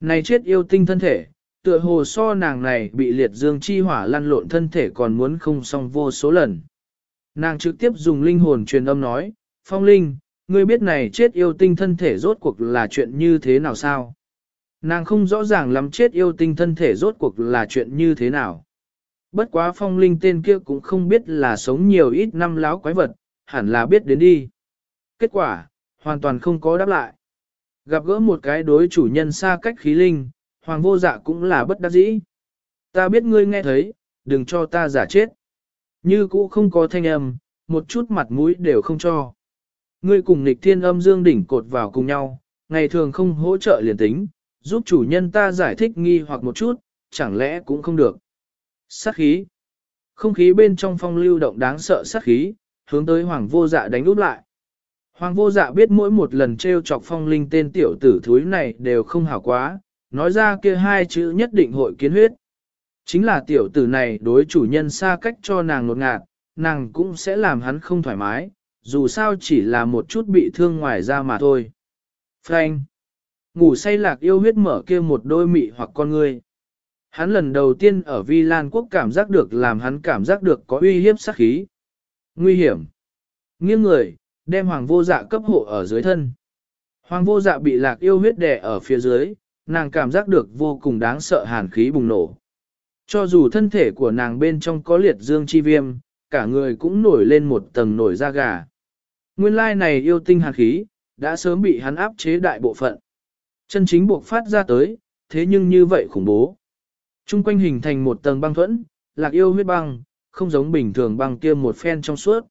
Này chết yêu tinh thân thể, tựa hồ so nàng này bị liệt dương chi hỏa lăn lộn thân thể còn muốn không xong vô số lần. Nàng trực tiếp dùng linh hồn truyền âm nói, Phong Linh, ngươi biết này chết yêu tinh thân thể rốt cuộc là chuyện như thế nào sao? Nàng không rõ ràng lắm chết yêu tinh thân thể rốt cuộc là chuyện như thế nào. Bất quá Phong Linh tên kia cũng không biết là sống nhiều ít năm láo quái vật, hẳn là biết đến đi. Kết quả, hoàn toàn không có đáp lại. Gặp gỡ một cái đối chủ nhân xa cách khí linh, hoàng vô dạ cũng là bất đắc dĩ. Ta biết ngươi nghe thấy, đừng cho ta giả chết. Như cũ không có thanh âm, một chút mặt mũi đều không cho. Ngươi cùng nịch thiên âm dương đỉnh cột vào cùng nhau, ngày thường không hỗ trợ liền tính, giúp chủ nhân ta giải thích nghi hoặc một chút, chẳng lẽ cũng không được. Sát khí. Không khí bên trong phong lưu động đáng sợ sát khí, hướng tới hoàng vô dạ đánh úp lại. Hoàng vô dạ biết mỗi một lần treo chọc phong linh tên tiểu tử thúi này đều không hảo quá, nói ra kia hai chữ nhất định hội kiến huyết. Chính là tiểu tử này đối chủ nhân xa cách cho nàng nột ngạt, nàng cũng sẽ làm hắn không thoải mái, dù sao chỉ là một chút bị thương ngoài ra mà thôi. Frank Ngủ say lạc yêu huyết mở kia một đôi mị hoặc con người. Hắn lần đầu tiên ở Vi Lan Quốc cảm giác được làm hắn cảm giác được có uy hiếp sát khí. Nguy hiểm. Nghiêng người, đem hoàng vô dạ cấp hộ ở dưới thân. Hoàng vô dạ bị lạc yêu huyết đè ở phía dưới, nàng cảm giác được vô cùng đáng sợ hàn khí bùng nổ. Cho dù thân thể của nàng bên trong có liệt dương chi viêm, cả người cũng nổi lên một tầng nổi da gà. Nguyên lai này yêu tinh hàn khí, đã sớm bị hắn áp chế đại bộ phận. Chân chính buộc phát ra tới, thế nhưng như vậy khủng bố. Trung quanh hình thành một tầng băng thuẫn, lạc yêu huyết băng, không giống bình thường băng kia một phen trong suốt.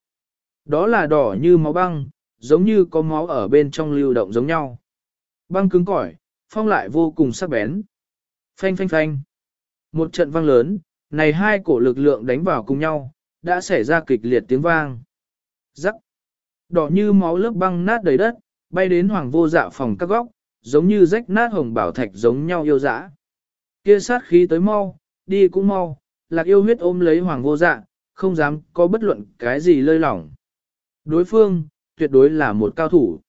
Đó là đỏ như máu băng, giống như có máu ở bên trong lưu động giống nhau. Băng cứng cỏi, phong lại vô cùng sắc bén. Phanh phanh phanh. Một trận vang lớn, này hai cổ lực lượng đánh vào cùng nhau, đã xảy ra kịch liệt tiếng vang. Rắc. Đỏ như máu lớp băng nát đầy đất, bay đến hoàng vô dạ phòng các góc, giống như rách nát hồng bảo thạch giống nhau yêu dã. Kia sát khí tới mau, đi cũng mau, lạc yêu huyết ôm lấy hoàng vô dạ, không dám có bất luận cái gì lơi lỏng. Đối phương, tuyệt đối là một cao thủ.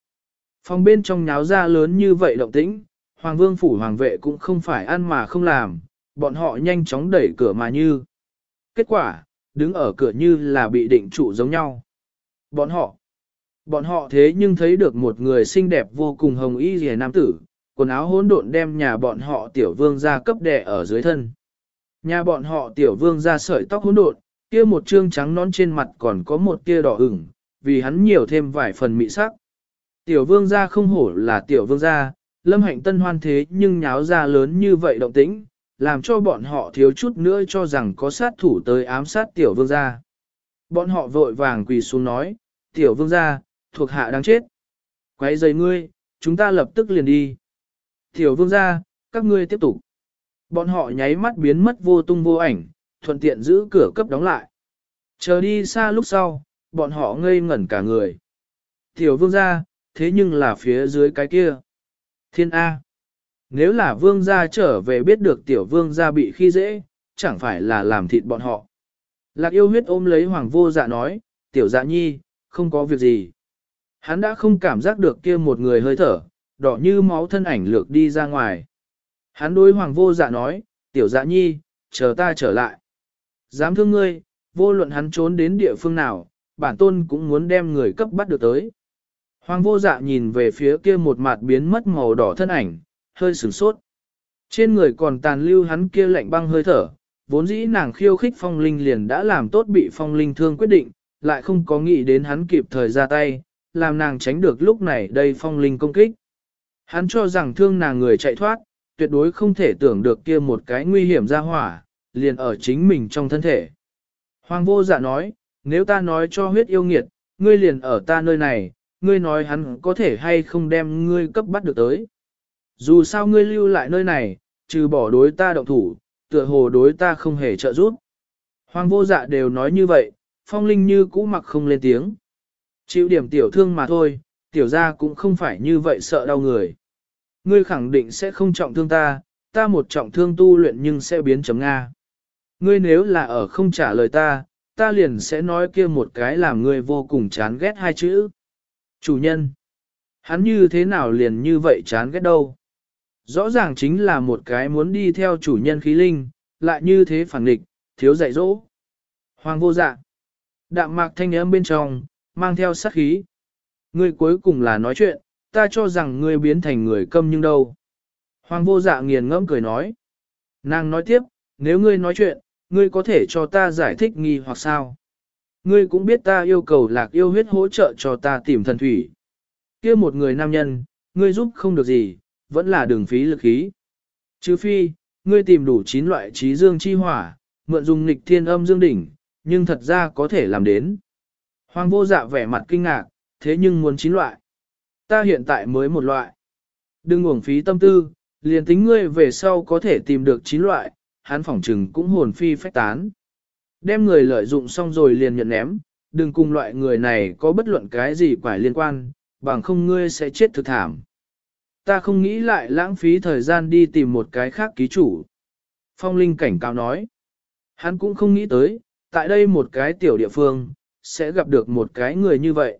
Phòng bên trong nháo ra lớn như vậy động tĩnh, hoàng vương phủ hoàng vệ cũng không phải ăn mà không làm, bọn họ nhanh chóng đẩy cửa mà như. Kết quả, đứng ở cửa như là bị định trụ giống nhau. Bọn họ, bọn họ thế nhưng thấy được một người xinh đẹp vô cùng hồng y rìa nam tử, quần áo hỗn độn đem nhà bọn họ tiểu vương ra cấp đè ở dưới thân. Nhà bọn họ tiểu vương ra sợi tóc hỗn độn, kia một trương trắng nón trên mặt còn có một tia đỏ ửng, vì hắn nhiều thêm vài phần mị sắc. Tiểu vương gia không hổ là tiểu vương gia, lâm hạnh tân hoan thế nhưng nháo ra lớn như vậy động tĩnh, làm cho bọn họ thiếu chút nữa cho rằng có sát thủ tới ám sát tiểu vương gia. Bọn họ vội vàng quỳ xuống nói, tiểu vương gia, thuộc hạ đang chết. Quay giày ngươi, chúng ta lập tức liền đi. Tiểu vương gia, các ngươi tiếp tục. Bọn họ nháy mắt biến mất vô tung vô ảnh, thuận tiện giữ cửa cấp đóng lại. Chờ đi xa lúc sau, bọn họ ngây ngẩn cả người. Tiểu vương gia, thế nhưng là phía dưới cái kia. Thiên A. Nếu là vương gia trở về biết được tiểu vương gia bị khi dễ, chẳng phải là làm thịt bọn họ. Lạc yêu huyết ôm lấy hoàng vô dạ nói, tiểu dạ nhi, không có việc gì. Hắn đã không cảm giác được kia một người hơi thở, đỏ như máu thân ảnh lược đi ra ngoài. Hắn đối hoàng vô dạ nói, tiểu dạ nhi, chờ ta trở lại. Dám thương ngươi, vô luận hắn trốn đến địa phương nào, bản tôn cũng muốn đem người cấp bắt được tới. Hoàng vô dạ nhìn về phía kia một mặt biến mất màu đỏ thân ảnh, hơi sửng sốt. Trên người còn tàn lưu hắn kia lạnh băng hơi thở, vốn dĩ nàng khiêu khích phong linh liền đã làm tốt bị phong linh thương quyết định, lại không có nghĩ đến hắn kịp thời ra tay, làm nàng tránh được lúc này đây phong linh công kích. Hắn cho rằng thương nàng người chạy thoát, tuyệt đối không thể tưởng được kia một cái nguy hiểm ra hỏa, liền ở chính mình trong thân thể. Hoàng vô dạ nói, nếu ta nói cho huyết yêu nghiệt, ngươi liền ở ta nơi này, ngươi nói hắn có thể hay không đem ngươi cấp bắt được tới. Dù sao ngươi lưu lại nơi này, trừ bỏ đối ta động thủ, tựa hồ đối ta không hề trợ giúp. Hoàng vô dạ đều nói như vậy, phong linh như cũ mặc không lên tiếng. Chịu điểm tiểu thương mà thôi, tiểu ra cũng không phải như vậy sợ đau người. Ngươi khẳng định sẽ không trọng thương ta, ta một trọng thương tu luyện nhưng sẽ biến chấm Nga. Ngươi nếu là ở không trả lời ta, ta liền sẽ nói kia một cái làm ngươi vô cùng chán ghét hai chữ. Chủ nhân, hắn như thế nào liền như vậy chán ghét đâu. Rõ ràng chính là một cái muốn đi theo chủ nhân khí linh, lại như thế phản địch, thiếu dạy dỗ. Hoàng vô dạ. Đạm mạc thanh âm bên trong, mang theo sát khí. Ngươi cuối cùng là nói chuyện, ta cho rằng ngươi biến thành người câm nhưng đâu. Hoàng vô dạ nghiền ngẫm cười nói. Nàng nói tiếp, nếu ngươi nói chuyện, ngươi có thể cho ta giải thích nghi hoặc sao. Ngươi cũng biết ta yêu cầu lạc yêu huyết hỗ trợ cho ta tìm thần thủy. kia một người nam nhân, ngươi giúp không được gì, vẫn là đường phí lực khí. Chứ phi, ngươi tìm đủ 9 loại trí dương chi hỏa, mượn dùng nghịch thiên âm dương đỉnh, nhưng thật ra có thể làm đến. Hoàng vô dạ vẻ mặt kinh ngạc, thế nhưng muốn 9 loại. Ta hiện tại mới một loại. Đừng uổng phí tâm tư, liền tính ngươi về sau có thể tìm được 9 loại, hắn phỏng trừng cũng hồn phi phách tán. Đem người lợi dụng xong rồi liền nhận ném, đừng cùng loại người này có bất luận cái gì quải liên quan, bằng không ngươi sẽ chết thực thảm. Ta không nghĩ lại lãng phí thời gian đi tìm một cái khác ký chủ. Phong Linh cảnh cáo nói. Hắn cũng không nghĩ tới, tại đây một cái tiểu địa phương, sẽ gặp được một cái người như vậy.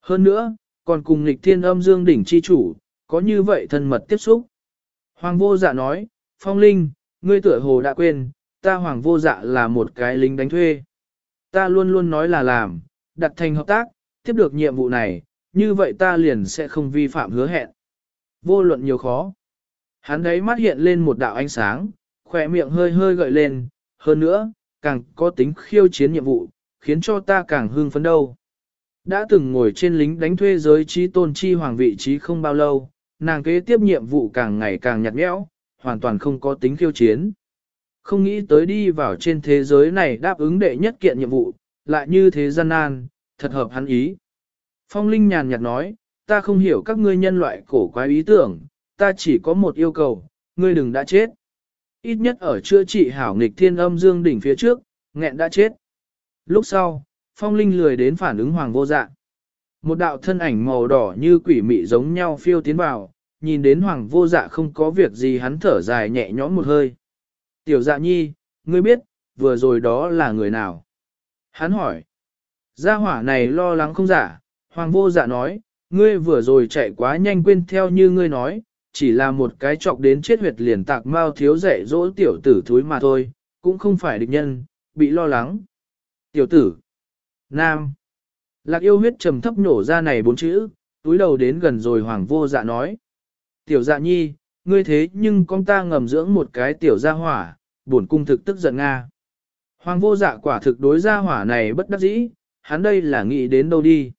Hơn nữa, còn cùng nghịch thiên âm dương đỉnh chi chủ, có như vậy thân mật tiếp xúc. Hoàng vô dạ nói, Phong Linh, ngươi tuổi hồ đã quên, ta hoàng vô dạ là một cái lính đánh thuê. Ta luôn luôn nói là làm, đặt thành hợp tác, tiếp được nhiệm vụ này, như vậy ta liền sẽ không vi phạm hứa hẹn. Vô luận nhiều khó. Hắn đấy mắt hiện lên một đạo ánh sáng, khỏe miệng hơi hơi gợi lên, hơn nữa, càng có tính khiêu chiến nhiệm vụ, khiến cho ta càng hưng phấn đâu. Đã từng ngồi trên lính đánh thuê giới trí tôn chi hoàng vị trí không bao lâu, nàng kế tiếp nhiệm vụ càng ngày càng nhạt nhẽo, hoàn toàn không có tính khiêu chiến. Không nghĩ tới đi vào trên thế giới này đáp ứng đệ nhất kiện nhiệm vụ, lại như thế gian nan, thật hợp hắn ý. Phong Linh nhàn nhạt nói, ta không hiểu các ngươi nhân loại cổ quái ý tưởng, ta chỉ có một yêu cầu, ngươi đừng đã chết. Ít nhất ở chữa trị hảo nghịch thiên âm dương đỉnh phía trước, nghẹn đã chết. Lúc sau, Phong Linh lười đến phản ứng hoàng vô dạ. Một đạo thân ảnh màu đỏ như quỷ mị giống nhau phiêu tiến vào, nhìn đến hoàng vô dạ không có việc gì hắn thở dài nhẹ nhõm một hơi. Tiểu dạ nhi, ngươi biết, vừa rồi đó là người nào? Hắn hỏi. Gia hỏa này lo lắng không giả, hoàng vô dạ nói, ngươi vừa rồi chạy quá nhanh quên theo như ngươi nói, chỉ là một cái chọc đến chết huyệt liền tạc mau thiếu dạy dỗ tiểu tử thúi mà thôi, cũng không phải địch nhân, bị lo lắng. Tiểu tử. Nam. Lạc yêu huyết trầm thấp nổ ra này bốn chữ, túi đầu đến gần rồi hoàng vô dạ nói. Tiểu dạ nhi, ngươi thế nhưng con ta ngầm dưỡng một cái tiểu gia hỏa, buồn cung thực tức giận Nga. Hoàng vô dạ quả thực đối gia hỏa này bất đắc dĩ, hắn đây là nghĩ đến đâu đi.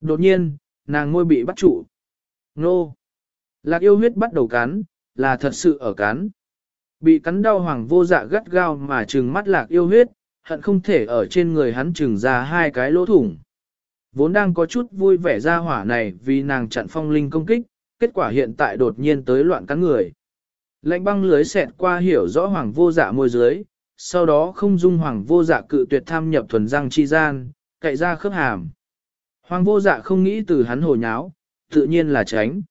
Đột nhiên, nàng ngôi bị bắt trụ. Nô! Lạc yêu huyết bắt đầu cắn, là thật sự ở cắn. Bị cắn đau hoàng vô dạ gắt gao mà trừng mắt lạc yêu huyết, hận không thể ở trên người hắn trừng ra hai cái lỗ thủng. Vốn đang có chút vui vẻ ra hỏa này vì nàng chặn phong linh công kích, kết quả hiện tại đột nhiên tới loạn cắn người. Lạnh băng lưới xẹt qua hiểu rõ hoàng vô dạ môi dưới, sau đó không dung hoàng vô dạ cự tuyệt tham nhập thuần răng chi gian, cậy ra khớp hàm. Hoàng vô dạ không nghĩ từ hắn hồ nháo, tự nhiên là tránh.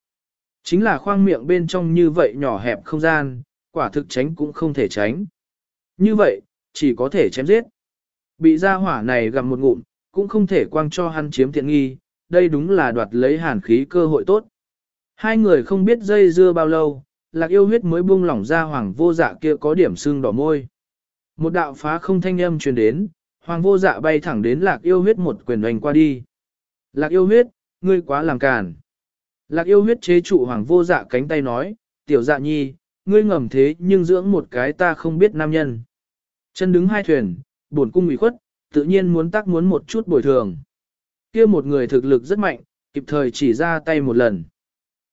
Chính là khoang miệng bên trong như vậy nhỏ hẹp không gian, quả thực tránh cũng không thể tránh. Như vậy, chỉ có thể chém giết. Bị ra hỏa này gặm một ngụm, cũng không thể quang cho hắn chiếm tiện nghi, đây đúng là đoạt lấy hàn khí cơ hội tốt. Hai người không biết dây dưa bao lâu, lạc yêu huyết mới buông lỏng ra hoàng vô dạ kia có điểm sưng đỏ môi. Một đạo phá không thanh âm truyền đến, hoàng vô dạ bay thẳng đến lạc yêu huyết một quyền đánh qua đi. Lạc yêu huyết, ngươi quá làm càn. Lạc yêu huyết chế trụ hoàng vô dạ cánh tay nói, tiểu dạ nhi, ngươi ngầm thế nhưng dưỡng một cái ta không biết nam nhân. Chân đứng hai thuyền, buồn cung ủy khuất, tự nhiên muốn tác muốn một chút bồi thường. kia một người thực lực rất mạnh, kịp thời chỉ ra tay một lần.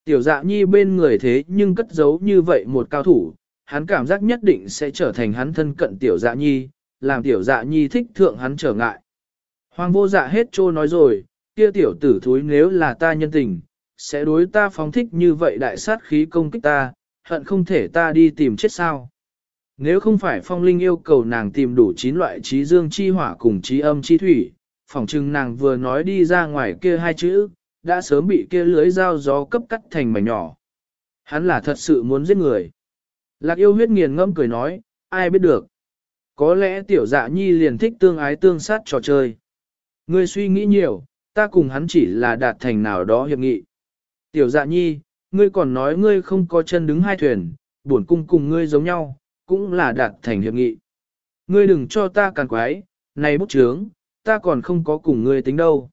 Tiểu dạ nhi bên người thế nhưng cất giấu như vậy một cao thủ, hắn cảm giác nhất định sẽ trở thành hắn thân cận tiểu dạ nhi, làm tiểu dạ nhi thích thượng hắn trở ngại. Hoàng vô dạ hết trô nói rồi, kia tiểu tử thúi nếu là ta nhân tình, sẽ đối ta phóng thích như vậy đại sát khí công kích ta, hận không thể ta đi tìm chết sao. Nếu không phải phong linh yêu cầu nàng tìm đủ 9 loại trí dương chi hỏa cùng trí âm chi thủy, phỏng chừng nàng vừa nói đi ra ngoài kia hai chữ, đã sớm bị kia lưới dao gió cấp cắt thành mảnh nhỏ. Hắn là thật sự muốn giết người. Lạc yêu huyết nghiền ngâm cười nói, ai biết được. Có lẽ tiểu dạ nhi liền thích tương ái tương sát trò chơi. Ngươi suy nghĩ nhiều, ta cùng hắn chỉ là đạt thành nào đó hiệp nghị. Tiểu dạ nhi, ngươi còn nói ngươi không có chân đứng hai thuyền, bổn cung cùng ngươi giống nhau, cũng là đạt thành hiệp nghị. Ngươi đừng cho ta càng quái, này bút chướng, ta còn không có cùng ngươi tính đâu.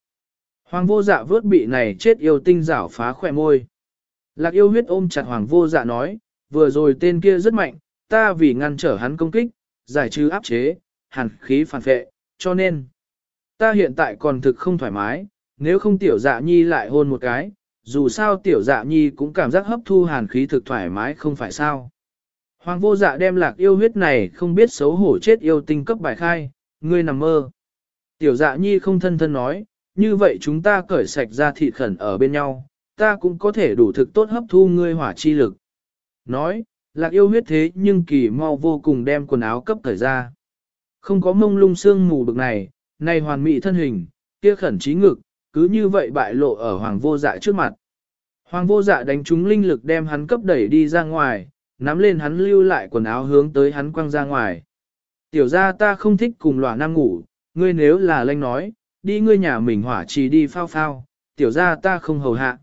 Hoàng vô dạ vớt bị này chết yêu tinh rảo phá khỏe môi. Lạc yêu huyết ôm chặt hoàng vô dạ nói, vừa rồi tên kia rất mạnh, ta vì ngăn trở hắn công kích, giải trừ áp chế, hàn khí phản phệ, cho nên, ta hiện tại còn thực không thoải mái, nếu không tiểu dạ nhi lại hôn một cái, dù sao tiểu dạ nhi cũng cảm giác hấp thu hàn khí thực thoải mái không phải sao. Hoàng vô dạ đem lạc yêu huyết này không biết xấu hổ chết yêu tinh cấp bài khai, ngươi nằm mơ. Tiểu dạ nhi không thân thân nói, như vậy chúng ta cởi sạch ra thịt khẩn ở bên nhau, ta cũng có thể đủ thực tốt hấp thu ngươi hỏa chi lực. Nói, lạc yêu huyết thế nhưng kỳ mau vô cùng đem quần áo cấp thời ra. Không có mông lung xương mù bực này, này hoàn mỹ thân hình, kia khẩn trí ngực, cứ như vậy bại lộ ở hoàng vô dạ trước mặt. Hoàng vô dạ đánh trúng linh lực đem hắn cấp đẩy đi ra ngoài, nắm lên hắn lưu lại quần áo hướng tới hắn quăng ra ngoài. Tiểu ra ta không thích cùng lòa nam ngủ, ngươi nếu là lanh nói, đi ngươi nhà mình hỏa trì đi phao phao, tiểu ra ta không hầu hạ.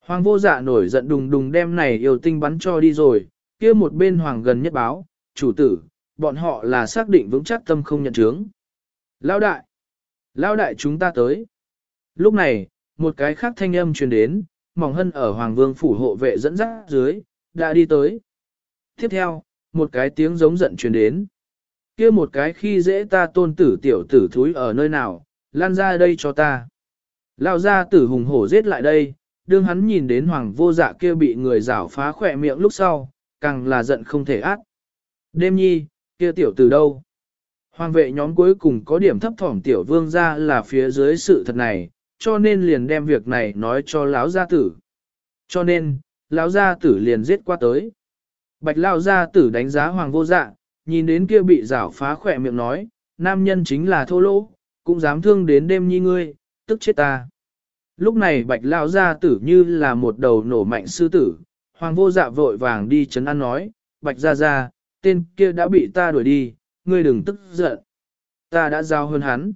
Hoàng vô dạ nổi giận đùng đùng đem này yêu tinh bắn cho đi rồi, kia một bên hoàng gần nhất báo, chủ tử, bọn họ là xác định vững chắc tâm không nhận chướng. Lao đại! Lao đại chúng ta tới! Lúc này, một cái khác thanh âm truyền đến, mỏng hân ở hoàng vương phủ hộ vệ dẫn dắt dưới, đã đi tới. Tiếp theo, một cái tiếng giống giận truyền đến. kia một cái khi dễ ta tôn tử tiểu tử thúi ở nơi nào, lan ra đây cho ta. Lao ra tử hùng hổ giết lại đây, đương hắn nhìn đến hoàng vô dạ kia bị người rảo phá khỏe miệng lúc sau, càng là giận không thể ác. Đêm nhi, kia tiểu từ đâu? Hoàng vệ nhóm cuối cùng có điểm thấp thỏm tiểu vương ra là phía dưới sự thật này, cho nên liền đem việc này nói cho lão gia tử. Cho nên, lão gia tử liền giết qua tới. Bạch lão gia tử đánh giá hoàng vô dạ, nhìn đến kia bị rảo phá khỏe miệng nói, nam nhân chính là thô lỗ, cũng dám thương đến đêm nhi ngươi, tức chết ta. Lúc này bạch lao gia tử như là một đầu nổ mạnh sư tử, hoàng vô dạ vội vàng đi chấn an nói, bạch gia gia, tên kia đã bị ta đuổi đi, ngươi đừng tức giận. Ta đã giao hơn hắn.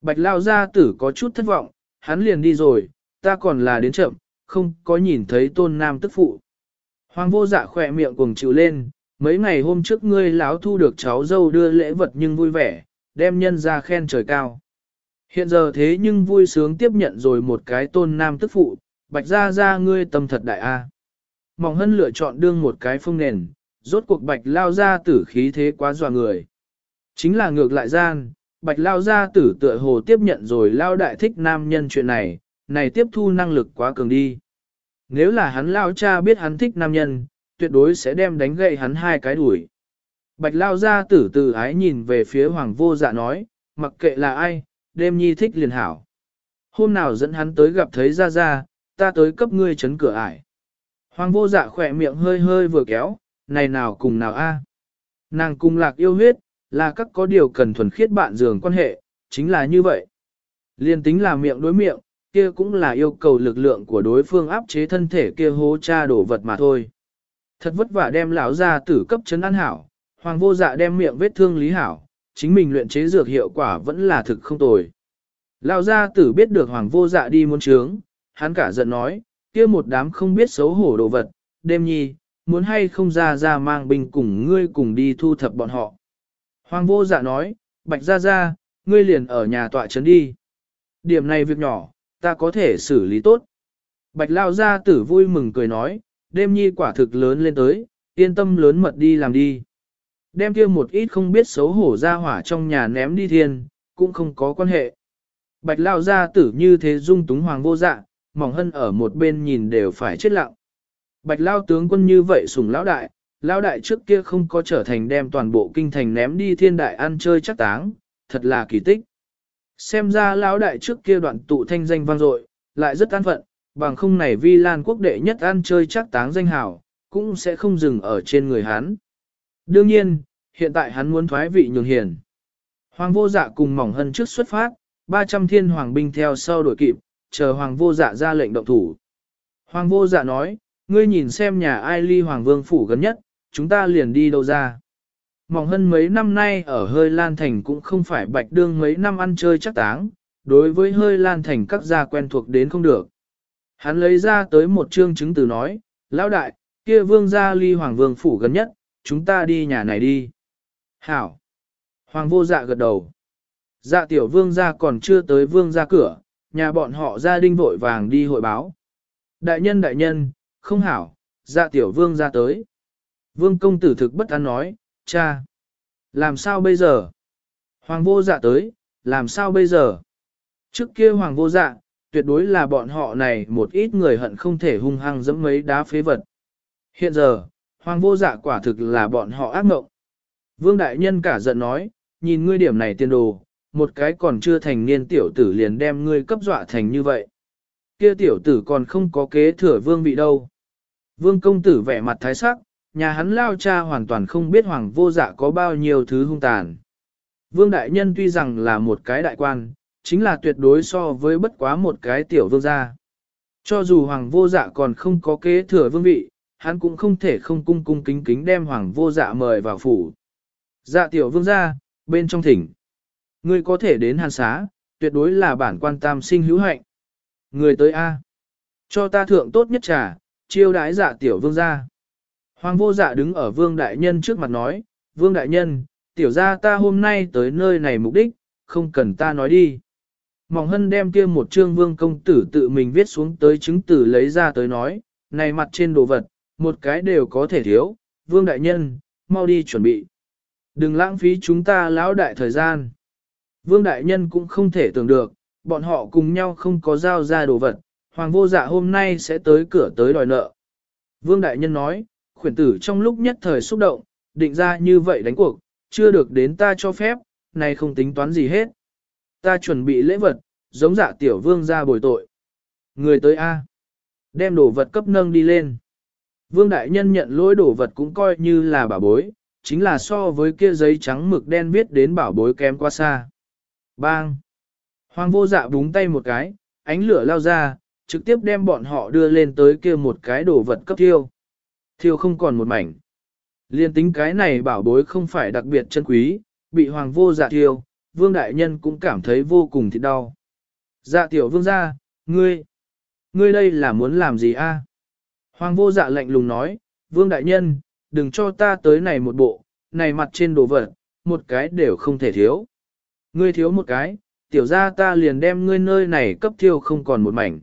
Bạch lao gia tử có chút thất vọng, hắn liền đi rồi, ta còn là đến chậm, không có nhìn thấy tôn nam tức phụ. Hoàng vô dạ khỏe miệng cùng chịu lên, mấy ngày hôm trước ngươi láo thu được cháu dâu đưa lễ vật nhưng vui vẻ, đem nhân ra khen trời cao. Hiện giờ thế nhưng vui sướng tiếp nhận rồi một cái tôn nam tức phụ, bạch ra ra ngươi tâm thật đại a. Mỏng hân lựa chọn đương một cái phương nền, rốt cuộc bạch lao ra tử khí thế quá dọa người. Chính là ngược lại gian, bạch lao gia tử tựa hồ tiếp nhận rồi lao đại thích nam nhân chuyện này, này tiếp thu năng lực quá cường đi. Nếu là hắn lao cha biết hắn thích nam nhân, tuyệt đối sẽ đem đánh gậy hắn hai cái đuổi. Bạch lao gia tử từ ái nhìn về phía hoàng vô dạ nói, mặc kệ là ai, đêm nhi thích liền hảo. Hôm nào dẫn hắn tới gặp thấy ra ra, ta tới cấp ngươi chấn cửa ải. Hoàng vô dạ khỏe miệng hơi hơi vừa kéo, này nào cùng nào a Nàng cùng lạc yêu huyết, là các có điều cần thuần khiết bạn giường quan hệ, chính là như vậy. Liên tính là miệng đối miệng, kia cũng là yêu cầu lực lượng của đối phương áp chế thân thể kia hố cha đổ vật mà thôi. Thật vất vả đem lão ra tử cấp chấn ăn hảo, hoàng vô dạ đem miệng vết thương lý hảo, chính mình luyện chế dược hiệu quả vẫn là thực không tồi. Lão gia tử biết được hoàng vô dạ đi muốn trướng, hắn cả giận nói, kia một đám không biết xấu hổ đồ vật, đêm nhi, muốn hay không ra ra mang binh cùng ngươi cùng đi thu thập bọn họ. Hoàng vô dạ nói, bạch ra ra, ngươi liền ở nhà tọa trấn đi. Điểm này việc nhỏ, ta có thể xử lý tốt. Bạch lao gia tử vui mừng cười nói, đêm nhi quả thực lớn lên tới, yên tâm lớn mật đi làm đi. Đem kia một ít không biết xấu hổ ra hỏa trong nhà ném đi thiên, cũng không có quan hệ. Bạch lao gia tử như thế dung túng hoàng vô dạ, mỏng hân ở một bên nhìn đều phải chết lặng. Bạch lao tướng quân như vậy sủng lão đại, lao đại trước kia không có trở thành đem toàn bộ kinh thành ném đi thiên đại ăn chơi chắc táng, thật là kỳ tích. Xem ra lão đại trước kia đoạn tụ thanh danh vang dội, lại rất an phận, bằng không này vi lan quốc đệ nhất ăn chơi chắc táng danh hào cũng sẽ không dừng ở trên người hán Đương nhiên, hiện tại hắn muốn thoái vị nhường hiền. Hoàng vô dạ cùng mỏng hân trước xuất phát, 300 thiên hoàng binh theo sau đuổi kịp, chờ hoàng vô dạ ra lệnh động thủ. Hoàng vô dạ nói, ngươi nhìn xem nhà ai ly hoàng vương phủ gần nhất, chúng ta liền đi đâu ra. Mỏng hân mấy năm nay ở hơi lan thành cũng không phải bạch đương mấy năm ăn chơi chắc táng, đối với hơi lan thành các gia quen thuộc đến không được. Hắn lấy ra tới một chương chứng từ nói, lão đại, kia vương gia ly hoàng vương phủ gần nhất, chúng ta đi nhà này đi. Hảo. Hoàng vô dạ gật đầu. Dạ tiểu vương gia còn chưa tới vương gia cửa, nhà bọn họ gia đình vội vàng đi hội báo. Đại nhân đại nhân, không hảo, dạ tiểu vương gia tới. Vương công tử thực bất an nói, cha, làm sao bây giờ? Hoàng vô dạ tới, làm sao bây giờ? Trước kia hoàng vô dạ, tuyệt đối là bọn họ này một ít người hận không thể hung hăng dẫm mấy đá phế vật. Hiện giờ, hoàng vô dạ quả thực là bọn họ ác ngộng. Vương đại nhân cả giận nói, nhìn ngươi điểm này tiên đồ, một cái còn chưa thành niên tiểu tử liền đem ngươi cấp dọa thành như vậy. Kia tiểu tử còn không có kế thừa vương vị đâu. Vương công tử vẻ mặt thái sắc, nhà hắn lao cha hoàn toàn không biết hoàng vô dạ có bao nhiêu thứ hung tàn. Vương đại nhân tuy rằng là một cái đại quan, chính là tuyệt đối so với bất quá một cái tiểu vương gia. Cho dù hoàng vô dạ còn không có kế thừa vương vị, hắn cũng không thể không cung cung kính kính đem hoàng vô dạ mời vào phủ. Dạ tiểu vương gia, bên trong thỉnh. Ngươi có thể đến hàn xá, tuyệt đối là bản quan tam sinh hữu hạnh. Người tới A. Cho ta thượng tốt nhất trà, chiêu đái dạ tiểu vương gia. Hoàng vô dạ đứng ở vương đại nhân trước mặt nói, vương đại nhân, tiểu gia ta hôm nay tới nơi này mục đích, không cần ta nói đi. Mỏng hân đem kia một trương vương công tử tự mình viết xuống tới chứng tử lấy ra tới nói, này mặt trên đồ vật, một cái đều có thể thiếu, vương đại nhân, mau đi chuẩn bị. Đừng lãng phí chúng ta lão đại thời gian. Vương đại nhân cũng không thể tưởng được, bọn họ cùng nhau không có giao ra đồ vật, hoàng vô dạ hôm nay sẽ tới cửa tới đòi nợ. Vương đại nhân nói, khuyển tử trong lúc nhất thời xúc động, định ra như vậy đánh cuộc, chưa được đến ta cho phép, này không tính toán gì hết. Ta chuẩn bị lễ vật, giống dạ tiểu vương ra bồi tội. Người tới A. Đem đồ vật cấp nâng đi lên. Vương đại nhân nhận lỗi đồ vật cũng coi như là bảo bối, chính là so với kia giấy trắng mực đen viết đến bảo bối kém quá xa. Bang! Hoàng vô dạ búng tay một cái, ánh lửa lao ra, trực tiếp đem bọn họ đưa lên tới kia một cái đồ vật cấp thiêu. Thiêu không còn một mảnh. Liên tính cái này bảo bối không phải đặc biệt chân quý, bị hoàng vô dạ thiêu, vương đại nhân cũng cảm thấy vô cùng thịt đau. Dạ tiểu vương gia, ngươi, ngươi đây là muốn làm gì a? Hoàng vô dạ lạnh lùng nói, vương đại nhân, đừng cho ta tới này một bộ, này mặt trên đồ vật, một cái đều không thể thiếu. Ngươi thiếu một cái, tiểu ra ta liền đem ngươi nơi này cấp thiêu không còn một mảnh.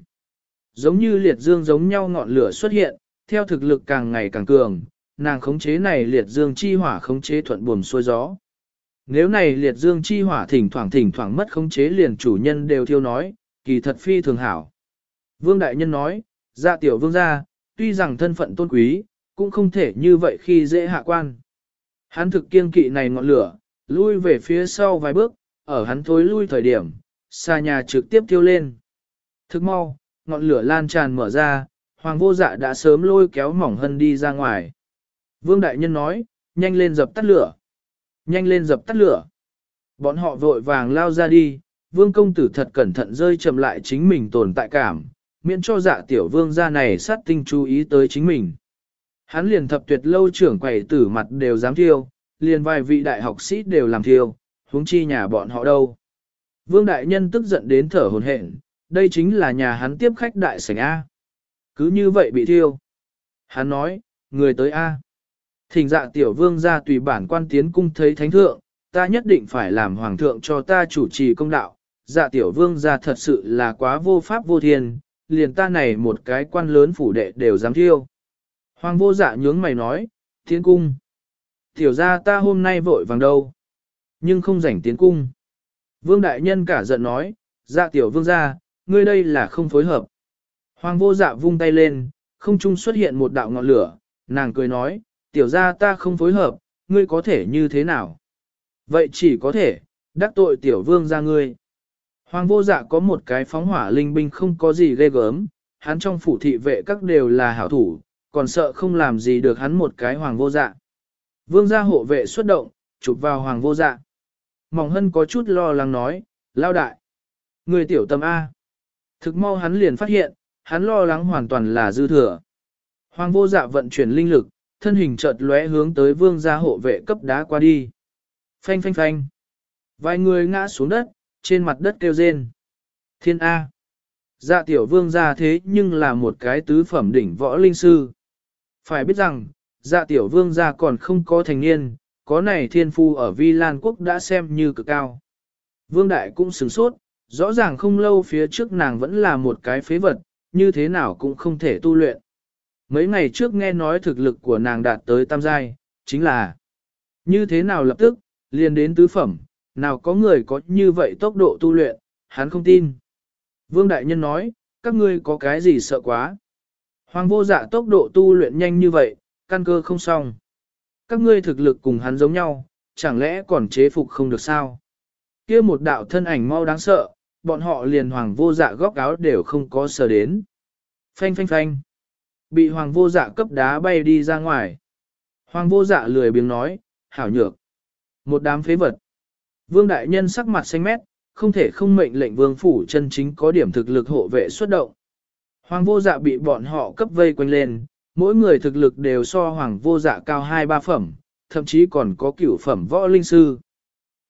Giống như liệt dương giống nhau ngọn lửa xuất hiện, theo thực lực càng ngày càng cường, nàng khống chế này liệt dương chi hỏa khống chế thuận buồm xuôi gió. Nếu này liệt dương chi hỏa thỉnh thoảng thỉnh thoảng mất khống chế liền chủ nhân đều thiêu nói, kỳ thật phi thường hảo. Vương Đại Nhân nói, dạ tiểu vương gia, tuy rằng thân phận tôn quý, cũng không thể như vậy khi dễ hạ quan. Hắn thực kiên kỵ này ngọn lửa, lui về phía sau vài bước, ở hắn thối lui thời điểm, xa nhà trực tiếp thiêu lên. Thức mau, ngọn lửa lan tràn mở ra, hoàng vô dạ đã sớm lôi kéo mỏng hân đi ra ngoài. Vương Đại Nhân nói, nhanh lên dập tắt lửa. Nhanh lên dập tắt lửa. Bọn họ vội vàng lao ra đi, vương công tử thật cẩn thận rơi chậm lại chính mình tồn tại cảm, miễn cho dạ tiểu vương gia này sát tinh chú ý tới chính mình. Hắn liền thập tuyệt lâu trưởng quầy tử mặt đều dám thiêu, liền vài vị đại học sĩ đều làm thiêu, huống chi nhà bọn họ đâu. Vương đại nhân tức giận đến thở hồn hển, đây chính là nhà hắn tiếp khách đại sảnh A. Cứ như vậy bị thiêu. Hắn nói, người tới A. Thỉnh dạ tiểu vương ra tùy bản quan tiến cung thấy thánh thượng, ta nhất định phải làm hoàng thượng cho ta chủ trì công đạo. Dạ tiểu vương ra thật sự là quá vô pháp vô thiên, liền ta này một cái quan lớn phủ đệ đều dám thiêu. Hoàng vô dạ nhướng mày nói, tiến cung. Tiểu ra ta hôm nay vội vàng đâu, nhưng không rảnh tiến cung. Vương đại nhân cả giận nói, dạ tiểu vương ra, ngươi đây là không phối hợp. Hoàng vô dạ vung tay lên, không trung xuất hiện một đạo ngọn lửa, nàng cười nói, tiểu ra ta không phối hợp, ngươi có thể như thế nào? Vậy chỉ có thể, đắc tội tiểu vương ra ngươi. Hoàng vô dạ có một cái phóng hỏa linh binh không có gì ghê gớm, hắn trong phủ thị vệ các đều là hảo thủ, còn sợ không làm gì được hắn một cái hoàng vô dạ. Vương gia hộ vệ xuất động, chụp vào hoàng vô dạ. Mỏng hân có chút lo lắng nói, lao đại. Người tiểu tâm A. Thực mau hắn liền phát hiện, hắn lo lắng hoàn toàn là dư thừa. Hoàng vô dạ vận chuyển linh lực, thân hình chợt lóe hướng tới vương gia hộ vệ cấp đá qua đi. Phanh phanh phanh. Vài người ngã xuống đất, trên mặt đất kêu rên. Thiên A. Dạ tiểu vương ra thế nhưng là một cái tứ phẩm đỉnh võ linh sư. Phải biết rằng, dạ tiểu vương ra còn không có thành niên, có này thiên phu ở Vi Lan Quốc đã xem như cực cao. Vương Đại cũng sửng sốt, rõ ràng không lâu phía trước nàng vẫn là một cái phế vật, như thế nào cũng không thể tu luyện. Mấy ngày trước nghe nói thực lực của nàng đạt tới tam giai, chính là như thế nào lập tức, liền đến tứ phẩm, nào có người có như vậy tốc độ tu luyện, hắn không tin. Vương Đại Nhân nói, các ngươi có cái gì sợ quá. Hoàng vô dạ tốc độ tu luyện nhanh như vậy, căn cơ không xong. Các ngươi thực lực cùng hắn giống nhau, chẳng lẽ còn chế phục không được sao? kia một đạo thân ảnh mau đáng sợ, bọn họ liền hoàng vô dạ góc áo đều không có sờ đến. Phanh phanh phanh. Bị hoàng vô dạ cấp đá bay đi ra ngoài. Hoàng vô dạ lười biếng nói, hảo nhược. Một đám phế vật. Vương đại nhân sắc mặt xanh mét, không thể không mệnh lệnh vương phủ chân chính có điểm thực lực hộ vệ xuất động. Hoàng vô dạ bị bọn họ cấp vây quanh lên, mỗi người thực lực đều so hoàng vô dạ cao 2-3 phẩm, thậm chí còn có cửu phẩm võ linh sư.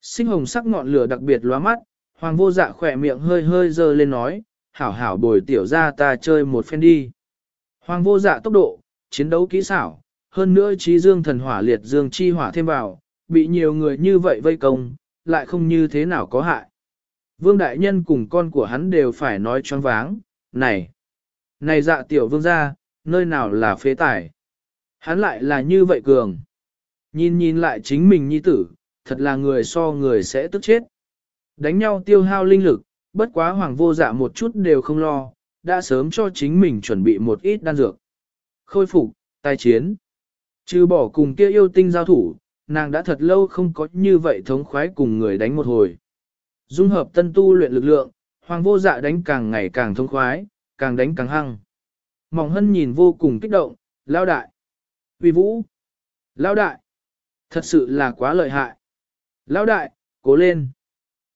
Sinh hồng sắc ngọn lửa đặc biệt lóa mắt, hoàng vô dạ khỏe miệng hơi hơi dơ lên nói, hảo hảo bồi tiểu ra ta chơi một phen đi. Hoàng vô dạ tốc độ, chiến đấu kỹ xảo, hơn nữa trí dương thần hỏa liệt dương chi hỏa thêm vào, bị nhiều người như vậy vây công, lại không như thế nào có hại. Vương đại nhân cùng con của hắn đều phải nói choáng váng, này, này dạ tiểu vương gia, nơi nào là phế tài. Hắn lại là như vậy cường. Nhìn nhìn lại chính mình nhi tử, thật là người so người sẽ tức chết. Đánh nhau tiêu hao linh lực, bất quá hoàng vô dạ một chút đều không lo, đã sớm cho chính mình chuẩn bị một ít đan dược. Khôi phục, tài chiến. Trừ bỏ cùng kia yêu tinh giao thủ, nàng đã thật lâu không có như vậy thống khoái cùng người đánh một hồi. Dung hợp tân tu luyện lực lượng, hoàng vô dạ đánh càng ngày càng thống khoái, càng đánh càng hăng. Mỏng hân nhìn vô cùng kích động, lao đại. Vì vũ. Lao đại. Thật sự là quá lợi hại. Lao đại, cố lên.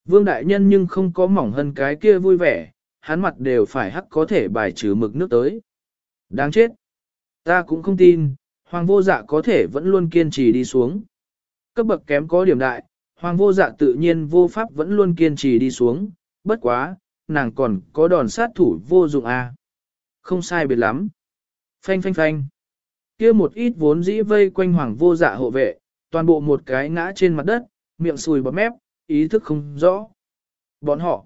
Vương đại nhân nhưng không có mỏng hân cái kia vui vẻ, hắn mặt đều phải hắc có thể bài trừ mực nước tới. Đáng chết. Ta cũng không tin, hoàng vô dạ có thể vẫn luôn kiên trì đi xuống. Cấp bậc kém có điểm đại, hoàng vô dạ tự nhiên vô pháp vẫn luôn kiên trì đi xuống, bất quá, nàng còn có đòn sát thủ vô dụng à. Không sai biệt lắm. Phanh phanh phanh. kia một ít vốn dĩ vây quanh hoàng vô dạ hộ vệ, toàn bộ một cái ngã trên mặt đất, miệng sùi bọt mép, ý thức không rõ. Bọn họ,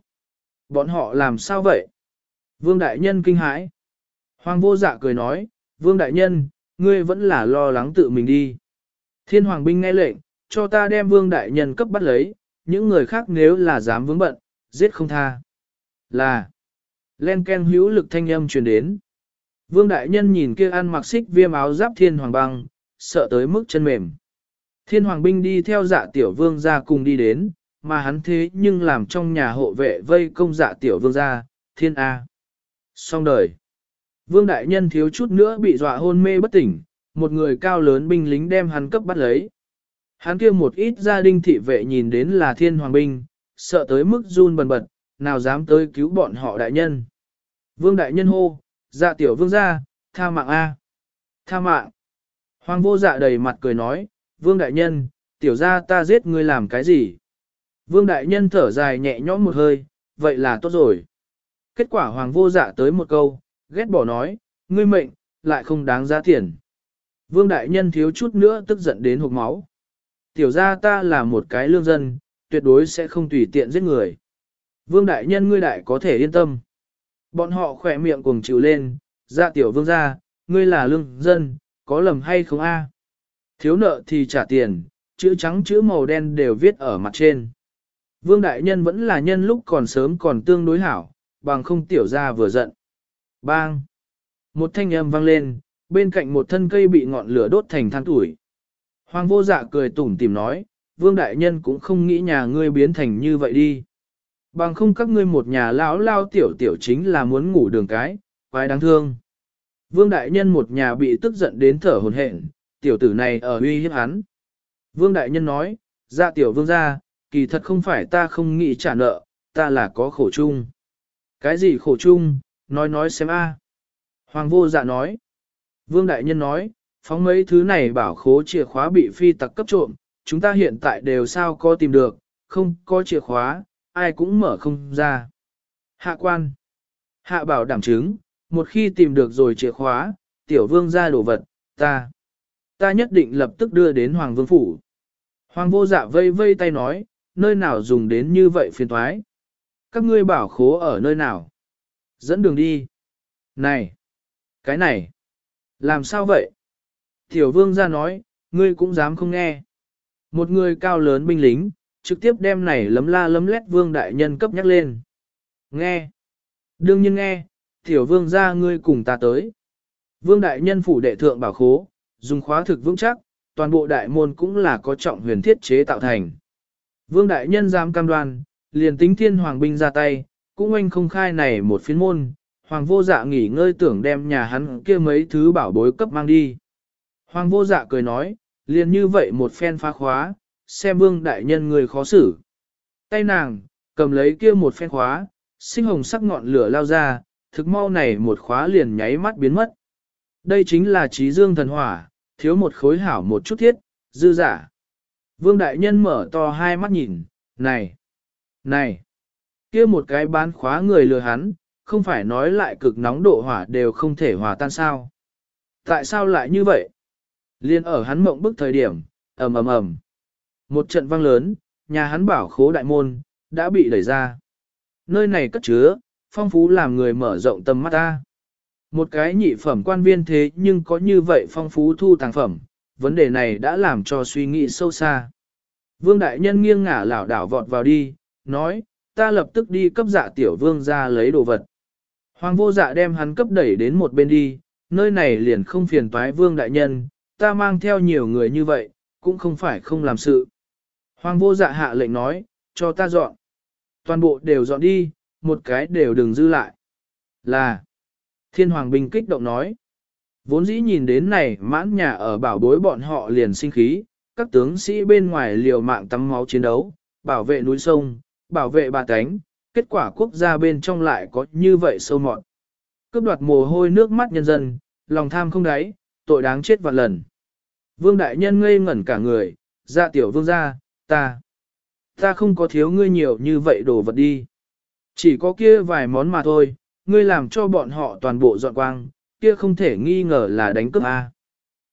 bọn họ làm sao vậy? Vương Đại Nhân kinh hãi. Hoàng vô dạ cười nói, Vương Đại Nhân, ngươi vẫn là lo lắng tự mình đi. Thiên Hoàng binh nghe lệnh, cho ta đem Vương Đại Nhân cấp bắt lấy, những người khác nếu là dám vướng bận, giết không tha. Là, len ken hữu lực thanh âm truyền đến. Vương Đại Nhân nhìn kia ăn mặc xích viêm áo giáp Thiên Hoàng băng, sợ tới mức chân mềm. Thiên Hoàng binh đi theo dạ tiểu vương ra cùng đi đến, mà hắn thế nhưng làm trong nhà hộ vệ vây công dạ tiểu vương ra, thiên A. Xong đời. Vương đại nhân thiếu chút nữa bị dọa hôn mê bất tỉnh, một người cao lớn binh lính đem hắn cấp bắt lấy. Hắn kia một ít gia đình thị vệ nhìn đến là thiên hoàng binh, sợ tới mức run bần bật, nào dám tới cứu bọn họ đại nhân. Vương đại nhân hô, dạ tiểu vương ra, tha mạng A. Tha mạng. Hoàng vô dạ đầy mặt cười nói, vương đại nhân, tiểu gia ta giết ngươi làm cái gì? Vương đại nhân thở dài nhẹ nhõm một hơi, vậy là tốt rồi. Kết quả hoàng vô dạ tới một câu, ghét bỏ nói, ngươi mệnh, lại không đáng giá tiền. Vương đại nhân thiếu chút nữa tức giận đến hụt máu. Tiểu ra ta là một cái lương dân, tuyệt đối sẽ không tùy tiện giết người. Vương đại nhân ngươi đại có thể yên tâm. Bọn họ khỏe miệng cùng chịu lên, ra tiểu vương ra, ngươi là lương dân, có lầm hay không a? Thiếu nợ thì trả tiền, chữ trắng chữ màu đen đều viết ở mặt trên. Vương Đại Nhân vẫn là nhân lúc còn sớm còn tương đối hảo, bằng không tiểu ra vừa giận. Bang! Một thanh âm vang lên, bên cạnh một thân cây bị ngọn lửa đốt thành than tuổi. Hoàng vô dạ cười tủm tìm nói, Vương Đại Nhân cũng không nghĩ nhà ngươi biến thành như vậy đi. Bằng không các ngươi một nhà lão lao tiểu tiểu chính là muốn ngủ đường cái, quái đáng thương. Vương Đại Nhân một nhà bị tức giận đến thở hồn hển, tiểu tử này ở uy hiếp hắn. Vương Đại Nhân nói, dạ tiểu vương gia, kỳ thật không phải ta không nghĩ trả nợ, ta là có khổ chung. Cái gì khổ chung, nói nói xem a. Hoàng vô dạ nói. Vương Đại Nhân nói, phóng mấy thứ này bảo khố chìa khóa bị phi tặc cấp trộm, chúng ta hiện tại đều sao có tìm được, không có chìa khóa, ai cũng mở không ra. Hạ quan. Hạ bảo đảm chứng, một khi tìm được rồi chìa khóa, tiểu vương ra đồ vật, ta, ta nhất định lập tức đưa đến Hoàng Vương Phủ. Hoàng vô dạ vây vây tay nói, nơi nào dùng đến như vậy phiền thoái. Các ngươi bảo khố ở nơi nào? Dẫn đường đi. Này! Cái này! Làm sao vậy? Tiểu vương ra nói, ngươi cũng dám không nghe. Một người cao lớn binh lính, trực tiếp đem này lấm la lấm lét vương đại nhân cấp nhắc lên. Nghe! Đương nhiên nghe, tiểu vương ra ngươi cùng ta tới. Vương đại nhân phủ đệ thượng bảo khố, dùng khóa thực vững chắc, toàn bộ đại môn cũng là có trọng huyền thiết chế tạo thành. Vương đại nhân dám cam đoan, liền tính thiên hoàng binh ra tay, cũng anh không khai này một phiến môn, hoàng vô dạ nghỉ ngơi tưởng đem nhà hắn kia mấy thứ bảo bối cấp mang đi. Hoàng vô dạ cười nói, liền như vậy một phen phá khóa, xem vương đại nhân người khó xử. Tay nàng, cầm lấy kia một phen khóa, sinh hồng sắc ngọn lửa lao ra, thực mau này một khóa liền nháy mắt biến mất. Đây chính là trí dương thần hỏa, thiếu một khối hảo một chút thiết, dư giả. Vương đại nhân mở to hai mắt nhìn, này, này, kia một cái bán khóa người lừa hắn, không phải nói lại cực nóng độ hỏa đều không thể hòa tan sao. Tại sao lại như vậy? Liên ở hắn mộng bức thời điểm, ầm ầm ầm. Một trận vang lớn, nhà hắn bảo khố đại môn, đã bị đẩy ra. Nơi này cất chứa, phong phú làm người mở rộng tầm mắt ta. Một cái nhị phẩm quan viên thế nhưng có như vậy phong phú thu tàng phẩm, vấn đề này đã làm cho suy nghĩ sâu xa. Vương đại nhân nghiêng ngả lảo đảo vọt vào đi, nói, ta lập tức đi cấp dạ tiểu vương ra lấy đồ vật. Hoàng vô dạ đem hắn cấp đẩy đến một bên đi, nơi này liền không phiền toái vương đại nhân, ta mang theo nhiều người như vậy, cũng không phải không làm sự. Hoàng vô dạ hạ lệnh nói, cho ta dọn. Toàn bộ đều dọn đi, một cái đều đừng dư lại. Là, thiên hoàng binh kích động nói. Vốn dĩ nhìn đến này mãn nhà ở bảo bối bọn họ liền sinh khí, các tướng sĩ bên ngoài liều mạng tắm máu chiến đấu, bảo vệ núi sông, bảo vệ bà cánh, kết quả quốc gia bên trong lại có như vậy sâu mọt. Cướp đoạt mồ hôi nước mắt nhân dân, lòng tham không đáy, tội đáng chết vạn lần. Vương đại nhân ngây ngẩn cả người, dạ tiểu vương gia, ta, ta không có thiếu ngươi nhiều như vậy đồ vật đi. Chỉ có kia vài món mà thôi, ngươi làm cho bọn họ toàn bộ dọn quang, kia không thể nghi ngờ là đánh cướp A.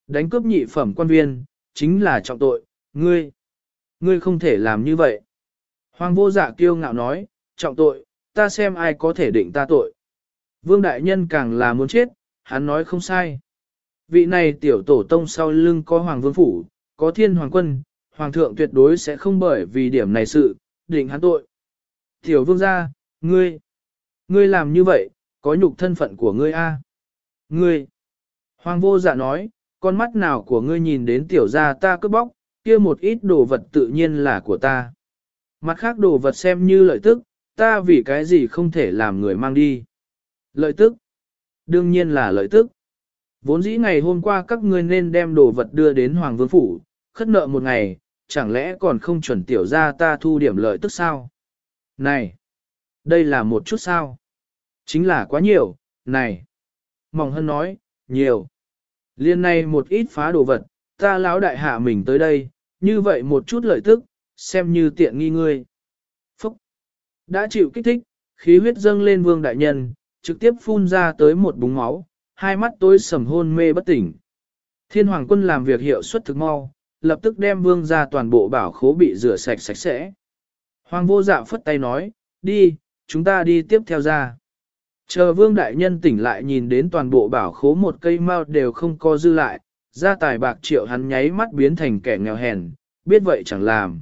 Đánh cướp nhị phẩm quan viên, chính là trọng tội, ngươi, ngươi không thể làm như vậy. Hoàng vô dạ kiêu ngạo nói, trọng tội, ta xem ai có thể định ta tội. Vương đại nhân càng là muốn chết, hắn nói không sai. Vị này tiểu tổ tông sau lưng có hoàng vương phủ, có thiên hoàng quân, hoàng thượng tuyệt đối sẽ không bởi vì điểm này sự, định hắn tội. Tiểu vương gia, ngươi, ngươi làm như vậy, có nhục thân phận của ngươi a? Ngươi, hoàng vô dạ nói, con mắt nào của ngươi nhìn đến tiểu gia ta cướp bóc, kia một ít đồ vật tự nhiên là của ta. Mặt khác đồ vật xem như lợi tức, ta vì cái gì không thể làm người mang đi. Lợi tức? Đương nhiên là lợi tức. Vốn dĩ ngày hôm qua các ngươi nên đem đồ vật đưa đến Hoàng Vương Phủ, khất nợ một ngày, chẳng lẽ còn không chuẩn tiểu ra ta thu điểm lợi tức sao? Này! Đây là một chút sao? Chính là quá nhiều, này! Mỏng hơn nói, nhiều. Liên này một ít phá đồ vật, ta lão đại hạ mình tới đây, như vậy một chút lợi tức, xem như tiện nghi ngươi. Phúc! Đã chịu kích thích, khí huyết dâng lên vương đại nhân, trực tiếp phun ra tới một búng máu, hai mắt tối sầm hôn mê bất tỉnh. Thiên hoàng quân làm việc hiệu suất thực mau, lập tức đem vương ra toàn bộ bảo khố bị rửa sạch sạch sẽ. Hoàng vô dạ phất tay nói, đi, chúng ta đi tiếp theo ra. Chờ vương đại nhân tỉnh lại nhìn đến toàn bộ bảo khố một cây mao đều không co dư lại, ra tài bạc triệu hắn nháy mắt biến thành kẻ nghèo hèn, biết vậy chẳng làm.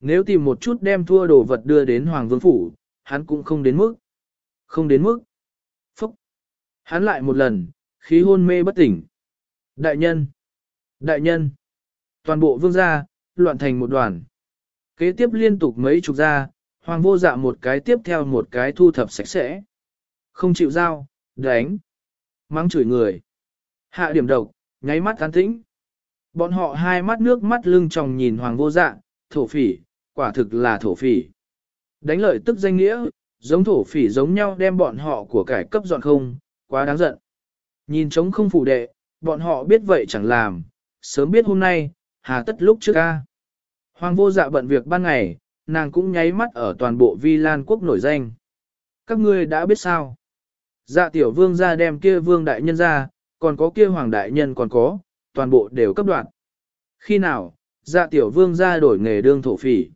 Nếu tìm một chút đem thua đồ vật đưa đến Hoàng Vương Phủ, hắn cũng không đến mức. Không đến mức. Hắn lại một lần, khí hôn mê bất tỉnh. Đại nhân. Đại nhân. Toàn bộ vương gia, loạn thành một đoàn. Kế tiếp liên tục mấy chục gia, hoàng vô dạ một cái tiếp theo một cái thu thập sạch sẽ. Không chịu giao, đánh. Mắng chửi người. Hạ điểm độc, nháy mắt tán tĩnh. Bọn họ hai mắt nước mắt lưng tròng nhìn hoàng vô dạ, thổ phỉ, quả thực là thổ phỉ. Đánh lợi tức danh nghĩa, giống thổ phỉ giống nhau đem bọn họ của cải cấp dọn không, quá đáng giận. Nhìn trống không phủ đệ, bọn họ biết vậy chẳng làm, sớm biết hôm nay, hà tất lúc trước ca. Hoàng vô dạ bận việc ban ngày, nàng cũng nháy mắt ở toàn bộ vi lan quốc nổi danh. Các ngươi đã biết sao? Dạ tiểu vương ra đem kia vương đại nhân ra, còn có kia hoàng đại nhân còn có, toàn bộ đều cấp đoạt. Khi nào, dạ tiểu vương ra đổi nghề đương thổ phỉ.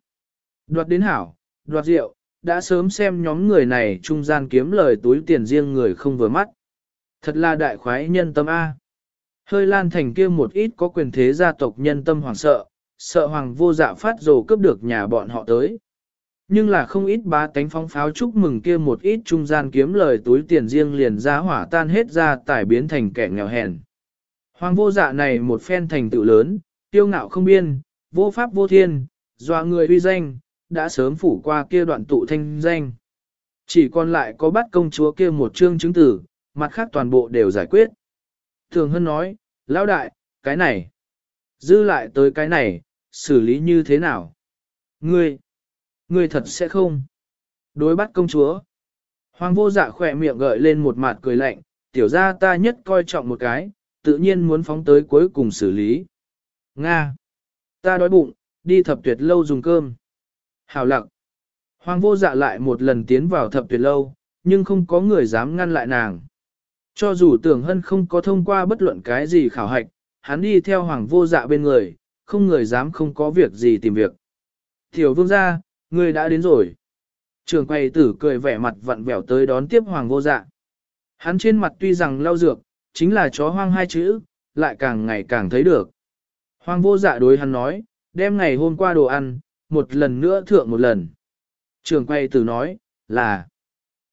Đoạt đến hảo, đoạt rượu, đã sớm xem nhóm người này trung gian kiếm lời túi tiền riêng người không vừa mắt. Thật là đại khoái nhân tâm A. Hơi lan thành kia một ít có quyền thế gia tộc nhân tâm hoàng sợ, sợ hoàng vô dạ phát rồ cướp được nhà bọn họ tới. Nhưng là không ít bá tánh phong pháo chúc mừng kia một ít trung gian kiếm lời túi tiền riêng liền ra hỏa tan hết ra tải biến thành kẻ nghèo hèn. Hoàng vô dạ này một phen thành tựu lớn, tiêu ngạo không biên, vô pháp vô thiên, dọa người uy danh, đã sớm phủ qua kia đoạn tụ thanh danh. Chỉ còn lại có bắt công chúa kia một chương chứng tử, mặt khác toàn bộ đều giải quyết. Thường Hân nói, lão đại, cái này, dư lại tới cái này, xử lý như thế nào? Ngươi, ngươi thật sẽ không. Đối bắt công chúa. Hoàng vô dạ khỏe miệng gợi lên một mặt cười lạnh, tiểu ra ta nhất coi trọng một cái, tự nhiên muốn phóng tới cuối cùng xử lý. Nga. Ta đói bụng, đi thập tuyệt lâu dùng cơm. Hào lặng. Hoàng vô dạ lại một lần tiến vào thập tuyệt lâu, nhưng không có người dám ngăn lại nàng. Cho dù tưởng hân không có thông qua bất luận cái gì khảo hạch, hắn đi theo hoàng vô dạ bên người, không người dám không có việc gì tìm việc. Tiểu vương gia, người đã đến rồi. Trường quay tử cười vẻ mặt vặn vẹo tới đón tiếp hoàng vô dạ. Hắn trên mặt tuy rằng lau dược, chính là chó hoang hai chữ, lại càng ngày càng thấy được. Hoàng vô dạ đối hắn nói, đem ngày hôm qua đồ ăn, một lần nữa thượng một lần. Trường quay tử nói, là,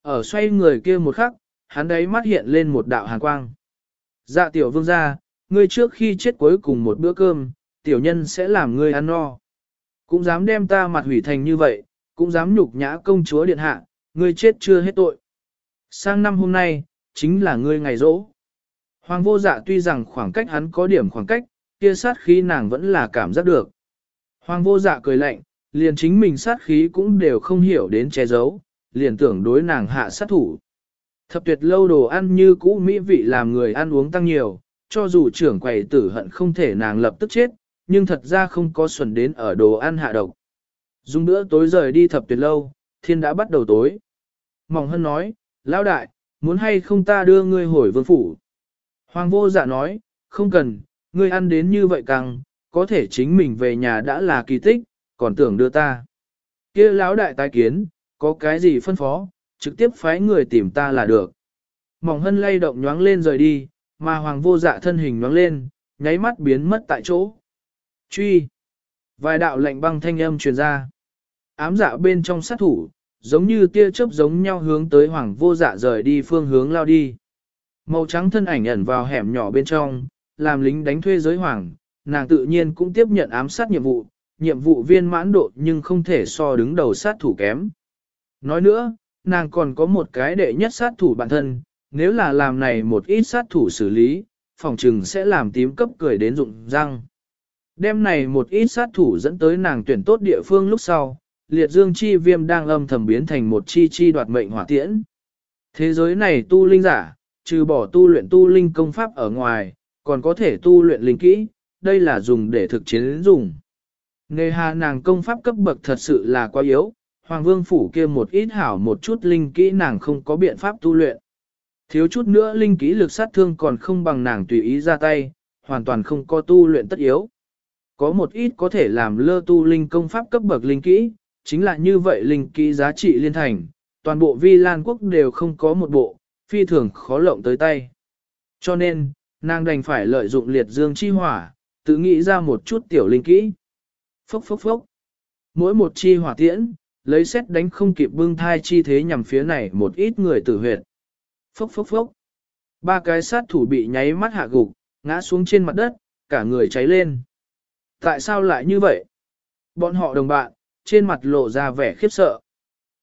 ở xoay người kia một khắc, hắn đấy mắt hiện lên một đạo hàn quang. Dạ tiểu vương gia, ngươi trước khi chết cuối cùng một bữa cơm, tiểu nhân sẽ làm ngươi ăn no. Cũng dám đem ta mặt hủy thành như vậy, cũng dám nhục nhã công chúa điện hạ, ngươi chết chưa hết tội. Sang năm hôm nay, chính là ngươi ngày rỗ. Hoàng vô dạ tuy rằng khoảng cách hắn có điểm khoảng cách, kia sát khí nàng vẫn là cảm giác được. Hoàng vô dạ cười lạnh, liền chính mình sát khí cũng đều không hiểu đến che giấu, liền tưởng đối nàng hạ sát thủ. Thập tuyệt lâu đồ ăn như cũ mỹ vị làm người ăn uống tăng nhiều, cho dù trưởng quầy tử hận không thể nàng lập tức chết, nhưng thật ra không có xuẩn đến ở đồ ăn hạ độc. Dùng bữa tối rời đi thập tuyệt lâu, thiên đã bắt đầu tối. Mỏng hân nói, lão đại, muốn hay không ta đưa ngươi hồi vương phủ. Hoàng vô dạ nói, không cần, ngươi ăn đến như vậy càng, có thể chính mình về nhà đã là kỳ tích, còn tưởng đưa ta. kia lão đại tái kiến, có cái gì phân phó, trực tiếp phái người tìm ta là được. Mỏng hân lay động nhoáng lên rời đi, mà hoàng vô dạ thân hình nhoáng lên, nháy mắt biến mất tại chỗ. Truy! Vài đạo lệnh băng thanh âm truyền ra. Ám dạ bên trong sát thủ, giống như tia chớp giống nhau hướng tới hoàng vô dạ rời đi phương hướng lao đi. Màu trắng thân ảnh ẩn vào hẻm nhỏ bên trong, làm lính đánh thuê giới hoàng, nàng tự nhiên cũng tiếp nhận ám sát nhiệm vụ, nhiệm vụ viên mãn độ nhưng không thể so đứng đầu sát thủ kém. Nói nữa, nàng còn có một cái đệ nhất sát thủ bản thân, nếu là làm này một ít sát thủ xử lý, phòng trừng sẽ làm tím cấp cười đến rụng răng. Đêm này một ít sát thủ dẫn tới nàng tuyển tốt địa phương lúc sau, liệt dương chi viêm đang âm thầm biến thành một chi chi đoạt mệnh hỏa tiễn. Thế giới này tu linh giả, trừ bỏ tu luyện tu linh công pháp ở ngoài, còn có thể tu luyện linh kỹ, đây là dùng để thực chiến dùng. Nghề hà nàng công pháp cấp bậc thật sự là quá yếu, Hoàng Vương Phủ kia một ít hảo một chút linh kỹ nàng không có biện pháp tu luyện. Thiếu chút nữa linh kỹ lực sát thương còn không bằng nàng tùy ý ra tay, hoàn toàn không có tu luyện tất yếu. Có một ít có thể làm lơ tu linh công pháp cấp bậc linh kỹ, chính là như vậy linh kỹ giá trị liên thành, toàn bộ vi lan quốc đều không có một bộ, phi thường khó lộng tới tay. Cho nên, nàng đành phải lợi dụng liệt dương chi hỏa, tự nghĩ ra một chút tiểu linh kỹ. Phốc phốc phốc. Mỗi một chi hỏa tiễn, lấy xét đánh không kịp bưng thai chi thế nhằm phía này một ít người tử huyệt. Phốc phốc phốc. Ba cái sát thủ bị nháy mắt hạ gục, ngã xuống trên mặt đất, cả người cháy lên. Tại sao lại như vậy? Bọn họ đồng bạn, trên mặt lộ ra vẻ khiếp sợ.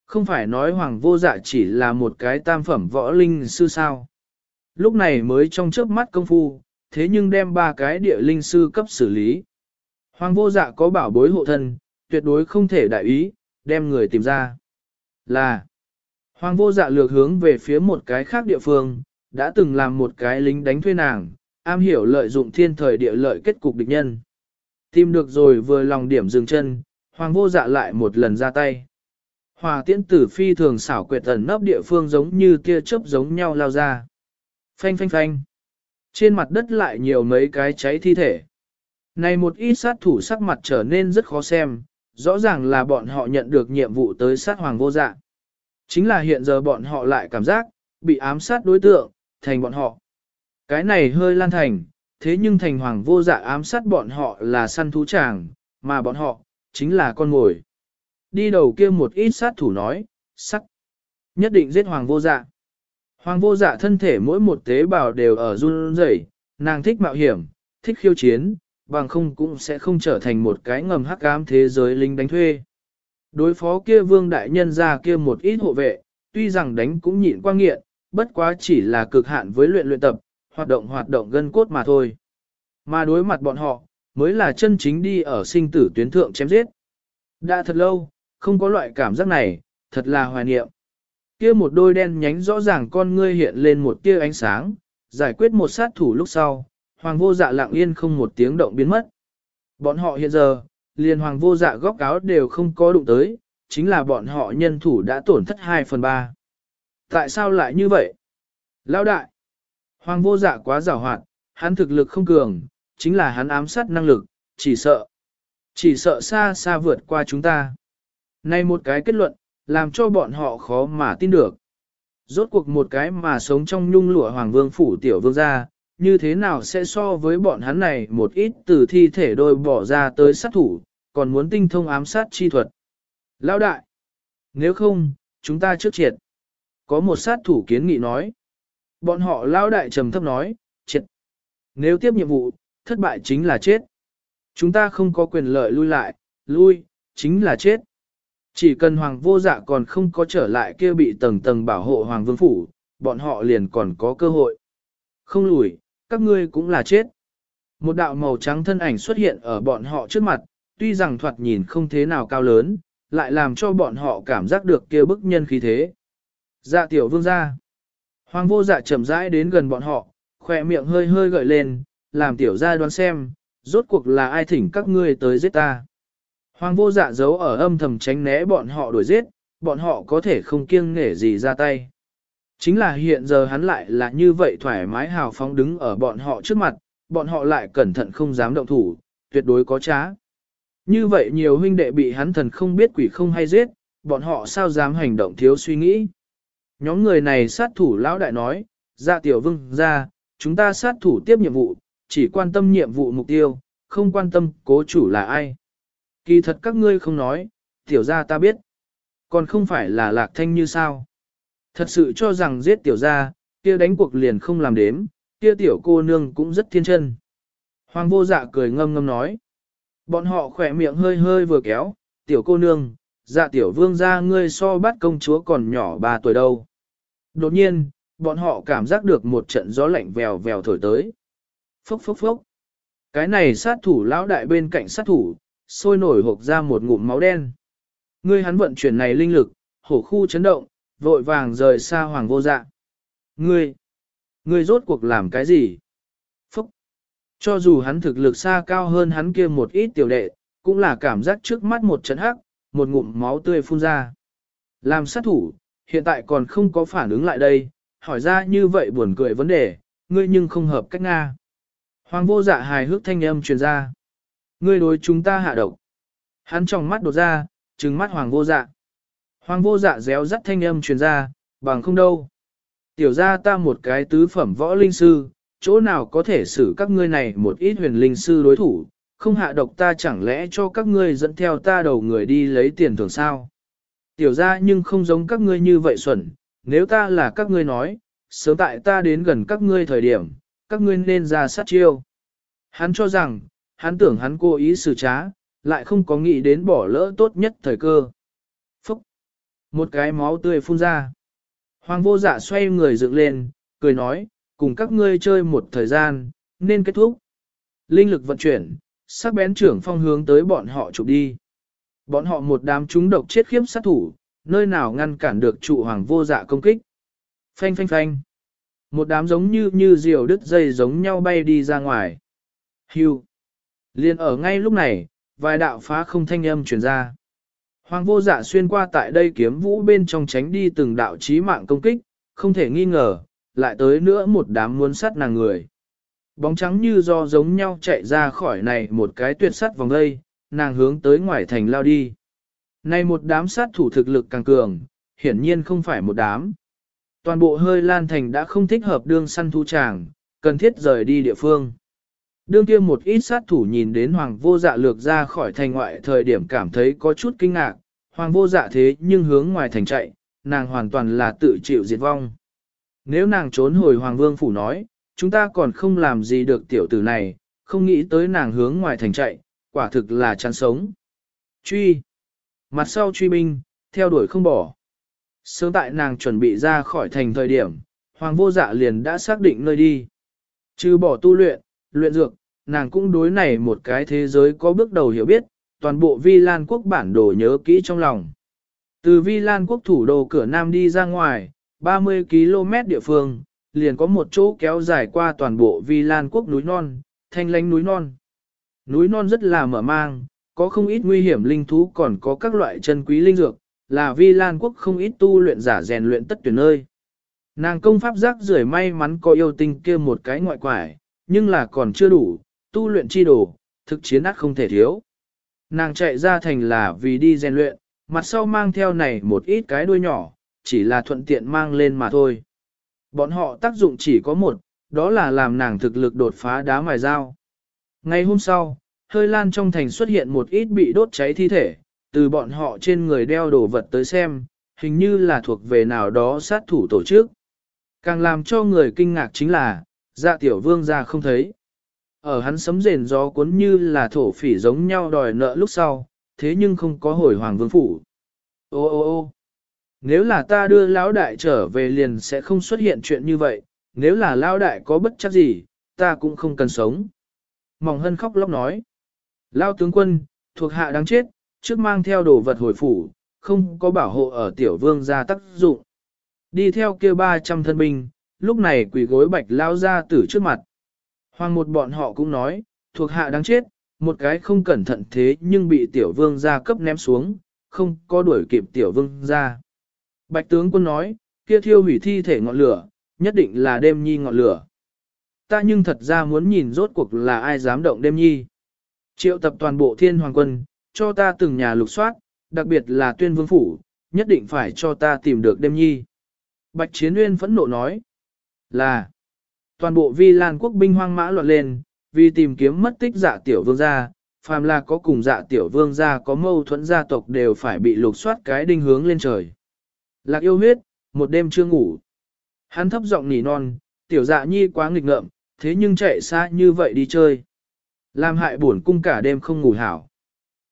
Không phải nói hoàng vô dạ chỉ là một cái tam phẩm võ linh sư sao. Lúc này mới trong trước mắt công phu, thế nhưng đem ba cái địa linh sư cấp xử lý. Hoàng vô dạ có bảo bối hộ thân, tuyệt đối không thể đại ý, đem người tìm ra. Là, Hoàng vô dạ lược hướng về phía một cái khác địa phương, đã từng làm một cái lính đánh thuê nàng, am hiểu lợi dụng thiên thời địa lợi kết cục địch nhân. Tìm được rồi vừa lòng điểm dừng chân, hoàng vô dạ lại một lần ra tay. Hòa tiễn tử phi thường xảo quyệt ẩn nấp địa phương giống như tia chớp giống nhau lao ra. Phanh phanh phanh. Trên mặt đất lại nhiều mấy cái cháy thi thể. Này một ít sát thủ sắc mặt trở nên rất khó xem, rõ ràng là bọn họ nhận được nhiệm vụ tới sát hoàng vô dạ. Chính là hiện giờ bọn họ lại cảm giác, bị ám sát đối tượng, thành bọn họ. Cái này hơi lan thành, thế nhưng thành hoàng vô dạ ám sát bọn họ là săn thú tràng, mà bọn họ, chính là con mồi. Đi đầu kia một ít sát thủ nói, sắc, nhất định giết hoàng vô dạ. Hoàng vô dạ thân thể mỗi một tế bào đều ở run rẩy, nàng thích mạo hiểm, thích khiêu chiến, bằng không cũng sẽ không trở thành một cái ngầm hắc ám thế giới lính đánh thuê. Đối phó kia vương đại nhân ra kia một ít hộ vệ, tuy rằng đánh cũng nhịn qua nghiện, bất quá chỉ là cực hạn với luyện luyện tập, hoạt động hoạt động gân cốt mà thôi. Mà đối mặt bọn họ, mới là chân chính đi ở sinh tử tuyến thượng chém giết. Đã thật lâu, không có loại cảm giác này, thật là hoài niệm. Kia một đôi đen nhánh rõ ràng con ngươi hiện lên một tia ánh sáng, giải quyết một sát thủ lúc sau, hoàng vô dạ lặng yên không một tiếng động biến mất. Bọn họ hiện giờ, liền hoàng vô dạ góc áo đều không có đụng tới, chính là bọn họ nhân thủ đã tổn thất 2 phần 3. Tại sao lại như vậy? Lão đại! Hoàng vô dạ quá giàu hoạt, hắn thực lực không cường, chính là hắn ám sát năng lực, chỉ sợ. Chỉ sợ xa xa vượt qua chúng ta. Này một cái kết luận, làm cho bọn họ khó mà tin được. Rốt cuộc một cái mà sống trong nhung lụa hoàng vương phủ tiểu vương gia, như thế nào sẽ so với bọn hắn này một ít từ thi thể đôi bỏ ra tới sát thủ, còn muốn tinh thông ám sát chi thuật. Lão đại, nếu không, chúng ta trước triệt. Có một sát thủ kiến nghị nói. Bọn họ lão đại trầm thấp nói, triệt. Nếu tiếp nhiệm vụ, thất bại chính là chết. Chúng ta không có quyền lợi lui lại, lui, chính là chết. Chỉ cần hoàng vô dạ còn không có trở lại kia bị tầng tầng bảo hộ hoàng vương phủ, bọn họ liền còn có cơ hội. Không lùi, các ngươi cũng là chết. Một đạo màu trắng thân ảnh xuất hiện ở bọn họ trước mặt, tuy rằng thoạt nhìn không thế nào cao lớn, lại làm cho bọn họ cảm giác được kia bức nhân khí thế. Dạ tiểu vương gia. Hoàng vô dạ chậm rãi đến gần bọn họ, khỏe miệng hơi hơi gợi lên, làm tiểu gia đoán xem, rốt cuộc là ai thỉnh các ngươi tới giết ta. Hoàng vô dạ giấu ở âm thầm tránh né bọn họ đuổi giết, bọn họ có thể không kiêng nể gì ra tay. Chính là hiện giờ hắn lại là như vậy thoải mái hào phóng đứng ở bọn họ trước mặt, bọn họ lại cẩn thận không dám động thủ, tuyệt đối có trá. Như vậy nhiều huynh đệ bị hắn thần không biết quỷ không hay giết, bọn họ sao dám hành động thiếu suy nghĩ. Nhóm người này sát thủ lão đại nói, ra tiểu vương ra, chúng ta sát thủ tiếp nhiệm vụ, chỉ quan tâm nhiệm vụ mục tiêu, không quan tâm cố chủ là ai. Kỳ thật các ngươi không nói, tiểu ra ta biết. Còn không phải là lạc thanh như sao. Thật sự cho rằng giết tiểu ra, kia đánh cuộc liền không làm đếm, kia tiểu cô nương cũng rất thiên chân. Hoàng vô dạ cười ngâm ngâm nói. Bọn họ khỏe miệng hơi hơi vừa kéo, tiểu cô nương, dạ tiểu vương ra ngươi so bắt công chúa còn nhỏ 3 tuổi đâu. Đột nhiên, bọn họ cảm giác được một trận gió lạnh vèo vèo thổi tới. Phốc phốc phốc. Cái này sát thủ lão đại bên cạnh sát thủ, sôi nổi hộp ra một ngụm máu đen. Ngươi hắn vận chuyển này linh lực, hổ khu chấn động, vội vàng rời xa hoàng vô dạ. Ngươi, ngươi rốt cuộc làm cái gì? Phúc! Cho dù hắn thực lực xa cao hơn hắn kia một ít tiểu đệ, cũng là cảm giác trước mắt một trận hắc, một ngụm máu tươi phun ra. Làm sát thủ, hiện tại còn không có phản ứng lại đây, hỏi ra như vậy buồn cười vấn đề, ngươi nhưng không hợp cách Nga. Hoàng vô dạ hài hước thanh âm truyền ra. Ngươi đối chúng ta hạ độc. Hắn trong mắt đột ra, trừng mắt hoàng vô dạ. Hoàng vô dạ réo rắt thanh âm truyền ra, bằng không đâu. Tiểu ra ta một cái tứ phẩm võ linh sư, chỗ nào có thể xử các ngươi này một ít huyền linh sư đối thủ, không hạ độc ta chẳng lẽ cho các ngươi dẫn theo ta đầu người đi lấy tiền thường sao. Tiểu ra nhưng không giống các ngươi như vậy xuẩn, nếu ta là các ngươi nói, sớm tại ta đến gần các ngươi thời điểm, các ngươi nên ra sát chiêu. Hắn cho rằng, hắn tưởng hắn cố ý xử trá, lại không có nghĩ đến bỏ lỡ tốt nhất thời cơ. Một cái máu tươi phun ra. Hoàng vô dạ xoay người dựng lên, cười nói, cùng các ngươi chơi một thời gian, nên kết thúc. Linh lực vận chuyển, sắc bén trưởng phong hướng tới bọn họ chụp đi. Bọn họ một đám chúng độc chết khiếp sát thủ, nơi nào ngăn cản được trụ hoàng vô dạ công kích. Phanh phanh phanh. Một đám giống như như diều đứt dây giống nhau bay đi ra ngoài. Hưu. Liên ở ngay lúc này, vài đạo phá không thanh âm truyền ra. Hoàng vô dạ xuyên qua tại đây kiếm vũ bên trong tránh đi từng đạo chí mạng công kích, không thể nghi ngờ, lại tới nữa một đám muốn sát nàng người. Bóng trắng như do giống nhau chạy ra khỏi này một cái tuyệt sắt vòng đây, nàng hướng tới ngoài thành lao đi. Này một đám sát thủ thực lực càng cường, hiển nhiên không phải một đám. Toàn bộ hơi lan thành đã không thích hợp đương săn thu tràng, cần thiết rời đi địa phương. Đương kia một ít sát thủ nhìn đến hoàng vô dạ lược ra khỏi thành ngoại thời điểm cảm thấy có chút kinh ngạc, hoàng vô dạ thế nhưng hướng ngoài thành chạy, nàng hoàn toàn là tự chịu diệt vong. Nếu nàng trốn hồi hoàng vương phủ nói, chúng ta còn không làm gì được tiểu tử này, không nghĩ tới nàng hướng ngoài thành chạy, quả thực là chán sống. Truy. Mặt sau truy binh, theo đuổi không bỏ. Sớm tại nàng chuẩn bị ra khỏi thành thời điểm, hoàng vô dạ liền đã xác định nơi đi. Trừ bỏ tu luyện, luyện dược, nàng cũng đối này một cái thế giới có bước đầu hiểu biết, toàn bộ vi lan quốc bản đồ nhớ kỹ trong lòng. Từ vi lan quốc thủ đô cửa nam đi ra ngoài, 30 km địa phương, liền có một chỗ kéo dài qua toàn bộ vi lan quốc núi non, thanh lánh núi non. Núi non rất là mở mang, có không ít nguy hiểm linh thú còn có các loại chân quý linh dược, là vi lan quốc không ít tu luyện giả rèn luyện tất tuyển nơi. Nàng công pháp giác rưởi may mắn có yêu tinh kia một cái ngoại quải, nhưng là còn chưa đủ, tu luyện chi đồ, thực chiến át không thể thiếu. Nàng chạy ra thành là vì đi rèn luyện, mặt sau mang theo này một ít cái đuôi nhỏ, chỉ là thuận tiện mang lên mà thôi. Bọn họ tác dụng chỉ có một, đó là làm nàng thực lực đột phá đá mài dao. Ngày hôm sau, hơi lan trong thành xuất hiện một ít bị đốt cháy thi thể, từ bọn họ trên người đeo đồ vật tới xem, hình như là thuộc về nào đó sát thủ tổ chức. Càng làm cho người kinh ngạc chính là, dạ tiểu vương ra không thấy. Ở hắn sấm rền gió cuốn như là thổ phỉ giống nhau đòi nợ lúc sau, thế nhưng không có hồi hoàng vương phủ. Ô ô ô nếu là ta đưa lão đại trở về liền sẽ không xuất hiện chuyện như vậy, nếu là lão đại có bất chấp gì, ta cũng không cần sống. Mỏng hân khóc lóc nói. Lao tướng quân, thuộc hạ đáng chết, trước mang theo đồ vật hồi phủ, không có bảo hộ ở tiểu vương gia tác dụng. Đi theo kia 300 thân binh, lúc này quỳ gối bạch lao ra tử trước mặt. Hoàng một bọn họ cũng nói, thuộc hạ đáng chết, một cái không cẩn thận thế nhưng bị tiểu vương gia cấp ném xuống, không có đuổi kịp tiểu vương gia. Bạch tướng quân nói, kia thiêu hủy thi thể ngọn lửa, nhất định là đêm nhi ngọn lửa. Ta nhưng thật ra muốn nhìn rốt cuộc là ai dám động đêm nhi. Triệu tập toàn bộ thiên hoàng quân, cho ta từng nhà lục soát, đặc biệt là tuyên vương phủ, nhất định phải cho ta tìm được đêm nhi. Bạch Chiến Nguyên phẫn nộ nói, là, toàn bộ vi lan quốc binh hoang mã loạn lên, vì tìm kiếm mất tích dạ tiểu vương gia, phàm là có cùng dạ tiểu vương gia có mâu thuẫn gia tộc đều phải bị lục soát cái đinh hướng lên trời. Lạc yêu huyết, một đêm chưa ngủ. Hắn thấp giọng nỉ non, tiểu dạ nhi quá nghịch ngợm, thế nhưng chạy xa như vậy đi chơi. Làm hại buồn cung cả đêm không ngủ hảo.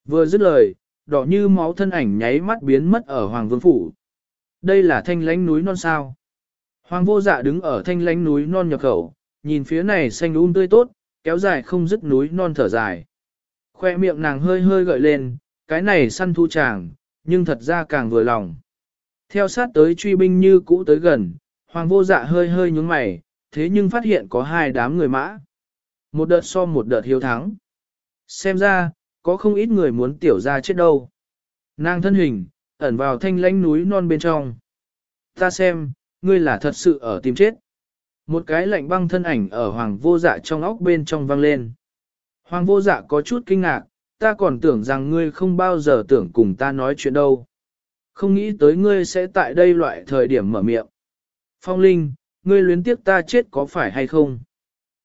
Vừa dứt lời, đỏ như máu thân ảnh nháy mắt biến mất ở Hoàng Vương Phủ. Đây là thanh lánh núi non sao. Hoàng vô dạ đứng ở thanh lánh núi non nhập khẩu, nhìn phía này xanh um tươi tốt, kéo dài không dứt núi non thở dài. Khoe miệng nàng hơi hơi gợi lên, cái này săn thu chàng, nhưng thật ra càng vừa lòng. Theo sát tới truy binh như cũ tới gần, hoàng vô dạ hơi hơi nhúng mày, thế nhưng phát hiện có hai đám người mã. Một đợt so một đợt hiếu thắng. Xem ra, có không ít người muốn tiểu ra chết đâu. Nàng thân hình, ẩn vào thanh lãnh núi non bên trong. Ta xem, ngươi là thật sự ở tìm chết. Một cái lạnh băng thân ảnh ở hoàng vô dạ trong óc bên trong vang lên. Hoàng vô dạ có chút kinh ngạc, ta còn tưởng rằng ngươi không bao giờ tưởng cùng ta nói chuyện đâu. Không nghĩ tới ngươi sẽ tại đây loại thời điểm mở miệng. Phong Linh, ngươi luyến tiếc ta chết có phải hay không?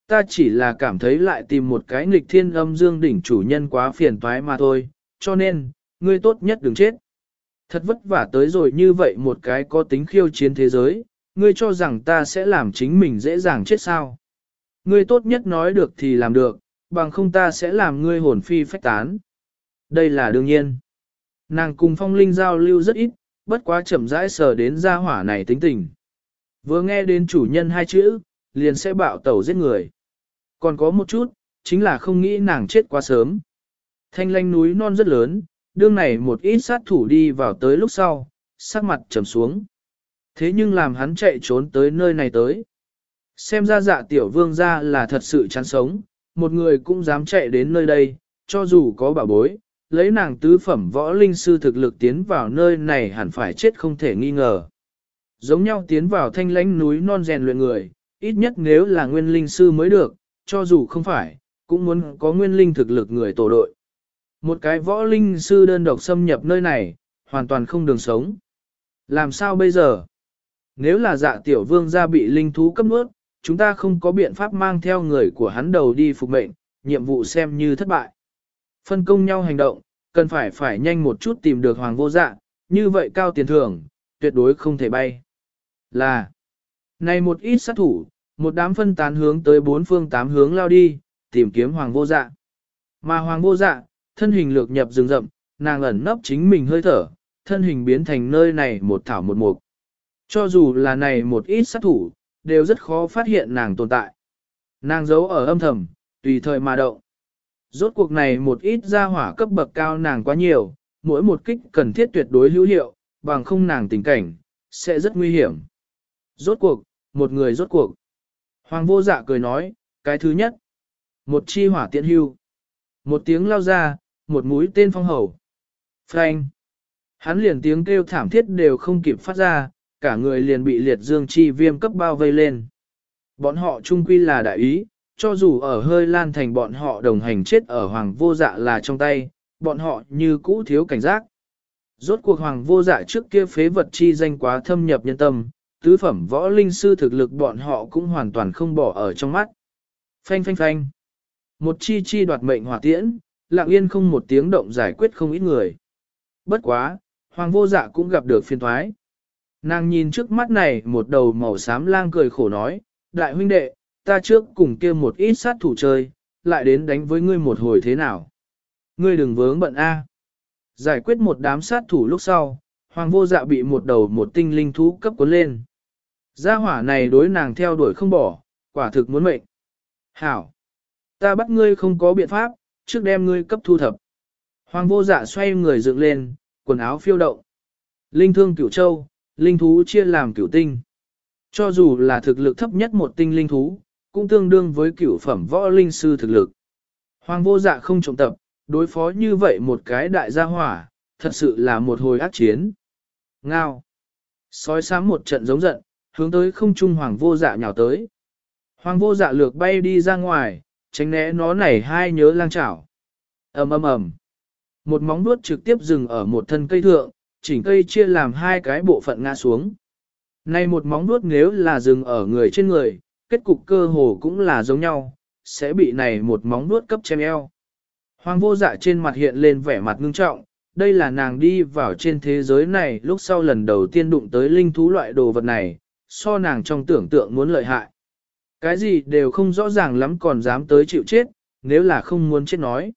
Ta chỉ là cảm thấy lại tìm một cái nghịch thiên âm dương đỉnh chủ nhân quá phiền toái mà thôi, cho nên, ngươi tốt nhất đừng chết. Thật vất vả tới rồi như vậy một cái có tính khiêu chiến thế giới, ngươi cho rằng ta sẽ làm chính mình dễ dàng chết sao. Ngươi tốt nhất nói được thì làm được, bằng không ta sẽ làm ngươi hồn phi phách tán. Đây là đương nhiên. Nàng cùng phong linh giao lưu rất ít, bất quá chậm rãi sờ đến gia hỏa này tính tình. Vừa nghe đến chủ nhân hai chữ, liền sẽ bạo tẩu giết người. Còn có một chút, chính là không nghĩ nàng chết quá sớm. Thanh lanh núi non rất lớn, đương này một ít sát thủ đi vào tới lúc sau, sắc mặt trầm xuống. Thế nhưng làm hắn chạy trốn tới nơi này tới. Xem ra dạ tiểu vương ra là thật sự chán sống, một người cũng dám chạy đến nơi đây, cho dù có bảo bối, lấy nàng tứ phẩm võ linh sư thực lực tiến vào nơi này hẳn phải chết không thể nghi ngờ. Giống nhau tiến vào thanh lãnh núi non rèn luyện người, ít nhất nếu là nguyên linh sư mới được, cho dù không phải, cũng muốn có nguyên linh thực lực người tổ đội. Một cái võ linh sư đơn độc xâm nhập nơi này, hoàn toàn không đường sống. Làm sao bây giờ? Nếu là dạ tiểu vương gia bị linh thú cấp nuốt, chúng ta không có biện pháp mang theo người của hắn đầu đi phục mệnh, nhiệm vụ xem như thất bại. Phân công nhau hành động, cần phải phải nhanh một chút tìm được hoàng vô dạ, như vậy cao tiền thưởng, tuyệt đối không thể bay. Là, này một ít sát thủ, một đám phân tán hướng tới bốn phương tám hướng lao đi, tìm kiếm hoàng vô dạ. Mà hoàng vô dạ, thân hình lược nhập rừng rậm, nàng ẩn nấp chính mình hơi thở, thân hình biến thành nơi này một thảo một mục. Cho dù là này một ít sát thủ, đều rất khó phát hiện nàng tồn tại. Nàng giấu ở âm thầm, tùy thời mà động. Rốt cuộc này một ít gia hỏa cấp bậc cao nàng quá nhiều, mỗi một kích cần thiết tuyệt đối hữu hiệu, bằng không nàng tình cảnh, sẽ rất nguy hiểm. Rốt cuộc, một người rốt cuộc. Hoàng vô dạ cười nói, cái thứ nhất, một chi hỏa tiện hưu. Một tiếng lao ra, một mũi tên phong hầu. Frank. Hắn liền tiếng kêu thảm thiết đều không kịp phát ra, cả người liền bị liệt dương chi viêm cấp bao vây lên. Bọn họ trung quy là đại ý, cho dù ở hơi lan thành bọn họ đồng hành chết ở hoàng vô dạ là trong tay, bọn họ như cũ thiếu cảnh giác. Rốt cuộc hoàng vô dạ trước kia phế vật chi danh quá thâm nhập nhân tâm, tứ phẩm võ linh sư thực lực bọn họ cũng hoàn toàn không bỏ ở trong mắt. Phanh phanh phanh. Một chi chi đoạt mệnh hỏa tiễn, lặng yên không một tiếng động giải quyết không ít người. Bất quá, hoàng vô dạ cũng gặp được phiên thoái. Nàng nhìn trước mắt này một đầu màu xám lang cười khổ nói, đại huynh đệ, ta trước cùng kia một ít sát thủ chơi, lại đến đánh với ngươi một hồi thế nào. Ngươi đừng vướng bận A. Giải quyết một đám sát thủ lúc sau, hoàng vô dạ bị một đầu một tinh linh thú cấp cuốn lên. Gia hỏa này đối nàng theo đuổi không bỏ, quả thực muốn mệnh. Hảo! Ta bắt ngươi không có biện pháp, trước đem ngươi cấp thu thập. Hoàng vô dạ xoay người dựng lên, quần áo phiêu động. Linh thương cửu châu, linh thú chia làm cửu tinh. Cho dù là thực lực thấp nhất một tinh linh thú, cũng tương đương với cửu phẩm võ linh sư thực lực. Hoàng vô dạ không trọng tập, đối phó như vậy một cái đại gia hỏa, thật sự là một hồi ác chiến. Ngao. Sói sám một trận giống giận, hướng tới không trung hoàng vô dạ nhào tới. Hoàng vô dạ lược bay đi ra ngoài, tránh né nó này hai nhớ lang chảo. ầm ầm ầm. Một móng vuốt trực tiếp dừng ở một thân cây thượng, chỉnh cây chia làm hai cái bộ phận ngã xuống. Này một móng vuốt nếu là dừng ở người trên người, kết cục cơ hồ cũng là giống nhau, sẽ bị này một móng vuốt cấp chém eo. Hoàng vô dạ trên mặt hiện lên vẻ mặt ngưng trọng, đây là nàng đi vào trên thế giới này lúc sau lần đầu tiên đụng tới linh thú loại đồ vật này, so nàng trong tưởng tượng muốn lợi hại. Cái gì đều không rõ ràng lắm còn dám tới chịu chết, nếu là không muốn chết nói.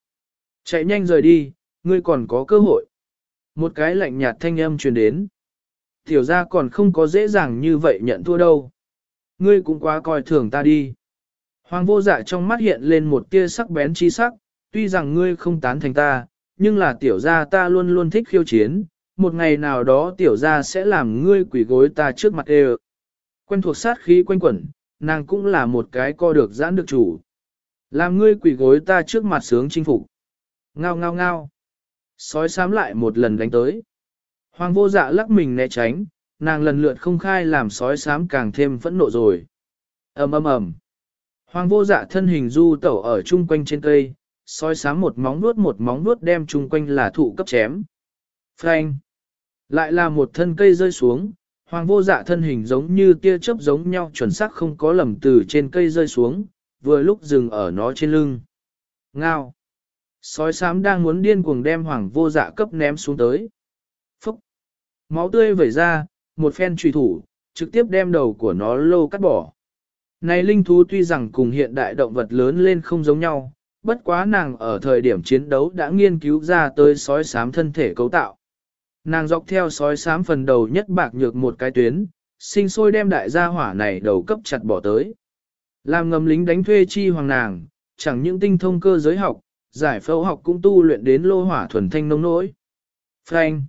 Chạy nhanh rời đi, ngươi còn có cơ hội. Một cái lạnh nhạt thanh âm truyền đến. Tiểu ra còn không có dễ dàng như vậy nhận thua đâu. Ngươi cũng quá coi thường ta đi. Hoàng vô dạ trong mắt hiện lên một tia sắc bén chi sắc, tuy rằng ngươi không tán thành ta, nhưng là tiểu gia ta luôn luôn thích khiêu chiến, một ngày nào đó tiểu gia sẽ làm ngươi quỷ gối ta trước mặt đều. Quen thuộc sát khí quanh quẩn, nàng cũng là một cái co được giãn được chủ. Làm ngươi quỷ gối ta trước mặt sướng chinh phục. Ngao ngao ngao. Sói sám lại một lần đánh tới. Hoàng vô dạ lắc mình né tránh, nàng lần lượt không khai làm sói sám càng thêm phẫn nộ rồi. ầm ầm ầm. Hoàng vô dạ thân hình du tẩu ở chung quanh trên cây, sói sám một móng nuốt một móng nuốt đem chung quanh là thụ cấp chém. Phanh. Lại là một thân cây rơi xuống, hoàng vô dạ thân hình giống như tia chớp giống nhau chuẩn xác không có lầm từ trên cây rơi xuống, vừa lúc dừng ở nó trên lưng. Ngao. Sói sám đang muốn điên cuồng đem hoàng vô dạ cấp ném xuống tới. Phúc. Máu tươi vẩy ra, một phen truy thủ, trực tiếp đem đầu của nó lô cắt bỏ. Này linh thú tuy rằng cùng hiện đại động vật lớn lên không giống nhau, bất quá nàng ở thời điểm chiến đấu đã nghiên cứu ra tới sói sám thân thể cấu tạo. Nàng dọc theo sói sám phần đầu nhất bạc nhược một cái tuyến, sinh sôi đem đại gia hỏa này đầu cấp chặt bỏ tới. Làm ngầm lính đánh thuê chi hoàng nàng, chẳng những tinh thông cơ giới học, giải phẫu học cũng tu luyện đến lô hỏa thuần thanh nông nỗi. Frank.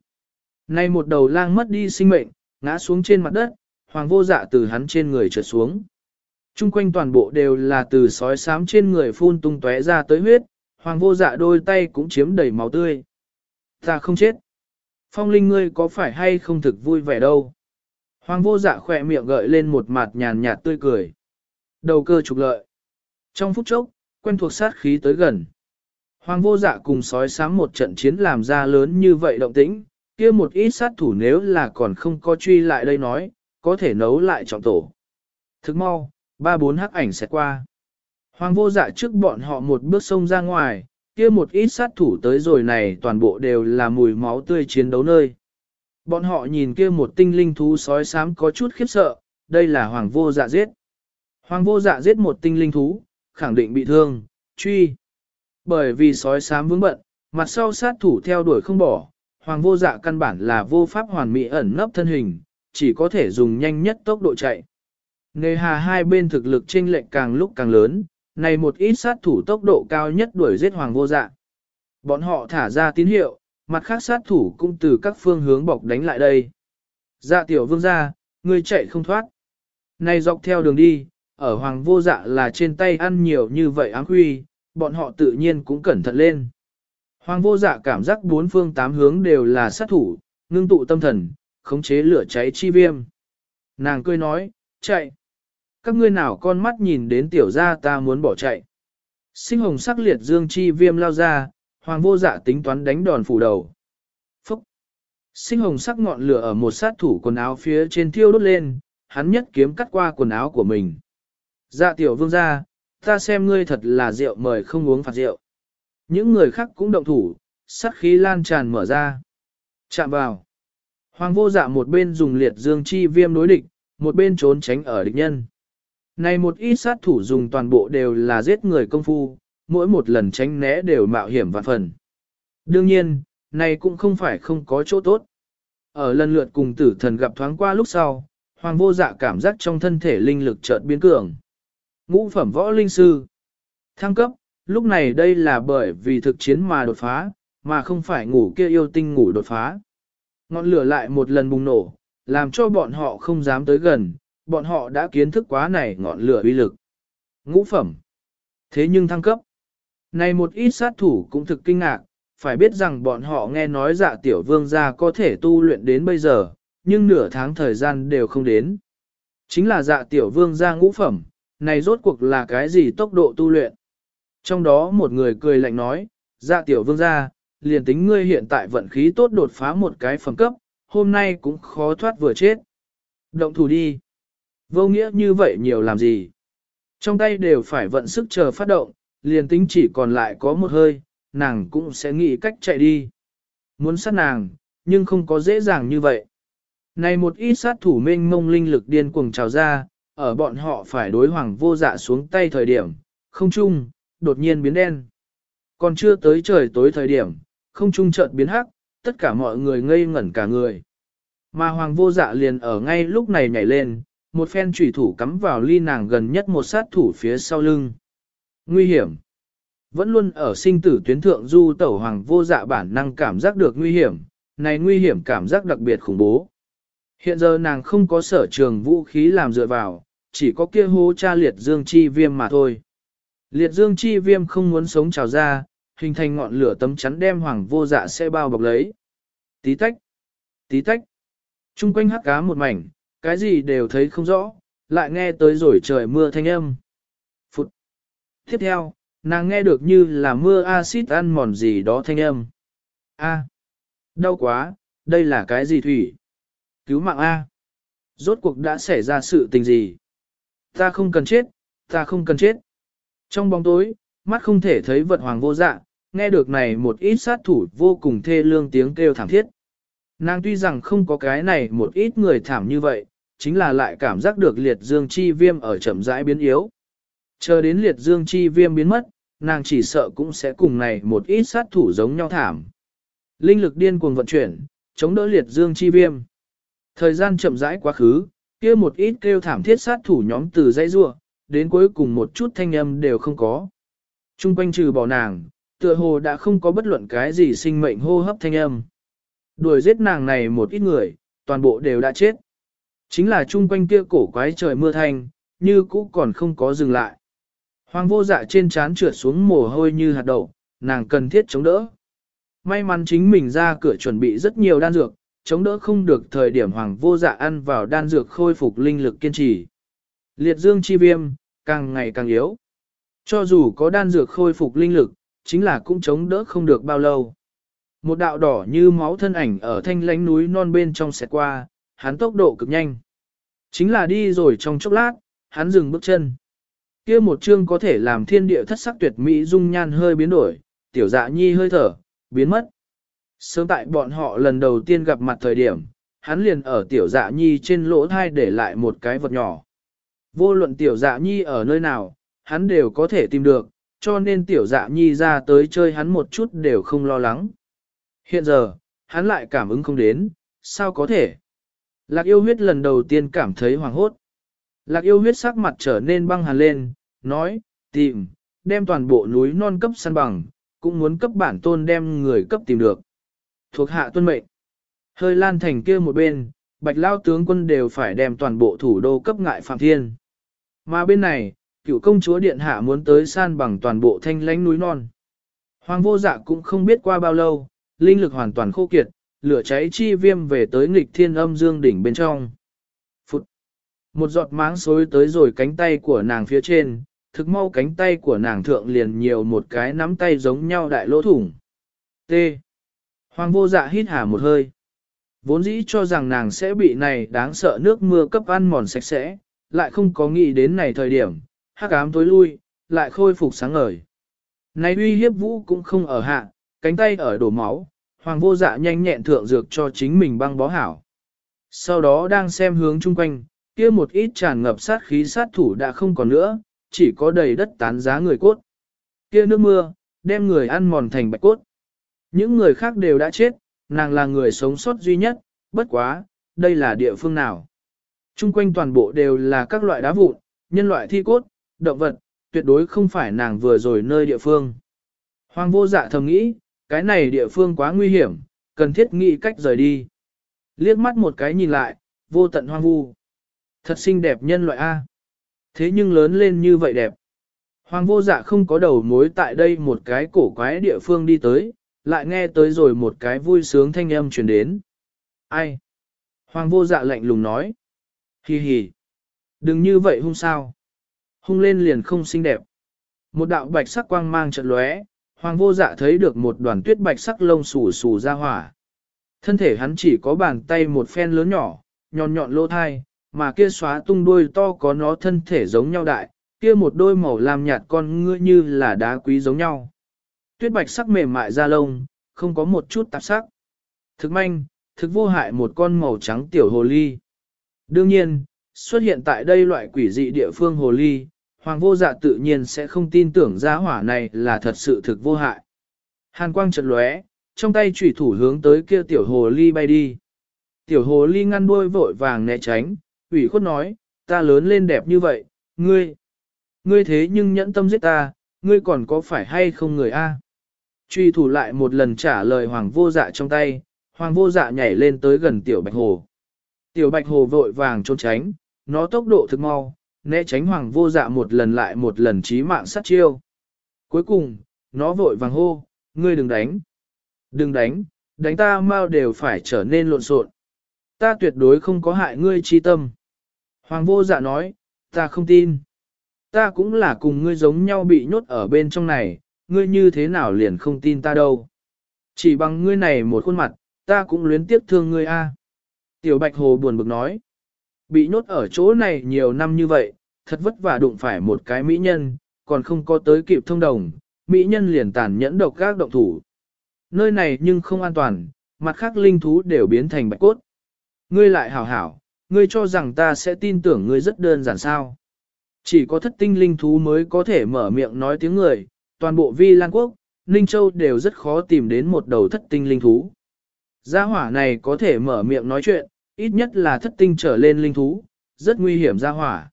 Nay một đầu lang mất đi sinh mệnh, ngã xuống trên mặt đất, hoàng vô dạ từ hắn trên người trượt xuống. Trung quanh toàn bộ đều là từ sói sám trên người phun tung tóe ra tới huyết, hoàng vô dạ đôi tay cũng chiếm đầy máu tươi. Ta không chết. Phong linh ngươi có phải hay không thực vui vẻ đâu. Hoàng vô dạ khỏe miệng gợi lên một mặt nhàn nhạt tươi cười. Đầu cơ trục lợi. Trong phút chốc, quen thuộc sát khí tới gần. Hoàng vô dạ cùng sói sáng một trận chiến làm ra lớn như vậy động tĩnh, kia một ít sát thủ nếu là còn không có truy lại đây nói, có thể nấu lại trọng tổ. Thức mau, ba bốn hắc ảnh sẽ qua. Hoàng vô dạ trước bọn họ một bước sông ra ngoài, kia một ít sát thủ tới rồi này toàn bộ đều là mùi máu tươi chiến đấu nơi. Bọn họ nhìn kia một tinh linh thú sói xám có chút khiếp sợ, đây là hoàng vô dạ giết. Hoàng vô dạ giết một tinh linh thú, khẳng định bị thương, truy. Bởi vì sói xám vướng bận, mặt sau sát thủ theo đuổi không bỏ, hoàng vô dạ căn bản là vô pháp hoàn mỹ ẩn nấp thân hình, chỉ có thể dùng nhanh nhất tốc độ chạy. Nề hà hai bên thực lực chênh lệch càng lúc càng lớn, này một ít sát thủ tốc độ cao nhất đuổi giết hoàng vô dạ. Bọn họ thả ra tín hiệu, mặt khác sát thủ cũng từ các phương hướng bọc đánh lại đây. Dạ tiểu vương ra, ngươi chạy không thoát. Này dọc theo đường đi, ở hoàng vô dạ là trên tay ăn nhiều như vậy ám huy, bọn họ tự nhiên cũng cẩn thận lên. Hoàng vô dạ cảm giác bốn phương tám hướng đều là sát thủ, ngưng tụ tâm thần, khống chế lửa cháy chi viêm. Nàng cười nói, chạy. Các ngươi nào con mắt nhìn đến tiểu gia ta muốn bỏ chạy. Sinh hồng sắc liệt dương chi viêm lao ra, hoàng vô dạ tính toán đánh đòn phủ đầu. Phúc! Sinh hồng sắc ngọn lửa ở một sát thủ quần áo phía trên thiêu đốt lên, hắn nhất kiếm cắt qua quần áo của mình. Dạ tiểu vương gia, ta xem ngươi thật là rượu mời không uống phạt rượu. Những người khác cũng động thủ, sát khí lan tràn mở ra. Chạm vào. Hoàng vô dạ một bên dùng liệt dương chi viêm đối địch, một bên trốn tránh ở địch nhân. Này một ít sát thủ dùng toàn bộ đều là giết người công phu, mỗi một lần tránh né đều mạo hiểm vạn phần. Đương nhiên, này cũng không phải không có chỗ tốt. Ở lần lượt cùng tử thần gặp thoáng qua lúc sau, hoàng vô dạ cảm giác trong thân thể linh lực chợt biến cường. Ngũ phẩm võ linh sư. Thăng cấp, lúc này đây là bởi vì thực chiến mà đột phá, mà không phải ngủ kia yêu tinh ngủ đột phá. Ngọn lửa lại một lần bùng nổ, làm cho bọn họ không dám tới gần, bọn họ đã kiến thức quá này ngọn lửa uy lực. Ngũ phẩm. Thế nhưng thăng cấp. Này một ít sát thủ cũng thực kinh ngạc, phải biết rằng bọn họ nghe nói dạ tiểu vương gia có thể tu luyện đến bây giờ, nhưng nửa tháng thời gian đều không đến. Chính là dạ tiểu vương gia ngũ phẩm, này rốt cuộc là cái gì tốc độ tu luyện. Trong đó một người cười lạnh nói, dạ tiểu vương gia, liền tính ngươi hiện tại vận khí tốt đột phá một cái phẩm cấp, hôm nay cũng khó thoát vừa chết. Động thủ đi. Vô nghĩa như vậy nhiều làm gì? Trong tay đều phải vận sức chờ phát động, liền tính chỉ còn lại có một hơi, nàng cũng sẽ nghĩ cách chạy đi. Muốn sát nàng, nhưng không có dễ dàng như vậy. Này một ít sát thủ mênh mông linh lực điên cuồng trào ra, ở bọn họ phải đối hoàng vô dạ xuống tay thời điểm, không chung, đột nhiên biến đen. Còn chưa tới trời tối thời điểm, không trung chợt biến hắc, tất cả mọi người ngây ngẩn cả người. Mà hoàng vô dạ liền ở ngay lúc này nhảy lên, một phen chủy thủ cắm vào ly nàng gần nhất một sát thủ phía sau lưng. Nguy hiểm. Vẫn luôn ở sinh tử tuyến thượng du tẩu hoàng vô dạ bản năng cảm giác được nguy hiểm, này nguy hiểm cảm giác đặc biệt khủng bố. Hiện giờ nàng không có sở trường vũ khí làm dựa vào, chỉ có kia hố cha liệt dương chi viêm mà thôi. Liệt dương chi viêm không muốn sống trào ra, hình thành ngọn lửa tấm chắn đem hoàng vô dạ sẽ bao bọc lấy. Tí tách, tí tách. Trung quanh hắc cá một mảnh, cái gì đều thấy không rõ, lại nghe tới rồi trời mưa thanh âm. Phụt. Tiếp theo, nàng nghe được như là mưa axit ăn mòn gì đó thanh âm. A. Đau quá, đây là cái gì thủy? Cứu mạng A. Rốt cuộc đã xảy ra sự tình gì? Ta không cần chết, ta không cần chết. Trong bóng tối, mắt không thể thấy vật hoàng vô dạ, nghe được này một ít sát thủ vô cùng thê lương tiếng kêu thảm thiết. Nàng tuy rằng không có cái này một ít người thảm như vậy, chính là lại cảm giác được liệt dương chi viêm ở chậm rãi biến yếu. Chờ đến liệt dương chi viêm biến mất, nàng chỉ sợ cũng sẽ cùng này một ít sát thủ giống nhau thảm. Linh lực điên cuồng vận chuyển, chống đỡ liệt dương chi viêm. Thời gian chậm rãi quá khứ, kia một ít kêu thảm thiết sát thủ nhóm từ dây rua, đến cuối cùng một chút thanh âm đều không có. Trung quanh trừ bỏ nàng, tựa hồ đã không có bất luận cái gì sinh mệnh hô hấp thanh âm. Đuổi giết nàng này một ít người, toàn bộ đều đã chết. Chính là chung quanh kia cổ quái trời mưa thanh, như cũ còn không có dừng lại. Hoàng vô dạ trên trán trượt xuống mồ hôi như hạt đậu, nàng cần thiết chống đỡ. May mắn chính mình ra cửa chuẩn bị rất nhiều đan dược, chống đỡ không được thời điểm hoàng vô dạ ăn vào đan dược khôi phục linh lực kiên trì. Liệt dương chi viêm, càng ngày càng yếu. Cho dù có đan dược khôi phục linh lực, chính là cũng chống đỡ không được bao lâu. Một đạo đỏ như máu thân ảnh ở thanh lánh núi non bên trong xẹt qua, hắn tốc độ cực nhanh. Chính là đi rồi trong chốc lát, hắn dừng bước chân. kia một chương có thể làm thiên địa thất sắc tuyệt mỹ dung nhan hơi biến đổi, tiểu dạ nhi hơi thở, biến mất. Sớm tại bọn họ lần đầu tiên gặp mặt thời điểm, hắn liền ở tiểu dạ nhi trên lỗ thai để lại một cái vật nhỏ. Vô luận tiểu dạ nhi ở nơi nào, hắn đều có thể tìm được, cho nên tiểu dạ nhi ra tới chơi hắn một chút đều không lo lắng. Hiện giờ, hắn lại cảm ứng không đến, sao có thể? Lạc yêu huyết lần đầu tiên cảm thấy hoàng hốt. Lạc yêu huyết sắc mặt trở nên băng hàn lên, nói, tìm, đem toàn bộ núi non cấp săn bằng, cũng muốn cấp bản tôn đem người cấp tìm được. Thuộc hạ tuân mệnh. Hơi lan thành kia một bên, bạch lao tướng quân đều phải đem toàn bộ thủ đô cấp ngại phạm thiên. Mà bên này, cựu công chúa điện hạ muốn tới san bằng toàn bộ thanh lãnh núi non. Hoàng vô dạ cũng không biết qua bao lâu, linh lực hoàn toàn khô kiệt, lửa cháy chi viêm về tới nghịch thiên âm dương đỉnh bên trong. Phụt! Một giọt máng xối tới rồi cánh tay của nàng phía trên, thực mau cánh tay của nàng thượng liền nhiều một cái nắm tay giống nhau đại lỗ thủng. T. Hoàng vô dạ hít hà một hơi. Vốn dĩ cho rằng nàng sẽ bị này đáng sợ nước mưa cấp ăn mòn sạch sẽ, lại không có nghĩ đến này thời điểm, hắc ám tối lui, lại khôi phục sáng ngời. Này uy hiếp vũ cũng không ở hạ, cánh tay ở đổ máu, hoàng vô dạ nhanh nhẹn thượng dược cho chính mình băng bó hảo. Sau đó đang xem hướng chung quanh, kia một ít tràn ngập sát khí sát thủ đã không còn nữa, chỉ có đầy đất tán giá người cốt. Kia nước mưa, đem người ăn mòn thành bạch cốt. Những người khác đều đã chết, nàng là người sống sót duy nhất, bất quá, đây là địa phương nào. Trung quanh toàn bộ đều là các loại đá vụn, nhân loại thi cốt, động vật, tuyệt đối không phải nàng vừa rồi nơi địa phương. Hoàng vô dạ thầm nghĩ, cái này địa phương quá nguy hiểm, cần thiết nghĩ cách rời đi. Liếc mắt một cái nhìn lại, vô tận hoang vu. Thật xinh đẹp nhân loại A. Thế nhưng lớn lên như vậy đẹp. Hoàng vô dạ không có đầu mối tại đây một cái cổ quái địa phương đi tới, lại nghe tới rồi một cái vui sướng thanh âm truyền đến. Ai? Hoàng vô dạ lạnh lùng nói. Hi hi. Đừng như vậy hung sao. Hung lên liền không xinh đẹp. Một đạo bạch sắc quang mang trận lóe, hoàng vô dạ thấy được một đoàn tuyết bạch sắc lông xù xù ra hỏa. Thân thể hắn chỉ có bàn tay một phen lớn nhỏ, nhọn nhọn lỗ thai, mà kia xóa tung đuôi to có nó thân thể giống nhau đại, kia một đôi màu lam nhạt con ngựa như là đá quý giống nhau. Tuyết bạch sắc mềm mại da lông, không có một chút tạp sắc. Thực manh, thực vô hại một con màu trắng tiểu hồ ly. Đương nhiên, xuất hiện tại đây loại quỷ dị địa phương hồ ly, hoàng vô dạ tự nhiên sẽ không tin tưởng giá hỏa này là thật sự thực vô hại. Hàn quang chợt lóe, trong tay chủy thủ hướng tới kia tiểu hồ ly bay đi. Tiểu hồ ly ngăn đuôi vội vàng né tránh, ủy khuất nói, ta lớn lên đẹp như vậy, ngươi, ngươi thế nhưng nhẫn tâm giết ta, ngươi còn có phải hay không người a? Truy thủ lại một lần trả lời hoàng vô dạ trong tay, hoàng vô dạ nhảy lên tới gần tiểu bạch hồ. Tiểu bạch hồ vội vàng trốn tránh, nó tốc độ thực mau, né tránh hoàng vô dạ một lần lại một lần chí mạng sát chiêu. Cuối cùng, nó vội vàng hô, ngươi đừng đánh. Đừng đánh, đánh ta mau đều phải trở nên lộn xộn. Ta tuyệt đối không có hại ngươi chi tâm. Hoàng vô dạ nói, ta không tin. Ta cũng là cùng ngươi giống nhau bị nhốt ở bên trong này, ngươi như thế nào liền không tin ta đâu. Chỉ bằng ngươi này một khuôn mặt, ta cũng luyến tiếc thương ngươi a. Tiểu Bạch Hồ buồn bực nói. Bị nhốt ở chỗ này nhiều năm như vậy, thật vất vả đụng phải một cái mỹ nhân, còn không có tới kịp thông đồng, mỹ nhân liền tàn nhẫn độc các động thủ. Nơi này nhưng không an toàn, mặt khác linh thú đều biến thành bạch cốt. Ngươi lại hảo hảo, ngươi cho rằng ta sẽ tin tưởng ngươi rất đơn giản sao. Chỉ có thất tinh linh thú mới có thể mở miệng nói tiếng người, toàn bộ vi lan quốc, Ninh Châu đều rất khó tìm đến một đầu thất tinh linh thú. Gia hỏa này có thể mở miệng nói chuyện, ít nhất là thất tinh trở lên linh thú, rất nguy hiểm gia hỏa.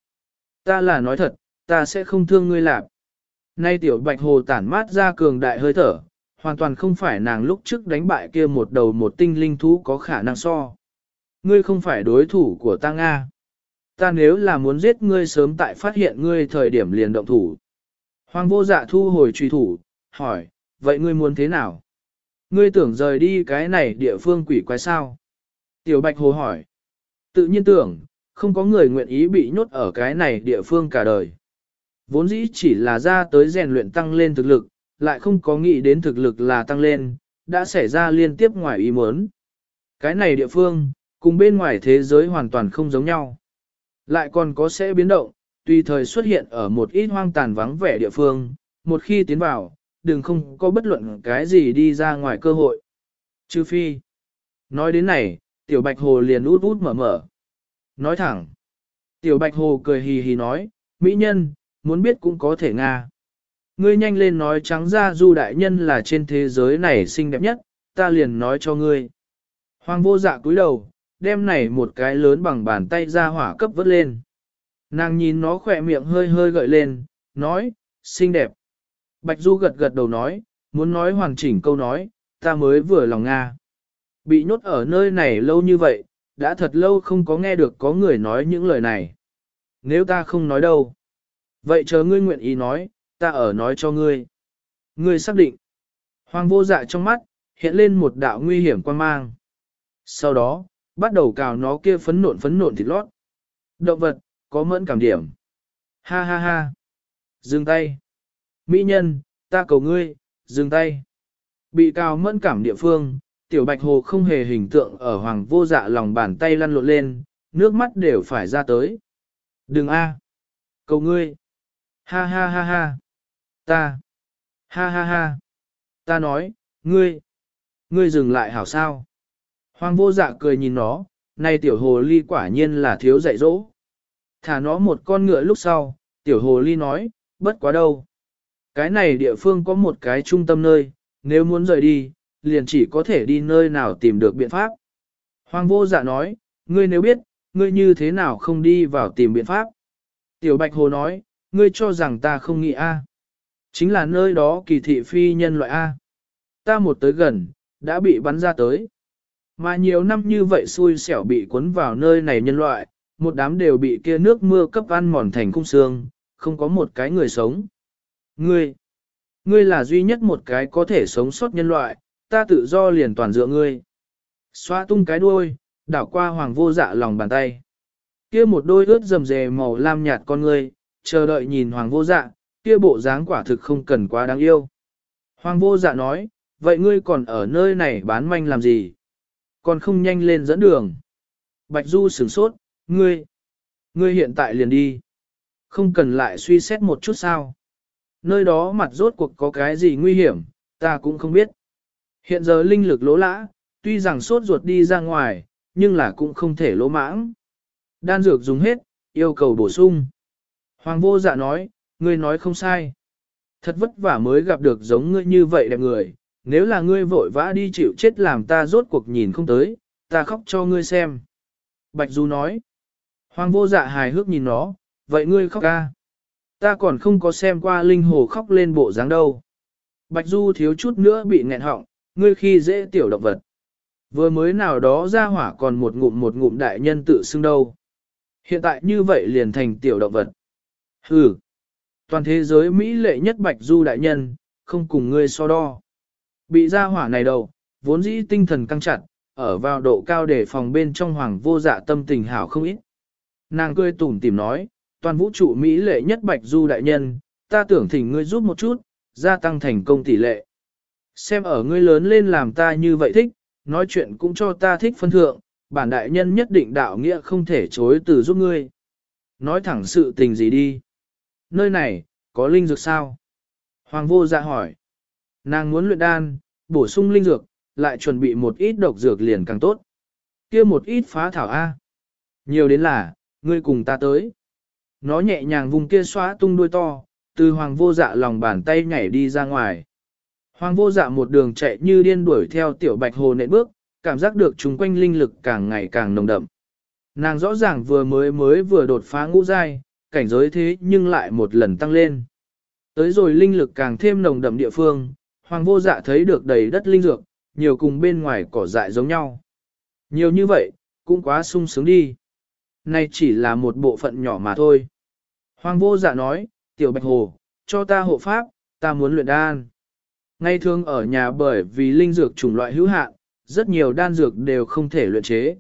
Ta là nói thật, ta sẽ không thương ngươi lạp. Nay tiểu bạch hồ tản mát ra cường đại hơi thở, hoàn toàn không phải nàng lúc trước đánh bại kia một đầu một tinh linh thú có khả năng so. Ngươi không phải đối thủ của ta Nga. Ta nếu là muốn giết ngươi sớm tại phát hiện ngươi thời điểm liền động thủ. Hoàng vô dạ thu hồi truy thủ, hỏi, vậy ngươi muốn thế nào? Ngươi tưởng rời đi cái này địa phương quỷ quái sao? Tiểu Bạch Hồ hỏi. Tự nhiên tưởng, không có người nguyện ý bị nhốt ở cái này địa phương cả đời. Vốn dĩ chỉ là ra tới rèn luyện tăng lên thực lực, lại không có nghĩ đến thực lực là tăng lên, đã xảy ra liên tiếp ngoài ý muốn. Cái này địa phương, cùng bên ngoài thế giới hoàn toàn không giống nhau. Lại còn có sẽ biến động, tùy thời xuất hiện ở một ít hoang tàn vắng vẻ địa phương, một khi tiến vào, đừng không có bất luận cái gì đi ra ngoài cơ hội. Trừ phi. Nói đến này, tiểu bạch hồ liền út út mở mở. Nói thẳng. Tiểu bạch hồ cười hì hì nói, mỹ nhân, muốn biết cũng có thể nga. Ngươi nhanh lên nói trắng ra du đại nhân là trên thế giới này xinh đẹp nhất, ta liền nói cho ngươi. Hoàng vô dạ cúi đầu, đem này một cái lớn bằng bàn tay ra hỏa cấp vớt lên. Nàng nhìn nó khỏe miệng hơi hơi gợi lên, nói, xinh đẹp. Bạch Du gật gật đầu nói, muốn nói hoàn chỉnh câu nói, ta mới vừa lòng Nga. Bị nhốt ở nơi này lâu như vậy, đã thật lâu không có nghe được có người nói những lời này. Nếu ta không nói đâu. Vậy chờ ngươi nguyện ý nói, ta ở nói cho ngươi. Ngươi xác định. Hoàng vô dạ trong mắt, hiện lên một đạo nguy hiểm quan mang. Sau đó, bắt đầu cào nó kia phấn nộn phấn nộn thịt lót. Động vật, có mẫn cảm điểm. Ha ha ha. Dừng tay. Mỹ nhân, ta cầu ngươi, dừng tay. Bị cào mẫn cảm địa phương, tiểu bạch hồ không hề hình tượng ở hoàng vô dạ lòng bàn tay lăn lộn lên, nước mắt đều phải ra tới. Đừng a, Cầu ngươi. Ha ha ha ha. Ta. Ha ha ha. Ta nói, ngươi. Ngươi dừng lại hảo sao. Hoàng vô dạ cười nhìn nó, nay tiểu hồ ly quả nhiên là thiếu dạy dỗ. Thả nó một con ngựa lúc sau, tiểu hồ ly nói, bất quá đâu. Cái này địa phương có một cái trung tâm nơi, nếu muốn rời đi, liền chỉ có thể đi nơi nào tìm được biện pháp. Hoàng vô dạ nói, ngươi nếu biết, ngươi như thế nào không đi vào tìm biện pháp. Tiểu Bạch Hồ nói, ngươi cho rằng ta không nghĩ A. Chính là nơi đó kỳ thị phi nhân loại A. Ta một tới gần, đã bị bắn ra tới. Mà nhiều năm như vậy xui xẻo bị cuốn vào nơi này nhân loại, một đám đều bị kia nước mưa cấp ăn mòn thành cung xương, không có một cái người sống. Ngươi, ngươi là duy nhất một cái có thể sống sót nhân loại, ta tự do liền toàn dựa ngươi. Xoa tung cái đuôi, đảo qua hoàng vô dạ lòng bàn tay. Kia một đôi ướt rầm rề màu lam nhạt con ngươi, chờ đợi nhìn hoàng vô dạ, kia bộ dáng quả thực không cần quá đáng yêu. Hoàng vô dạ nói, vậy ngươi còn ở nơi này bán manh làm gì? Còn không nhanh lên dẫn đường. Bạch Du sửng sốt, ngươi, ngươi hiện tại liền đi. Không cần lại suy xét một chút sao. Nơi đó mặt rốt cuộc có cái gì nguy hiểm, ta cũng không biết. Hiện giờ linh lực lỗ lã, tuy rằng sốt ruột đi ra ngoài, nhưng là cũng không thể lỗ mãng. Đan dược dùng hết, yêu cầu bổ sung. Hoàng vô dạ nói, ngươi nói không sai. Thật vất vả mới gặp được giống ngươi như vậy đẹp người, nếu là ngươi vội vã đi chịu chết làm ta rốt cuộc nhìn không tới, ta khóc cho ngươi xem. Bạch Du nói, Hoàng vô dạ hài hước nhìn nó, vậy ngươi khóc ca. Ta còn không có xem qua linh hồ khóc lên bộ dáng đâu. Bạch Du thiếu chút nữa bị nghẹn họng, ngươi khi dễ tiểu động vật. Vừa mới nào đó ra hỏa còn một ngụm một ngụm đại nhân tự xưng đâu. Hiện tại như vậy liền thành tiểu động vật. Hừ. Toàn thế giới Mỹ lệ nhất Bạch Du đại nhân, không cùng ngươi so đo. Bị ra hỏa này đầu, vốn dĩ tinh thần căng chặt, ở vào độ cao để phòng bên trong hoàng vô dạ tâm tình hảo không ít. Nàng cười tủm tìm nói, toàn vũ trụ Mỹ lệ nhất Bạch Du đại nhân, ta tưởng thỉnh ngươi giúp một chút, gia tăng thành công tỷ lệ. Xem ở ngươi lớn lên làm ta như vậy thích, nói chuyện cũng cho ta thích phân thượng, bản đại nhân nhất định đạo nghĩa không thể chối từ giúp ngươi. Nói thẳng sự tình gì đi. Nơi này, có linh dược sao? Hoàng vô dạ hỏi. Nàng muốn luyện đan, bổ sung linh dược, lại chuẩn bị một ít độc dược liền càng tốt. kia một ít phá thảo A. Nhiều đến là, ngươi cùng ta tới. Nó nhẹ nhàng vùng kia xóa tung đuôi to, từ hoàng vô dạ lòng bàn tay nhảy đi ra ngoài. Hoàng vô dạ một đường chạy như điên đuổi theo tiểu bạch hồ nện bước, cảm giác được chúng quanh linh lực càng ngày càng nồng đậm. Nàng rõ ràng vừa mới mới vừa đột phá ngũ giai, cảnh giới thế nhưng lại một lần tăng lên. Tới rồi linh lực càng thêm nồng đậm địa phương, hoàng vô dạ thấy được đầy đất linh dược, nhiều cùng bên ngoài cỏ dại giống nhau. Nhiều như vậy, cũng quá sung sướng đi. Này chỉ là một bộ phận nhỏ mà thôi. Hoàng vô dạ nói, tiểu bạch hồ, cho ta hộ pháp, ta muốn luyện đan. Ngay thường ở nhà bởi vì linh dược chủng loại hữu hạn, rất nhiều đan dược đều không thể luyện chế.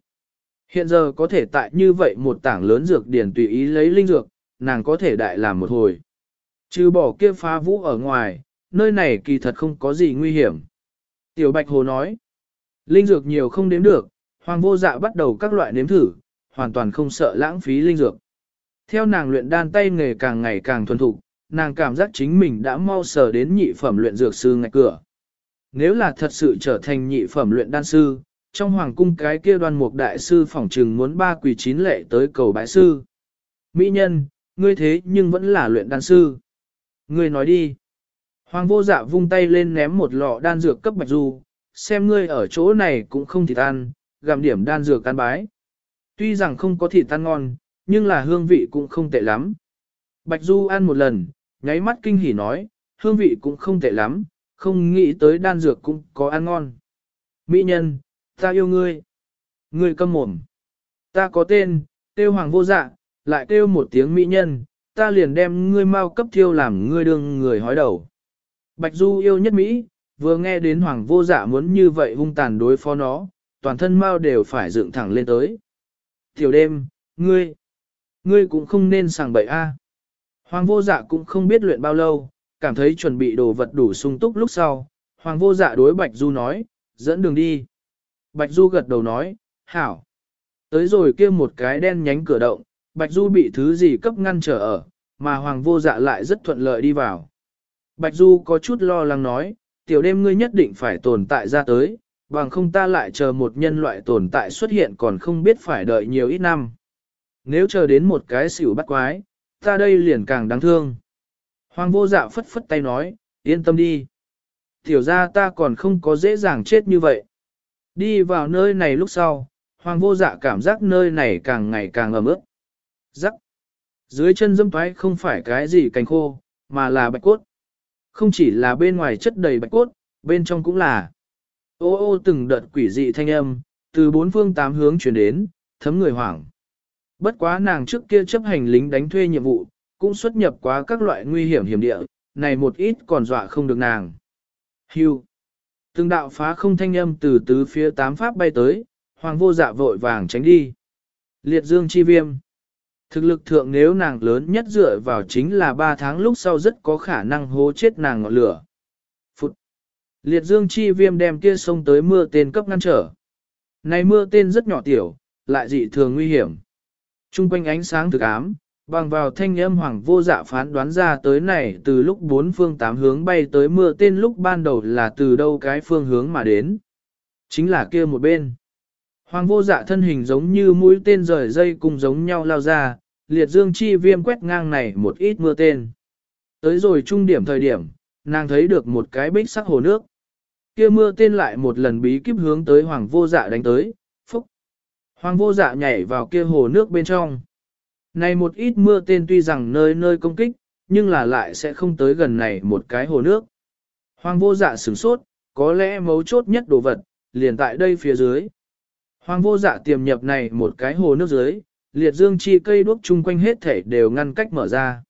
Hiện giờ có thể tại như vậy một tảng lớn dược điển tùy ý lấy linh dược, nàng có thể đại làm một hồi. Trừ bỏ kia phá vũ ở ngoài, nơi này kỳ thật không có gì nguy hiểm. Tiểu Bạch Hồ nói, linh dược nhiều không đếm được, hoàng vô dạ bắt đầu các loại nếm thử, hoàn toàn không sợ lãng phí linh dược. Theo nàng luyện đan tay nghề càng ngày càng thuần thục, nàng cảm giác chính mình đã mau sở đến nhị phẩm luyện dược sư ngạch cửa. Nếu là thật sự trở thành nhị phẩm luyện đan sư, trong hoàng cung cái kia đoan mục đại sư phỏng trừng muốn ba quỳ chín lệ tới cầu bái sư. Mỹ nhân, ngươi thế nhưng vẫn là luyện đan sư. Ngươi nói đi. Hoàng vô dạ vung tay lên ném một lọ đan dược cấp bạch du, xem ngươi ở chỗ này cũng không thịt ăn, gặm điểm đan dược can bái. Tuy rằng không có thịt tan ngon, nhưng là hương vị cũng không tệ lắm. Bạch du ăn một lần, nháy mắt kinh hỉ nói, hương vị cũng không tệ lắm, không nghĩ tới đan dược cũng có ăn ngon. Mỹ nhân, ta yêu ngươi. Ngươi câm mồm. Ta có tên, tiêu hoàng vô dạ, lại tiêu một tiếng mỹ nhân, ta liền đem ngươi mau cấp thiêu làm ngươi đương người hói đầu. Bạch Du yêu nhất Mỹ, vừa nghe đến hoàng vô dạ muốn như vậy hung tàn đối phó nó, toàn thân mau đều phải dựng thẳng lên tới. Tiểu đêm, ngươi, ngươi cũng không nên sàng bậy a. Hoàng vô dạ cũng không biết luyện bao lâu, cảm thấy chuẩn bị đồ vật đủ sung túc lúc sau. Hoàng vô dạ đối Bạch Du nói, dẫn đường đi. Bạch Du gật đầu nói, hảo. Tới rồi kia một cái đen nhánh cửa động, Bạch Du bị thứ gì cấp ngăn trở ở, mà Hoàng vô dạ lại rất thuận lợi đi vào. Bạch Du có chút lo lắng nói, tiểu đêm ngươi nhất định phải tồn tại ra tới, bằng không ta lại chờ một nhân loại tồn tại xuất hiện còn không biết phải đợi nhiều ít năm. Nếu chờ đến một cái xỉu bắt quái, ta đây liền càng đáng thương. Hoàng vô dạ phất phất tay nói, yên tâm đi. Tiểu ra ta còn không có dễ dàng chết như vậy. Đi vào nơi này lúc sau, hoàng vô dạ cảm giác nơi này càng ngày càng ẩm ướt. Rắc. Dưới chân dâm thoái không phải cái gì cành khô, mà là bạch cốt. Không chỉ là bên ngoài chất đầy bạch cốt, bên trong cũng là. Ô ô từng đợt quỷ dị thanh âm, từ bốn phương tám hướng chuyển đến, thấm người hoảng. Bất quá nàng trước kia chấp hành lính đánh thuê nhiệm vụ, cũng xuất nhập quá các loại nguy hiểm hiểm địa, này một ít còn dọa không được nàng. Hưu. Từng đạo phá không thanh âm từ tứ phía tám pháp bay tới, hoàng vô dạ vội vàng tránh đi. Liệt dương chi viêm. Thực lực thượng nếu nàng lớn nhất dựa vào chính là 3 tháng lúc sau rất có khả năng hố chết nàng ngọn lửa. Phụt. Liệt dương chi viêm đem kia sông tới mưa tên cấp ngăn trở. Này mưa tên rất nhỏ tiểu, lại dị thường nguy hiểm. Trung quanh ánh sáng thực ám, bằng vào thanh âm hoàng vô dạ phán đoán ra tới này từ lúc bốn phương tám hướng bay tới mưa tên lúc ban đầu là từ đâu cái phương hướng mà đến. Chính là kia một bên. Hoàng vô dạ thân hình giống như mũi tên rời dây cùng giống nhau lao ra, liệt dương chi viêm quét ngang này một ít mưa tên. Tới rồi trung điểm thời điểm, nàng thấy được một cái bích sắc hồ nước. Kia mưa tên lại một lần bí kíp hướng tới hoàng vô dạ đánh tới. Hoàng vô dạ nhảy vào kia hồ nước bên trong. Này một ít mưa tên tuy rằng nơi nơi công kích, nhưng là lại sẽ không tới gần này một cái hồ nước. Hoàng vô dạ sửng sốt, có lẽ mấu chốt nhất đồ vật, liền tại đây phía dưới. Hoàng vô dạ tiềm nhập này một cái hồ nước dưới, liệt dương chi cây đuốc chung quanh hết thể đều ngăn cách mở ra.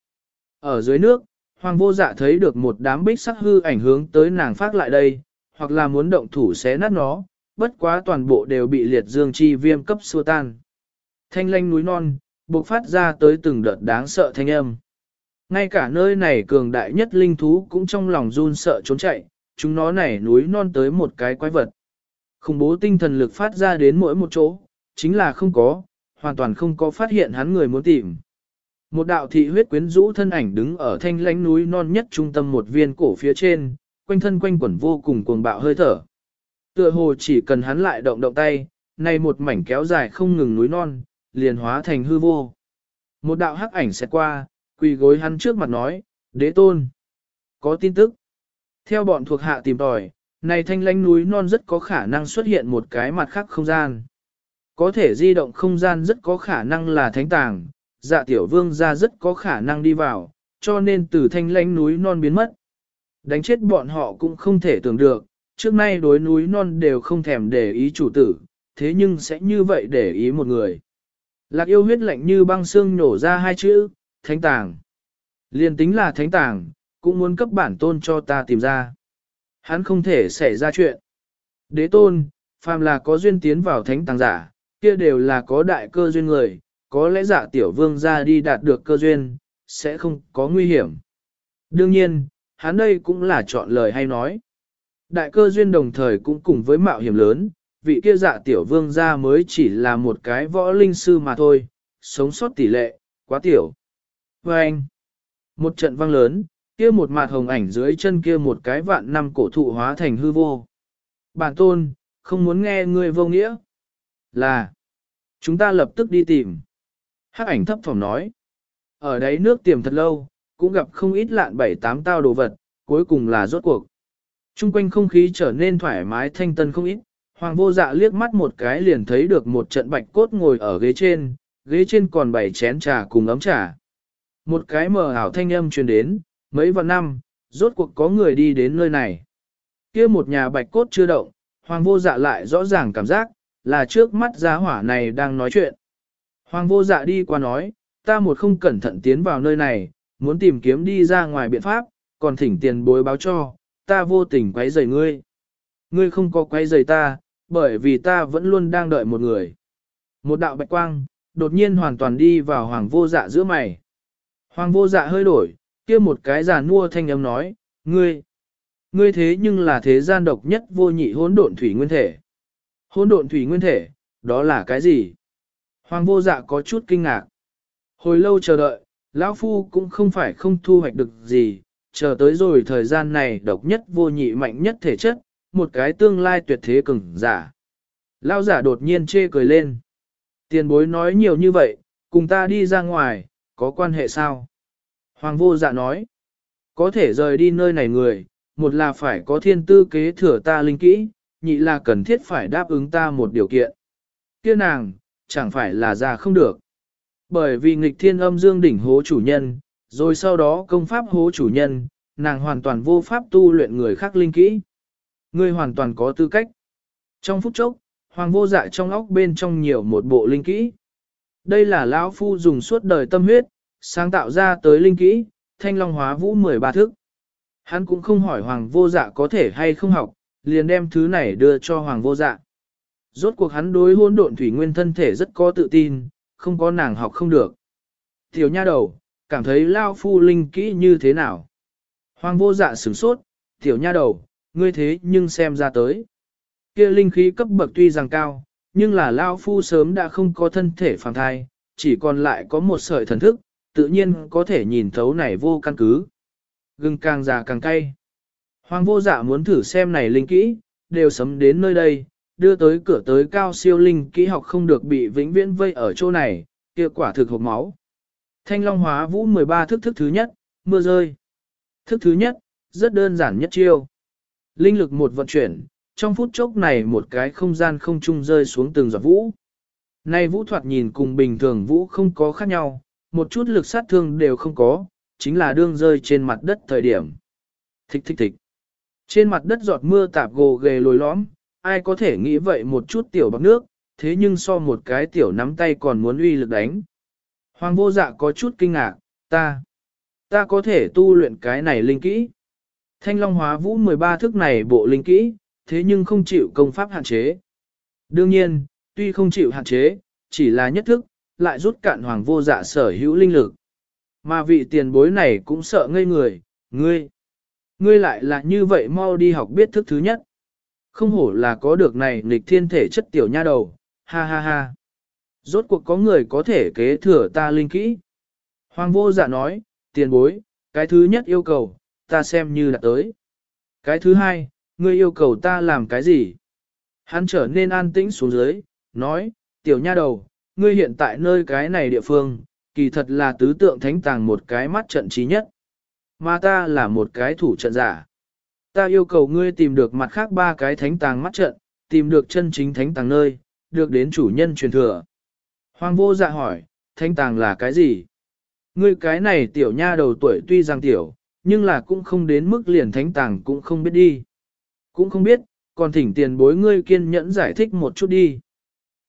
Ở dưới nước, hoàng vô dạ thấy được một đám bích sắc hư ảnh hướng tới nàng phát lại đây, hoặc là muốn động thủ xé nát nó, bất quá toàn bộ đều bị liệt dương chi viêm cấp xua tan. Thanh lanh núi non, bộc phát ra tới từng đợt đáng sợ thanh âm. Ngay cả nơi này cường đại nhất linh thú cũng trong lòng run sợ trốn chạy, chúng nó này núi non tới một cái quái vật. Khủng bố tinh thần lực phát ra đến mỗi một chỗ, chính là không có, hoàn toàn không có phát hiện hắn người muốn tìm. Một đạo thị huyết quyến rũ thân ảnh đứng ở thanh lãnh núi non nhất trung tâm một viên cổ phía trên, quanh thân quanh quẩn vô cùng cuồng bạo hơi thở. Tựa hồ chỉ cần hắn lại động động tay, này một mảnh kéo dài không ngừng núi non, liền hóa thành hư vô. Một đạo hắc ảnh sẽ qua, quỳ gối hắn trước mặt nói, đế tôn. Có tin tức. Theo bọn thuộc hạ tìm tòi, này thanh lãnh núi non rất có khả năng xuất hiện một cái mặt khác không gian. Có thể di động không gian rất có khả năng là thánh tàng, dạ tiểu vương ra rất có khả năng đi vào, cho nên từ thanh lãnh núi non biến mất. Đánh chết bọn họ cũng không thể tưởng được, trước nay đối núi non đều không thèm để ý chủ tử, thế nhưng sẽ như vậy để ý một người. Lạc yêu huyết lạnh như băng xương nổ ra hai chữ, thánh tàng. Liên tính là thánh tàng, cũng muốn cấp bản tôn cho ta tìm ra. Hắn không thể xảy ra chuyện. Đế tôn, phàm là có duyên tiến vào thánh tàng giả, kia đều là có đại cơ duyên người, có lẽ giả tiểu vương ra đi đạt được cơ duyên, sẽ không có nguy hiểm. Đương nhiên, hắn đây cũng là chọn lời hay nói. Đại cơ duyên đồng thời cũng cùng với mạo hiểm lớn, vị kia dạ tiểu vương gia mới chỉ là một cái võ linh sư mà thôi, sống sót tỷ lệ, quá tiểu. Và anh, một trận vang lớn, kia một mặt hồng ảnh dưới chân kia một cái vạn năm cổ thụ hóa thành hư vô. Bản tôn, không muốn nghe ngươi vô nghĩa. Là, chúng ta lập tức đi tìm. Hắc ảnh thấp phòng nói. Ở đấy nước tiềm thật lâu, cũng gặp không ít lạn bảy tám tao đồ vật, cuối cùng là rốt cuộc. Trung quanh không khí trở nên thoải mái thanh tân không ít, hoàng vô dạ liếc mắt một cái liền thấy được một trận bạch cốt ngồi ở ghế trên, ghế trên còn bảy chén trà cùng ấm trà. Một cái mờ ảo thanh âm truyền đến, mấy vạn năm, rốt cuộc có người đi đến nơi này. kia một nhà bạch cốt chưa động, hoàng vô dạ lại rõ ràng cảm giác, là trước mắt giá hỏa này đang nói chuyện. Hoàng vô dạ đi qua nói, ta một không cẩn thận tiến vào nơi này, muốn tìm kiếm đi ra ngoài biện pháp, còn thỉnh tiền bối báo cho, ta vô tình quấy rầy ngươi. Ngươi không có quấy rầy ta, bởi vì ta vẫn luôn đang đợi một người. Một đạo bạch quang, đột nhiên hoàn toàn đi vào hoàng vô dạ giữa mày. Hoàng vô dạ hơi đổi, kia một cái già nua thanh âm nói, ngươi, ngươi thế nhưng là thế gian độc nhất vô nhị hỗn độn thủy nguyên thể. Hỗn độn thủy nguyên thể, đó là cái gì? Hoàng vô dạ có chút kinh ngạc. Hồi lâu chờ đợi, lão Phu cũng không phải không thu hoạch được gì, chờ tới rồi thời gian này độc nhất vô nhị mạnh nhất thể chất, một cái tương lai tuyệt thế cường giả. lao giả đột nhiên chê cười lên. Tiền bối nói nhiều như vậy, cùng ta đi ra ngoài, có quan hệ sao? Hoàng vô dạ nói, có thể rời đi nơi này người, một là phải có thiên tư kế thừa ta linh kỹ, nhị là cần thiết phải đáp ứng ta một điều kiện. Kia nàng, chẳng phải là ra không được. Bởi vì nghịch thiên âm dương đỉnh hố chủ nhân, rồi sau đó công pháp hố chủ nhân, nàng hoàn toàn vô pháp tu luyện người khác linh kỹ. Ngươi hoàn toàn có tư cách. Trong phút chốc, hoàng vô dạ trong óc bên trong nhiều một bộ linh kỹ. Đây là lão phu dùng suốt đời tâm huyết, sáng tạo ra tới linh kỹ, thanh long hóa vũ 13 thức. Hắn cũng không hỏi hoàng vô dạ có thể hay không học, liền đem thứ này đưa cho hoàng vô dạ. Rốt cuộc hắn đối hôn độn thủy nguyên thân thể rất có tự tin, không có nàng học không được. Tiểu nha đầu, cảm thấy lao phu linh kỹ như thế nào? Hoàng vô dạ sửng sốt, tiểu nha đầu, ngươi thế nhưng xem ra tới. Kia linh khí cấp bậc tuy rằng cao, nhưng là lao phu sớm đã không có thân thể phàm thai, chỉ còn lại có một sợi thần thức, tự nhiên có thể nhìn thấu này vô căn cứ. Gừng càng già càng cay. Hoàng vô dạ muốn thử xem này linh kỹ, đều sấm đến nơi đây, đưa tới cửa tới cao siêu linh kỹ học không được bị vĩnh viễn vây ở chỗ này, kia quả thực hộp máu. Thanh Long hóa vũ 13 thức thức thứ nhất, mưa rơi. Thức thứ nhất, rất đơn giản nhất chiêu. Linh lực một vận chuyển, trong phút chốc này một cái không gian không trung rơi xuống từng giọt vũ. Nay vũ thoạt nhìn cùng bình thường vũ không có khác nhau, một chút lực sát thương đều không có, chính là đương rơi trên mặt đất thời điểm. Thích thích thích. Trên mặt đất giọt mưa tạp gồ ghề lồi lõm, ai có thể nghĩ vậy một chút tiểu bọc nước, thế nhưng so một cái tiểu nắm tay còn muốn uy lực đánh. Hoàng vô dạ có chút kinh ngạc, ta, ta có thể tu luyện cái này linh kỹ. Thanh Long hóa vũ 13 thức này bộ linh kỹ, thế nhưng không chịu công pháp hạn chế. Đương nhiên, tuy không chịu hạn chế, chỉ là nhất thức, lại rút cạn hoàng vô dạ sở hữu linh lực. Mà vị tiền bối này cũng sợ ngây người, ngươi. Ngươi lại là như vậy mau đi học biết thức thứ nhất. Không hổ là có được này nghịch thiên thể chất tiểu nha đầu, ha ha ha. Rốt cuộc có người có thể kế thừa ta linh kỹ. Hoàng vô dạ nói, tiền bối, cái thứ nhất yêu cầu, ta xem như là tới. Cái thứ hai, ngươi yêu cầu ta làm cái gì? Hắn trở nên an tĩnh xuống dưới, nói, tiểu nha đầu, ngươi hiện tại nơi cái này địa phương, kỳ thật là tứ tượng thánh tàng một cái mắt trận trí nhất. Mà ta là một cái thủ trận giả. Ta yêu cầu ngươi tìm được mặt khác ba cái thánh tàng mắt trận, tìm được chân chính thánh tàng nơi, được đến chủ nhân truyền thừa. Hoàng vô dạ hỏi, thánh tàng là cái gì? Ngươi cái này tiểu nha đầu tuổi tuy rằng tiểu, nhưng là cũng không đến mức liền thánh tàng cũng không biết đi. Cũng không biết, còn thỉnh tiền bối ngươi kiên nhẫn giải thích một chút đi.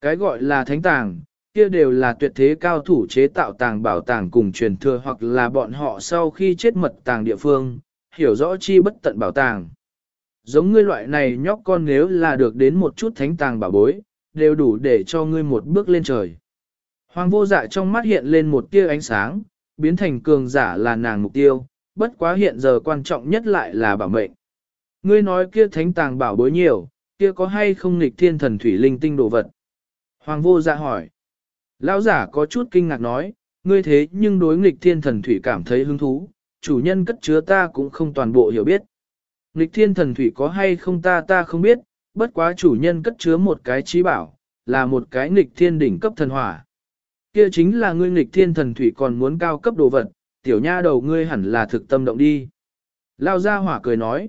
Cái gọi là thánh tàng, kia đều là tuyệt thế cao thủ chế tạo tàng bảo tàng cùng truyền thừa hoặc là bọn họ sau khi chết mật tàng địa phương, hiểu rõ chi bất tận bảo tàng. giống ngươi loại này nhóc con nếu là được đến một chút thánh tàng bảo bối, đều đủ để cho ngươi một bước lên trời. Hoàng vô dạ trong mắt hiện lên một tia ánh sáng, biến thành cường giả là nàng mục tiêu, bất quá hiện giờ quan trọng nhất lại là bảo mệnh. Ngươi nói kia thánh tàng bảo bối nhiều, kia có hay không nghịch thiên thần thủy linh tinh đồ vật? Hoàng vô dạ hỏi. Lão giả có chút kinh ngạc nói, ngươi thế nhưng đối nghịch thiên thần thủy cảm thấy hứng thú, chủ nhân cất chứa ta cũng không toàn bộ hiểu biết. Nghịch thiên thần thủy có hay không ta ta không biết, bất quá chủ nhân cất chứa một cái trí bảo, là một cái nghịch thiên đỉnh cấp thần hỏa. Kia chính là ngươi nghịch thiên thần thủy còn muốn cao cấp đồ vật, tiểu nha đầu ngươi hẳn là thực tâm động đi. Lao ra hỏa cười nói,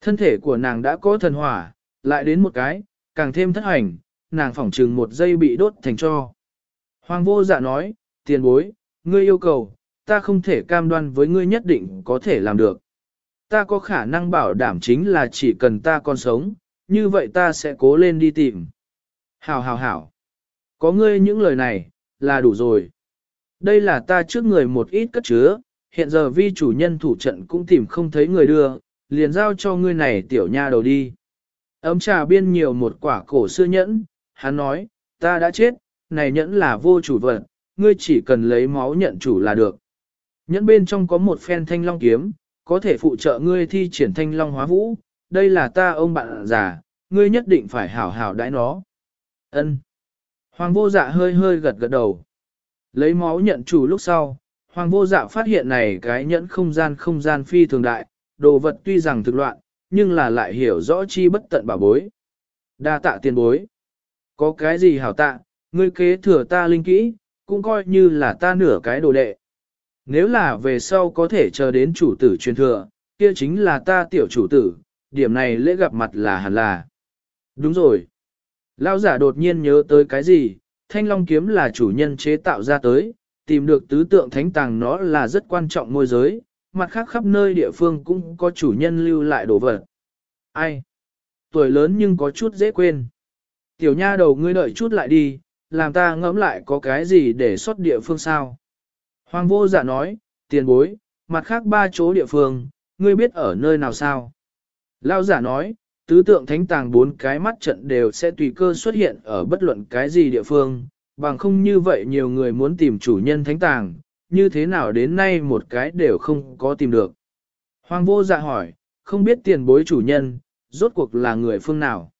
thân thể của nàng đã có thần hỏa, lại đến một cái, càng thêm thất hành, nàng phỏng trừng một giây bị đốt thành cho. Hoàng vô dạ nói, tiền bối, ngươi yêu cầu, ta không thể cam đoan với ngươi nhất định có thể làm được. Ta có khả năng bảo đảm chính là chỉ cần ta còn sống, như vậy ta sẽ cố lên đi tìm. Hảo hảo hảo. Có ngươi những lời này, là đủ rồi. Đây là ta trước người một ít cất chứa, hiện giờ vi chủ nhân thủ trận cũng tìm không thấy người đưa, liền giao cho ngươi này tiểu nha đầu đi. Ấm trà biên nhiều một quả cổ xưa nhẫn, hắn nói, ta đã chết, này nhẫn là vô chủ vật, ngươi chỉ cần lấy máu nhận chủ là được. Nhẫn bên trong có một phen thanh long kiếm, có thể phụ trợ ngươi thi triển thanh long hóa vũ, đây là ta ông bạn già, ngươi nhất định phải hảo hảo đãi nó. Ân. Hoàng vô dạ hơi hơi gật gật đầu. Lấy máu nhận chủ lúc sau, hoàng vô dạ phát hiện này cái nhẫn không gian không gian phi thường đại, đồ vật tuy rằng thực loạn, nhưng là lại hiểu rõ chi bất tận bảo bối. Đa tạ tiền bối. Có cái gì hảo tạ, ngươi kế thừa ta linh kỹ, cũng coi như là ta nửa cái đồ đệ. Nếu là về sau có thể chờ đến chủ tử truyền thừa, kia chính là ta tiểu chủ tử, điểm này lễ gặp mặt là hẳn là. Đúng rồi. Lão giả đột nhiên nhớ tới cái gì, thanh long kiếm là chủ nhân chế tạo ra tới, tìm được tứ tượng thánh tàng nó là rất quan trọng môi giới, mặt khác khắp nơi địa phương cũng có chủ nhân lưu lại đồ vật. Ai? Tuổi lớn nhưng có chút dễ quên. Tiểu nha đầu ngươi đợi chút lại đi, làm ta ngẫm lại có cái gì để xuất địa phương sao. Hoàng vô giả nói, tiền bối, mặt khác ba chỗ địa phương, ngươi biết ở nơi nào sao? Lao giả nói, tứ tượng thánh tàng bốn cái mắt trận đều sẽ tùy cơ xuất hiện ở bất luận cái gì địa phương, bằng không như vậy nhiều người muốn tìm chủ nhân thánh tàng, như thế nào đến nay một cái đều không có tìm được. Hoàng vô dạ hỏi, không biết tiền bối chủ nhân, rốt cuộc là người phương nào?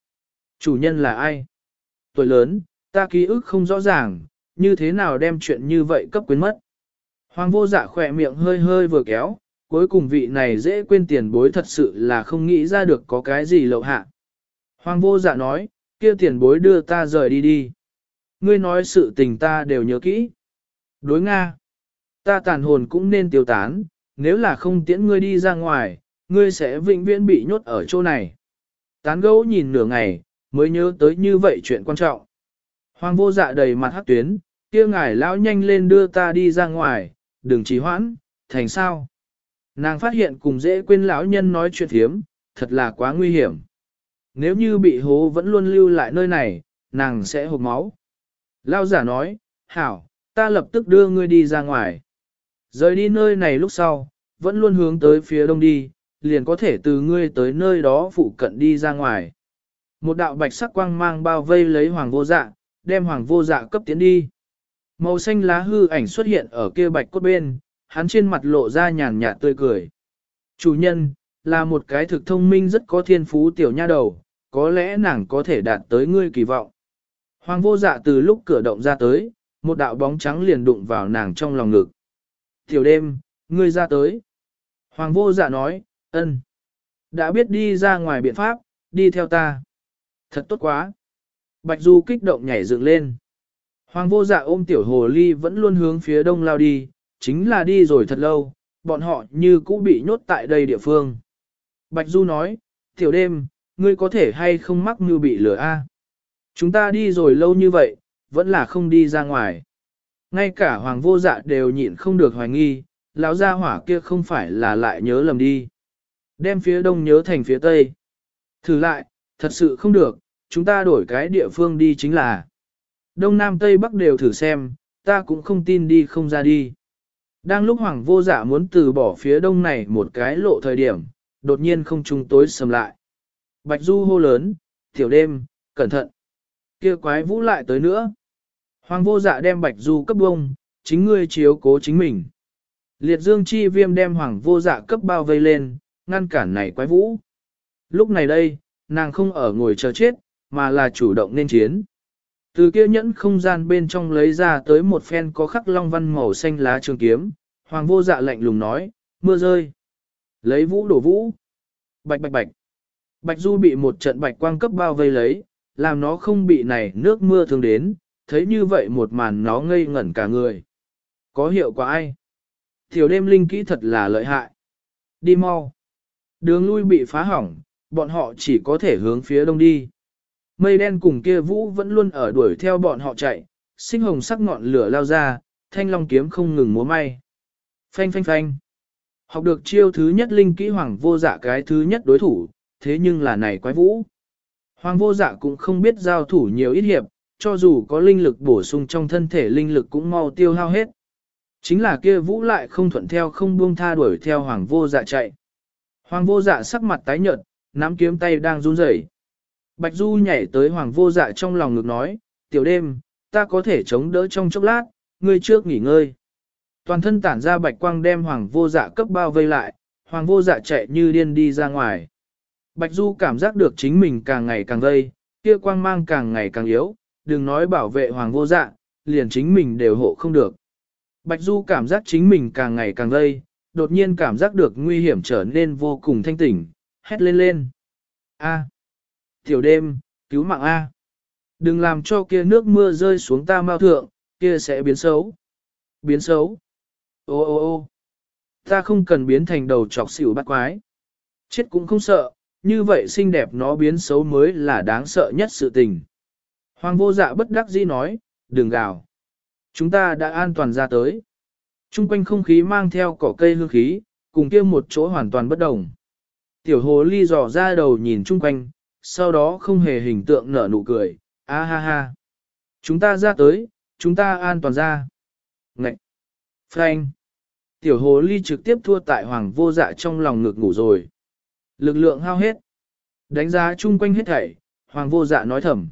Chủ nhân là ai? Tuổi lớn, ta ký ức không rõ ràng, như thế nào đem chuyện như vậy cấp quyến mất? Hoàng vô dạ khỏe miệng hơi hơi vừa kéo, cuối cùng vị này dễ quên tiền bối thật sự là không nghĩ ra được có cái gì lậu hạ. Hoàng vô dạ nói, kia tiền bối đưa ta rời đi đi. Ngươi nói sự tình ta đều nhớ kỹ. Đối Nga, ta tàn hồn cũng nên tiêu tán, nếu là không tiễn ngươi đi ra ngoài, ngươi sẽ vĩnh viễn bị nhốt ở chỗ này. Tán gấu nhìn nửa ngày, mới nhớ tới như vậy chuyện quan trọng. Hoàng vô dạ đầy mặt hắc tuyến, kia ngài lão nhanh lên đưa ta đi ra ngoài, đừng trì hoãn, thành sao. Nàng phát hiện cùng dễ quên lão nhân nói chuyện thiếm, thật là quá nguy hiểm. Nếu như bị hố vẫn luôn lưu lại nơi này, nàng sẽ hộp máu. Lao giả nói, hảo, ta lập tức đưa ngươi đi ra ngoài. Rời đi nơi này lúc sau, vẫn luôn hướng tới phía đông đi, liền có thể từ ngươi tới nơi đó phụ cận đi ra ngoài. Một đạo bạch sắc quang mang bao vây lấy hoàng vô dạ, đem hoàng vô dạ cấp tiến đi. Màu xanh lá hư ảnh xuất hiện ở kia bạch cốt bên, hắn trên mặt lộ ra nhàn nhạt tươi cười. Chủ nhân, là một cái thực thông minh rất có thiên phú tiểu nha đầu, có lẽ nàng có thể đạt tới ngươi kỳ vọng. Hoàng vô dạ từ lúc cửa động ra tới, một đạo bóng trắng liền đụng vào nàng trong lòng ngực. Tiểu đêm, ngươi ra tới. Hoàng vô dạ nói, ân, Đã biết đi ra ngoài biện pháp, đi theo ta. Thật tốt quá. Bạch Du kích động nhảy dựng lên. Hoàng vô dạ ôm tiểu hồ ly vẫn luôn hướng phía đông lao đi, chính là đi rồi thật lâu, bọn họ như cũ bị nhốt tại đây địa phương. Bạch Du nói, tiểu đêm, ngươi có thể hay không mắc mưu bị lửa a? Chúng ta đi rồi lâu như vậy, vẫn là không đi ra ngoài. Ngay cả hoàng vô dạ đều nhịn không được hoài nghi, lão gia hỏa kia không phải là lại nhớ lầm đi. Đem phía đông nhớ thành phía tây. Thử lại, thật sự không được, chúng ta đổi cái địa phương đi chính là. Đông Nam Tây Bắc đều thử xem, ta cũng không tin đi không ra đi. Đang lúc hoàng vô dạ muốn từ bỏ phía đông này một cái lộ thời điểm, đột nhiên không trung tối sầm lại. Bạch Du hô lớn, tiểu đêm, cẩn thận. kia quái vũ lại tới nữa. Hoàng vô dạ đem Bạch Du cấp bông, chính ngươi chiếu cố chính mình. Liệt dương chi viêm đem hoàng vô dạ cấp bao vây lên, ngăn cản này quái vũ. Lúc này đây, nàng không ở ngồi chờ chết, mà là chủ động nên chiến. Từ kia nhẫn không gian bên trong lấy ra tới một phen có khắc long văn màu xanh lá trường kiếm, hoàng vô dạ lạnh lùng nói, mưa rơi. Lấy vũ đổ vũ. Bạch bạch bạch. Bạch du bị một trận bạch quang cấp bao vây lấy, làm nó không bị này nước mưa thương đến, thấy như vậy một màn nó ngây ngẩn cả người. Có hiệu quả ai? Thiểu đêm linh kỹ thật là lợi hại. Đi mau. Đường lui bị phá hỏng, bọn họ chỉ có thể hướng phía đông đi. Mây đen cùng kia vũ vẫn luôn ở đuổi theo bọn họ chạy, sinh hồng sắc ngọn lửa lao ra, thanh long kiếm không ngừng múa may. Phanh phanh phanh. Học được chiêu thứ nhất linh kỹ hoàng vô dạ cái thứ nhất đối thủ, thế nhưng là này quái vũ. Hoàng vô dạ cũng không biết giao thủ nhiều ít hiệp, cho dù có linh lực bổ sung trong thân thể linh lực cũng mau tiêu hao hết. Chính là kia vũ lại không thuận theo không buông tha đuổi theo hoàng vô dạ chạy. Hoàng vô dạ sắc mặt tái nhợt, nắm kiếm tay đang run rẩy. Bạch Du nhảy tới hoàng vô dạ trong lòng ngực nói, tiểu đêm, ta có thể chống đỡ trong chốc lát, ngươi trước nghỉ ngơi. Toàn thân tản ra bạch quang đem hoàng vô dạ cấp bao vây lại, hoàng vô dạ chạy như điên đi ra ngoài. Bạch Du cảm giác được chính mình càng ngày càng vây, kia quang mang càng ngày càng yếu, đừng nói bảo vệ hoàng vô dạ, liền chính mình đều hộ không được. Bạch Du cảm giác chính mình càng ngày càng vây, đột nhiên cảm giác được nguy hiểm trở nên vô cùng thanh tỉnh, hét lên lên. A. Tiểu đêm, cứu mạng A. Đừng làm cho kia nước mưa rơi xuống ta mau thượng, kia sẽ biến xấu. Biến xấu. Ô ô ô ta không cần biến thành đầu chọc xỉu bắt quái. Chết cũng không sợ, như vậy xinh đẹp nó biến xấu mới là đáng sợ nhất sự tình. Hoàng vô dạ bất đắc dĩ nói, đừng gào. Chúng ta đã an toàn ra tới. Trung quanh không khí mang theo cỏ cây hương khí, cùng kia một chỗ hoàn toàn bất đồng. Tiểu hồ ly dò ra đầu nhìn chung quanh, sau đó không hề hình tượng nở nụ cười, a ha ha. Chúng ta ra tới, chúng ta an toàn ra. Ngậy! Frank! Tiểu hồ ly trực tiếp thua tại hoàng vô dạ trong lòng ngực ngủ rồi. Lực lượng hao hết. Đánh giá chung quanh hết thảy, hoàng vô dạ nói thầm.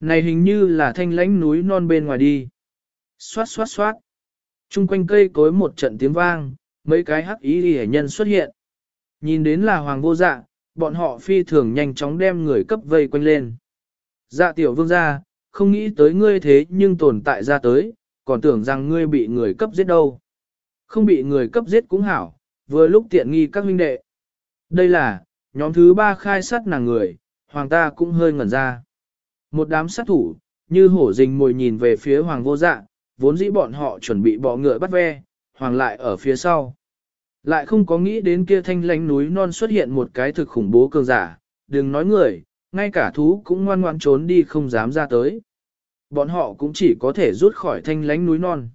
Này hình như là thanh lãnh núi non bên ngoài đi. Xoát xoát xoát. Chung quanh cây cối một trận tiếng vang, mấy cái hắc ý hề nhân xuất hiện. Nhìn đến là hoàng vô dạ, bọn họ phi thường nhanh chóng đem người cấp vây quanh lên. Dạ tiểu vương gia, không nghĩ tới ngươi thế nhưng tồn tại ra tới, còn tưởng rằng ngươi bị người cấp giết đâu. Không bị người cấp giết cũng hảo, vừa lúc tiện nghi các huynh đệ. Đây là, nhóm thứ ba khai sát nàng người, hoàng ta cũng hơi ngẩn ra. Một đám sát thủ, như hổ rình mồi nhìn về phía hoàng vô dạ, vốn dĩ bọn họ chuẩn bị bỏ ngựa bắt ve, hoàng lại ở phía sau. Lại không có nghĩ đến kia thanh lánh núi non xuất hiện một cái thực khủng bố cường giả, đừng nói người, ngay cả thú cũng ngoan ngoan trốn đi không dám ra tới. Bọn họ cũng chỉ có thể rút khỏi thanh lánh núi non.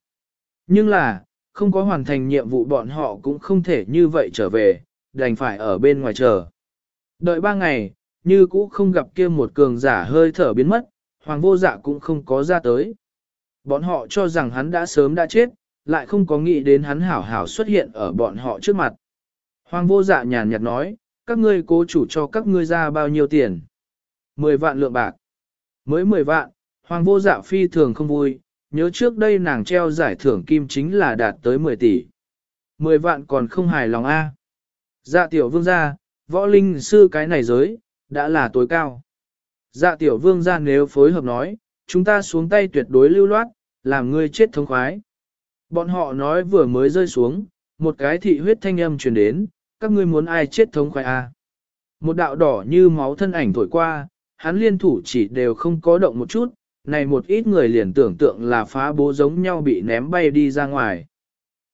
Nhưng là, không có hoàn thành nhiệm vụ bọn họ cũng không thể như vậy trở về, đành phải ở bên ngoài chờ. Đợi ba ngày, như cũ không gặp kia một cường giả hơi thở biến mất, hoàng vô dạ cũng không có ra tới. Bọn họ cho rằng hắn đã sớm đã chết, lại không có nghĩ đến hắn hảo hảo xuất hiện ở bọn họ trước mặt. Hoàng vô dạ nhàn nhạt nói, các ngươi cố chủ cho các ngươi ra bao nhiêu tiền? 10 vạn lượng bạc. Mới 10 vạn, hoàng vô dạ phi thường không vui, nhớ trước đây nàng treo giải thưởng kim chính là đạt tới 10 tỷ. 10 vạn còn không hài lòng A. Dạ tiểu vương gia, võ linh sư cái này giới, đã là tối cao. Dạ tiểu vương gia nếu phối hợp nói, chúng ta xuống tay tuyệt đối lưu loát, làm ngươi chết thống khoái. Bọn họ nói vừa mới rơi xuống, một cái thị huyết thanh âm truyền đến, các ngươi muốn ai chết thống khoái a? Một đạo đỏ như máu thân ảnh thổi qua, hắn liên thủ chỉ đều không có động một chút, này một ít người liền tưởng tượng là phá bố giống nhau bị ném bay đi ra ngoài.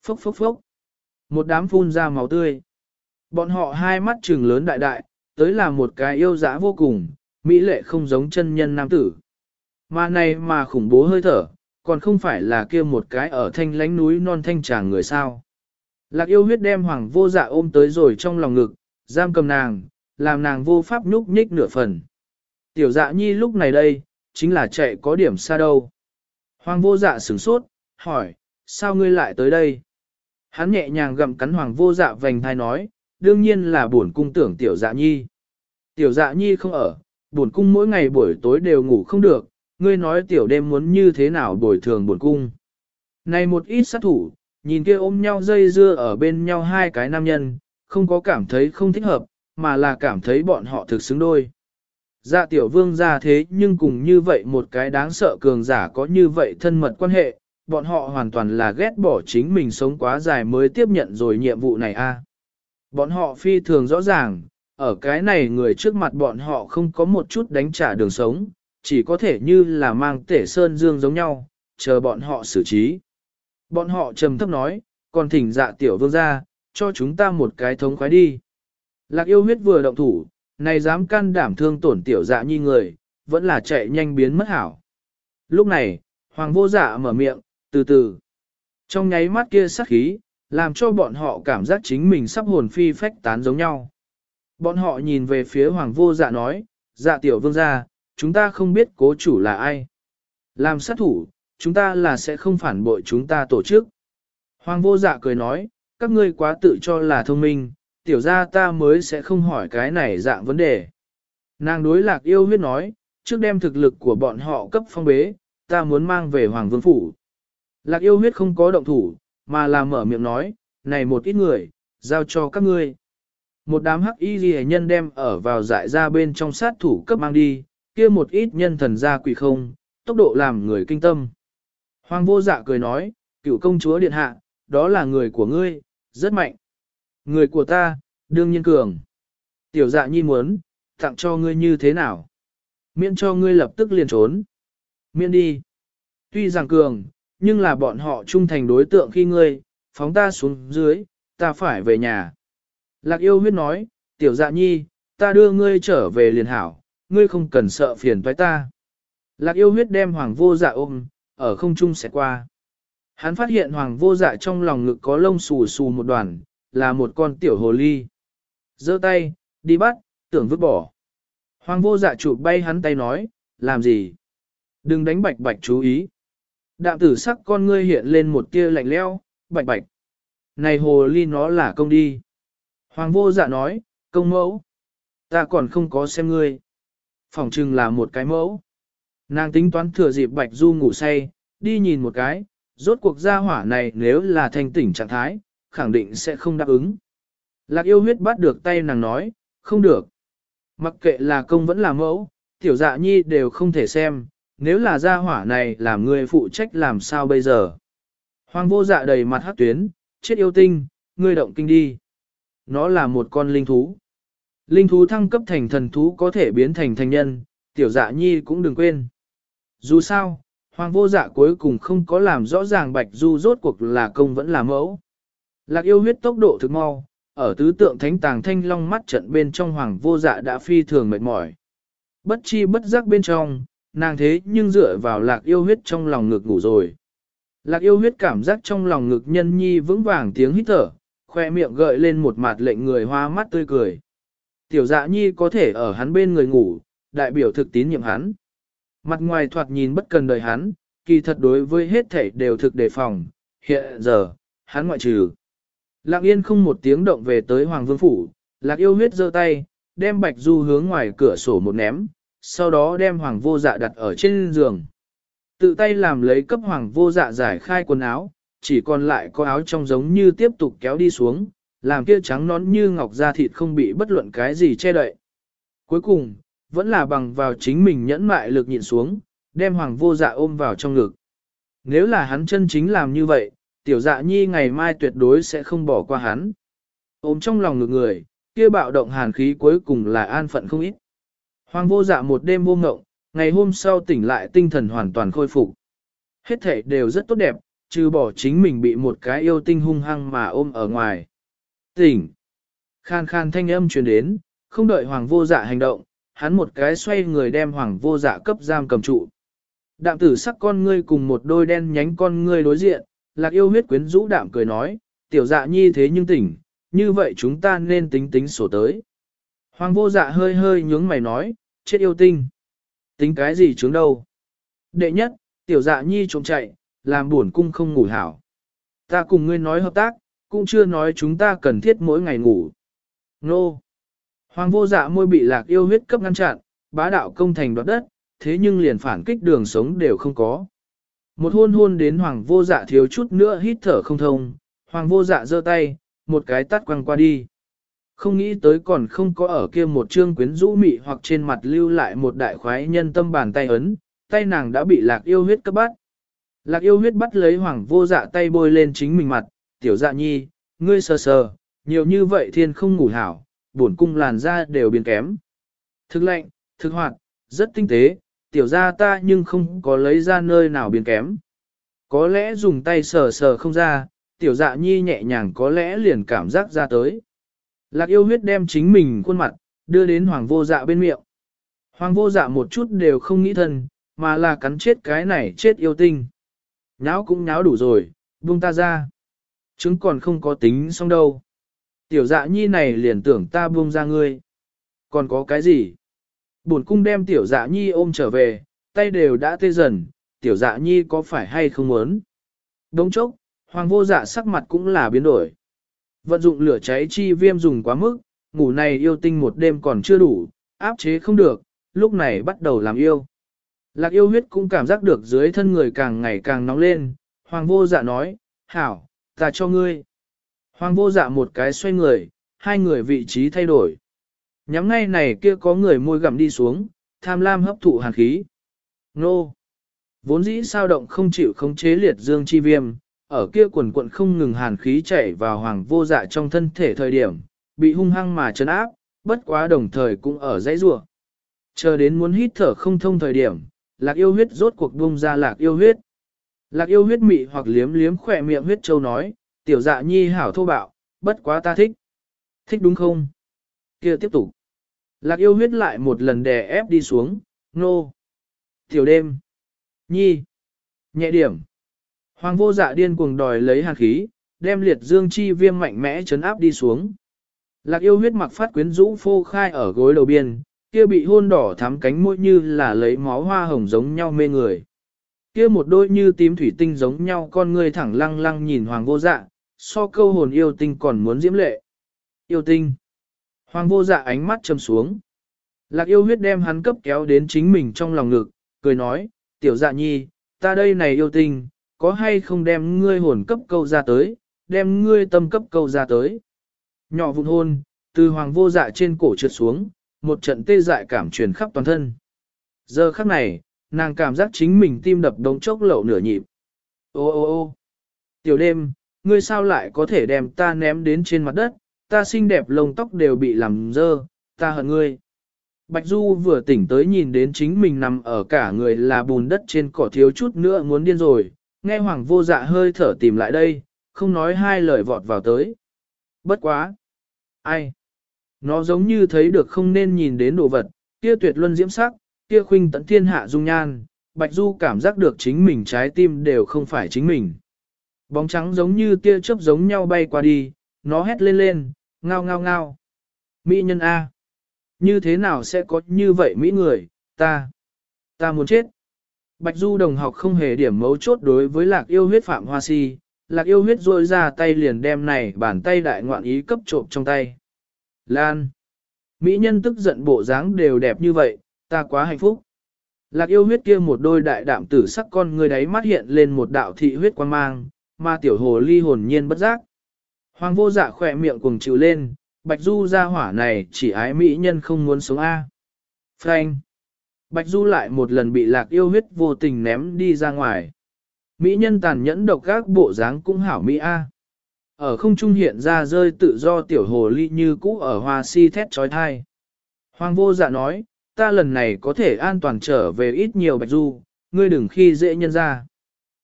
Phốc phốc phốc. Một đám phun ra máu tươi. Bọn họ hai mắt trừng lớn đại đại, tới là một cái yêu dã vô cùng, mỹ lệ không giống chân nhân nam tử. Mà này mà khủng bố hơi thở, còn không phải là kia một cái ở thanh lánh núi non thanh tràng người sao. Lạc yêu huyết đem hoàng vô dạ ôm tới rồi trong lòng ngực, giam cầm nàng, làm nàng vô pháp nhúc nhích nửa phần. Tiểu dạ nhi lúc này đây, chính là chạy có điểm xa đâu. Hoàng vô dạ sửng sốt, hỏi, sao ngươi lại tới đây? Hắn nhẹ nhàng gặm cắn hoàng vô dạ vành thai nói, đương nhiên là buồn cung tưởng tiểu dạ nhi. Tiểu dạ nhi không ở, buồn cung mỗi ngày buổi tối đều ngủ không được, ngươi nói tiểu đêm muốn như thế nào bồi thường buồn cung. Này một ít sát thủ, nhìn kia ôm nhau dây dưa ở bên nhau hai cái nam nhân, không có cảm thấy không thích hợp, mà là cảm thấy bọn họ thực xứng đôi. Dạ tiểu vương ra thế nhưng cùng như vậy một cái đáng sợ cường giả có như vậy thân mật quan hệ, bọn họ hoàn toàn là ghét bỏ chính mình sống quá dài mới tiếp nhận rồi nhiệm vụ này a. Bọn họ phi thường rõ ràng, ở cái này người trước mặt bọn họ không có một chút đánh trả đường sống, chỉ có thể như là mang tể sơn dương giống nhau, chờ bọn họ xử trí. Bọn họ trầm thấp nói, còn thỉnh dạ tiểu vương ra, cho chúng ta một cái thống khoái đi. Lạc yêu huyết vừa động thủ, này dám can đảm thương tổn tiểu dạ nhi người, vẫn là chạy nhanh biến mất hảo. Lúc này, hoàng vô dạ mở miệng, từ từ. Trong nháy mắt kia sắc khí, làm cho bọn họ cảm giác chính mình sắp hồn phi phách tán giống nhau. Bọn họ nhìn về phía hoàng vô dạ nói, dạ tiểu vương gia, chúng ta không biết cố chủ là ai. Làm sát thủ, chúng ta là sẽ không phản bội chúng ta tổ chức. Hoàng vô dạ cười nói, các ngươi quá tự cho là thông minh, tiểu ra ta mới sẽ không hỏi cái này dạng vấn đề. Nàng đối lạc yêu huyết nói, trước đem thực lực của bọn họ cấp phong bế, ta muốn mang về Hoàng Vương Phủ. Lạc yêu huyết không có động thủ, mà là mở miệng nói, này một ít người, giao cho các ngươi. Một đám hắc y ghi nhân đem ở vào dại ra bên trong sát thủ cấp mang đi, kia một ít nhân thần ra quỷ không, tốc độ làm người kinh tâm. Hoàng vô dạ cười nói, cựu công chúa điện hạ, đó là người của ngươi, rất mạnh. Người của ta, đương nhiên cường. Tiểu dạ nhi muốn, tặng cho ngươi như thế nào? Miễn cho ngươi lập tức liền trốn. Miễn đi. Tuy rằng cường, nhưng là bọn họ trung thành đối tượng khi ngươi, phóng ta xuống dưới, ta phải về nhà. Lạc yêu huyết nói, tiểu dạ nhi, ta đưa ngươi trở về liền hảo, ngươi không cần sợ phiền toái ta. Lạc yêu huyết đem hoàng vô dạ ôm, ở không trung sẽ qua. Hắn phát hiện hoàng vô dạ trong lòng ngực có lông xù xù một đoàn, là một con tiểu hồ ly. giơ tay, đi bắt, tưởng vứt bỏ. Hoàng vô dạ chụp bay hắn tay nói, làm gì? Đừng đánh bạch bạch chú ý. Đạm tử sắc con ngươi hiện lên một tia lạnh leo, bạch bạch. Này hồ ly nó là công đi. Hoàng vô dạ nói, công mẫu. Ta còn không có xem ngươi. Phòng chừng là một cái mẫu. Nàng tính toán thừa dịp bạch du ngủ say, đi nhìn một cái, rốt cuộc gia hỏa này nếu là thanh tỉnh trạng thái, khẳng định sẽ không đáp ứng. Lạc yêu huyết bắt được tay nàng nói, không được. Mặc kệ là công vẫn là mẫu, tiểu dạ nhi đều không thể xem, nếu là gia hỏa này làm người phụ trách làm sao bây giờ. Hoàng vô dạ đầy mặt hát tuyến, chết yêu tinh, ngươi động kinh đi. Nó là một con linh thú. Linh thú thăng cấp thành thần thú có thể biến thành thành nhân, tiểu dạ nhi cũng đừng quên. Dù sao, hoàng vô dạ cuối cùng không có làm rõ ràng bạch du rốt cuộc là công vẫn là mẫu. Lạc yêu huyết tốc độ thực mau, ở tứ tượng thánh tàng thanh long mắt trận bên trong hoàng vô dạ đã phi thường mệt mỏi. Bất chi bất giác bên trong, nàng thế nhưng dựa vào lạc yêu huyết trong lòng ngực ngủ rồi. Lạc yêu huyết cảm giác trong lòng ngực nhân nhi vững vàng tiếng hít thở, khoe miệng gợi lên một mặt lệnh người hoa mắt tươi cười. Tiểu dạ nhi có thể ở hắn bên người ngủ, đại biểu thực tín nhiệm hắn. Mặt ngoài thoạt nhìn bất cần đời hắn, kỳ thật đối với hết thảy đều thực đề phòng, hiện giờ, hắn ngoại trừ. Lạc yên không một tiếng động về tới Hoàng Vương Phủ, lạc yêu huyết giơ tay, đem bạch du hướng ngoài cửa sổ một ném, sau đó đem Hoàng vô dạ đặt ở trên giường. Tự tay làm lấy cấp Hoàng vô dạ giải khai quần áo, chỉ còn lại có áo trong giống như tiếp tục kéo đi xuống, làm kia trắng nón như ngọc da thịt không bị bất luận cái gì che đậy. Cuối cùng, vẫn là bằng vào chính mình nhẫn mại lực nhịn xuống, đem hoàng vô dạ ôm vào trong ngực. Nếu là hắn chân chính làm như vậy, tiểu dạ nhi ngày mai tuyệt đối sẽ không bỏ qua hắn. Ôm trong lòng ngực người, kia bạo động hàn khí cuối cùng là an phận không ít. Hoàng vô dạ một đêm vô ngộng, ngày hôm sau tỉnh lại tinh thần hoàn toàn khôi phục. Hết thể đều rất tốt đẹp, trừ bỏ chính mình bị một cái yêu tinh hung hăng mà ôm ở ngoài. Tỉnh! Khan khan thanh âm truyền đến, không đợi hoàng vô dạ hành động, hắn một cái xoay người đem hoàng vô dạ cấp giam cầm trụ. Đạm tử sắc con ngươi cùng một đôi đen nhánh con ngươi đối diện, lạc yêu huyết quyến rũ đạm cười nói, tiểu dạ nhi thế nhưng tỉnh, như vậy chúng ta nên tính tính sổ tới. Hoàng vô dạ hơi hơi nhướng mày nói, chết yêu tinh. Tính cái gì chứng đâu. Đệ nhất, tiểu dạ nhi trộm chạy, làm buồn cung không ngủ hảo. Ta cùng ngươi nói hợp tác, cũng chưa nói chúng ta cần thiết mỗi ngày ngủ. Nô! Hoàng vô dạ môi bị lạc yêu huyết cấp ngăn chặn, bá đạo công thành đoạt đất, thế nhưng liền phản kích đường sống đều không có. Một hôn hôn đến hoàng vô dạ thiếu chút nữa hít thở không thông, hoàng vô dạ giơ tay, một cái tắt quăng qua đi. Không nghĩ tới còn không có ở kia một chương quyến rũ mị hoặc trên mặt lưu lại một đại khoái nhân tâm bàn tay ấn, tay nàng đã bị lạc yêu huyết cấp bắt. Lạc yêu huyết bắt lấy hoàng vô dạ tay bôi lên chính mình mặt, tiểu dạ nhi, ngươi sờ sờ, nhiều như vậy thiên không ngủ hảo, bổn cung làn da đều biến kém. Thực lạnh, thực hoạt, rất tinh tế, tiểu ra ta nhưng không có lấy ra nơi nào biến kém. Có lẽ dùng tay sờ sờ không ra, tiểu dạ nhi nhẹ nhàng có lẽ liền cảm giác ra tới. Lạc yêu huyết đem chính mình khuôn mặt, đưa đến hoàng vô dạ bên miệng. Hoàng vô dạ một chút đều không nghĩ thân, mà là cắn chết cái này chết yêu tinh. Nháo cũng nháo đủ rồi, buông ta ra. Chứng còn không có tính xong đâu. Tiểu dạ nhi này liền tưởng ta buông ra ngươi. Còn có cái gì? Bổn cung đem tiểu dạ nhi ôm trở về, tay đều đã tê dần, tiểu dạ nhi có phải hay không muốn? Đống chốc, hoàng vô dạ sắc mặt cũng là biến đổi. Vận dụng lửa cháy chi viêm dùng quá mức, ngủ này yêu tinh một đêm còn chưa đủ, áp chế không được, lúc này bắt đầu làm yêu. Lạc yêu huyết cũng cảm giác được dưới thân người càng ngày càng nóng lên, hoàng vô dạ nói, hảo, ta cho ngươi. Hoàng vô dạ một cái xoay người, hai người vị trí thay đổi. Nhắm ngay này kia có người môi gặm đi xuống, tham lam hấp thụ hàn khí. Nô! Vốn dĩ sao động không chịu khống chế liệt dương chi viêm, ở kia quần quận không ngừng hàn khí chảy vào hoàng vô dạ trong thân thể thời điểm, bị hung hăng mà chấn áp, bất quá đồng thời cũng ở dãy rùa, Chờ đến muốn hít thở không thông thời điểm, lạc yêu huyết rốt cuộc buông ra lạc yêu huyết. Lạc yêu huyết mị hoặc liếm liếm khỏe miệng huyết châu nói, tiểu dạ nhi hảo thô bạo, bất quá ta thích. Thích đúng không? kia tiếp tục. Lạc yêu huyết lại một lần đè ép đi xuống, nô. Tiểu đêm. Nhi. Nhẹ điểm. Hoàng vô dạ điên cuồng đòi lấy hàn khí, đem liệt dương chi viêm mạnh mẽ chấn áp đi xuống. Lạc yêu huyết mặc phát quyến rũ phô khai ở gối đầu biên, kia bị hôn đỏ thắm cánh môi như là lấy máu hoa hồng giống nhau mê người. Kia một đôi như tím thủy tinh giống nhau con người thẳng lăng lăng nhìn hoàng vô dạ, so câu hồn yêu tinh còn muốn diễm lệ. Yêu tinh. Hoàng vô dạ ánh mắt châm xuống. Lạc yêu huyết đem hắn cấp kéo đến chính mình trong lòng ngực, cười nói, tiểu dạ nhi, ta đây này yêu tinh, có hay không đem ngươi hồn cấp câu ra tới, đem ngươi tâm cấp câu ra tới. Nhỏ vụn hôn, từ hoàng vô dạ trên cổ trượt xuống, một trận tê dại cảm truyền khắp toàn thân. Giờ khắc này, nàng cảm giác chính mình tim đập đống chốc lậu nửa nhịp. Ô ô ô tiểu đêm, ngươi sao lại có thể đem ta ném đến trên mặt đất, ta xinh đẹp lông tóc đều bị làm dơ, ta hận ngươi. Bạch Du vừa tỉnh tới nhìn đến chính mình nằm ở cả người là bùn đất trên cỏ thiếu chút nữa muốn điên rồi, nghe hoàng vô dạ hơi thở tìm lại đây, không nói hai lời vọt vào tới. Bất quá! Ai? Nó giống như thấy được không nên nhìn đến đồ vật, kia tuyệt luân diễm sắc, kia khuynh tận thiên hạ dung nhan, Bạch Du cảm giác được chính mình trái tim đều không phải chính mình. Bóng trắng giống như tia chớp giống nhau bay qua đi, nó hét lên lên, ngao ngao ngao. Mỹ nhân A. Như thế nào sẽ có như vậy Mỹ người, ta, ta muốn chết. Bạch Du đồng học không hề điểm mấu chốt đối với lạc yêu huyết phạm hoa si, lạc yêu huyết rôi ra tay liền đem này bàn tay đại ngoạn ý cấp trộm trong tay. Lan. Mỹ nhân tức giận bộ dáng đều đẹp như vậy, ta quá hạnh phúc. Lạc yêu huyết kia một đôi đại đạm tử sắc con người đấy mắt hiện lên một đạo thị huyết quan mang, mà tiểu hồ ly hồn nhiên bất giác. Hoàng vô dạ khỏe miệng cuồng chịu lên, Bạch Du ra hỏa này chỉ ái mỹ nhân không muốn sống A. Frank. Bạch Du lại một lần bị lạc yêu huyết vô tình ném đi ra ngoài. Mỹ nhân tàn nhẫn độc các bộ dáng cũng hảo Mỹ A. Ở không trung hiện ra rơi tự do tiểu hồ ly như cũ ở hoa si thét trói thai. Hoàng vô dạ nói, ta lần này có thể an toàn trở về ít nhiều Bạch Du, ngươi đừng khi dễ nhân ra.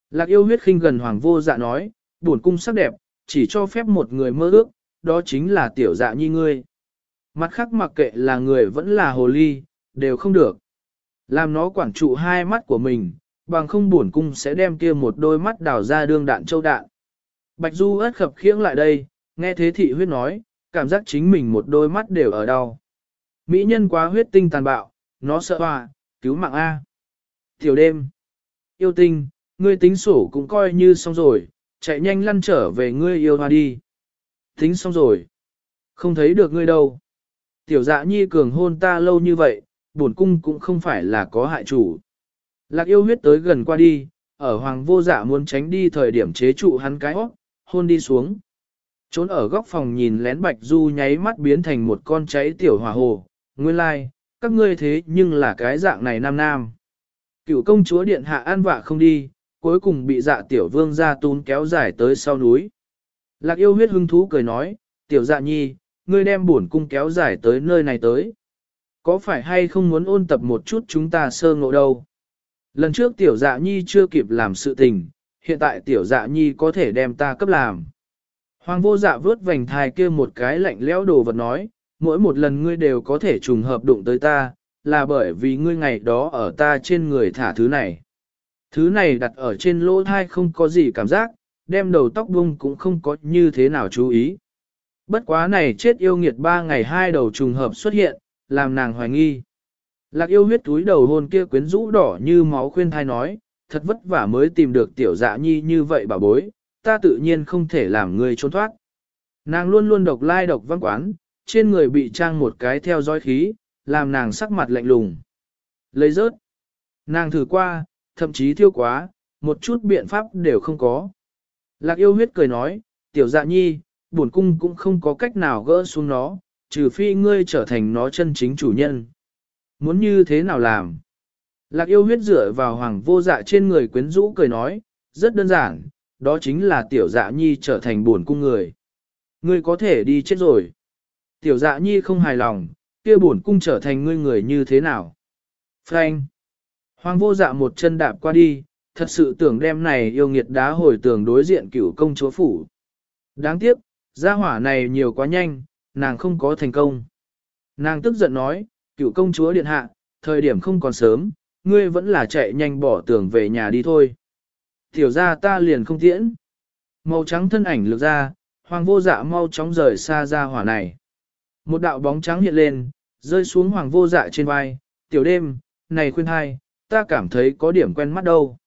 Lạc yêu huyết khinh gần hoàng vô dạ nói, buồn cung sắc đẹp, chỉ cho phép một người mơ ước, đó chính là tiểu dạ nhi ngươi. Mặt khác mặc kệ là người vẫn là hồ ly, đều không được. Làm nó quản trụ hai mắt của mình, bằng không buồn cung sẽ đem kia một đôi mắt đào ra đương đạn châu đạn. Bạch Du ớt khập khiễng lại đây, nghe thế thị huyết nói, cảm giác chính mình một đôi mắt đều ở đau. Mỹ nhân quá huyết tinh tàn bạo, nó sợ hòa, cứu mạng A. Tiểu đêm, yêu tinh, ngươi tính sổ cũng coi như xong rồi, chạy nhanh lăn trở về ngươi yêu hoa đi. Tính xong rồi. Không thấy được ngươi đâu. tiểu dạ nhi cường hôn ta lâu như vậy, bổn cung cũng không phải là có hại chủ. Lạc yêu huyết tới gần qua đi, ở hoàng vô dạ muốn tránh đi thời điểm chế trụ hắn cái hót, hôn đi xuống. Trốn ở góc phòng nhìn lén bạch du nháy mắt biến thành một con cháy tiểu hỏa hồ, nguyên lai, like, các ngươi thế nhưng là cái dạng này nam nam. Cựu công chúa điện hạ an vạ không đi, cuối cùng bị dạ tiểu vương ra tún kéo dài tới sau núi. Lạc yêu huyết hưng thú cười nói, tiểu dạ nhi, ngươi đem bổn cung kéo dài tới nơi này tới. Có phải hay không muốn ôn tập một chút chúng ta sơ ngộ đâu? Lần trước tiểu dạ nhi chưa kịp làm sự tình, hiện tại tiểu dạ nhi có thể đem ta cấp làm. Hoàng vô dạ vớt vành thai kia một cái lạnh lẽo đồ vật nói, mỗi một lần ngươi đều có thể trùng hợp đụng tới ta, là bởi vì ngươi ngày đó ở ta trên người thả thứ này. Thứ này đặt ở trên lỗ thai không có gì cảm giác, đem đầu tóc bung cũng không có như thế nào chú ý. Bất quá này chết yêu nghiệt ba ngày hai đầu trùng hợp xuất hiện, làm nàng hoài nghi. Lạc yêu huyết túi đầu hôn kia quyến rũ đỏ như máu khuyên thai nói, thật vất vả mới tìm được tiểu dạ nhi như vậy bà bối, ta tự nhiên không thể làm người trốn thoát. Nàng luôn luôn độc lai độc văn quán, trên người bị trang một cái theo dõi khí, làm nàng sắc mặt lạnh lùng. Lấy rớt. Nàng thử qua, thậm chí thiêu quá, một chút biện pháp đều không có. Lạc yêu huyết cười nói, tiểu dạ nhi, bổn cung cũng không có cách nào gỡ xuống nó, trừ phi ngươi trở thành nó chân chính chủ nhân. Muốn như thế nào làm? Lạc yêu huyết dựa vào hoàng vô dạ trên người quyến rũ cười nói, rất đơn giản, đó chính là tiểu dạ nhi trở thành buồn cung người. Ngươi có thể đi chết rồi. Tiểu dạ nhi không hài lòng, kia bổn cung trở thành ngươi người như thế nào? Frank! Hoàng vô dạ một chân đạp qua đi, thật sự tưởng đem này yêu nghiệt đá hồi tưởng đối diện cửu công chúa phủ. Đáng tiếc, gia hỏa này nhiều quá nhanh, nàng không có thành công. Nàng tức giận nói, cửu công chúa điện hạ, thời điểm không còn sớm, ngươi vẫn là chạy nhanh bỏ tường về nhà đi thôi. Tiểu ra ta liền không tiễn. Màu trắng thân ảnh lược ra, hoàng vô dạ mau chóng rời xa gia hỏa này. Một đạo bóng trắng hiện lên, rơi xuống hoàng vô dạ trên vai, tiểu đêm, này khuyên hai, ta cảm thấy có điểm quen mắt đâu.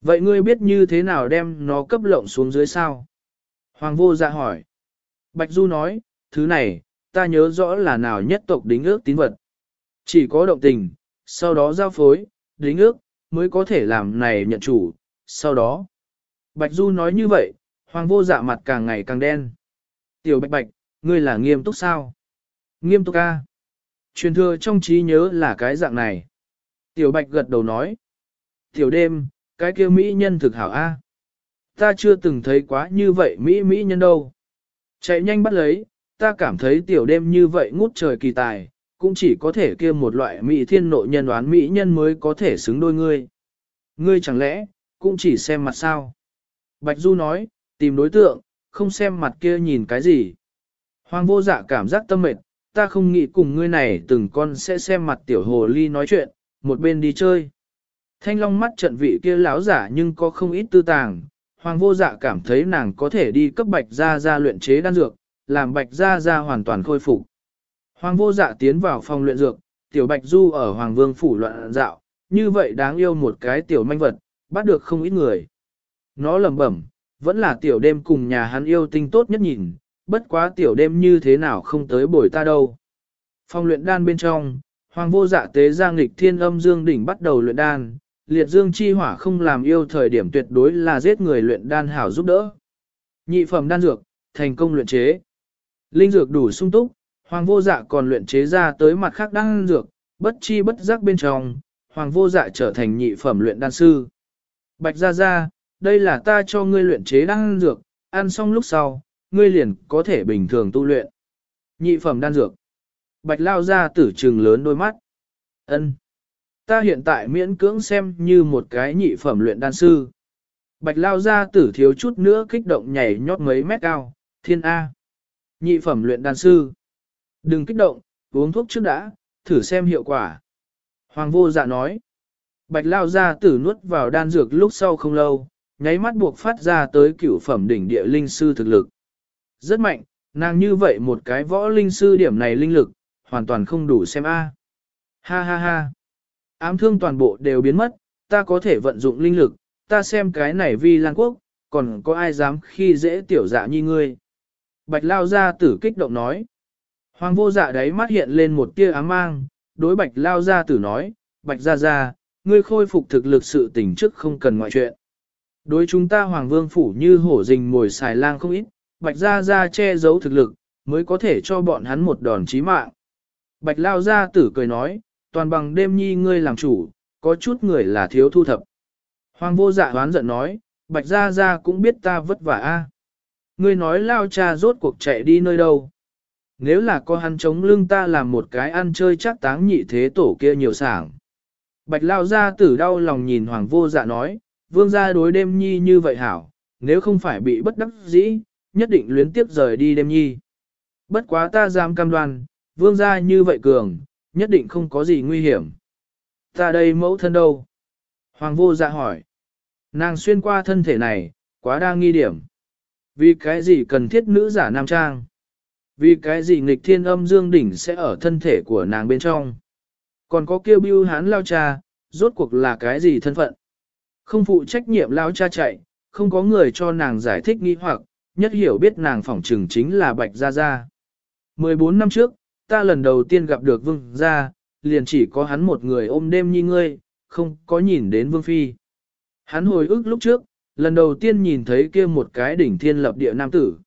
Vậy ngươi biết như thế nào đem nó cấp lộng xuống dưới sao? Hoàng vô dạ hỏi. Bạch Du nói, thứ này, ta nhớ rõ là nào nhất tộc đính ước tín vật. Chỉ có động tình, sau đó giao phối, đính ước, mới có thể làm này nhận chủ, sau đó. Bạch Du nói như vậy, hoàng vô dạ mặt càng ngày càng đen. Tiểu bạch bạch, ngươi là nghiêm túc sao? Nghiêm túc ca. Truyền thừa trong trí nhớ là cái dạng này. Tiểu bạch gật đầu nói. Tiểu đêm, cái kia mỹ nhân thực hảo a. Ta chưa từng thấy quá như vậy mỹ mỹ nhân đâu. Chạy nhanh bắt lấy, ta cảm thấy tiểu đêm như vậy ngút trời kỳ tài, cũng chỉ có thể kia một loại mỹ thiên nội nhân đoán mỹ nhân mới có thể xứng đôi ngươi. Ngươi chẳng lẽ, cũng chỉ xem mặt sao? Bạch Du nói, tìm đối tượng, không xem mặt kia nhìn cái gì. Hoàng vô dạ cảm giác tâm mệt, ta không nghĩ cùng ngươi này từng con sẽ xem mặt tiểu hồ ly nói chuyện, một bên đi chơi. Thanh long mắt trận vị kia láo giả nhưng có không ít tư tàng, hoàng vô dạ cảm thấy nàng có thể đi cấp bạch ra ra luyện chế đan dược, làm bạch ra ra hoàn toàn khôi phục. Hoàng vô dạ tiến vào phòng luyện dược, tiểu bạch du ở hoàng vương phủ loạn dạo, như vậy đáng yêu một cái tiểu manh vật, bắt được không ít người. Nó lẩm bẩm, vẫn là tiểu đêm cùng nhà hắn yêu tinh tốt nhất nhìn, bất quá tiểu đêm như thế nào không tới bồi ta đâu. phong luyện đan bên trong, hoàng vô dạ tế giang lịch thiên âm dương đỉnh bắt đầu luyện đan, liệt dương chi hỏa không làm yêu thời điểm tuyệt đối là giết người luyện đan hảo giúp đỡ. Nhị phẩm đan dược, thành công luyện chế. Linh dược đủ sung túc, hoàng vô dạ còn luyện chế ra tới mặt khác đan dược, bất chi bất giác bên trong, hoàng vô dạ trở thành nhị phẩm luyện đan sư. Bạch Gia Gia, đây là ta cho ngươi luyện chế đan dược, ăn xong lúc sau, ngươi liền có thể bình thường tu luyện. Nhị phẩm đan dược. Bạch Lao Gia tử trừng lớn đôi mắt. ân Ta hiện tại miễn cưỡng xem như một cái nhị phẩm luyện đan sư. Bạch Lao Gia tử thiếu chút nữa kích động nhảy nhót mấy mét cao, thiên A. Nhị phẩm luyện đan sư. Đừng kích động, uống thuốc trước đã, thử xem hiệu quả. Hoàng vô dạ nói. Bạch lao ra tử nuốt vào đan dược lúc sau không lâu, nháy mắt buộc phát ra tới cửu phẩm đỉnh địa linh sư thực lực. Rất mạnh, nàng như vậy một cái võ linh sư điểm này linh lực, hoàn toàn không đủ xem a. Ha ha ha. Ám thương toàn bộ đều biến mất, ta có thể vận dụng linh lực, ta xem cái này vi lan quốc, còn có ai dám khi dễ tiểu dạ như ngươi. Bạch lao ra tử kích động nói. Hoàng vô dạ đấy mắt hiện lên một tia ám mang, đối bạch lao gia tử nói, bạch gia gia, ngươi khôi phục thực lực sự tỉnh trước không cần ngoại chuyện. Đối chúng ta hoàng vương phủ như hổ rình mồi xài lang không ít, bạch gia gia che giấu thực lực, mới có thể cho bọn hắn một đòn chí mạng. Bạch lao gia tử cười nói, toàn bằng đêm nhi ngươi làm chủ, có chút người là thiếu thu thập. Hoàng vô dạ hoán giận nói, bạch gia gia cũng biết ta vất vả a. Ngươi nói lao cha rốt cuộc chạy đi nơi đâu. Nếu là có hắn chống lưng ta làm một cái ăn chơi chắc táng nhị thế tổ kia nhiều sảng. Bạch lao gia tử đau lòng nhìn hoàng vô dạ nói, vương gia đối đêm nhi như vậy hảo, nếu không phải bị bất đắc dĩ, nhất định luyến tiếp rời đi đêm nhi. Bất quá ta dám cam đoan, vương gia như vậy cường, nhất định không có gì nguy hiểm. Ta đây mẫu thân đâu? Hoàng vô dạ hỏi. Nàng xuyên qua thân thể này, quá đa nghi điểm. Vì cái gì cần thiết nữ giả nam trang? Vì cái gì nghịch thiên âm dương đỉnh sẽ ở thân thể của nàng bên trong? Còn có kêu bưu hán lao cha, rốt cuộc là cái gì thân phận? Không phụ trách nhiệm lao cha chạy, không có người cho nàng giải thích nghi hoặc, nhất hiểu biết nàng phỏng trừng chính là Bạch Gia Gia. 14 năm trước, ta lần đầu tiên gặp được Vương Gia, liền chỉ có hắn một người ôm đêm như ngươi, không có nhìn đến Vương Phi. Hắn hồi ức lúc trước, lần đầu tiên nhìn thấy kia một cái đỉnh thiên lập địa nam tử.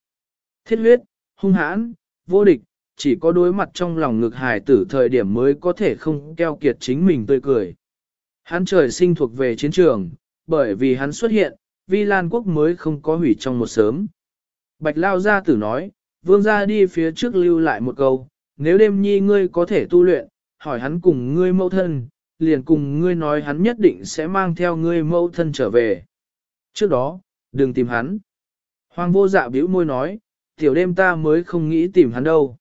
Thiết huyết, hung hãn, vô địch, chỉ có đối mặt trong lòng ngực hài tử thời điểm mới có thể không keo kiệt chính mình tươi cười. Hắn trời sinh thuộc về chiến trường, bởi vì hắn xuất hiện, Vi Lan quốc mới không có hủy trong một sớm. Bạch Lao Gia tử nói, vương gia đi phía trước lưu lại một câu, nếu đêm nhi ngươi có thể tu luyện, hỏi hắn cùng ngươi mẫu thân, liền cùng ngươi nói hắn nhất định sẽ mang theo ngươi mẫu thân trở về. Trước đó, đừng tìm hắn. Hoàng vô dạ bĩu môi nói, tiểu đêm ta mới không nghĩ tìm hắn đâu.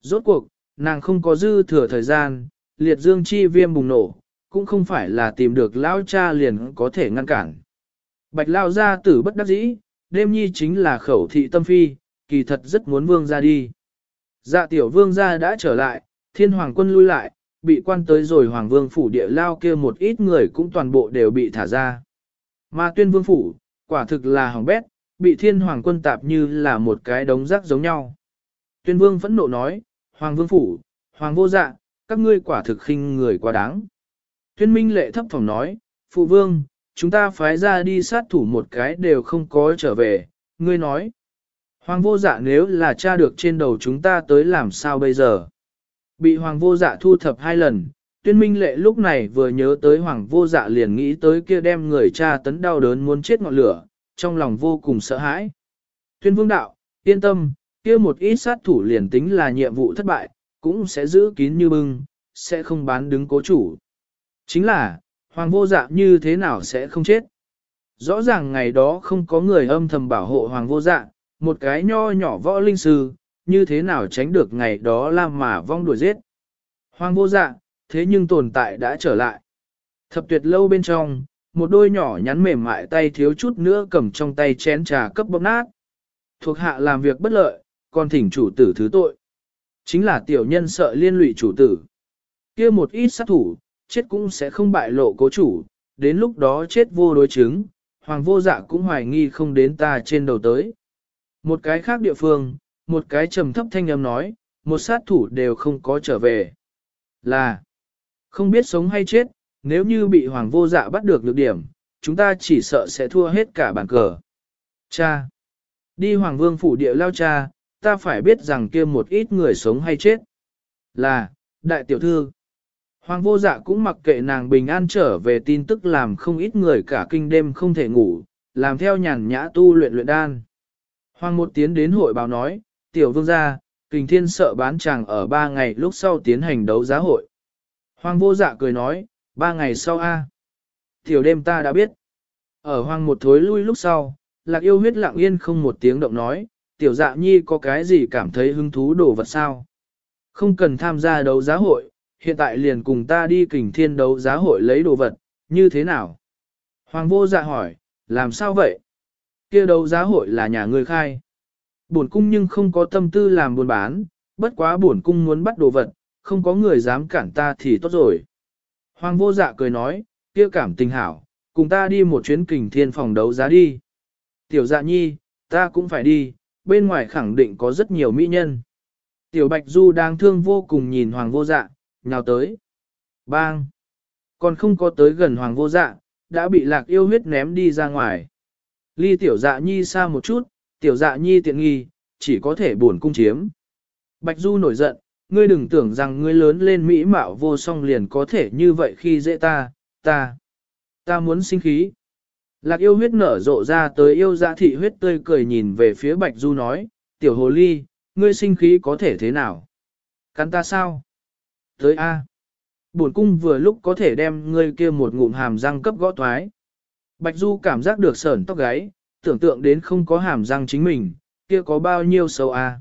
Rốt cuộc, nàng không có dư thừa thời gian, liệt dương chi viêm bùng nổ, cũng không phải là tìm được lão cha liền có thể ngăn cản. Bạch lao gia tử bất đắc dĩ, đêm nhi chính là khẩu thị tâm phi, kỳ thật rất muốn vương ra đi. Dạ tiểu vương gia đã trở lại, thiên hoàng quân lui lại, bị quan tới rồi hoàng vương phủ địa lao kia một ít người cũng toàn bộ đều bị thả ra. Mà tuyên vương phủ, quả thực là hỏng bét, bị thiên hoàng quân tạp như là một cái đống rác giống nhau. Tuyên vương phẫn nộ nói, hoàng vương phủ, hoàng vô dạ, các ngươi quả thực khinh người quá đáng. Tuyên minh lệ thấp phòng nói, phụ vương, chúng ta phái ra đi sát thủ một cái đều không có trở về, ngươi nói. Hoàng vô dạ nếu là cha được trên đầu chúng ta tới làm sao bây giờ? Bị hoàng vô dạ thu thập hai lần, tuyên minh lệ lúc này vừa nhớ tới hoàng vô dạ liền nghĩ tới kia đem người cha tấn đau đớn muốn chết ngọn lửa, trong lòng vô cùng sợ hãi. Tuyên vương đạo, yên tâm, kia một ít sát thủ liền tính là nhiệm vụ thất bại, cũng sẽ giữ kín như bưng, sẽ không bán đứng cố chủ. Chính là, hoàng vô dạ như thế nào sẽ không chết? Rõ ràng ngày đó không có người âm thầm bảo hộ hoàng vô dạ, một cái nho nhỏ võ linh sư, như thế nào tránh được ngày đó làm mà vong đuổi giết. Hoàng vô dạ, thế nhưng tồn tại đã trở lại. Thập tuyệt lâu bên trong, một đôi nhỏ nhắn mềm mại tay thiếu chút nữa cầm trong tay chén trà cấp bốc nát. Thuộc hạ làm việc bất lợi, còn thỉnh chủ tử thứ tội. Chính là tiểu nhân sợ liên lụy chủ tử. kia một ít sát thủ, chết cũng sẽ không bại lộ cố chủ, đến lúc đó chết vô đối chứng, hoàng vô dạ cũng hoài nghi không đến ta trên đầu tới. Một cái khác địa phương, một cái trầm thấp thanh âm nói, một sát thủ đều không có trở về. Là, không biết sống hay chết, nếu như bị hoàng vô dạ bắt được lược điểm, chúng ta chỉ sợ sẽ thua hết cả bàn cờ. Cha, đi hoàng vương phủ địa lao cha, ta phải biết rằng kia một ít người sống hay chết. Là, đại tiểu thư. Hoàng vô dạ cũng mặc kệ nàng bình an trở về tin tức làm không ít người cả kinh đêm không thể ngủ, làm theo nhàn nhã tu luyện luyện đan. Hoàng một tiến đến hội báo nói, tiểu vương gia, kình thiên sợ bán chàng ở ba ngày lúc sau tiến hành đấu giá hội. Hoàng vô dạ cười nói, ba ngày sau a Tiểu đêm ta đã biết. Ở hoàng một thối lui lúc sau, lạc yêu huyết lặng yên không một tiếng động nói, tiểu dạ nhi có cái gì cảm thấy hứng thú đồ vật sao? Không cần tham gia đấu giá hội, hiện tại liền cùng ta đi kình thiên đấu giá hội lấy đồ vật, như thế nào? Hoàng vô dạ hỏi, làm sao vậy? kia đấu giá hội là nhà người khai. Bổn cung nhưng không có tâm tư làm buôn bán, bất quá bổn cung muốn bắt đồ vật, không có người dám cản ta thì tốt rồi. Hoàng vô dạ cười nói, kia cảm tình hảo, cùng ta đi một chuyến kình thiên phòng đấu giá đi. Tiểu dạ nhi, ta cũng phải đi, bên ngoài khẳng định có rất nhiều mỹ nhân. Tiểu Bạch Du đang thương vô cùng nhìn Hoàng vô dạ, nhào tới. Bang! Còn không có tới gần Hoàng vô dạ, đã bị lạc yêu huyết ném đi ra ngoài. Ly tiểu dạ nhi xa một chút, tiểu dạ nhi tiện nghi, chỉ có thể buồn cung chiếm. Bạch Du nổi giận, ngươi đừng tưởng rằng ngươi lớn lên mỹ mạo vô song liền có thể như vậy khi dễ ta, ta, ta muốn sinh khí. Lạc yêu huyết nở rộ ra tới yêu dạ thị huyết tươi cười nhìn về phía Bạch Du nói, tiểu hồ ly, ngươi sinh khí có thể thế nào? Cắn ta sao? Tới A. Bổn cung vừa lúc có thể đem ngươi kia một ngụm hàm răng cấp gõ toái. Bạch Du cảm giác được sởn tóc gáy, tưởng tượng đến không có hàm răng chính mình, kia có bao nhiêu sâu A.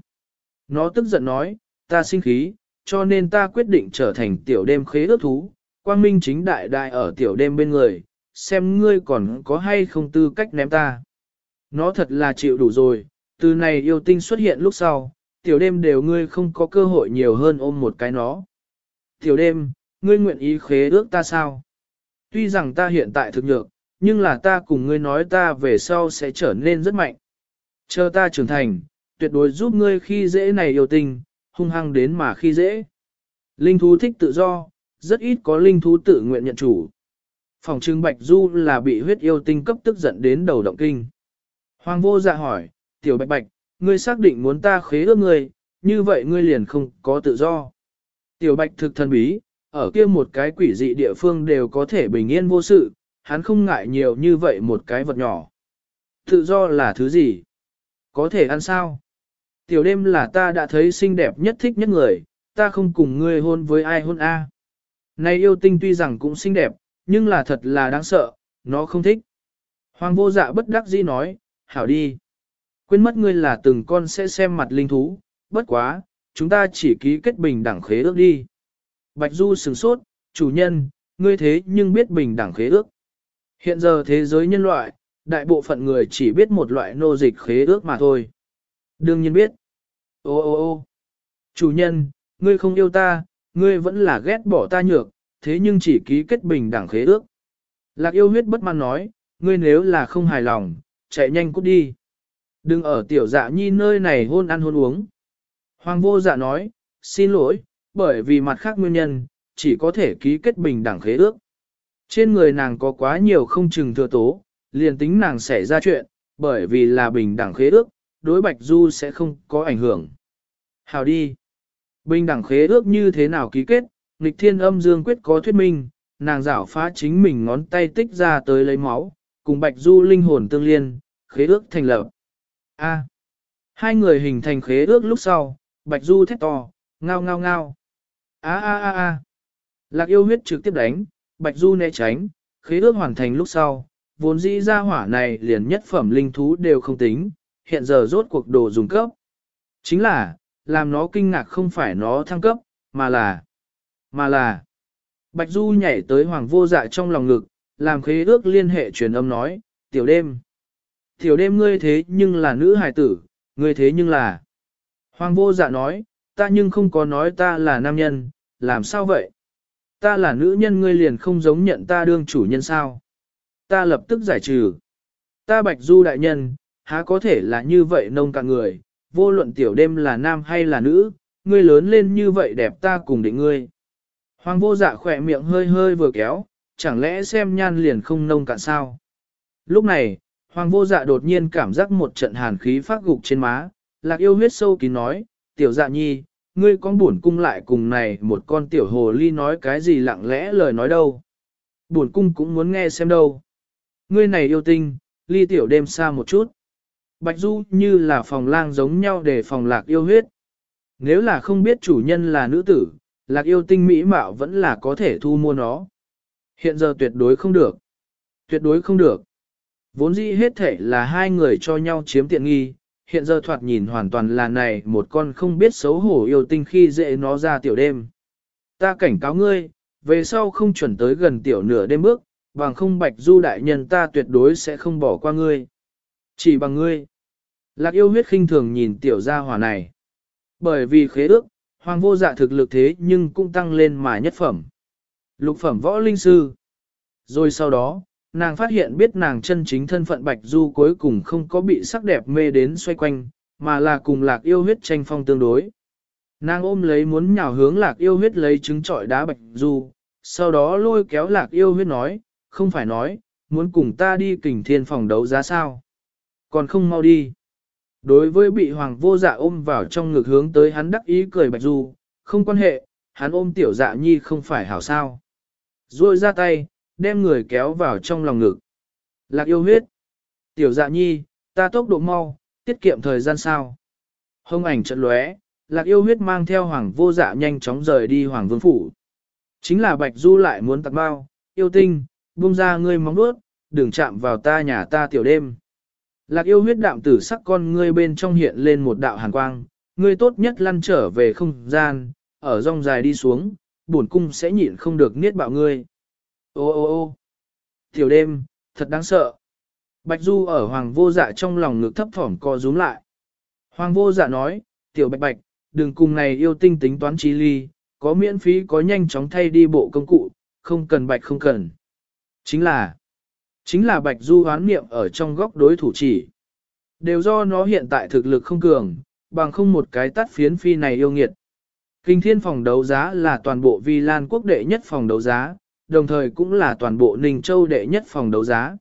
Nó tức giận nói, ta sinh khí, cho nên ta quyết định trở thành tiểu đêm khế ước thú, quang minh chính đại đại ở tiểu đêm bên người, xem ngươi còn có hay không tư cách ném ta. Nó thật là chịu đủ rồi, từ này yêu tinh xuất hiện lúc sau, tiểu đêm đều ngươi không có cơ hội nhiều hơn ôm một cái nó. Tiểu đêm, ngươi nguyện ý khế ước ta sao? Tuy rằng ta hiện tại thực nhược, nhưng là ta cùng ngươi nói ta về sau sẽ trở nên rất mạnh. Chờ ta trưởng thành, tuyệt đối giúp ngươi khi dễ này yêu tinh, hung hăng đến mà khi dễ. Linh thú thích tự do, rất ít có linh thú tự nguyện nhận chủ. Phòng trưng Bạch Du là bị huyết yêu tinh cấp tức giận đến đầu động kinh. Hoàng vô dạ hỏi, tiểu Bạch Bạch, ngươi xác định muốn ta khế ước ngươi, như vậy ngươi liền không có tự do. Tiểu Bạch thực thần bí, ở kia một cái quỷ dị địa phương đều có thể bình yên vô sự, hắn không ngại nhiều như vậy một cái vật nhỏ. Tự do là thứ gì? Có thể ăn sao? Tiểu đêm là ta đã thấy xinh đẹp nhất thích nhất người, ta không cùng ngươi hôn với ai hôn a. Này yêu tinh tuy rằng cũng xinh đẹp, nhưng là thật là đáng sợ, nó không thích. Hoàng vô dạ bất đắc dĩ nói, hảo đi. Quên mất ngươi là từng con sẽ xem mặt linh thú, bất quá, chúng ta chỉ ký kết bình đẳng khế ước đi. Bạch Du sừng sốt, chủ nhân, ngươi thế nhưng biết bình đẳng khế ước. Hiện giờ thế giới nhân loại, đại bộ phận người chỉ biết một loại nô dịch khế ước mà thôi. Đương nhiên biết. Ô ô ô chủ nhân, ngươi không yêu ta, ngươi vẫn là ghét bỏ ta nhược, thế nhưng chỉ ký kết bình đẳng khế ước. Lạc yêu huyết bất mãn nói, ngươi nếu là không hài lòng, chạy nhanh cút đi. Đừng ở tiểu dạ nhi nơi này hôn ăn hôn uống. Hoàng vô dạ nói, xin lỗi, bởi vì mặt khác nguyên nhân, chỉ có thể ký kết bình đẳng khế ước. Trên người nàng có quá nhiều không chừng thừa tố, liền tính nàng xảy ra chuyện, bởi vì là bình đẳng khế ước, đối Bạch Du sẽ không có ảnh hưởng. Hào đi. Bình đẳng khế ước như thế nào ký kết, nghịch thiên âm dương quyết có thuyết minh, nàng rảo phá chính mình ngón tay tích ra tới lấy máu, cùng Bạch Du linh hồn tương liên, khế ước thành lập. A. Hai người hình thành khế ước lúc sau, Bạch Du thét to, ngao ngao ngao. A a a a. Lạc yêu huyết trực tiếp đánh, Bạch Du né tránh, khế ước hoàn thành lúc sau, vốn dĩ ra hỏa này liền nhất phẩm linh thú đều không tính, hiện giờ rốt cuộc đồ dùng cấp. Chính là, làm nó kinh ngạc không phải nó thăng cấp, mà là, mà là, Bạch Du nhảy tới hoàng vô dạ trong lòng ngực, làm khế ước liên hệ truyền âm nói, tiểu đêm. Tiểu đêm ngươi thế nhưng là nữ hài tử, ngươi thế nhưng là. Hoàng vô dạ nói, ta nhưng không có nói ta là nam nhân, làm sao vậy? Ta là nữ nhân ngươi liền không giống nhận ta đương chủ nhân sao? Ta lập tức giải trừ. Ta bạch du đại nhân, há có thể là như vậy nông cạn người, vô luận tiểu đêm là nam hay là nữ, ngươi lớn lên như vậy đẹp ta cùng định ngươi. Hoàng vô dạ khỏe miệng hơi hơi vừa kéo, chẳng lẽ xem nhan liền không nông cạn sao? Lúc này, Hoàng vô dạ đột nhiên cảm giác một trận hàn khí phát gục trên má, lạc yêu huyết sâu kín nói, tiểu dạ nhi, ngươi con buồn cung lại cùng này một con tiểu hồ ly nói cái gì lặng lẽ lời nói đâu. Buồn cung cũng muốn nghe xem đâu. Ngươi này yêu tinh, ly tiểu đêm xa một chút. Bạch Du như là phòng lang giống nhau để phòng lạc yêu huyết. Nếu là không biết chủ nhân là nữ tử, lạc yêu tinh mỹ mạo vẫn là có thể thu mua nó. Hiện giờ tuyệt đối không được. Tuyệt đối không được. Vốn dĩ hết thể là hai người cho nhau chiếm tiện nghi, hiện giờ thoạt nhìn hoàn toàn là này một con không biết xấu hổ yêu tinh khi dễ nó ra tiểu đêm. Ta cảnh cáo ngươi, về sau không chuẩn tới gần tiểu nửa đêm bước, bằng không bạch du đại nhân ta tuyệt đối sẽ không bỏ qua ngươi. Chỉ bằng ngươi. Lạc yêu huyết khinh thường nhìn tiểu gia hỏa này. Bởi vì khế ước, hoàng vô dạ thực lực thế nhưng cũng tăng lên mà nhất phẩm. Lục phẩm võ linh sư. Rồi sau đó, nàng phát hiện biết nàng chân chính thân phận Bạch Du cuối cùng không có bị sắc đẹp mê đến xoay quanh, mà là cùng lạc yêu huyết tranh phong tương đối. Nàng ôm lấy muốn nhào hướng lạc yêu huyết lấy trứng trọi đá bạch du, sau đó lôi kéo lạc yêu huyết nói, không phải nói, muốn cùng ta đi kình thiên phòng đấu giá sao. Còn không mau đi. Đối với bị hoàng vô dạ ôm vào trong ngực hướng tới hắn đắc ý cười bạch du, không quan hệ, hắn ôm tiểu dạ nhi không phải hảo sao. Rồi ra tay, đem người kéo vào trong lòng ngực. Lạc yêu huyết. Tiểu dạ nhi, ta tốc độ mau, tiết kiệm thời gian sao. Hông ảnh trận lóe, lạc yêu huyết mang theo hoàng vô dạ nhanh chóng rời đi hoàng vương phủ. Chính là bạch du lại muốn tặng bao, yêu tinh, buông ra ngươi móng nuốt, đừng chạm vào ta nhà ta tiểu đêm. Lạc yêu huyết đạm tử sắc con ngươi bên trong hiện lên một đạo hàn quang, ngươi tốt nhất lăn trở về không gian, ở rong dài đi xuống, bổn cung sẽ nhịn không được niết bạo ngươi. Ô ô ô tiểu đêm, thật đáng sợ. Bạch Du ở hoàng vô dạ trong lòng ngực thấp thỏm co rúm lại. Hoàng vô dạ nói, tiểu bạch bạch, đừng cùng này yêu tinh tính toán trí ly, có miễn phí có nhanh chóng thay đi bộ công cụ, không cần bạch không cần. Chính là, chính là bạch du hoán niệm ở trong góc đối thủ chỉ. Đều do nó hiện tại thực lực không cường, bằng không một cái tắt phiến phi này yêu nghiệt. Kinh thiên phòng đấu giá là toàn bộ vi lan quốc đệ nhất phòng đấu giá, đồng thời cũng là toàn bộ Ninh Châu đệ nhất phòng đấu giá.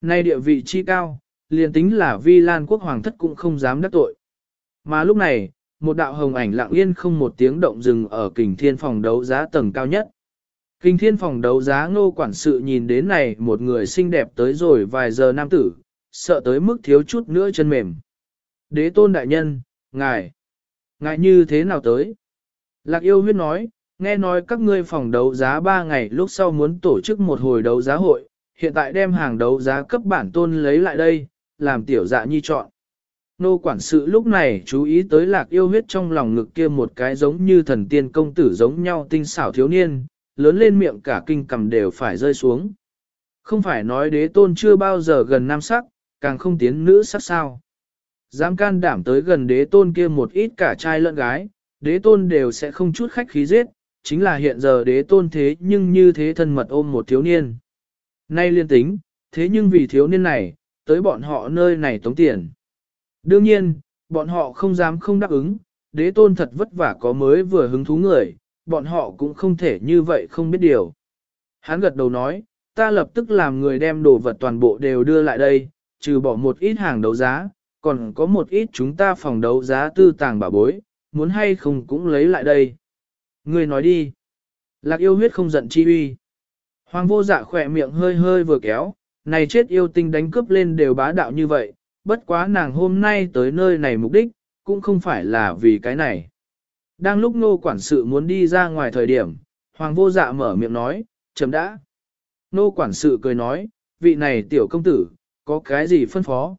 Nay địa vị chi cao, liền tính là vi lan quốc hoàng thất cũng không dám đắc tội. Mà lúc này, một đạo hồng ảnh lặng yên không một tiếng động dừng ở kình thiên phòng đấu giá tầng cao nhất. Kinh thiên phòng đấu giá ngô quản sự nhìn đến này một người xinh đẹp tới rồi vài giờ nam tử, sợ tới mức thiếu chút nữa chân mềm. Đế tôn đại nhân, ngài, ngài như thế nào tới? Lạc yêu huyết nói, nghe nói các ngươi phòng đấu giá 3 ngày lúc sau muốn tổ chức một hồi đấu giá hội, hiện tại đem hàng đấu giá cấp bản tôn lấy lại đây, làm tiểu dạ nhi chọn. Nô quản sự lúc này chú ý tới lạc yêu huyết trong lòng ngực kia một cái giống như thần tiên công tử giống nhau tinh xảo thiếu niên, lớn lên miệng cả kinh cầm đều phải rơi xuống. Không phải nói đế tôn chưa bao giờ gần nam sắc, càng không tiến nữ sắc sao. Dám can đảm tới gần đế tôn kia một ít cả trai lẫn gái, đế tôn đều sẽ không chút khách khí giết, chính là hiện giờ đế tôn thế nhưng như thế thân mật ôm một thiếu niên. Nay liên tính, thế nhưng vì thiếu niên này, tới bọn họ nơi này tống tiền. Đương nhiên, bọn họ không dám không đáp ứng, đế tôn thật vất vả có mới vừa hứng thú người, bọn họ cũng không thể như vậy không biết điều. Hắn gật đầu nói, ta lập tức làm người đem đồ vật toàn bộ đều đưa lại đây, trừ bỏ một ít hàng đấu giá, còn có một ít chúng ta phòng đấu giá tư tàng bảo bối, muốn hay không cũng lấy lại đây. Ngươi nói đi. Lạc yêu huyết không giận chi uy. Hoàng vô dạ khỏe miệng hơi hơi vừa kéo, này chết yêu tinh đánh cướp lên đều bá đạo như vậy, bất quá nàng hôm nay tới nơi này mục đích, cũng không phải là vì cái này. Đang lúc nô quản sự muốn đi ra ngoài thời điểm, hoàng vô dạ mở miệng nói, chấm đã. Nô quản sự cười nói, vị này tiểu công tử, có cái gì phân phó?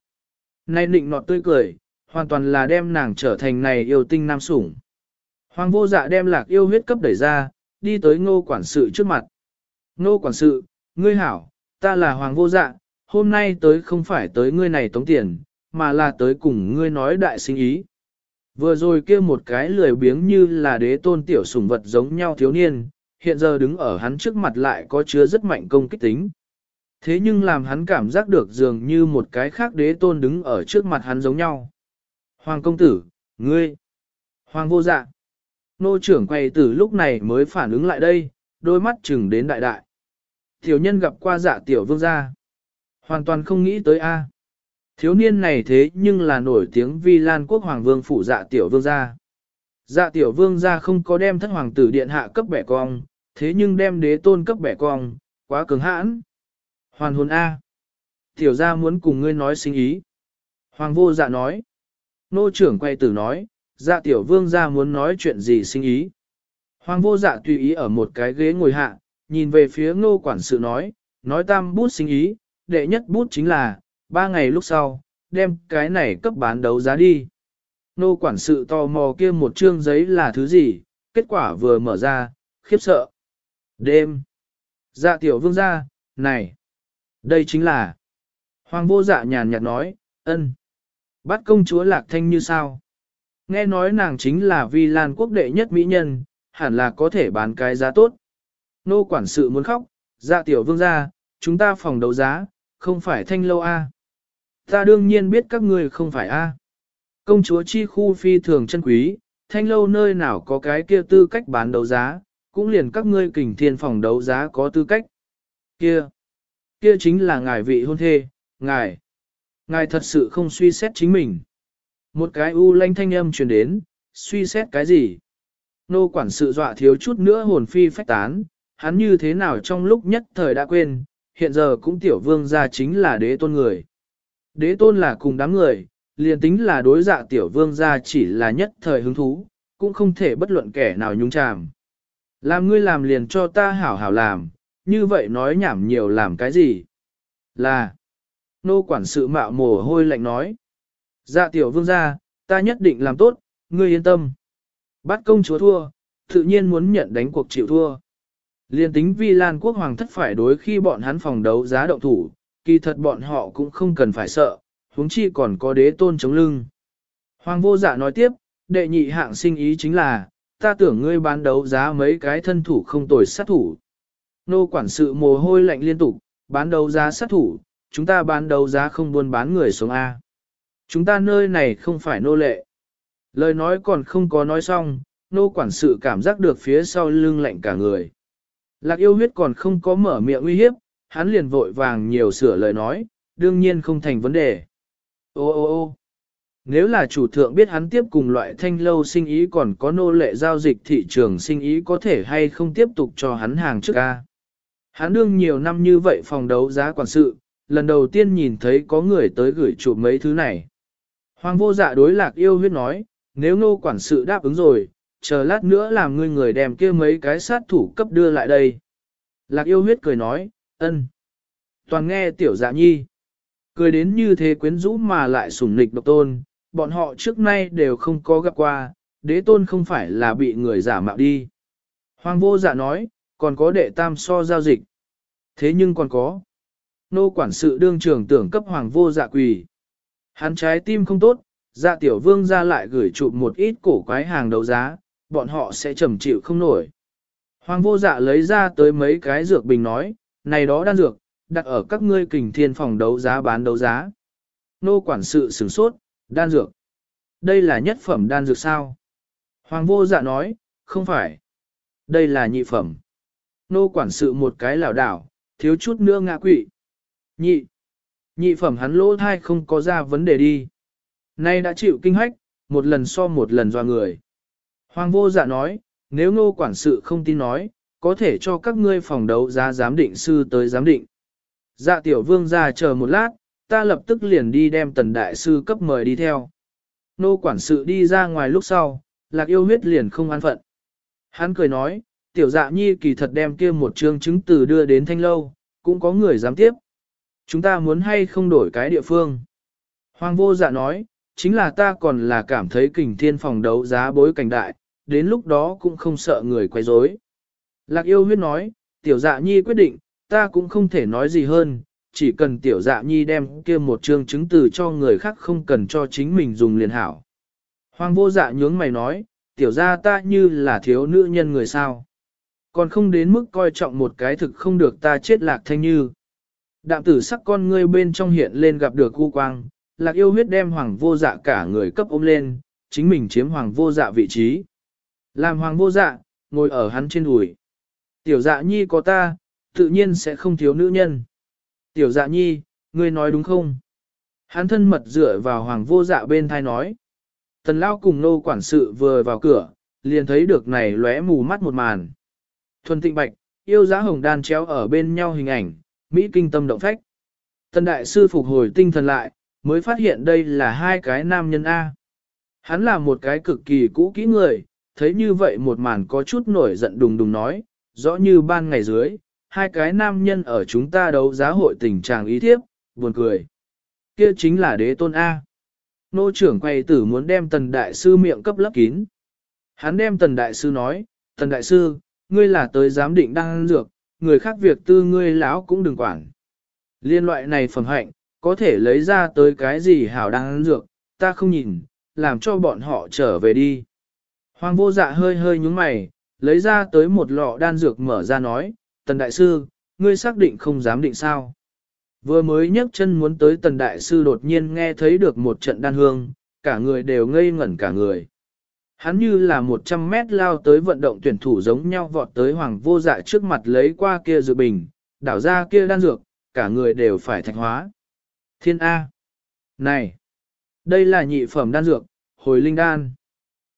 Này định nọt tươi cười, hoàn toàn là đem nàng trở thành này yêu tinh nam sủng. Hoàng vô dạ đem lạc yêu huyết cấp đẩy ra, đi tới ngô quản sự trước mặt. Ngô quản sự, ngươi hảo, ta là hoàng vô dạ, hôm nay tới không phải tới ngươi này tống tiền, mà là tới cùng ngươi nói đại sinh ý. Vừa rồi kia một cái lười biếng như là đế tôn tiểu sủng vật giống nhau thiếu niên, hiện giờ đứng ở hắn trước mặt lại có chứa rất mạnh công kích tính. Thế nhưng làm hắn cảm giác được dường như một cái khác đế tôn đứng ở trước mặt hắn giống nhau. Hoàng công tử, ngươi, Hoàng vô dạ. Nô trưởng quay tử lúc này mới phản ứng lại đây, đôi mắt chừng đến đại đại. Tiểu nhân gặp qua dạ tiểu vương gia. Hoàn toàn không nghĩ tới A. Thiếu niên này thế nhưng là nổi tiếng vi lan quốc hoàng vương phủ dạ tiểu vương gia. Dạ tiểu vương gia không có đem thất hoàng tử điện hạ cấp bẻ cong, thế nhưng đem đế tôn cấp bẻ cong, quá cứng hãn. Hoàn hồn A. Tiểu gia muốn cùng ngươi nói sinh ý. Hoàng vô dạ nói. Nô trưởng quay tử nói, dạ tiểu vương gia muốn nói chuyện gì sinh ý. Hoàng vô dạ tùy ý ở một cái ghế ngồi hạ, nhìn về phía ngô quản sự nói, nói tam bút sinh ý, đệ nhất bút chính là, ba ngày lúc sau, đem cái này cấp bán đấu giá đi. Nô quản sự tò mò kia một chương giấy là thứ gì, kết quả vừa mở ra, khiếp sợ. Đêm. Dạ tiểu vương gia, này. Đây chính là. Hoàng vô dạ nhàn nhạt nói, ân. Bắt công chúa lạc thanh như sao? Nghe nói nàng chính là vi lan quốc đệ nhất mỹ nhân, hẳn là có thể bán cái giá tốt. Nô quản sự muốn khóc, dạ tiểu vương gia, chúng ta phòng đấu giá, không phải thanh lâu A. Ta đương nhiên biết các ngươi không phải A. Công chúa chi khu phi thường chân quý, thanh lâu nơi nào có cái kia tư cách bán đấu giá, cũng liền các ngươi kình thiên phòng đấu giá có tư cách. Kia, kia chính là ngài vị hôn thê, ngài, ngài thật sự không suy xét chính mình. Một cái u lanh thanh âm truyền đến, suy xét cái gì? Nô quản sự dọa thiếu chút nữa hồn phi phách tán, hắn như thế nào trong lúc nhất thời đã quên, hiện giờ cũng tiểu vương gia chính là đế tôn người. Đế tôn là cùng đám người, liền tính là đối dạ tiểu vương gia chỉ là nhất thời hứng thú, cũng không thể bất luận kẻ nào nhúng chàm. Làm ngươi làm liền cho ta hảo hảo làm, như vậy nói nhảm nhiều làm cái gì? Là, nô quản sự mạo mồ hôi lạnh nói. Dạ tiểu vương gia, ta nhất định làm tốt, ngươi yên tâm. Bắt công chúa thua, tự nhiên muốn nhận đánh cuộc chịu thua. Liên tính vi lan quốc hoàng thất phải đối khi bọn hắn phòng đấu giá động thủ, kỳ thật bọn họ cũng không cần phải sợ, huống chi còn có đế tôn chống lưng. Hoàng vô dạ nói tiếp, đệ nhị hạng sinh ý chính là, ta tưởng ngươi bán đấu giá mấy cái thân thủ không tồi sát thủ. Nô quản sự mồ hôi lạnh liên tục, bán đấu giá sát thủ, chúng ta bán đấu giá không buôn bán người sống A. Chúng ta nơi này không phải nô lệ. Lời nói còn không có nói xong, nô quản sự cảm giác được phía sau lưng lạnh cả người. Lạc yêu huyết còn không có mở miệng uy hiếp, hắn liền vội vàng nhiều sửa lời nói, đương nhiên không thành vấn đề. Ô ô ô nếu là chủ thượng biết hắn tiếp cùng loại thanh lâu sinh ý còn có nô lệ giao dịch thị trường sinh ý có thể hay không tiếp tục cho hắn hàng trước ca. Hắn đương nhiều năm như vậy phòng đấu giá quản sự, lần đầu tiên nhìn thấy có người tới gửi chụp mấy thứ này. Hoàng vô dạ đối lạc yêu huyết nói, nếu nô quản sự đáp ứng rồi, chờ lát nữa làm ngươi người đem kia mấy cái sát thủ cấp đưa lại đây. Lạc yêu huyết cười nói, ân. Toàn nghe tiểu dạ nhi. Cười đến như thế quyến rũ mà lại sủng nịch độc tôn, bọn họ trước nay đều không có gặp qua, đế tôn không phải là bị người giả mạo đi. Hoàng vô dạ nói, còn có đệ tam so giao dịch. Thế nhưng còn có. Nô quản sự đương trưởng tưởng cấp hoàng vô dạ quỳ. Hắn trái tim không tốt, dạ tiểu vương ra lại gửi chụp một ít cổ quái hàng đấu giá, bọn họ sẽ trầm chịu không nổi. Hoàng vô dạ lấy ra tới mấy cái dược bình nói, này đó đan dược, đặt ở các ngươi kình thiên phòng đấu giá bán đấu giá. Nô quản sự sửng sốt, đan dược. Đây là nhất phẩm đan dược sao? Hoàng vô dạ nói, không phải. Đây là nhị phẩm. Nô quản sự một cái lảo đảo, thiếu chút nữa ngã quỵ. Nhị. Nhị phẩm hắn lỗ thai không có ra vấn đề đi. Nay đã chịu kinh hách, một lần so một lần doa người. Hoàng vô dạ nói, nếu nô quản sự không tin nói, có thể cho các ngươi phòng đấu giá giám định sư tới giám định. Dạ tiểu vương ra chờ một lát, ta lập tức liền đi đem tần đại sư cấp mời đi theo. Nô quản sự đi ra ngoài lúc sau, lạc yêu huyết liền không an phận. Hắn cười nói, tiểu dạ nhi kỳ thật đem kia một chương chứng từ đưa đến thanh lâu, cũng có người dám tiếp. Chúng ta muốn hay không đổi cái địa phương. Hoàng vô dạ nói, chính là ta còn là cảm thấy kình thiên phòng đấu giá bối cảnh đại, đến lúc đó cũng không sợ người quay rối. Lạc yêu huyết nói, tiểu dạ nhi quyết định, ta cũng không thể nói gì hơn, chỉ cần tiểu dạ nhi đem kia một chương chứng từ cho người khác không cần cho chính mình dùng liền hảo. Hoàng vô dạ nhướng mày nói, tiểu ra ta như là thiếu nữ nhân người sao. Còn không đến mức coi trọng một cái thực không được ta chết lạc thanh như. Đạm tử sắc con ngươi bên trong hiện lên gặp được u quang, lạc yêu huyết đem hoàng vô dạ cả người cấp ôm lên, chính mình chiếm hoàng vô dạ vị trí. Làm hoàng vô dạ, ngồi ở hắn trên đùi. Tiểu dạ nhi có ta, tự nhiên sẽ không thiếu nữ nhân. Tiểu dạ nhi, ngươi nói đúng không? Hắn thân mật dựa vào hoàng vô dạ bên thai nói. Tần lao cùng nô quản sự vừa vào cửa, liền thấy được này lóe mù mắt một màn. Thuần tịnh bạch, yêu giá hồng đan chéo ở bên nhau hình ảnh, Mỹ kinh tâm động phách. Tần đại sư phục hồi tinh thần lại, mới phát hiện đây là hai cái nam nhân A. Hắn là một cái cực kỳ cũ kỹ người, thấy như vậy một màn có chút nổi giận đùng đùng nói, rõ như ban ngày dưới, hai cái nam nhân ở chúng ta đấu giá hội tình trạng ý thiếp, buồn cười. Kia chính là đế tôn A. Nô trưởng quay tử muốn đem tần đại sư miệng cấp lấp kín. Hắn đem tần đại sư nói, tần đại sư, ngươi là tới giám định đang dược, người khác việc tư ngươi lão cũng đừng quản. Liên loại này phẩm hạnh, có thể lấy ra tới cái gì hảo đáng dược, ta không nhìn, làm cho bọn họ trở về đi. Hoàng vô dạ hơi hơi nhúng mày, lấy ra tới một lọ đan dược mở ra nói, tần đại sư, ngươi xác định không dám định sao. Vừa mới nhấc chân muốn tới tần đại sư đột nhiên nghe thấy được một trận đan hương, cả người đều ngây ngẩn cả người. Hắn như là 100 mét lao tới vận động tuyển thủ giống nhau vọt tới hoàng vô dạ trước mặt lấy qua kia dự bình, đảo ra kia đan dược, cả người đều phải thạch hóa. Thiên A. Này. Đây là nhị phẩm đan dược, hồi linh đan.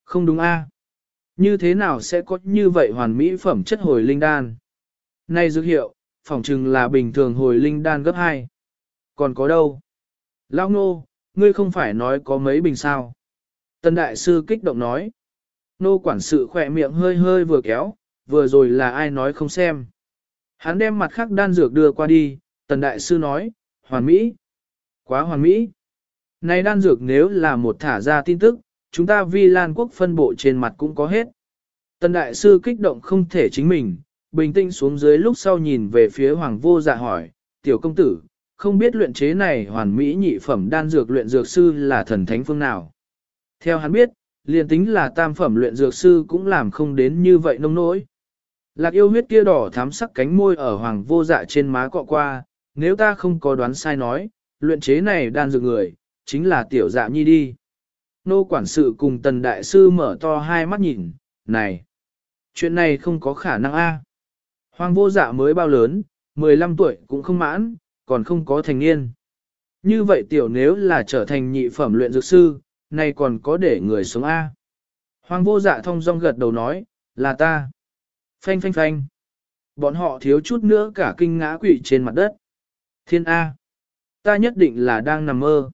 Không đúng A. Như thế nào sẽ có như vậy hoàn mỹ phẩm chất hồi linh đan? Này dược hiệu, phỏng chừng là bình thường hồi linh đan gấp 2. Còn có đâu? Lao nô, ngươi không phải nói có mấy bình sao? Tân đại sư kích động nói. Nô quản sự khỏe miệng hơi hơi vừa kéo, vừa rồi là ai nói không xem. Hắn đem mặt khác đan dược đưa qua đi, tần đại sư nói, hoàn mỹ. Quá hoàn mỹ. Này đan dược nếu là một thả ra tin tức, chúng ta vi lan quốc phân bộ trên mặt cũng có hết. Tần đại sư kích động không thể chính mình, bình tĩnh xuống dưới lúc sau nhìn về phía hoàng vô dạ hỏi, tiểu công tử, không biết luyện chế này hoàn mỹ nhị phẩm đan dược luyện dược sư là thần thánh phương nào. Theo hắn biết, liền tính là tam phẩm luyện dược sư cũng làm không đến như vậy nông nỗi. Lạc yêu huyết kia đỏ thám sắc cánh môi ở hoàng vô dạ trên má cọ qua, nếu ta không có đoán sai nói, luyện chế này đan dược người, chính là tiểu dạ nhi đi. Nô quản sự cùng tần đại sư mở to hai mắt nhìn, này, chuyện này không có khả năng a. Hoàng vô dạ mới bao lớn, 15 tuổi cũng không mãn, còn không có thành niên. Như vậy tiểu nếu là trở thành nhị phẩm luyện dược sư, này còn có để người sống A. Hoàng vô dạ thông dong gật đầu nói, là ta. Phanh phanh phanh. Bọn họ thiếu chút nữa cả kinh ngã quỵ trên mặt đất. Thiên A. Ta nhất định là đang nằm mơ.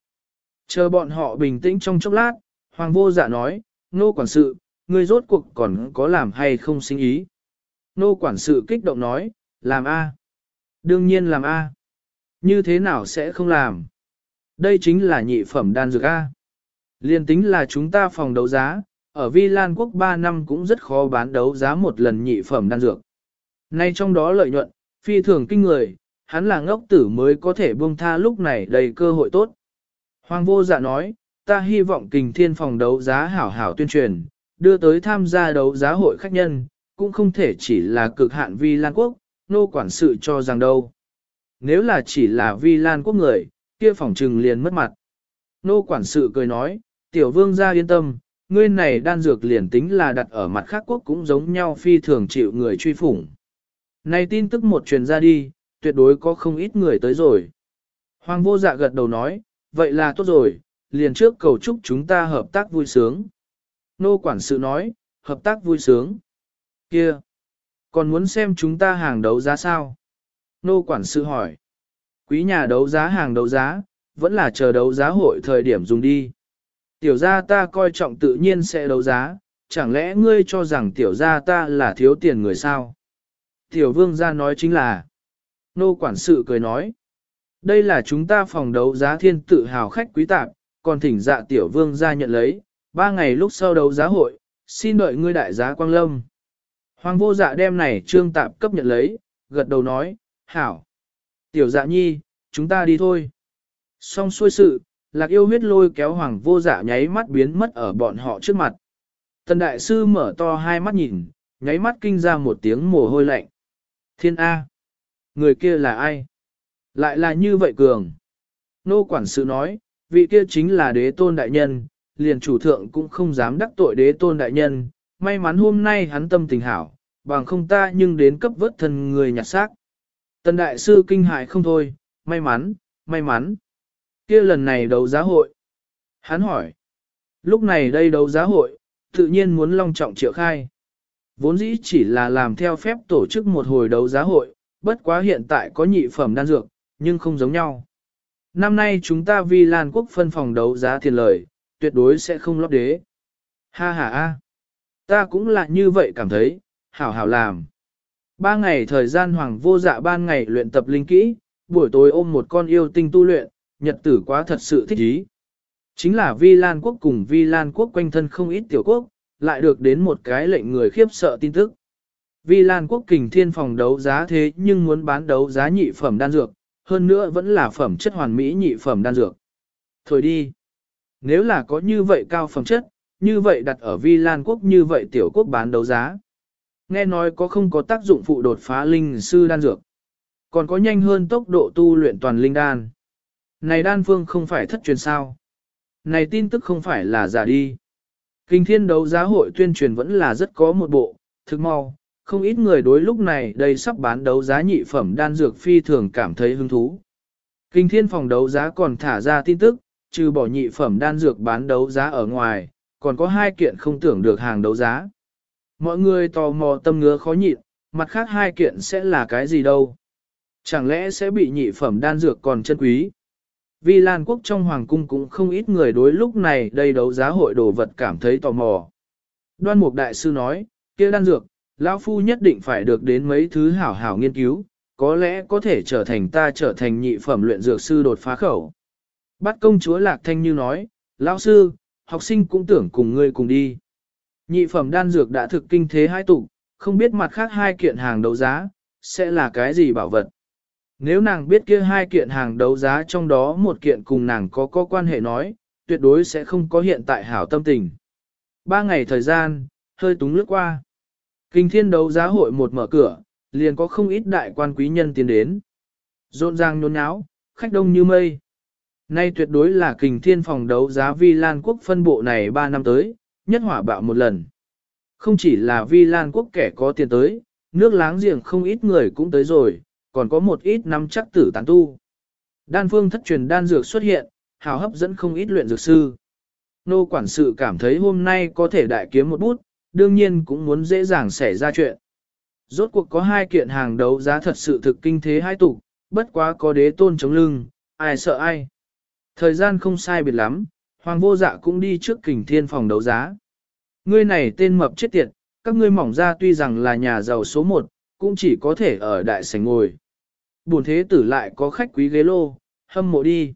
Chờ bọn họ bình tĩnh trong chốc lát, Hoàng vô dạ nói, nô quản sự, ngươi rốt cuộc còn có làm hay không sinh ý. Nô quản sự kích động nói, làm A. Đương nhiên làm A. Như thế nào sẽ không làm? Đây chính là nhị phẩm đan dược A. Liên tính là chúng ta phòng đấu giá, ở Vi Lan Quốc 3 năm cũng rất khó bán đấu giá một lần nhị phẩm đan dược. Nay trong đó lợi nhuận, phi thường kinh người, hắn là ngốc tử mới có thể buông tha lúc này đầy cơ hội tốt. Hoàng vô dạ nói, ta hy vọng kình thiên phòng đấu giá hảo hảo tuyên truyền, đưa tới tham gia đấu giá hội khách nhân, cũng không thể chỉ là cực hạn Vi Lan Quốc, nô quản sự cho rằng đâu. Nếu là chỉ là Vi Lan Quốc người, kia phòng trừng liền mất mặt. Nô quản sự cười nói, tiểu vương gia yên tâm, ngươi này đan dược liền tính là đặt ở mặt khác quốc cũng giống nhau phi thường chịu người truy phủng. Này tin tức một truyền ra đi, tuyệt đối có không ít người tới rồi. Hoàng vô dạ gật đầu nói, vậy là tốt rồi, liền trước cầu chúc chúng ta hợp tác vui sướng. Nô quản sự nói, hợp tác vui sướng. Kia, còn muốn xem chúng ta hàng đấu giá sao? Nô quản sự hỏi. Quý nhà đấu giá hàng đấu giá, vẫn là chờ đấu giá hội thời điểm dùng đi. Tiểu gia ta coi trọng tự nhiên sẽ đấu giá, chẳng lẽ ngươi cho rằng tiểu gia ta là thiếu tiền người sao? Tiểu vương gia nói chính là, nô quản sự cười nói, đây là chúng ta phòng đấu giá thiên tự hào khách quý tạp, còn thỉnh dạ tiểu vương gia nhận lấy, ba ngày lúc sau đấu giá hội, xin đợi ngươi đại giá quang lâm. Hoàng vô dạ đem này trương tạp cấp nhận lấy, gật đầu nói, hảo. Tiểu dạ nhi, chúng ta đi thôi. Xong xuôi sự, lạc yêu huyết lôi kéo hoàng vô dạ nháy mắt biến mất ở bọn họ trước mặt. Tần đại sư mở to hai mắt nhìn, nháy mắt kinh ra một tiếng mồ hôi lạnh. Thiên A. Người kia là ai? Lại là như vậy cường. Nô quản sự nói, vị kia chính là đế tôn đại nhân, liền chủ thượng cũng không dám đắc tội đế tôn đại nhân. May mắn hôm nay hắn tâm tình hảo, bằng không ta nhưng đến cấp vớt thân người nhặt xác. Tần đại sư kinh hại không thôi, may mắn, may mắn kia lần này đấu giá hội. Hắn hỏi. Lúc này đây đấu giá hội, tự nhiên muốn long trọng triệu khai. Vốn dĩ chỉ là làm theo phép tổ chức một hồi đấu giá hội, bất quá hiện tại có nhị phẩm đan dược, nhưng không giống nhau. Năm nay chúng ta vì Lan Quốc phân phòng đấu giá tiền lời, tuyệt đối sẽ không lót đế. Ha ha ha. Ta cũng là như vậy cảm thấy, hảo hảo làm. Ba ngày thời gian hoàng vô dạ ban ngày luyện tập linh kỹ, buổi tối ôm một con yêu tinh tu luyện, nhật tử quá thật sự thích ý. Chính là Vi Lan quốc cùng Vi Lan quốc quanh thân không ít tiểu quốc, lại được đến một cái lệnh người khiếp sợ tin tức. Vi Lan quốc kình thiên phòng đấu giá thế nhưng muốn bán đấu giá nhị phẩm đan dược, hơn nữa vẫn là phẩm chất hoàn mỹ nhị phẩm đan dược. Thôi đi. Nếu là có như vậy cao phẩm chất, như vậy đặt ở Vi Lan quốc như vậy tiểu quốc bán đấu giá. Nghe nói có không có tác dụng phụ đột phá linh sư đan dược. Còn có nhanh hơn tốc độ tu luyện toàn linh đan. Này đan phương không phải thất truyền sao. Này tin tức không phải là giả đi. Kinh thiên đấu giá hội tuyên truyền vẫn là rất có một bộ, thực mau, không ít người đối lúc này đây sắp bán đấu giá nhị phẩm đan dược phi thường cảm thấy hứng thú. Kinh thiên phòng đấu giá còn thả ra tin tức, trừ bỏ nhị phẩm đan dược bán đấu giá ở ngoài, còn có hai kiện không tưởng được hàng đấu giá. Mọi người tò mò tâm ngứa khó nhịn, mặt khác hai kiện sẽ là cái gì đâu. Chẳng lẽ sẽ bị nhị phẩm đan dược còn chân quý? Vì Lan quốc trong hoàng cung cũng không ít người đối lúc này đây đấu giá hội đồ vật cảm thấy tò mò. Đoan Mục Đại Sư nói, kia đan dược, lão Phu nhất định phải được đến mấy thứ hảo hảo nghiên cứu, có lẽ có thể trở thành ta trở thành nhị phẩm luyện dược sư đột phá khẩu. Bắt công chúa Lạc Thanh Như nói, lão sư, học sinh cũng tưởng cùng ngươi cùng đi. Nhị phẩm đan dược đã thực kinh thế hai tụ, không biết mặt khác hai kiện hàng đấu giá, sẽ là cái gì bảo vật. Nếu nàng biết kia hai kiện hàng đấu giá trong đó một kiện cùng nàng có có quan hệ nói, tuyệt đối sẽ không có hiện tại hảo tâm tình. Ba ngày thời gian, hơi túng lướt qua. Kinh thiên đấu giá hội một mở cửa, liền có không ít đại quan quý nhân tiến đến. Rộn ràng nhốn nháo, khách đông như mây. Nay tuyệt đối là kình thiên phòng đấu giá Vi Lan Quốc phân bộ này 3 năm tới, nhất hỏa bạo một lần. Không chỉ là Vi Lan Quốc kẻ có tiền tới, nước láng giềng không ít người cũng tới rồi, còn có một ít năm chắc tử tán tu. Đan phương thất truyền đan dược xuất hiện, hào hấp dẫn không ít luyện dược sư. Nô quản sự cảm thấy hôm nay có thể đại kiếm một bút, đương nhiên cũng muốn dễ dàng xảy ra chuyện. Rốt cuộc có hai kiện hàng đấu giá thật sự thực kinh thế hai tục, bất quá có đế tôn chống lưng, ai sợ ai. Thời gian không sai biệt lắm, hoàng vô dạ cũng đi trước kình thiên phòng đấu giá. Ngươi này tên mập chết tiệt, các ngươi mỏng ra tuy rằng là nhà giàu số một, cũng chỉ có thể ở đại sảnh ngồi. Buồn thế tử lại có khách quý ghế lô, hâm mộ đi.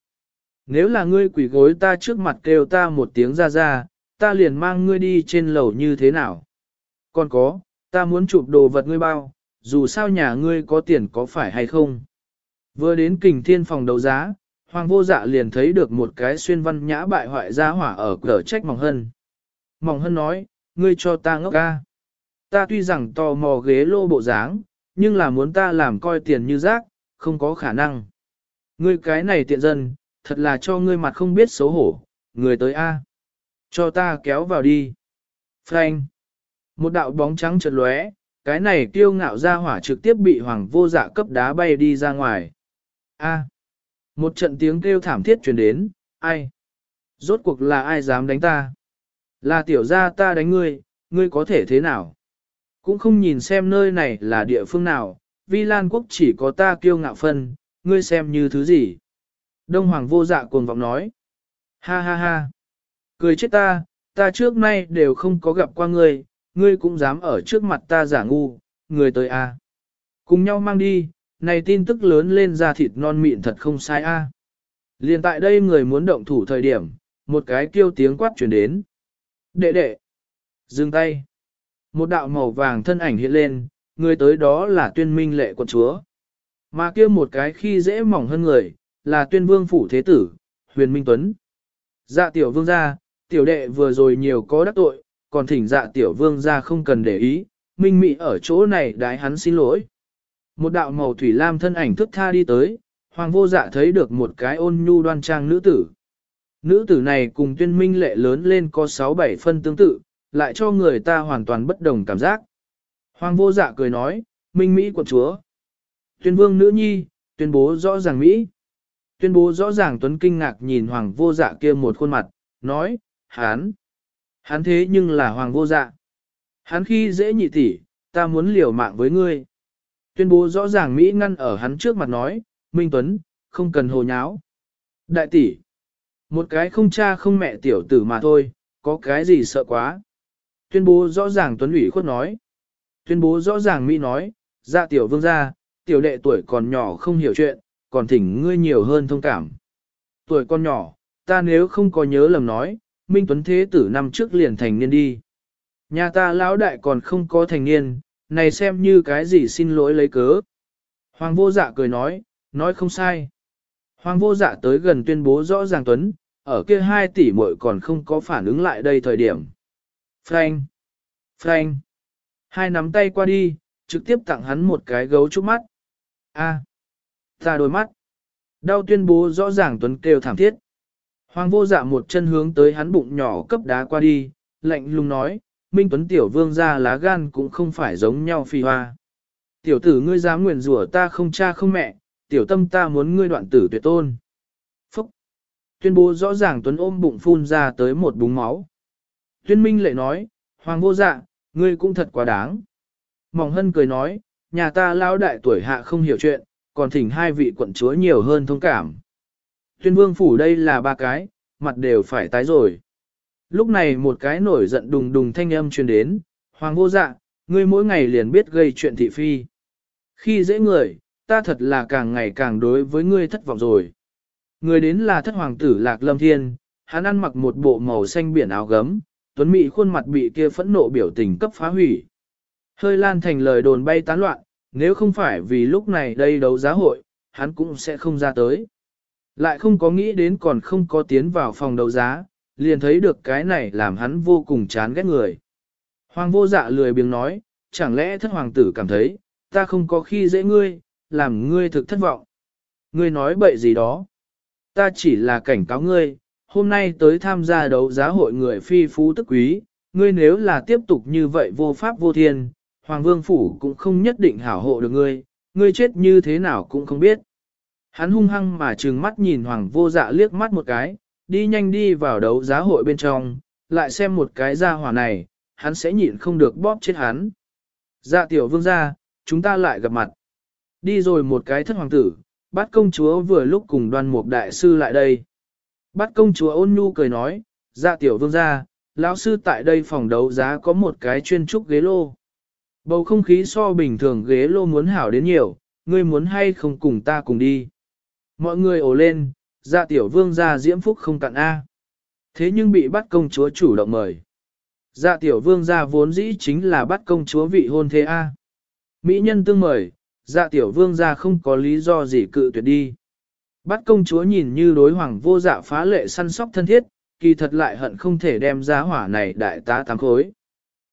Nếu là ngươi quỷ gối ta trước mặt kêu ta một tiếng ra ra, ta liền mang ngươi đi trên lầu như thế nào. Còn có, ta muốn chụp đồ vật ngươi bao, dù sao nhà ngươi có tiền có phải hay không. Vừa đến kình thiên phòng đấu giá, hoàng vô dạ liền thấy được một cái xuyên văn nhã bại hoại gia hỏa ở cửa trách mỏng hân. Mỏng hân nói, ngươi cho ta ngốc ca. Ta tuy rằng tò mò ghế lô bộ dáng, nhưng là muốn ta làm coi tiền như rác, không có khả năng. Ngươi cái này tiện dân, thật là cho ngươi mặt không biết xấu hổ, người tới A. Cho ta kéo vào đi. Frank. Một đạo bóng trắng chợt lóe, cái này kiêu ngạo ra hỏa trực tiếp bị hoàng vô dạ cấp đá bay đi ra ngoài. A. Một trận tiếng kêu thảm thiết truyền đến, ai? Rốt cuộc là ai dám đánh ta? Là tiểu gia ta đánh ngươi, ngươi có thể thế nào? Cũng không nhìn xem nơi này là địa phương nào, vi lan quốc chỉ có ta kiêu ngạo phân, ngươi xem như thứ gì? Đông Hoàng vô dạ cuồng vọng nói. Ha ha ha. Cười chết ta, ta trước nay đều không có gặp qua ngươi, ngươi cũng dám ở trước mặt ta giả ngu, người tới a. À. Cùng nhau mang đi, này tin tức lớn lên ra thịt non mịn thật không sai a. À. Liên tại đây người muốn động thủ thời điểm, một cái kêu tiếng quát chuyển đến. Đệ đệ, dừng tay. Một đạo màu vàng thân ảnh hiện lên, người tới đó là tuyên minh lệ quận chúa. Mà kia một cái khi dễ mỏng hơn người, là tuyên vương phủ thế tử, huyền minh tuấn. Dạ tiểu vương gia, tiểu đệ vừa rồi nhiều có đắc tội, còn thỉnh dạ tiểu vương gia không cần để ý, minh mị ở chỗ này đái hắn xin lỗi. Một đạo màu thủy lam thân ảnh thức tha đi tới, hoàng vô dạ thấy được một cái ôn nhu đoan trang nữ tử. Nữ tử này cùng tuyên minh lệ lớn lên có 6-7 phân tương tự, lại cho người ta hoàn toàn bất đồng cảm giác. Hoàng vô dạ cười nói, minh Mỹ quận chúa. Tuyên vương nữ nhi, tuyên bố rõ ràng Mỹ. Tuyên bố rõ ràng tuấn kinh ngạc nhìn hoàng vô dạ kia một khuôn mặt, nói, hán. Hán thế nhưng là hoàng vô dạ. Hán khi dễ nhị tỷ, ta muốn liều mạng với ngươi. Tuyên bố rõ ràng Mỹ ngăn ở hắn trước mặt nói, Minh Tuấn, không cần hồ nháo. Đại tỷ, một cái không cha không mẹ tiểu tử mà thôi, có cái gì sợ quá. Tuyên bố rõ ràng Tuấn ủy khuất nói. Tuyên bố rõ ràng Mỹ nói, dạ tiểu vương gia, tiểu đệ tuổi còn nhỏ không hiểu chuyện, còn thỉnh ngươi nhiều hơn thông cảm. Tuổi con nhỏ, ta nếu không có nhớ lầm nói, Minh Tuấn Thế tử năm trước liền thành niên đi. Nhà ta lão đại còn không có thành niên, này xem như cái gì xin lỗi lấy cớ. Hoàng vô dạ cười nói, nói không sai. Hoàng vô dạ tới gần tuyên bố rõ ràng Tuấn, ở kia hai tỷ muội còn không có phản ứng lại đây thời điểm. Frank! Frank! Hai nắm tay qua đi, trực tiếp tặng hắn một cái gấu trúc mắt. A! Ta đôi mắt! Đau tuyên bố rõ ràng Tuấn kêu thảm thiết. Hoàng vô dạ một chân hướng tới hắn bụng nhỏ cấp đá qua đi, lạnh lùng nói, Minh Tuấn Tiểu Vương ra lá gan cũng không phải giống nhau phi hoa. Tiểu tử ngươi dám nguyền rủa ta không cha không mẹ, tiểu tâm ta muốn ngươi đoạn tử tuyệt tôn. Phúc! Tuyên bố rõ ràng Tuấn ôm bụng phun ra tới một búng máu. Tuyên Minh lại nói, Hoàng vô dạ, ngươi cũng thật quá đáng. Mỏng hân cười nói, nhà ta lao đại tuổi hạ không hiểu chuyện, còn thỉnh hai vị quận chúa nhiều hơn thông cảm. Tuyên vương phủ đây là ba cái, mặt đều phải tái rồi. Lúc này một cái nổi giận đùng đùng thanh âm truyền đến, Hoàng vô dạ, ngươi mỗi ngày liền biết gây chuyện thị phi. Khi dễ người, ta thật là càng ngày càng đối với ngươi thất vọng rồi. Người đến là thất hoàng tử Lạc Lâm Thiên, hắn ăn mặc một bộ màu xanh biển áo gấm, tuấn mỹ khuôn mặt bị kia phẫn nộ biểu tình cấp phá hủy. Hơi lan thành lời đồn bay tán loạn, nếu không phải vì lúc này đây đấu giá hội, hắn cũng sẽ không ra tới. Lại không có nghĩ đến còn không có tiến vào phòng đấu giá, liền thấy được cái này làm hắn vô cùng chán ghét người. Hoàng vô dạ lười biếng nói, chẳng lẽ thất hoàng tử cảm thấy, ta không có khi dễ ngươi, làm ngươi thực thất vọng. Ngươi nói bậy gì đó. Ta chỉ là cảnh cáo ngươi, hôm nay tới tham gia đấu giá hội người phi phú tức quý, ngươi nếu là tiếp tục như vậy vô pháp vô thiên, Hoàng Vương Phủ cũng không nhất định hảo hộ được ngươi, ngươi chết như thế nào cũng không biết. Hắn hung hăng mà trừng mắt nhìn Hoàng vô dạ liếc mắt một cái, đi nhanh đi vào đấu giá hội bên trong, lại xem một cái gia hỏa này, hắn sẽ nhịn không được bóp chết hắn. Dạ tiểu vương gia, chúng ta lại gặp mặt. Đi rồi một cái thất hoàng tử, bát công chúa vừa lúc cùng đoan mục đại sư lại đây. Bát công chúa ôn nhu cười nói, dạ tiểu vương gia, lão sư tại đây phòng đấu giá có một cái chuyên trúc ghế lô. Bầu không khí so bình thường ghế lô muốn hảo đến nhiều, ngươi muốn hay không cùng ta cùng đi. Mọi người ồ lên, dạ tiểu vương gia diễm phúc không cạn A. Thế nhưng bị bắt công chúa chủ động mời. Dạ tiểu vương gia vốn dĩ chính là bắt công chúa vị hôn thế A. Mỹ nhân tương mời, dạ tiểu vương gia không có lý do gì cự tuyệt đi. Bắt công chúa nhìn như đối hoàng vô dạ phá lệ săn sóc thân thiết, kỳ thật lại hận không thể đem giá hỏa này đại tá tám khối.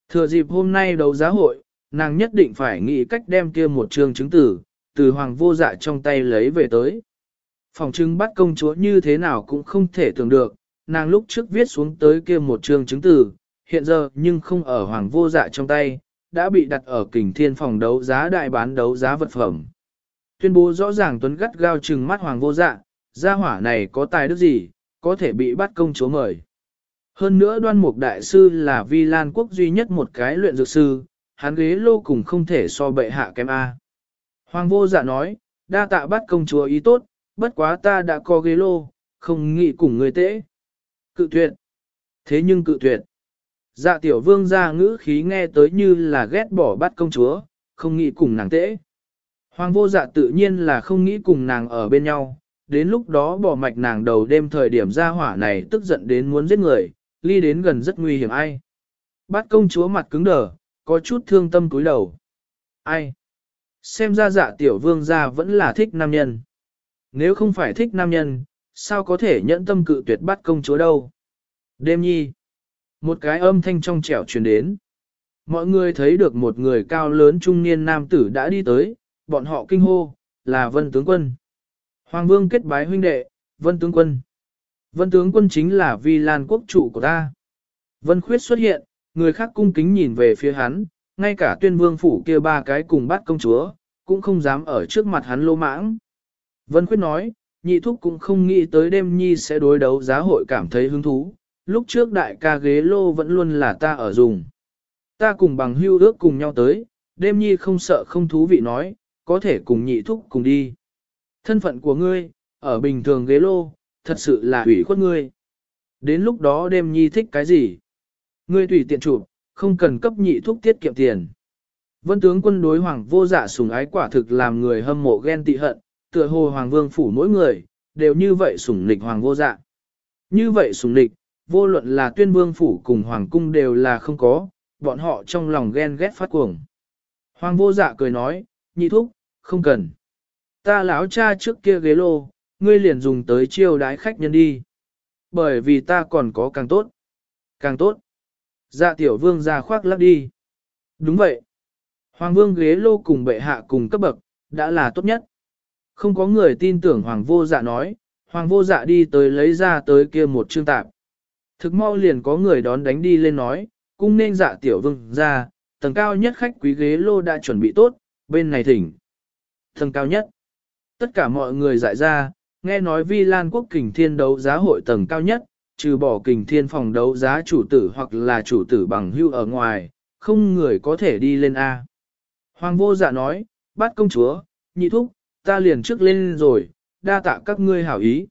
Thừa dịp hôm nay đấu giá hội, nàng nhất định phải nghĩ cách đem kia một trường chứng tử, từ hoàng vô dạ trong tay lấy về tới. Phòng trưng bắt công chúa như thế nào cũng không thể tưởng được, nàng lúc trước viết xuống tới kia một trường chứng tử, hiện giờ nhưng không ở hoàng vô dạ trong tay, đã bị đặt ở kình thiên phòng đấu giá đại bán đấu giá vật phẩm. Tuyên bố rõ ràng tuấn gắt gao trừng mắt hoàng vô dạ, gia hỏa này có tài đức gì, có thể bị bắt công chúa mời. Hơn nữa đoan mục đại sư là vi lan quốc duy nhất một cái luyện dược sư, hắn ghế lô cùng không thể so bệ hạ kém A. Hoàng vô dạ nói, đa tạ bắt công chúa ý tốt, bất quá ta đã có ghế lô, không nghĩ cùng người tễ. Cự tuyệt. Thế nhưng cự tuyệt. Dạ tiểu vương ra ngữ khí nghe tới như là ghét bỏ bắt công chúa, không nghĩ cùng nàng tễ. Hoàng vô dạ tự nhiên là không nghĩ cùng nàng ở bên nhau, đến lúc đó bỏ mạch nàng đầu đêm thời điểm ra hỏa này tức giận đến muốn giết người, ly đến gần rất nguy hiểm ai. Bắt công chúa mặt cứng đờ, có chút thương tâm cúi đầu. Ai? Xem ra dạ tiểu vương gia vẫn là thích nam nhân. Nếu không phải thích nam nhân, sao có thể nhẫn tâm cự tuyệt bắt công chúa đâu? Đêm nhi. Một cái âm thanh trong trẻo truyền đến. Mọi người thấy được một người cao lớn trung niên nam tử đã đi tới, bọn họ kinh hô, là vân tướng quân. Hoàng vương kết bái huynh đệ, vân tướng quân. Vân tướng quân chính là vi lan quốc chủ của ta. Vân khuyết xuất hiện, người khác cung kính nhìn về phía hắn, ngay cả tuyên vương phủ kia ba cái cùng bắt công chúa, cũng không dám ở trước mặt hắn lô mãng. Vân Khuyết nói, nhị thúc cũng không nghĩ tới đêm nhi sẽ đối đấu giá hội cảm thấy hứng thú, lúc trước đại ca ghế lô vẫn luôn là ta ở dùng. Ta cùng bằng hưu ước cùng nhau tới, đêm nhi không sợ không thú vị nói, có thể cùng nhị thúc cùng đi. Thân phận của ngươi, ở bình thường ghế lô, thật sự là ủy khuất ngươi. Đến lúc đó đêm nhi thích cái gì? Ngươi tùy tiện chụp, không cần cấp nhị thúc tiết kiệm tiền. Vân tướng quân đối hoàng vô dạ sùng ái quả thực làm người hâm mộ ghen tị hận, tựa hồ hoàng vương phủ mỗi người, đều như vậy sủng lịch hoàng vô dạ. Như vậy sủng lịch, vô luận là tuyên vương phủ cùng hoàng cung đều là không có, bọn họ trong lòng ghen ghét phát cuồng. Hoàng vô dạ cười nói, nhị thúc, không cần. Ta lão cha trước kia ghế lô, ngươi liền dùng tới chiêu đái khách nhân đi. Bởi vì ta còn có càng tốt. Càng tốt. Dạ tiểu vương ra khoác lắc đi. Đúng vậy. Hoàng vương ghế lô cùng bệ hạ cùng cấp bậc, đã là tốt nhất. Không có người tin tưởng hoàng vô dạ nói, hoàng vô dạ đi tới lấy ra tới kia một chương tạp. Thực mau liền có người đón đánh đi lên nói, cung nên dạ tiểu vương ra, tầng cao nhất khách quý ghế lô đã chuẩn bị tốt, bên này thỉnh. Tầng cao nhất. Tất cả mọi người dại ra, nghe nói vi lan quốc kình thiên đấu giá hội tầng cao nhất, trừ bỏ kình thiên phòng đấu giá chủ tử hoặc là chủ tử bằng hưu ở ngoài, không người có thể đi lên A. Hoàng vô dạ nói, bắt công chúa, nhị thúc, ta liền trước lên rồi, đa tạ các ngươi hảo ý.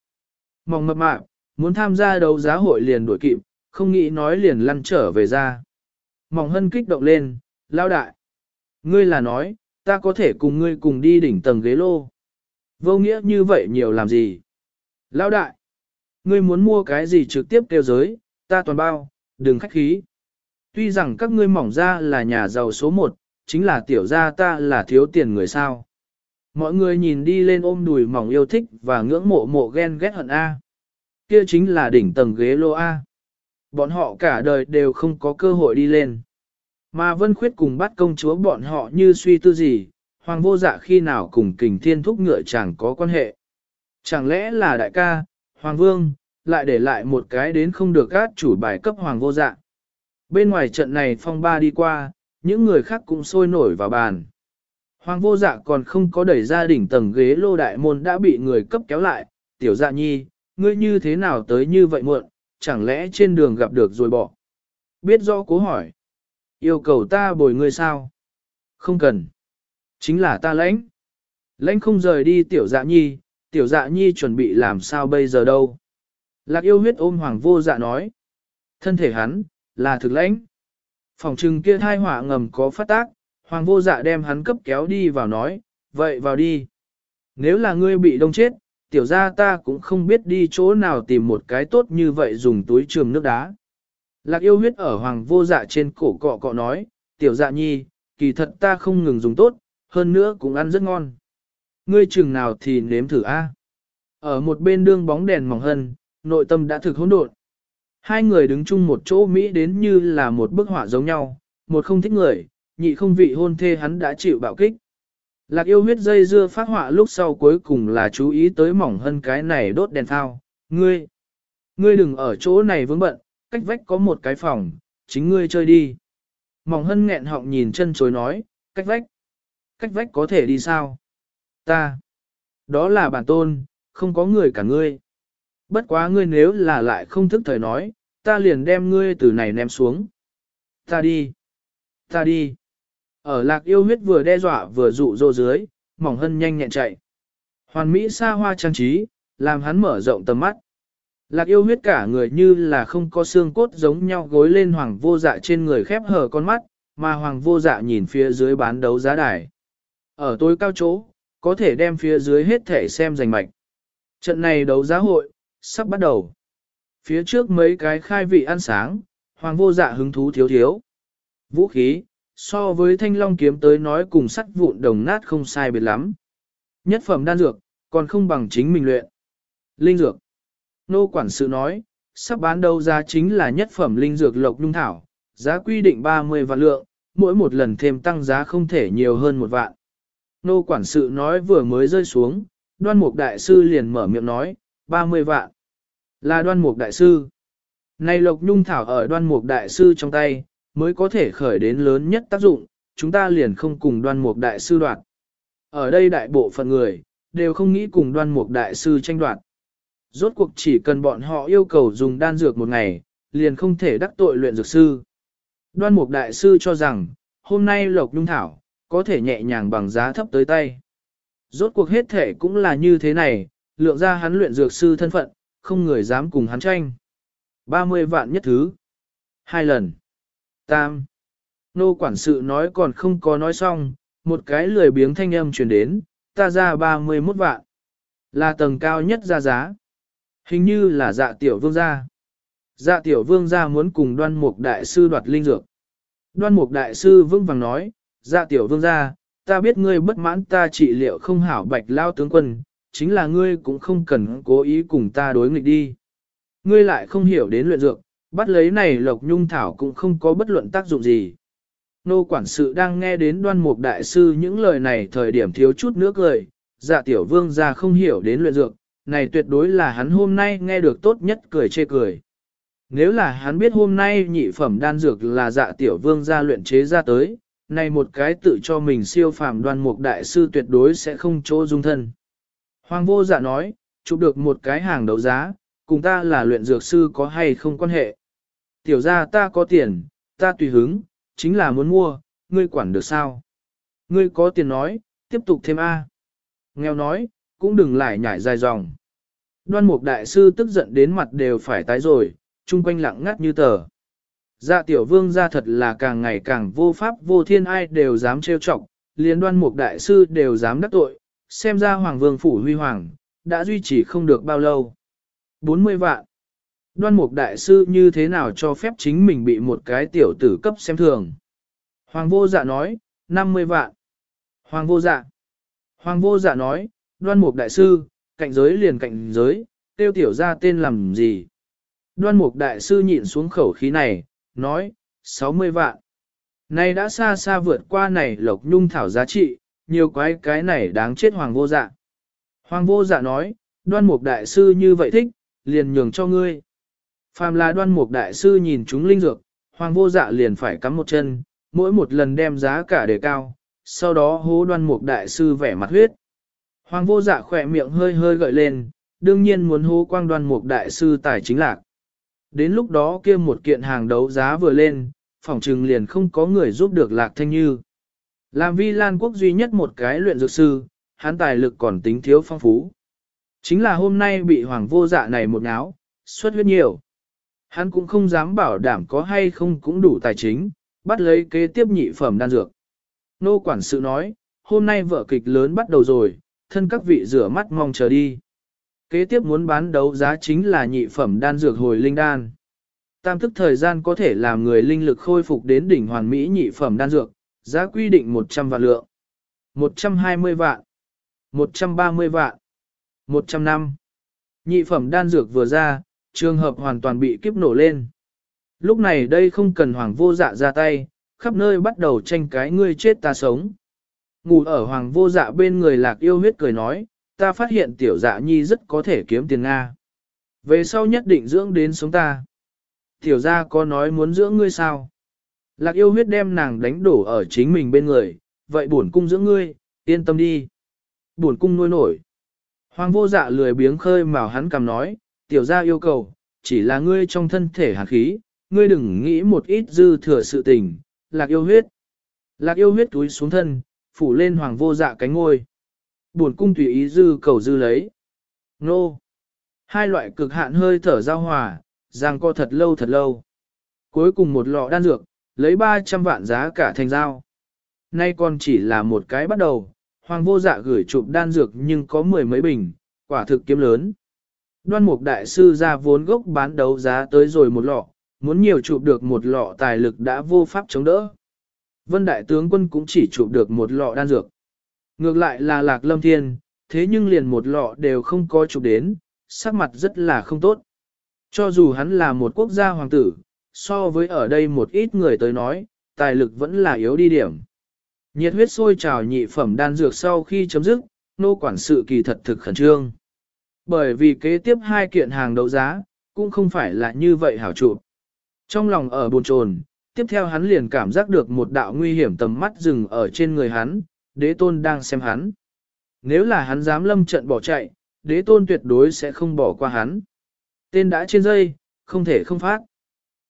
Mong mập mạp, muốn tham gia đấu giá hội liền đuổi kịp, không nghĩ nói liền lăn trở về ra. Mỏng hân kích động lên, lao đại. Ngươi là nói, ta có thể cùng ngươi cùng đi đỉnh tầng ghế lô. Vô nghĩa như vậy nhiều làm gì? Lão đại, ngươi muốn mua cái gì trực tiếp kêu giới, ta toàn bao, đừng khách khí. Tuy rằng các ngươi mỏng ra là nhà giàu số một, chính là tiểu gia ta là thiếu tiền người sao. Mọi người nhìn đi lên ôm đùi mỏng yêu thích và ngưỡng mộ mộ ghen ghét hận A. Kia chính là đỉnh tầng ghế lô A. Bọn họ cả đời đều không có cơ hội đi lên. Mà Vân Khuyết cùng bắt công chúa bọn họ như suy tư gì, Hoàng vô dạ khi nào cùng kình thiên thúc ngựa chẳng có quan hệ. Chẳng lẽ là đại ca, Hoàng vương, lại để lại một cái đến không được gát chủ bài cấp Hoàng vô dạ. Bên ngoài trận này phong ba đi qua, những người khác cũng sôi nổi vào bàn. Hoàng vô dạ còn không có đẩy ra đỉnh tầng ghế lô đại môn đã bị người cấp kéo lại, tiểu dạ nhi, ngươi như thế nào tới như vậy muộn, chẳng lẽ trên đường gặp được rồi bỏ. Biết rõ cố hỏi. Yêu cầu ta bồi ngươi sao? Không cần. Chính là ta lãnh. Lãnh không rời đi tiểu dạ nhi, tiểu dạ nhi chuẩn bị làm sao bây giờ đâu. Lạc yêu huyết ôm hoàng vô dạ nói. Thân thể hắn, là thực lãnh. Phòng trừng kia thai hỏa ngầm có phát tác, hoàng vô dạ đem hắn cấp kéo đi vào nói, vậy vào đi. Nếu là ngươi bị đông chết, tiểu ra ta cũng không biết đi chỗ nào tìm một cái tốt như vậy dùng túi trường nước đá. Lạc yêu huyết ở hoàng vô dạ trên cổ cọ cọ nói, tiểu dạ nhi, kỳ thật ta không ngừng dùng tốt, hơn nữa cũng ăn rất ngon. Ngươi chừng nào thì nếm thử a. À? Ở một bên đương bóng đèn mỏng hân, nội tâm đã thực hỗn độn. Hai người đứng chung một chỗ Mỹ đến như là một bức họa giống nhau, một không thích người, nhị không vị hôn thê hắn đã chịu bạo kích. Lạc yêu huyết dây dưa phát họa lúc sau cuối cùng là chú ý tới mỏng hơn cái này đốt đèn thao. Ngươi, ngươi đừng ở chỗ này vướng bận, cách vách có một cái phòng, chính ngươi chơi đi. Mỏng hân nghẹn họng nhìn chân chối nói, cách vách. Cách vách có thể đi sao? Ta. Đó là bản tôn, không có người cả ngươi. Bất quá ngươi nếu là lại không thức thời nói, ta liền đem ngươi từ này ném xuống. Ta đi. Ta đi. Ở lạc yêu huyết vừa đe dọa vừa dụ dỗ dưới, mỏng hân nhanh nhẹn chạy. Hoàn mỹ xa hoa trang trí, làm hắn mở rộng tầm mắt. Lạc yêu huyết cả người như là không có xương cốt giống nhau gối lên hoàng vô dạ trên người khép hờ con mắt, mà hoàng vô dạ nhìn phía dưới bán đấu giá đài. Ở tối cao chỗ, có thể đem phía dưới hết thể xem giành mạch. Trận này đấu giá hội, sắp bắt đầu. Phía trước mấy cái khai vị ăn sáng, hoàng vô dạ hứng thú thiếu thiếu. Vũ khí, so với thanh long kiếm tới nói cùng sắt vụn đồng nát không sai biệt lắm. Nhất phẩm đan dược, còn không bằng chính mình luyện. Linh dược. Nô quản sự nói, sắp bán đấu giá chính là nhất phẩm linh dược lộc nhung thảo, giá quy định 30 vạn lượng, mỗi một lần thêm tăng giá không thể nhiều hơn một vạn. Nô quản sự nói vừa mới rơi xuống, đoan mục đại sư liền mở miệng nói, 30 vạn. Là đoan mục đại sư. Này lộc nhung thảo ở đoan mục đại sư trong tay, mới có thể khởi đến lớn nhất tác dụng, chúng ta liền không cùng đoan mục đại sư đoạt. Ở đây đại bộ phận người, đều không nghĩ cùng đoan mục đại sư tranh đoạt. Rốt cuộc chỉ cần bọn họ yêu cầu dùng đan dược một ngày, liền không thể đắc tội luyện dược sư. Đoan mục đại sư cho rằng, hôm nay lộc nhung thảo, có thể nhẹ nhàng bằng giá thấp tới tay. Rốt cuộc hết thể cũng là như thế này, lượng ra hắn luyện dược sư thân phận, không người dám cùng hắn tranh. 30 vạn nhất thứ. Hai lần. Tam. Nô quản sự nói còn không có nói xong, một cái lười biếng thanh âm truyền đến, ta ra 31 vạn. Là tầng cao nhất ra giá. Hình như là dạ tiểu vương gia. Dạ tiểu vương gia muốn cùng đoan mục đại sư đoạt linh dược. Đoan mục đại sư vững vàng nói, dạ tiểu vương gia, ta biết ngươi bất mãn ta trị liệu không hảo bạch lao tướng quân, chính là ngươi cũng không cần cố ý cùng ta đối nghịch đi. Ngươi lại không hiểu đến luyện dược, bắt lấy này lộc nhung thảo cũng không có bất luận tác dụng gì. Nô quản sự đang nghe đến đoan mục đại sư những lời này thời điểm thiếu chút nước cười, dạ tiểu vương gia không hiểu đến luyện dược, này tuyệt đối là hắn hôm nay nghe được tốt nhất cười chê cười. Nếu là hắn biết hôm nay nhị phẩm đan dược là dạ tiểu vương gia luyện chế ra tới, này một cái tự cho mình siêu phàm đoan mục đại sư tuyệt đối sẽ không chỗ dung thân. Hoàng vô dạ nói, chụp được một cái hàng đấu giá, cùng ta là luyện dược sư có hay không quan hệ. Tiểu ra ta có tiền, ta tùy hứng, chính là muốn mua, ngươi quản được sao? Ngươi có tiền nói, tiếp tục thêm A. Nghèo nói, cũng đừng lại nhảy dài dòng. Đoan mục đại sư tức giận đến mặt đều phải tái rồi, chung quanh lặng ngắt như tờ. Dạ tiểu vương ra thật là càng ngày càng vô pháp vô thiên ai đều dám trêu chọc, liền đoan mục đại sư đều dám đắc tội, xem ra hoàng vương phủ huy hoàng, đã duy trì không được bao lâu. 40 vạn. Đoan mục đại sư như thế nào cho phép chính mình bị một cái tiểu tử cấp xem thường. Hoàng vô dạ nói, 50 vạn. Hoàng vô dạ. Hoàng vô dạ nói, đoan mục đại sư, cạnh giới liền cạnh giới, tiêu tiểu ra tên làm gì. Đoan mục đại sư nhịn xuống khẩu khí này, nói, 60 vạn. Này đã xa xa vượt qua này lộc nhung thảo giá trị, nhiều quái cái này đáng chết hoàng vô dạ. Hoàng vô dạ nói, đoan mục đại sư như vậy thích, liền nhường cho ngươi. Phàm là đoan mục đại sư nhìn chúng linh dược, hoàng vô dạ liền phải cắm một chân, mỗi một lần đem giá cả đề cao, sau đó hố đoan mục đại sư vẻ mặt huyết. Hoàng vô dạ khỏe miệng hơi hơi gợi lên, đương nhiên muốn hô quang đoan mục đại sư tài chính lạc. Đến lúc đó kia một kiện hàng đấu giá vừa lên, phỏng trừng liền không có người giúp được lạc thanh như. Làm vi lan quốc duy nhất một cái luyện dược sư, hắn tài lực còn tính thiếu phong phú. Chính là hôm nay bị hoàng vô dạ này một áo, xuất huyết nhiều. Hắn cũng không dám bảo đảm có hay không cũng đủ tài chính, bắt lấy kế tiếp nhị phẩm đan dược. Nô quản sự nói, hôm nay vở kịch lớn bắt đầu rồi, thân các vị rửa mắt mong chờ đi. Kế tiếp muốn bán đấu giá chính là nhị phẩm đan dược hồi linh đan. Tam thức thời gian có thể làm người linh lực khôi phục đến đỉnh hoàn mỹ nhị phẩm đan dược, giá quy định 100 vạn lượng. 120 vạn. 130 vạn. 100 năm. Nhị phẩm đan dược vừa ra, trường hợp hoàn toàn bị kiếp nổ lên. Lúc này đây không cần hoàng vô dạ ra tay, khắp nơi bắt đầu tranh cái ngươi chết ta sống. Ngủ ở hoàng vô dạ bên người lạc yêu huyết cười nói, ta phát hiện tiểu dạ nhi rất có thể kiếm tiền Nga. Về sau nhất định dưỡng đến sống ta. Tiểu gia có nói muốn dưỡng ngươi sao? Lạc yêu huyết đem nàng đánh đổ ở chính mình bên người, vậy bổn cung dưỡng ngươi, yên tâm đi. Bổn cung nuôi nổi. Hoàng vô dạ lười biếng khơi mào hắn cầm nói, tiểu gia yêu cầu, chỉ là ngươi trong thân thể hạt khí, ngươi đừng nghĩ một ít dư thừa sự tình, lạc yêu huyết. Lạc yêu huyết túi xuống thân, phủ lên hoàng vô dạ cánh ngôi. Buồn cung tùy ý dư cầu dư lấy. Nô. Hai loại cực hạn hơi thở giao hòa, giang co thật lâu thật lâu. Cuối cùng một lọ đan dược, lấy 300 vạn giá cả thành giao. Nay còn chỉ là một cái bắt đầu, hoàng vô dạ gửi chụp đan dược nhưng có mười mấy bình, quả thực kiếm lớn. Đoan mục đại sư ra vốn gốc bán đấu giá tới rồi một lọ, muốn nhiều chụp được một lọ tài lực đã vô pháp chống đỡ. Vân đại tướng quân cũng chỉ chụp được một lọ đan dược. Ngược lại là lạc lâm thiên, thế nhưng liền một lọ đều không có chụp đến, sắc mặt rất là không tốt. Cho dù hắn là một quốc gia hoàng tử, so với ở đây một ít người tới nói, tài lực vẫn là yếu đi điểm. Nhiệt huyết sôi trào nhị phẩm đan dược sau khi chấm dứt, nô quản sự kỳ thật thực khẩn trương. Bởi vì kế tiếp hai kiện hàng đấu giá, cũng không phải là như vậy hảo trụ. Trong lòng ở buồn chồn, tiếp theo hắn liền cảm giác được một đạo nguy hiểm tầm mắt dừng ở trên người hắn, đế tôn đang xem hắn. Nếu là hắn dám lâm trận bỏ chạy, đế tôn tuyệt đối sẽ không bỏ qua hắn. Tên đã trên dây, không thể không phát.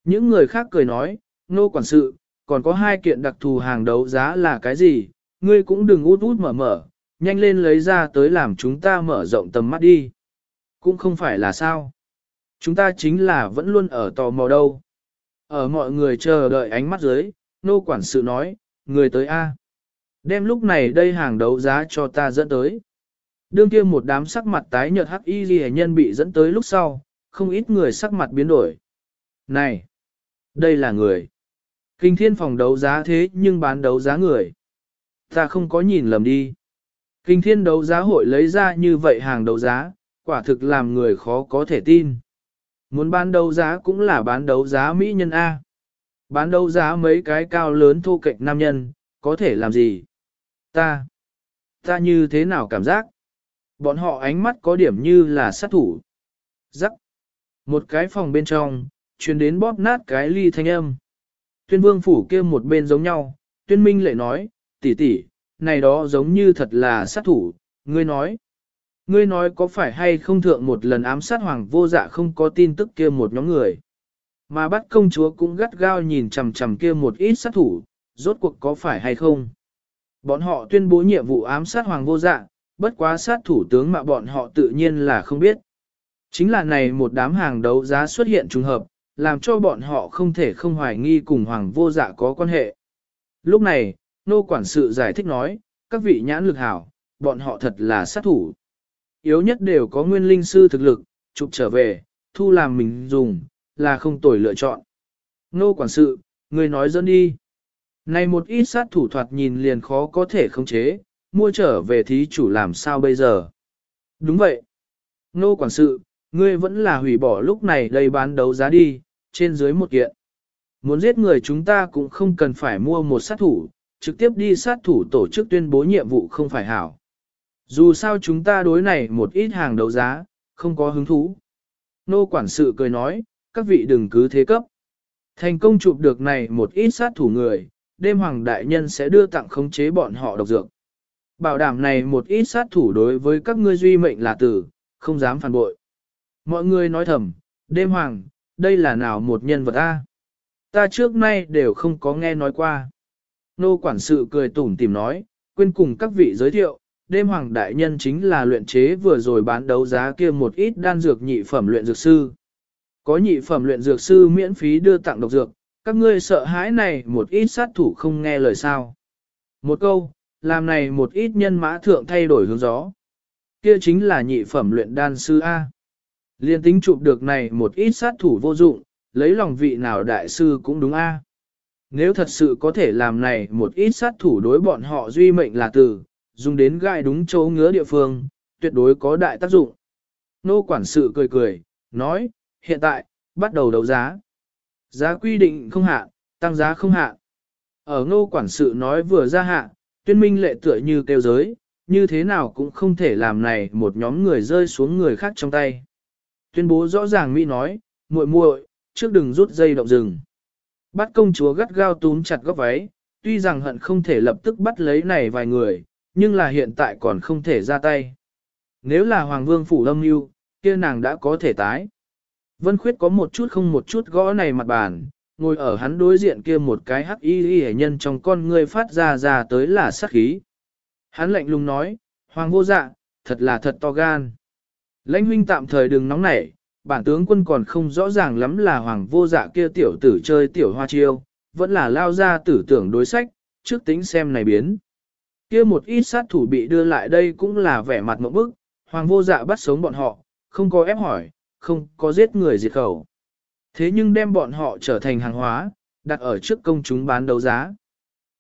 Những người khác cười nói, nô quản sự, còn có hai kiện đặc thù hàng đấu giá là cái gì, ngươi cũng đừng út út mở mở, nhanh lên lấy ra tới làm chúng ta mở rộng tầm mắt đi. Cũng không phải là sao. Chúng ta chính là vẫn luôn ở tò mò đâu. Ở mọi người chờ đợi ánh mắt dưới, nô quản sự nói, người tới A. Đem lúc này đây hàng đấu giá cho ta dẫn tới. Đương kia một đám sắc mặt tái nhợt hắc y ghi nhân bị dẫn tới lúc sau, không ít người sắc mặt biến đổi. Này! Đây là người. Kinh thiên phòng đấu giá thế nhưng bán đấu giá người. Ta không có nhìn lầm đi. Kinh thiên đấu giá hội lấy ra như vậy hàng đấu giá, quả thực làm người khó có thể tin. Muốn bán đấu giá cũng là bán đấu giá mỹ nhân A. Bán đấu giá mấy cái cao lớn thô kệch nam nhân, có thể làm gì? Ta, ta như thế nào cảm giác? Bọn họ ánh mắt có điểm như là sát thủ. Rắc. Một cái phòng bên trong, truyền đến bóp nát cái ly thanh âm. Tuyên vương phủ kia một bên giống nhau, tuyên minh lệ nói, tỷ tỷ, này đó giống như thật là sát thủ, ngươi nói. Ngươi nói có phải hay không thượng một lần ám sát hoàng vô dạ không có tin tức kia một nhóm người. Mà bắt công chúa cũng gắt gao nhìn chằm chằm kia một ít sát thủ, rốt cuộc có phải hay không. Bọn họ tuyên bố nhiệm vụ ám sát hoàng vô dạ, bất quá sát thủ tướng mà bọn họ tự nhiên là không biết. Chính là này một đám hàng đấu giá xuất hiện trùng hợp, làm cho bọn họ không thể không hoài nghi cùng hoàng vô dạ có quan hệ. Lúc này, nô quản sự giải thích nói, các vị nhãn lực hảo, bọn họ thật là sát thủ. Yếu nhất đều có nguyên linh sư thực lực, trục trở về, thu làm mình dùng, là không tồi lựa chọn. Nô quản sự, người nói dẫn đi. Này một ít sát thủ thoạt nhìn liền khó có thể khống chế, mua trở về thí chủ làm sao bây giờ? Đúng vậy. Nô quản sự, ngươi vẫn là hủy bỏ lúc này đây bán đấu giá đi, trên dưới một kiện. Muốn giết người chúng ta cũng không cần phải mua một sát thủ, trực tiếp đi sát thủ tổ chức tuyên bố nhiệm vụ không phải hảo. Dù sao chúng ta đối này một ít hàng đấu giá, không có hứng thú. Nô quản sự cười nói, các vị đừng cứ thế cấp. Thành công chụp được này một ít sát thủ người, đêm hoàng đại nhân sẽ đưa tặng khống chế bọn họ độc dược. Bảo đảm này một ít sát thủ đối với các ngươi duy mệnh là tử, không dám phản bội. Mọi người nói thầm, đêm hoàng, đây là nào một nhân vật A? Ta trước nay đều không có nghe nói qua. Nô quản sự cười tủm tìm nói, quên cùng các vị giới thiệu, đêm hoàng đại nhân chính là luyện chế vừa rồi bán đấu giá kia một ít đan dược nhị phẩm luyện dược sư. Có nhị phẩm luyện dược sư miễn phí đưa tặng độc dược, các ngươi sợ hãi này một ít sát thủ không nghe lời sao. Một câu, làm này một ít nhân mã thượng thay đổi hướng gió. Kia chính là nhị phẩm luyện đan sư A. Liên tính chụp được này một ít sát thủ vô dụng, lấy lòng vị nào đại sư cũng đúng A. Nếu thật sự có thể làm này một ít sát thủ đối bọn họ duy mệnh là từ, dùng đến gai đúng chỗ ngứa địa phương, tuyệt đối có đại tác dụng. Nô quản sự cười cười, nói, hiện tại, bắt đầu đấu giá. Giá quy định không hạ, tăng giá không hạ. Ở ngô quản sự nói vừa ra hạ, tuyên minh lệ tựa như kêu giới, như thế nào cũng không thể làm này một nhóm người rơi xuống người khác trong tay. Tuyên bố rõ ràng Mỹ nói, muội muội, trước đừng rút dây động rừng. Bắt công chúa gắt gao túm chặt góc váy, tuy rằng hận không thể lập tức bắt lấy này vài người, nhưng là hiện tại còn không thể ra tay. Nếu là Hoàng Vương Phủ Lâm mưu, kia nàng đã có thể tái. Vân Khuyết có một chút không một chút gõ này mặt bàn, ngồi ở hắn đối diện kia một cái hắc y y nhân trong con người phát ra ra tới là sát khí. Hắn lạnh lùng nói, Hoàng vô dạ, thật là thật to gan. Lãnh huynh tạm thời đừng nóng nảy, bản tướng quân còn không rõ ràng lắm là Hoàng vô dạ kia tiểu tử chơi tiểu hoa chiêu, vẫn là lao ra tử tưởng đối sách, trước tính xem này biến. Kia một ít sát thủ bị đưa lại đây cũng là vẻ mặt mộng bức, Hoàng vô dạ bắt sống bọn họ, không có ép hỏi, không có giết người diệt khẩu. Thế nhưng đem bọn họ trở thành hàng hóa, đặt ở trước công chúng bán đấu giá.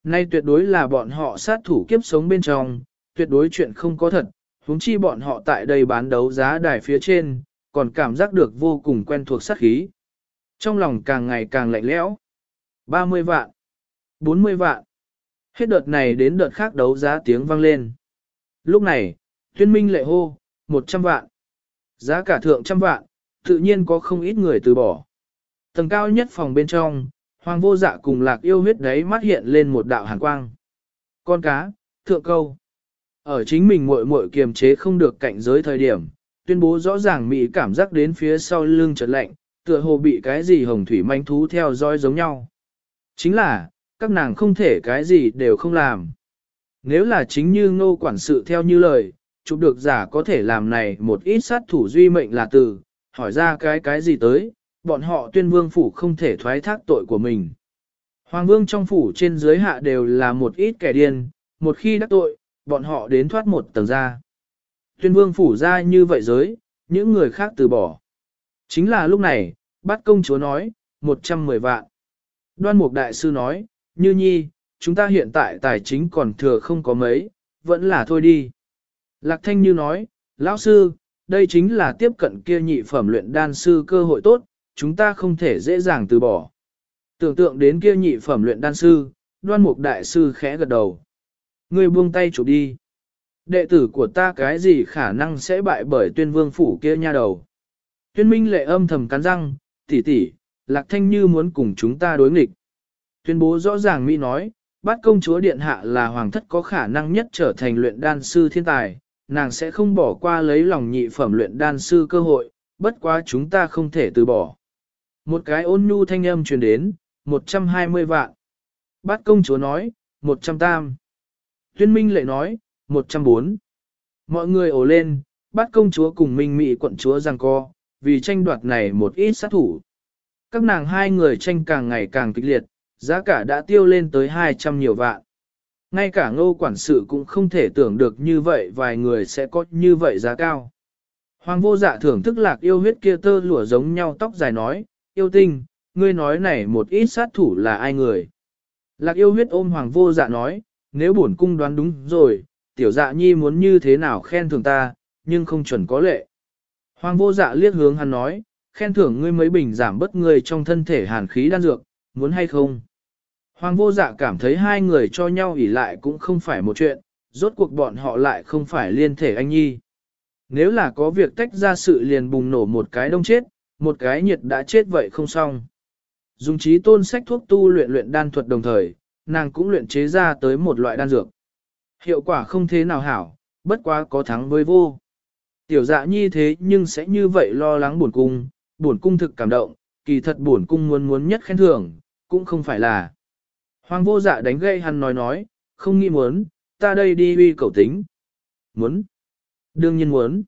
Nay tuyệt đối là bọn họ sát thủ kiếp sống bên trong, tuyệt đối chuyện không có thật, huống chi bọn họ tại đây bán đấu giá đài phía trên, còn cảm giác được vô cùng quen thuộc sát khí. Trong lòng càng ngày càng lạnh lẽo. 30 vạn, 40 vạn. Hết đợt này đến đợt khác đấu giá tiếng vang lên. Lúc này, tuyên minh lệ hô, 100 vạn. Giá cả thượng trăm vạn, tự nhiên có không ít người từ bỏ. Tầng cao nhất phòng bên trong, hoàng vô dạ cùng lạc yêu huyết đấy mắt hiện lên một đạo hàn quang. Con cá, thượng câu. Ở chính mình muội muội kiềm chế không được cảnh giới thời điểm, tuyên bố rõ ràng Mỹ cảm giác đến phía sau lưng chợt lạnh, tựa hồ bị cái gì hồng thủy manh thú theo dõi giống nhau. Chính là, các nàng không thể cái gì đều không làm. Nếu là chính như ngô quản sự theo như lời, chụp được giả có thể làm này một ít sát thủ duy mệnh là từ, hỏi ra cái cái gì tới, bọn họ tuyên vương phủ không thể thoái thác tội của mình. Hoàng vương trong phủ trên dưới hạ đều là một ít kẻ điên, một khi đắc tội, bọn họ đến thoát một tầng ra. Tuyên vương phủ ra như vậy giới, những người khác từ bỏ. Chính là lúc này, bắt công chúa nói, 110 vạn. Đoan mục đại sư nói, như nhi, chúng ta hiện tại tài chính còn thừa không có mấy, vẫn là thôi đi. Lạc thanh như nói, lão sư, đây chính là tiếp cận kia nhị phẩm luyện đan sư cơ hội tốt, chúng ta không thể dễ dàng từ bỏ. Tưởng tượng đến kia nhị phẩm luyện đan sư, đoan mục đại sư khẽ gật đầu. Người buông tay chụp đi. Đệ tử của ta cái gì khả năng sẽ bại bởi tuyên vương phủ kia nha đầu. Tuyên minh lệ âm thầm cắn răng, tỷ tỷ, Lạc Thanh Như muốn cùng chúng ta đối nghịch. Tuyên bố rõ ràng Mỹ nói, bắt công chúa điện hạ là hoàng thất có khả năng nhất trở thành luyện đan sư thiên tài, nàng sẽ không bỏ qua lấy lòng nhị phẩm luyện đan sư cơ hội, bất quá chúng ta không thể từ bỏ. Một cái ôn nhu thanh âm truyền đến, 120 vạn. Bát công chúa nói, 100 tam. Tuyên minh lệ nói, 104. Mọi người ồ lên, bát công chúa cùng minh mị quận chúa giằng co, vì tranh đoạt này một ít sát thủ. Các nàng hai người tranh càng ngày càng kịch liệt, giá cả đã tiêu lên tới 200 nhiều vạn. Ngay cả ngô quản sự cũng không thể tưởng được như vậy vài người sẽ có như vậy giá cao. Hoàng vô dạ thưởng thức lạc yêu huyết kia tơ lụa giống nhau tóc dài nói, yêu tinh, ngươi nói này một ít sát thủ là ai người. Lạc yêu huyết ôm hoàng vô dạ nói, nếu bổn cung đoán đúng rồi, tiểu dạ nhi muốn như thế nào khen thưởng ta, nhưng không chuẩn có lệ. Hoàng vô dạ liếc hướng hắn nói, khen thưởng ngươi mấy bình giảm bất người trong thân thể hàn khí đan dược, muốn hay không? Hoàng vô dạ cảm thấy hai người cho nhau ỉ lại cũng không phải một chuyện, rốt cuộc bọn họ lại không phải liên thể anh nhi. Nếu là có việc tách ra sự liền bùng nổ một cái đông chết, một cái nhiệt đã chết vậy không xong. Dùng trí tôn sách thuốc tu luyện luyện đan thuật đồng thời, nàng cũng luyện chế ra tới một loại đan dược. Hiệu quả không thế nào hảo, bất quá có thắng với vô. Tiểu dạ nhi thế nhưng sẽ như vậy lo lắng buồn cung, buồn cung thực cảm động, kỳ thật buồn cung muốn muốn nhất khen thưởng, cũng không phải là. Hoàng vô dạ đánh gây hắn nói nói, không nghĩ muốn, ta đây đi uy cầu tính. Muốn. Đương nhiên muốn.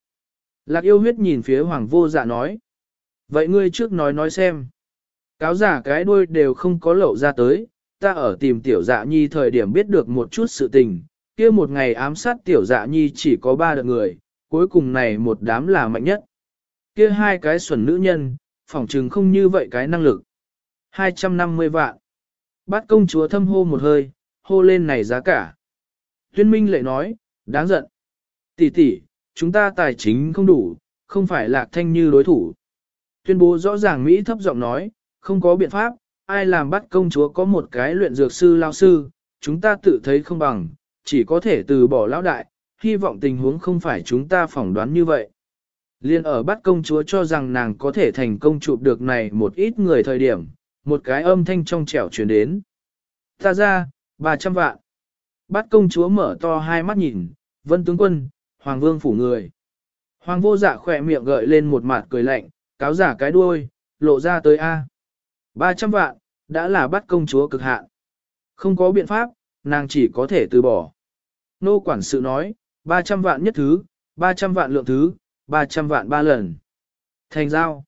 Lạc yêu huyết nhìn phía hoàng vô dạ nói. Vậy ngươi trước nói nói xem. Cáo giả cái đuôi đều không có lộ ra tới, ta ở tìm tiểu dạ nhi thời điểm biết được một chút sự tình, kia một ngày ám sát tiểu dạ nhi chỉ có ba đợt người, cuối cùng này một đám là mạnh nhất. Kia hai cái xuẩn nữ nhân, phỏng chừng không như vậy cái năng lực. 250 vạn. Bát công chúa thâm hô một hơi, hô lên này giá cả. Tuyên minh lại nói, đáng giận. Tỷ tỷ, chúng ta tài chính không đủ, không phải lạc thanh như đối thủ. Tuyên bố rõ ràng Mỹ thấp giọng nói, không có biện pháp, ai làm bắt công chúa có một cái luyện dược sư lao sư, chúng ta tự thấy không bằng, chỉ có thể từ bỏ lão đại, hy vọng tình huống không phải chúng ta phỏng đoán như vậy. Liên ở bắt công chúa cho rằng nàng có thể thành công chụp được này một ít người thời điểm, một cái âm thanh trong trẻo truyền đến. Ta ra, 300 vạn. Bát công chúa mở to hai mắt nhìn, vân tướng quân, hoàng vương phủ người. Hoàng vô dạ khỏe miệng gợi lên một mặt cười lạnh, cáo giả cái đuôi, lộ ra tới A. 300 vạn, đã là bắt công chúa cực hạn. Không có biện pháp, nàng chỉ có thể từ bỏ. Nô quản sự nói, 300 vạn nhất thứ, 300 vạn lượng thứ, 300 vạn ba lần. Thành giao.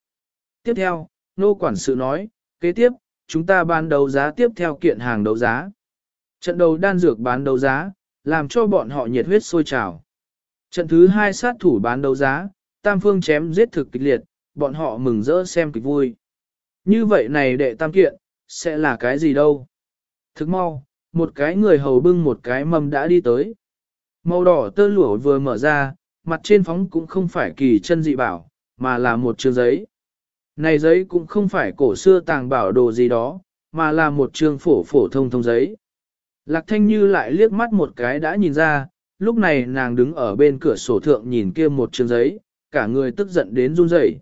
Tiếp theo, nô quản sự nói, kế tiếp, chúng ta bán đấu giá tiếp theo kiện hàng đấu giá. Trận đầu đan dược bán đấu giá, làm cho bọn họ nhiệt huyết sôi trào. Trận thứ hai sát thủ bán đấu giá, tam phương chém giết thực kịch liệt, bọn họ mừng rỡ xem kịch vui. Như vậy này đệ tam kiện, sẽ là cái gì đâu? Thức mau, một cái người hầu bưng một cái mâm đã đi tới. Màu đỏ tơ lụa vừa mở ra, mặt trên phóng cũng không phải kỳ chân dị bảo, mà là một trường giấy. Này giấy cũng không phải cổ xưa tàng bảo đồ gì đó, mà là một trường phổ phổ thông thông giấy. Lạc thanh như lại liếc mắt một cái đã nhìn ra, lúc này nàng đứng ở bên cửa sổ thượng nhìn kia một trường giấy, cả người tức giận đến run rẩy.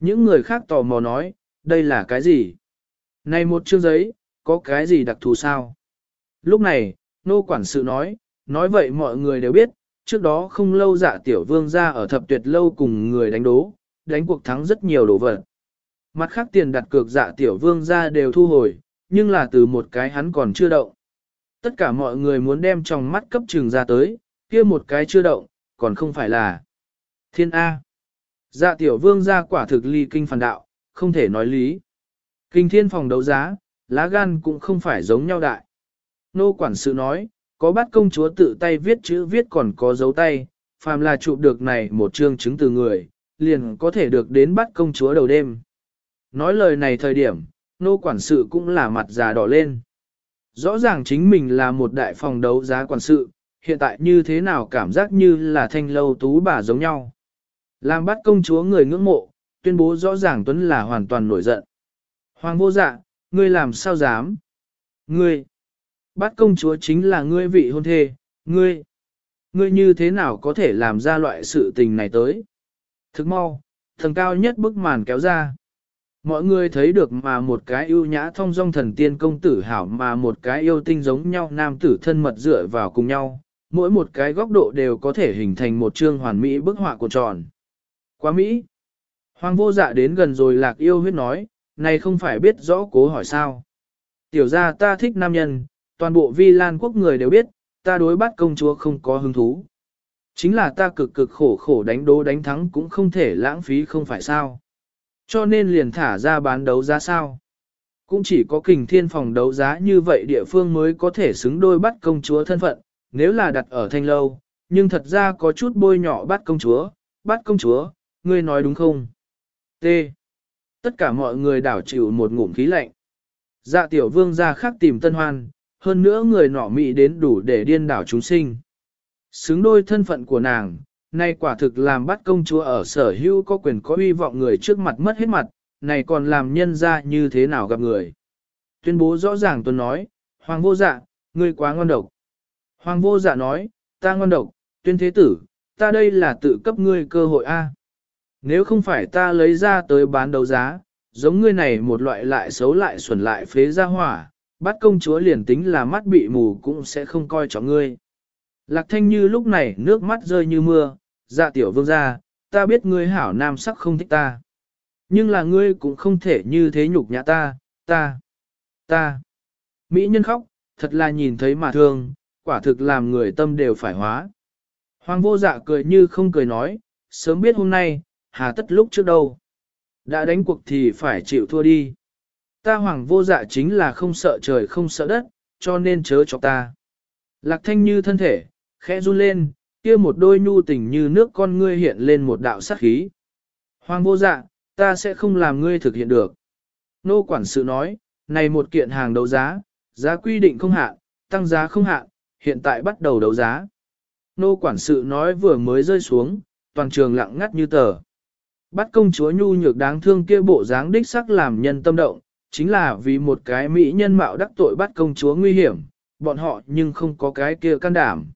Những người khác tò mò nói, đây là cái gì? Này một chương giấy, có cái gì đặc thù sao? Lúc này, nô quản sự nói, nói vậy mọi người đều biết, trước đó không lâu dạ tiểu vương ra ở thập tuyệt lâu cùng người đánh đố, đánh cuộc thắng rất nhiều đồ vật. Mặt khác tiền đặt cược dạ tiểu vương ra đều thu hồi, nhưng là từ một cái hắn còn chưa động. Tất cả mọi người muốn đem trong mắt cấp trừng ra tới, kia một cái chưa động, còn không phải là thiên A. Dạ tiểu vương ra quả thực ly kinh phản đạo, không thể nói lý. Kinh thiên phòng đấu giá, lá gan cũng không phải giống nhau đại. Nô quản sự nói, có bắt công chúa tự tay viết chữ viết còn có dấu tay, phàm là chụp được này một chương chứng từ người, liền có thể được đến bắt công chúa đầu đêm. Nói lời này thời điểm, nô quản sự cũng là mặt già đỏ lên. Rõ ràng chính mình là một đại phòng đấu giá quản sự, hiện tại như thế nào cảm giác như là thanh lâu tú bà giống nhau. Làm bắt công chúa người ngưỡng mộ, tuyên bố rõ ràng Tuấn là hoàn toàn nổi giận. Hoàng vô dạ, ngươi làm sao dám? Ngươi, bắt công chúa chính là ngươi vị hôn thê, ngươi, ngươi như thế nào có thể làm ra loại sự tình này tới? Thức mau, thần cao nhất bức màn kéo ra. Mọi người thấy được mà một cái ưu nhã thông dong thần tiên công tử hảo mà một cái yêu tinh giống nhau nam tử thân mật dựa vào cùng nhau, mỗi một cái góc độ đều có thể hình thành một chương hoàn mỹ bức họa của tròn. Quá Mỹ! Hoàng vô dạ đến gần rồi lạc yêu huyết nói, này không phải biết rõ cố hỏi sao. Tiểu ra ta thích nam nhân, toàn bộ vi lan quốc người đều biết, ta đối bắt công chúa không có hứng thú. Chính là ta cực cực khổ khổ đánh đố đánh thắng cũng không thể lãng phí không phải sao. Cho nên liền thả ra bán đấu giá sao. Cũng chỉ có kình thiên phòng đấu giá như vậy địa phương mới có thể xứng đôi bắt công chúa thân phận, nếu là đặt ở thanh lâu, nhưng thật ra có chút bôi nhỏ bắt công chúa, bắt công chúa, ngươi nói đúng không? T. Tất cả mọi người đảo chịu một ngụm khí lạnh. Dạ tiểu vương ra khác tìm tân hoan, hơn nữa người nọ mị đến đủ để điên đảo chúng sinh. Xứng đôi thân phận của nàng, nay quả thực làm bắt công chúa ở sở hữu có quyền có uy vọng người trước mặt mất hết mặt, này còn làm nhân ra như thế nào gặp người. Tuyên bố rõ ràng tuần nói, Hoàng vô dạ, ngươi quá ngon độc. Hoàng vô dạ nói, ta ngon độc, tuyên thế tử, ta đây là tự cấp ngươi cơ hội A. Nếu không phải ta lấy ra tới bán đấu giá, giống ngươi này một loại lại xấu lại xuẩn lại phế ra hỏa, bắt công chúa liền tính là mắt bị mù cũng sẽ không coi trọng ngươi. Lạc thanh như lúc này nước mắt rơi như mưa, dạ tiểu vương ra, ta biết ngươi hảo nam sắc không thích ta. Nhưng là ngươi cũng không thể như thế nhục nhã ta, ta, ta. Mỹ nhân khóc, thật là nhìn thấy mà thương, quả thực làm người tâm đều phải hóa. Hoàng vô dạ cười như không cười nói, sớm biết hôm nay, hà tất lúc trước đâu. Đã đánh cuộc thì phải chịu thua đi. Ta hoàng vô dạ chính là không sợ trời không sợ đất, cho nên chớ cho ta. Lạc thanh như thân thể, khẽ run lên, kia một đôi nhu tình như nước con ngươi hiện lên một đạo sát khí. Hoàng vô dạ, ta sẽ không làm ngươi thực hiện được. Nô quản sự nói, này một kiện hàng đấu giá, giá quy định không hạn, tăng giá không hạn, hiện tại bắt đầu đấu giá. Nô quản sự nói vừa mới rơi xuống, toàn trường lặng ngắt như tờ. Bắt công chúa nhu nhược đáng thương kia bộ dáng đích sắc làm nhân tâm động, chính là vì một cái mỹ nhân mạo đắc tội bắt công chúa nguy hiểm, bọn họ nhưng không có cái kia can đảm.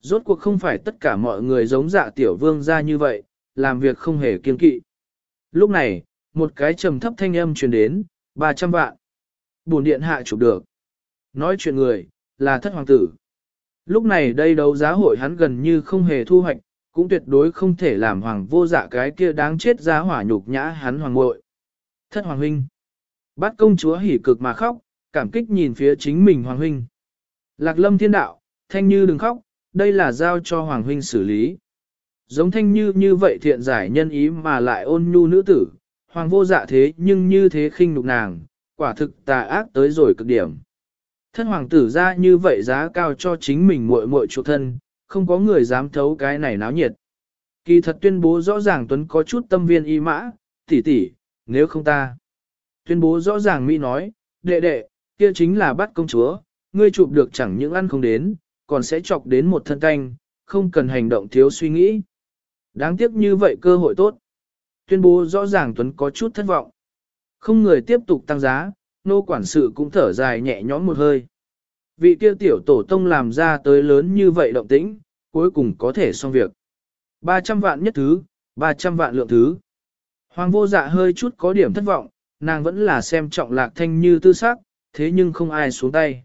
Rốt cuộc không phải tất cả mọi người giống dạ tiểu vương ra như vậy, làm việc không hề kiên kỵ. Lúc này, một cái trầm thấp thanh âm truyền đến, 300 vạn. Bùn điện hạ chụp được. Nói chuyện người, là thất hoàng tử. Lúc này đây đấu giá hội hắn gần như không hề thu hoạch, cũng tuyệt đối không thể làm hoàng vô dạ cái kia đáng chết giá hỏa nhục nhã hắn hoàng muội. Thất hoàng huynh. Bắt công chúa hỉ cực mà khóc, cảm kích nhìn phía chính mình hoàng huynh. Lạc lâm thiên đạo, thanh như đừng khóc, đây là giao cho hoàng huynh xử lý. Giống thanh như như vậy thiện giải nhân ý mà lại ôn nhu nữ tử, hoàng vô dạ thế nhưng như thế khinh nhục nàng, quả thực tà ác tới rồi cực điểm. Thân hoàng tử ra như vậy giá cao cho chính mình muội muội chủ thân, không có người dám thấu cái này náo nhiệt. Kỳ thật tuyên bố rõ ràng Tuấn có chút tâm viên y mã, tỷ tỷ, nếu không ta. Tuyên bố rõ ràng Mỹ nói, đệ đệ, kia chính là bắt công chúa, ngươi chụp được chẳng những ăn không đến, còn sẽ chọc đến một thân canh, không cần hành động thiếu suy nghĩ. Đáng tiếc như vậy cơ hội tốt. Tuyên bố rõ ràng Tuấn có chút thất vọng. Không người tiếp tục tăng giá, nô quản sự cũng thở dài nhẹ nhõm một hơi. Vị tiêu tiểu tổ tông làm ra tới lớn như vậy động tĩnh, cuối cùng có thể xong việc. 300 vạn nhất thứ, 300 vạn lượng thứ. Hoàng vô dạ hơi chút có điểm thất vọng, nàng vẫn là xem trọng lạc thanh như tư sắc, thế nhưng không ai xuống tay.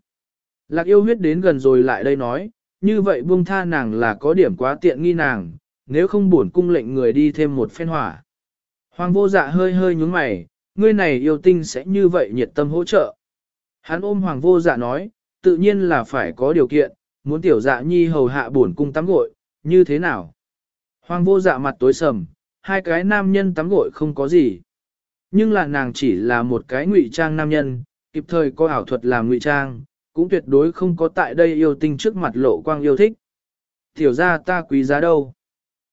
Lạc yêu huyết đến gần rồi lại đây nói, như vậy buông tha nàng là có điểm quá tiện nghi nàng, nếu không buồn cung lệnh người đi thêm một phen hỏa. Hoàng vô dạ hơi hơi nhúng mày, ngươi này yêu tinh sẽ như vậy nhiệt tâm hỗ trợ. Hắn ôm hoàng vô dạ nói, tự nhiên là phải có điều kiện, muốn tiểu dạ nhi hầu hạ buồn cung tắm gội, như thế nào? Hoàng vô dạ mặt tối sầm, hai cái nam nhân tắm gội không có gì. Nhưng là nàng chỉ là một cái ngụy trang nam nhân, kịp thời có ảo thuật làm ngụy trang, cũng tuyệt đối không có tại đây yêu tinh trước mặt lộ quang yêu thích. Tiểu ra ta quý giá đâu?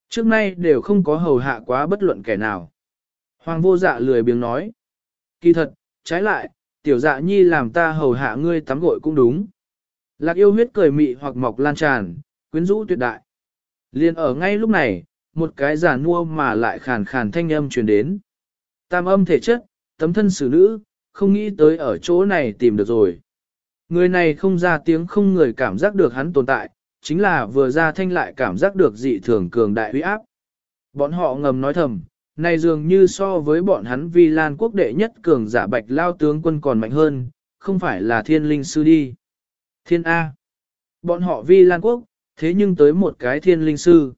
Trước nay đều không có hầu hạ quá bất luận kẻ nào. Hoàng vô dạ lười biếng nói. Kỳ thật, trái lại, tiểu dạ nhi làm ta hầu hạ ngươi tắm gội cũng đúng. Lạc yêu huyết cười mị hoặc mọc lan tràn, quyến rũ tuyệt đại. Liên ở ngay lúc này, một cái giả nua mà lại khàn khàn thanh âm truyền đến. Tam âm thể chất, tấm thân xử nữ, không nghĩ tới ở chỗ này tìm được rồi. Người này không ra tiếng không người cảm giác được hắn tồn tại, chính là vừa ra thanh lại cảm giác được dị thường cường đại uy áp. Bọn họ ngầm nói thầm, Này dường như so với bọn hắn vì Lan quốc đệ nhất cường giả bạch lao tướng quân còn mạnh hơn, không phải là thiên linh sư đi. Thiên A. Bọn họ vi Lan quốc, thế nhưng tới một cái thiên linh sư.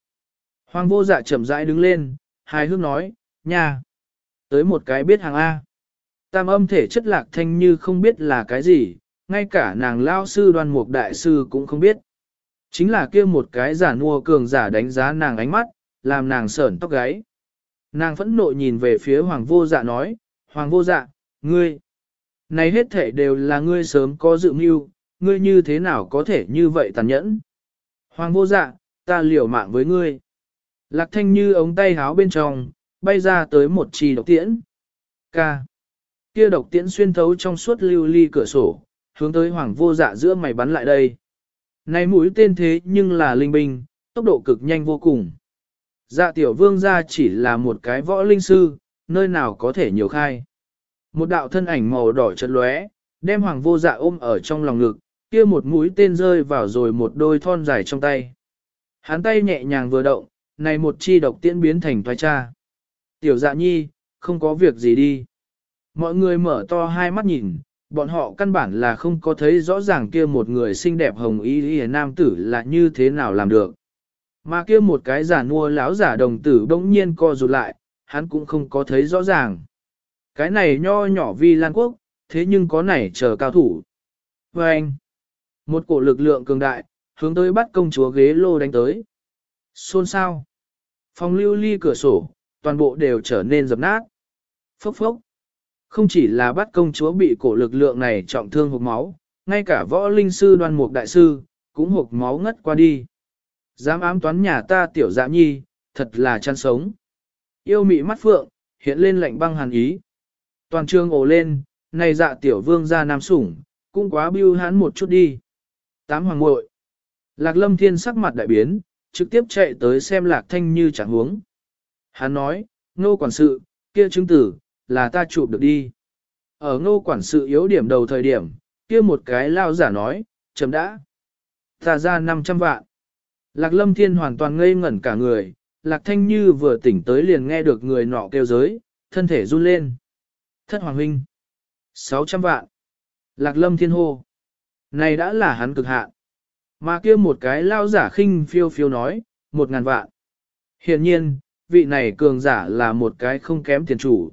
Hoàng vô dạ chậm rãi đứng lên, hài hước nói, nha. Tới một cái biết hàng A. Tam âm thể chất lạc thanh như không biết là cái gì, ngay cả nàng lao sư đoan mục đại sư cũng không biết. Chính là kia một cái giả nua cường giả đánh giá nàng ánh mắt, làm nàng sởn tóc gáy. Nàng phẫn nộ nhìn về phía hoàng vô dạ nói, hoàng vô dạ, ngươi, này hết thể đều là ngươi sớm có dự mưu, ngươi như thế nào có thể như vậy tàn nhẫn. Hoàng vô dạ, ta liều mạng với ngươi. Lạc thanh như ống tay háo bên trong, bay ra tới một trì độc tiễn. Ca. Kia độc tiễn xuyên thấu trong suốt lưu ly cửa sổ, hướng tới hoàng vô dạ giữa mày bắn lại đây. Này mũi tên thế nhưng là linh binh, tốc độ cực nhanh vô cùng. Dạ tiểu vương gia chỉ là một cái võ linh sư, nơi nào có thể nhiều khai. Một đạo thân ảnh màu đỏ chật lóe, đem hoàng vô dạ ôm ở trong lòng ngực, kia một mũi tên rơi vào rồi một đôi thon dài trong tay. Hắn tay nhẹ nhàng vừa động, này một chi độc tiễn biến thành thoái cha. Tiểu dạ nhi, không có việc gì đi. Mọi người mở to hai mắt nhìn, bọn họ căn bản là không có thấy rõ ràng kia một người xinh đẹp hồng y y nam tử là như thế nào làm được. Mà kia một cái giả nua lão giả đồng tử bỗng nhiên co rụt lại, hắn cũng không có thấy rõ ràng. Cái này nho nhỏ vi lan quốc, thế nhưng có này chờ cao thủ. Và anh, một cổ lực lượng cường đại, hướng tới bắt công chúa ghế lô đánh tới. Xôn sao? Phòng lưu ly cửa sổ, toàn bộ đều trở nên dập nát. Phốc phốc. Không chỉ là bắt công chúa bị cổ lực lượng này trọng thương hộp máu, ngay cả võ linh sư đoan mục đại sư, cũng hộp máu ngất qua đi. Dám ám toán nhà ta tiểu dạ nhi, thật là chăn sống. Yêu mị mắt phượng, hiện lên lạnh băng hàn ý. Toàn trường ồ lên, này dạ tiểu vương ra nam sủng, cũng quá biêu hán một chút đi. Tám hoàng ngội. Lạc lâm thiên sắc mặt đại biến, trực tiếp chạy tới xem lạc thanh như chẳng huống. Hắn nói, nô quản sự, kia chứng tử, là ta chụp được đi. Ở ngô quản sự yếu điểm đầu thời điểm, kia một cái lao giả nói, chấm đã. Ta ra 500 vạn. Lạc lâm thiên hoàn toàn ngây ngẩn cả người, lạc thanh như vừa tỉnh tới liền nghe được người nọ kêu giới, thân thể run lên. Thất hoàng huynh. 600 vạn. Lạc lâm thiên hô. Này đã là hắn cực hạn. Mà kia một cái lao giả khinh phiêu phiêu nói, một ngàn vạn. Hiện nhiên, vị này cường giả là một cái không kém tiền chủ.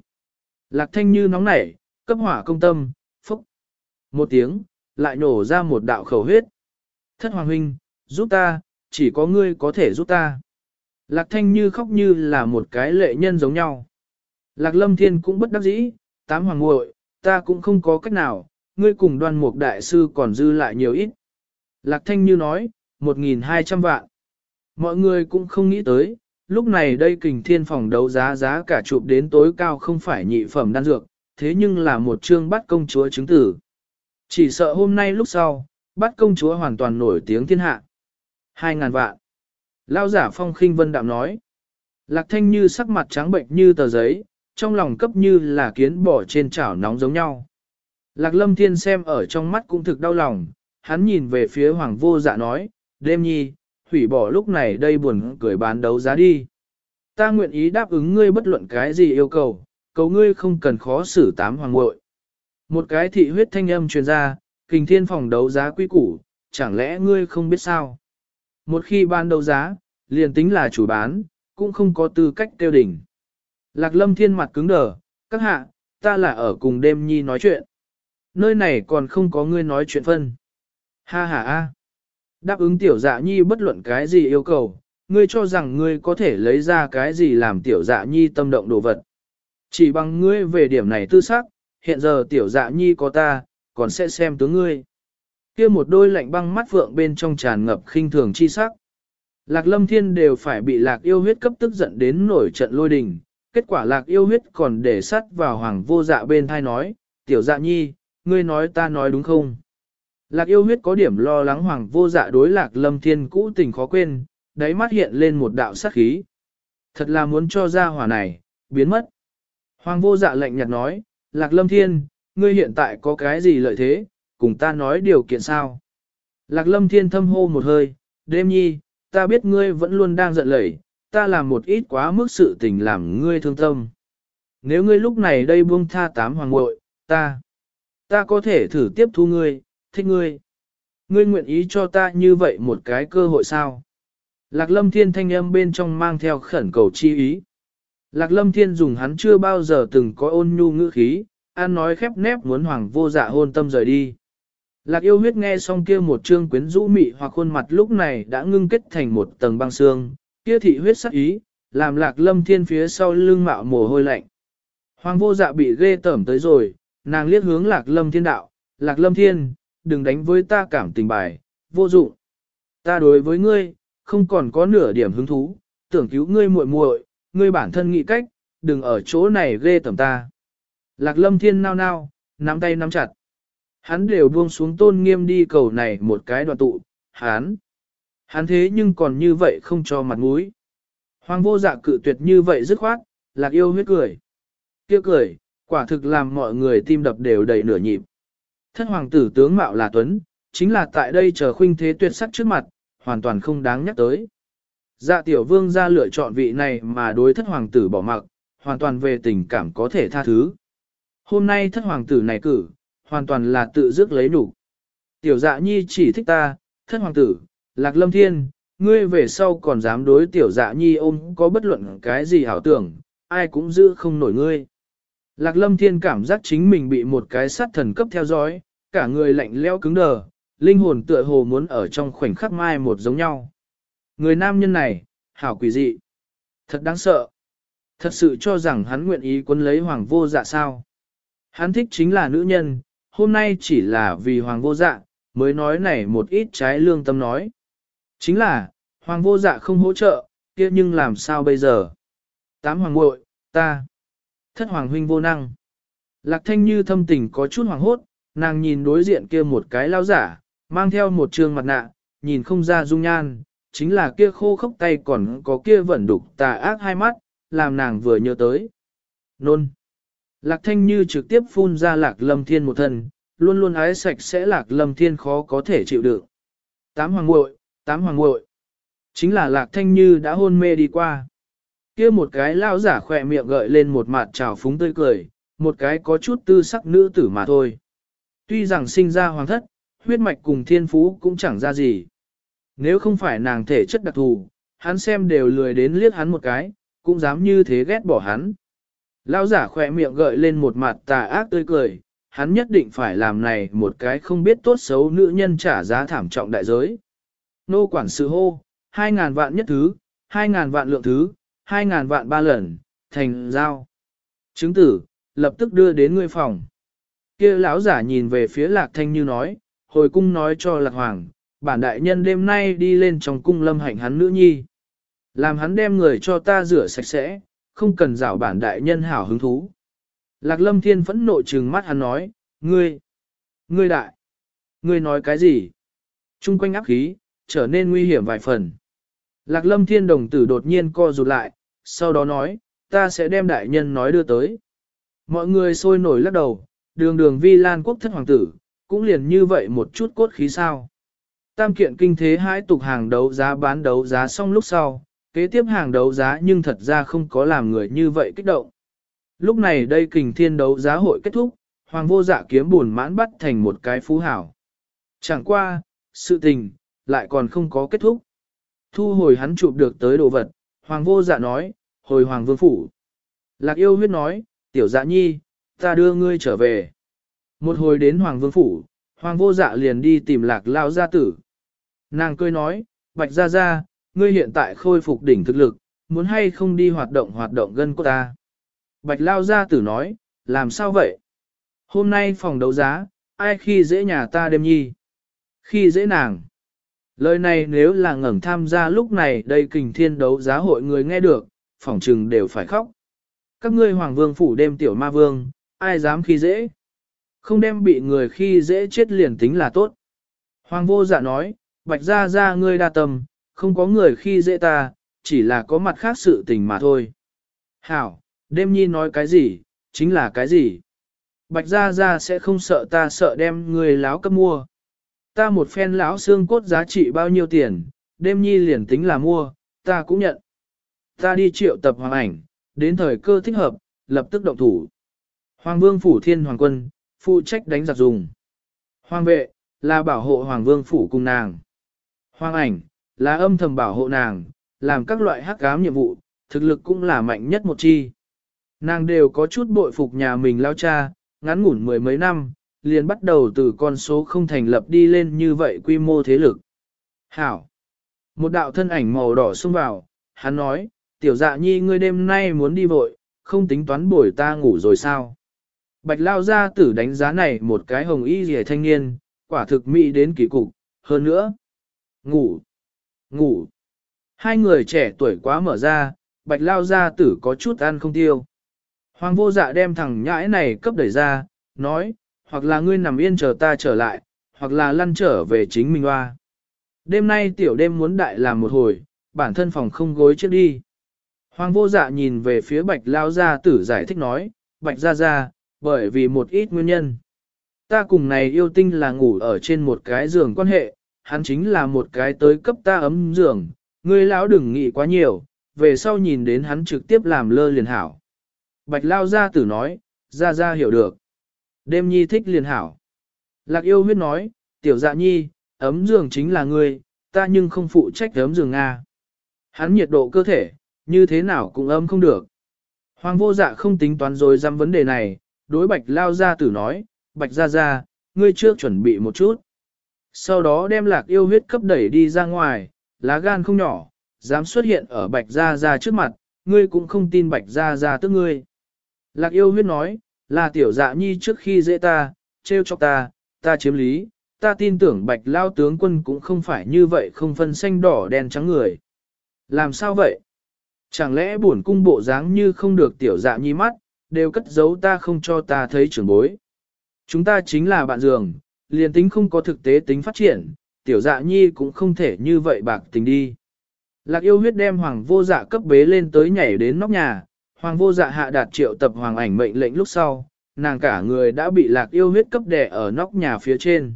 Lạc thanh như nóng nảy, cấp hỏa công tâm, phúc. Một tiếng, lại nổ ra một đạo khẩu huyết. Thất hoàng huynh, giúp ta, chỉ có ngươi có thể giúp ta. Lạc thanh như khóc như là một cái lệ nhân giống nhau. Lạc lâm thiên cũng bất đắc dĩ, tám hoàng muội, ta cũng không có cách nào, ngươi cùng đoan mục đại sư còn dư lại nhiều ít. Lạc thanh như nói, 1.200 vạn. Mọi người cũng không nghĩ tới, lúc này đây kình thiên phòng đấu giá giá cả chụp đến tối cao không phải nhị phẩm đan dược, thế nhưng là một chương bắt công chúa chứng tử. Chỉ sợ hôm nay lúc sau, bắt công chúa hoàn toàn nổi tiếng thiên hạ. Hai ngàn vạn. Lao giả phong khinh vân đạm nói. Lạc thanh như sắc mặt trắng bệnh như tờ giấy, trong lòng cấp như là kiến bỏ trên chảo nóng giống nhau. Lạc lâm thiên xem ở trong mắt cũng thực đau lòng, hắn nhìn về phía hoàng vô dạ nói, đêm nhi, hủy bỏ lúc này đây buồn cười bán đấu giá đi. Ta nguyện ý đáp ứng ngươi bất luận cái gì yêu cầu, cầu ngươi không cần khó xử tám hoàng muội. Một cái thị huyết thanh âm truyền ra, kình thiên phòng đấu giá quy củ, chẳng lẽ ngươi không biết sao? Một khi bán đấu giá, liền tính là chủ bán, cũng không có tư cách tiêu đỉnh. Lạc lâm thiên mặt cứng đờ, các hạ, ta là ở cùng đêm nhi nói chuyện. Nơi này còn không có ngươi nói chuyện phân. Ha ha a. Đáp ứng tiểu dạ nhi bất luận cái gì yêu cầu, ngươi cho rằng ngươi có thể lấy ra cái gì làm tiểu dạ nhi tâm động đồ vật. Chỉ bằng ngươi về điểm này tư sắc, hiện giờ tiểu dạ nhi có ta, còn sẽ xem tướng ngươi. kia một đôi lạnh băng mắt vượng bên trong tràn ngập khinh thường chi sắc. Lạc lâm thiên đều phải bị lạc yêu huyết cấp tức giận đến nổi trận lôi đình. Kết quả lạc yêu huyết còn để sắt vào hoàng vô dạ bên thai nói, tiểu dạ nhi, ngươi nói ta nói đúng không? Lạc yêu huyết có điểm lo lắng hoàng vô dạ đối lạc lâm thiên cũ tình khó quên, đáy mắt hiện lên một đạo sát khí. Thật là muốn cho ra hỏa này, biến mất. Hoàng vô dạ lạnh nhạt nói, lạc lâm thiên, ngươi hiện tại có cái gì lợi thế, cùng ta nói điều kiện sao. Lạc lâm thiên thâm hô một hơi, đêm nhi, ta biết ngươi vẫn luôn đang giận lẩy, ta làm một ít quá mức sự tình làm ngươi thương tâm. Nếu ngươi lúc này đây buông tha tám hoàng muội, ta, ta có thể thử tiếp thu ngươi, thích ngươi. Ngươi nguyện ý cho ta như vậy một cái cơ hội sao? Lạc lâm thiên thanh âm bên trong mang theo khẩn cầu chi ý. Lạc lâm thiên dùng hắn chưa bao giờ từng có ôn nhu ngữ khí, an nói khép nép muốn hoàng vô dạ hôn tâm rời đi. Lạc yêu huyết nghe xong kia một chương quyến rũ mị hoặc khuôn mặt lúc này đã ngưng kết thành một tầng băng xương, kia thị huyết sắc ý, làm lạc lâm thiên phía sau lưng mạo mồ hôi lạnh. Hoàng vô dạ bị ghê tởm tới rồi, nàng liếc hướng lạc lâm thiên đạo, lạc lâm thiên, đừng đánh với ta cảm tình bài, vô dụng. Ta đối với ngươi, không còn có nửa điểm hứng thú, tưởng cứu ngươi muội muội, ngươi bản thân nghĩ cách, đừng ở chỗ này ghê tầm ta. Lạc lâm thiên nao nao, nắm tay nắm chặt. Hắn đều buông xuống tôn nghiêm đi cầu này một cái đoạn tụ, hắn. Hắn thế nhưng còn như vậy không cho mặt mũi. Hoàng vô dạ cự tuyệt như vậy dứt khoát, lạc yêu huyết cười. kia cười, quả thực làm mọi người tim đập đều đầy nửa nhịp. Thất hoàng tử tướng mạo là Tuấn, chính là tại đây chờ khuynh thế tuyệt sắc trước mặt, hoàn toàn không đáng nhắc tới. Dạ tiểu vương ra lựa chọn vị này mà đối thất hoàng tử bỏ mặc, hoàn toàn về tình cảm có thể tha thứ. Hôm nay thất hoàng tử này cử, hoàn toàn là tự dứt lấy đủ. Tiểu dạ nhi chỉ thích ta, thất hoàng tử, lạc lâm thiên, ngươi về sau còn dám đối tiểu dạ nhi ôm có bất luận cái gì hảo tưởng, ai cũng giữ không nổi ngươi. Lạc lâm thiên cảm giác chính mình bị một cái sát thần cấp theo dõi, cả người lạnh leo cứng đờ, linh hồn tựa hồ muốn ở trong khoảnh khắc mai một giống nhau. Người nam nhân này, hảo quỷ dị, thật đáng sợ. Thật sự cho rằng hắn nguyện ý quân lấy hoàng vô dạ sao. Hắn thích chính là nữ nhân, hôm nay chỉ là vì hoàng vô dạ, mới nói này một ít trái lương tâm nói. Chính là, hoàng vô dạ không hỗ trợ, kia nhưng làm sao bây giờ? Tám hoàng muội ta, thất hoàng huynh vô năng. Lạc thanh như thâm tình có chút hoàng hốt, nàng nhìn đối diện kia một cái lao giả, mang theo một trường mặt nạ, nhìn không ra dung nhan, chính là kia khô khốc tay còn có kia vẫn đục tà ác hai mắt, làm nàng vừa nhớ tới. Nôn. Lạc thanh như trực tiếp phun ra lạc lâm thiên một thân, luôn luôn ái sạch sẽ lạc lâm thiên khó có thể chịu đựng. Tám hoàng muội, tám hoàng muội, Chính là lạc thanh như đã hôn mê đi qua. kia một cái lao giả khỏe miệng gợi lên một mặt trào phúng tươi cười, một cái có chút tư sắc nữ tử mà thôi. Tuy rằng sinh ra hoàng thất, huyết mạch cùng thiên phú cũng chẳng ra gì. Nếu không phải nàng thể chất đặc thù, hắn xem đều lười đến liếc hắn một cái, cũng dám như thế ghét bỏ hắn. Lão giả khỏe miệng gợi lên một mặt tà ác tươi cười, hắn nhất định phải làm này một cái không biết tốt xấu nữ nhân trả giá thảm trọng đại giới. Nô quản sự hô, hai ngàn vạn nhất thứ, hai ngàn vạn lượng thứ, hai ngàn vạn ba lần, thành giao. Chứng tử, lập tức đưa đến ngươi phòng kia lão giả nhìn về phía lạc thanh như nói, hồi cung nói cho lạc hoàng, bản đại nhân đêm nay đi lên trong cung lâm hạnh hắn nữ nhi. Làm hắn đem người cho ta rửa sạch sẽ, không cần rảo bản đại nhân hảo hứng thú. Lạc lâm thiên phẫn nộ trừng mắt hắn nói, ngươi, ngươi đại, ngươi nói cái gì? Trung quanh áp khí, trở nên nguy hiểm vài phần. Lạc lâm thiên đồng tử đột nhiên co rụt lại, sau đó nói, ta sẽ đem đại nhân nói đưa tới. Mọi người sôi nổi lắc đầu, đường đường vi lan quốc thất hoàng tử, cũng liền như vậy một chút cốt khí sao. Tam kiện kinh thế hai tục hàng đấu giá bán đấu giá xong lúc sau, kế tiếp hàng đấu giá nhưng thật ra không có làm người như vậy kích động. Lúc này đây kình thiên đấu giá hội kết thúc, hoàng vô dạ kiếm buồn mãn bắt thành một cái phú hảo. Chẳng qua, sự tình, lại còn không có kết thúc. Thu hồi hắn chụp được tới đồ vật, hoàng vô dạ nói, hồi hoàng vương phủ. Lạc yêu huyết nói, tiểu dạ nhi, ta đưa ngươi trở về. Một hồi đến hoàng vương phủ, hoàng vô dạ liền đi tìm lạc lao gia tử. Nàng cười nói, bạch gia gia, ngươi hiện tại khôi phục đỉnh thực lực, muốn hay không đi hoạt động hoạt động gân của ta. Bạch lao gia tử nói, làm sao vậy? Hôm nay phòng đấu giá, ai khi dễ nhà ta đêm nhi? Khi dễ nàng. Lời này nếu là ngẩng tham gia lúc này đây kình thiên đấu giá hội người nghe được, phỏng trừng đều phải khóc. Các ngươi hoàng vương phủ đêm tiểu ma vương, ai dám khi dễ? Không đem bị người khi dễ chết liền tính là tốt. Hoàng vô dạ nói, bạch ra ra ngươi đa tâm, không có người khi dễ ta, chỉ là có mặt khác sự tình mà thôi. Hảo, đêm nhi nói cái gì, chính là cái gì. Bạch ra ra sẽ không sợ ta sợ đem người láo cấp mua. Ta một phen lão xương cốt giá trị bao nhiêu tiền, đêm nhi liền tính là mua, ta cũng nhận. Ta đi triệu tập hoàng ảnh, đến thời cơ thích hợp, lập tức động thủ. Hoàng vương phủ thiên hoàng quân, phụ trách đánh giặc dùng. Hoàng vệ, là bảo hộ hoàng vương phủ cùng nàng. Hoàng ảnh, là âm thầm bảo hộ nàng, làm các loại hắc ám nhiệm vụ, thực lực cũng là mạnh nhất một chi. Nàng đều có chút bội phục nhà mình lao cha, ngắn ngủn mười mấy năm, liền bắt đầu từ con số không thành lập đi lên như vậy quy mô thế lực. Hảo! Một đạo thân ảnh màu đỏ xông vào, hắn nói, tiểu dạ nhi ngươi đêm nay muốn đi vội, không tính toán buổi ta ngủ rồi sao? Bạch lao gia tử đánh giá này một cái hồng y rẻ thanh niên, quả thực mỹ đến kỳ cục, hơn nữa. Ngủ! Ngủ! Hai người trẻ tuổi quá mở ra, bạch lao gia tử có chút ăn không tiêu. Hoàng vô dạ đem thằng nhãi này cấp đẩy ra, nói, hoặc là ngươi nằm yên chờ ta trở lại, hoặc là lăn trở về chính mình hoa. Đêm nay tiểu đêm muốn đại làm một hồi, bản thân phòng không gối trước đi. Hoàng vô dạ nhìn về phía bạch lao gia tử giải thích nói, bạch gia gia, bởi vì một ít nguyên nhân. Ta cùng này yêu tinh là ngủ ở trên một cái giường quan hệ, hắn chính là một cái tới cấp ta ấm giường, ngươi lão đừng nghĩ quá nhiều, về sau nhìn đến hắn trực tiếp làm lơ liền hảo. Bạch lao gia tử nói, gia gia hiểu được. Đêm nhi thích liền hảo. Lạc yêu huyết nói, tiểu dạ nhi, ấm giường chính là ngươi, ta nhưng không phụ trách ấm giường Nga. Hắn nhiệt độ cơ thể, như thế nào cũng ấm không được. Hoàng vô dạ không tính toán rồi dăm vấn đề này, đối bạch lao gia tử nói, bạch gia gia, ngươi trước chuẩn bị một chút. Sau đó đem lạc yêu huyết cấp đẩy đi ra ngoài, lá gan không nhỏ, dám xuất hiện ở bạch gia gia trước mặt, ngươi cũng không tin bạch gia gia tức ngươi. Lạc yêu huyết nói, là tiểu dạ nhi trước khi dễ ta, trêu cho ta, ta chiếm lý, ta tin tưởng bạch lao tướng quân cũng không phải như vậy không phân xanh đỏ đen trắng người. Làm sao vậy? Chẳng lẽ buồn cung bộ dáng như không được tiểu dạ nhi mắt, đều cất giấu ta không cho ta thấy trưởng bối. Chúng ta chính là bạn giường, liền tính không có thực tế tính phát triển, tiểu dạ nhi cũng không thể như vậy bạc tình đi. Lạc yêu huyết đem hoàng vô dạ cấp bế lên tới nhảy đến nóc nhà, hoàng vô dạ hạ đạt triệu tập hoàng ảnh mệnh lệnh lúc sau, nàng cả người đã bị lạc yêu huyết cấp đè ở nóc nhà phía trên.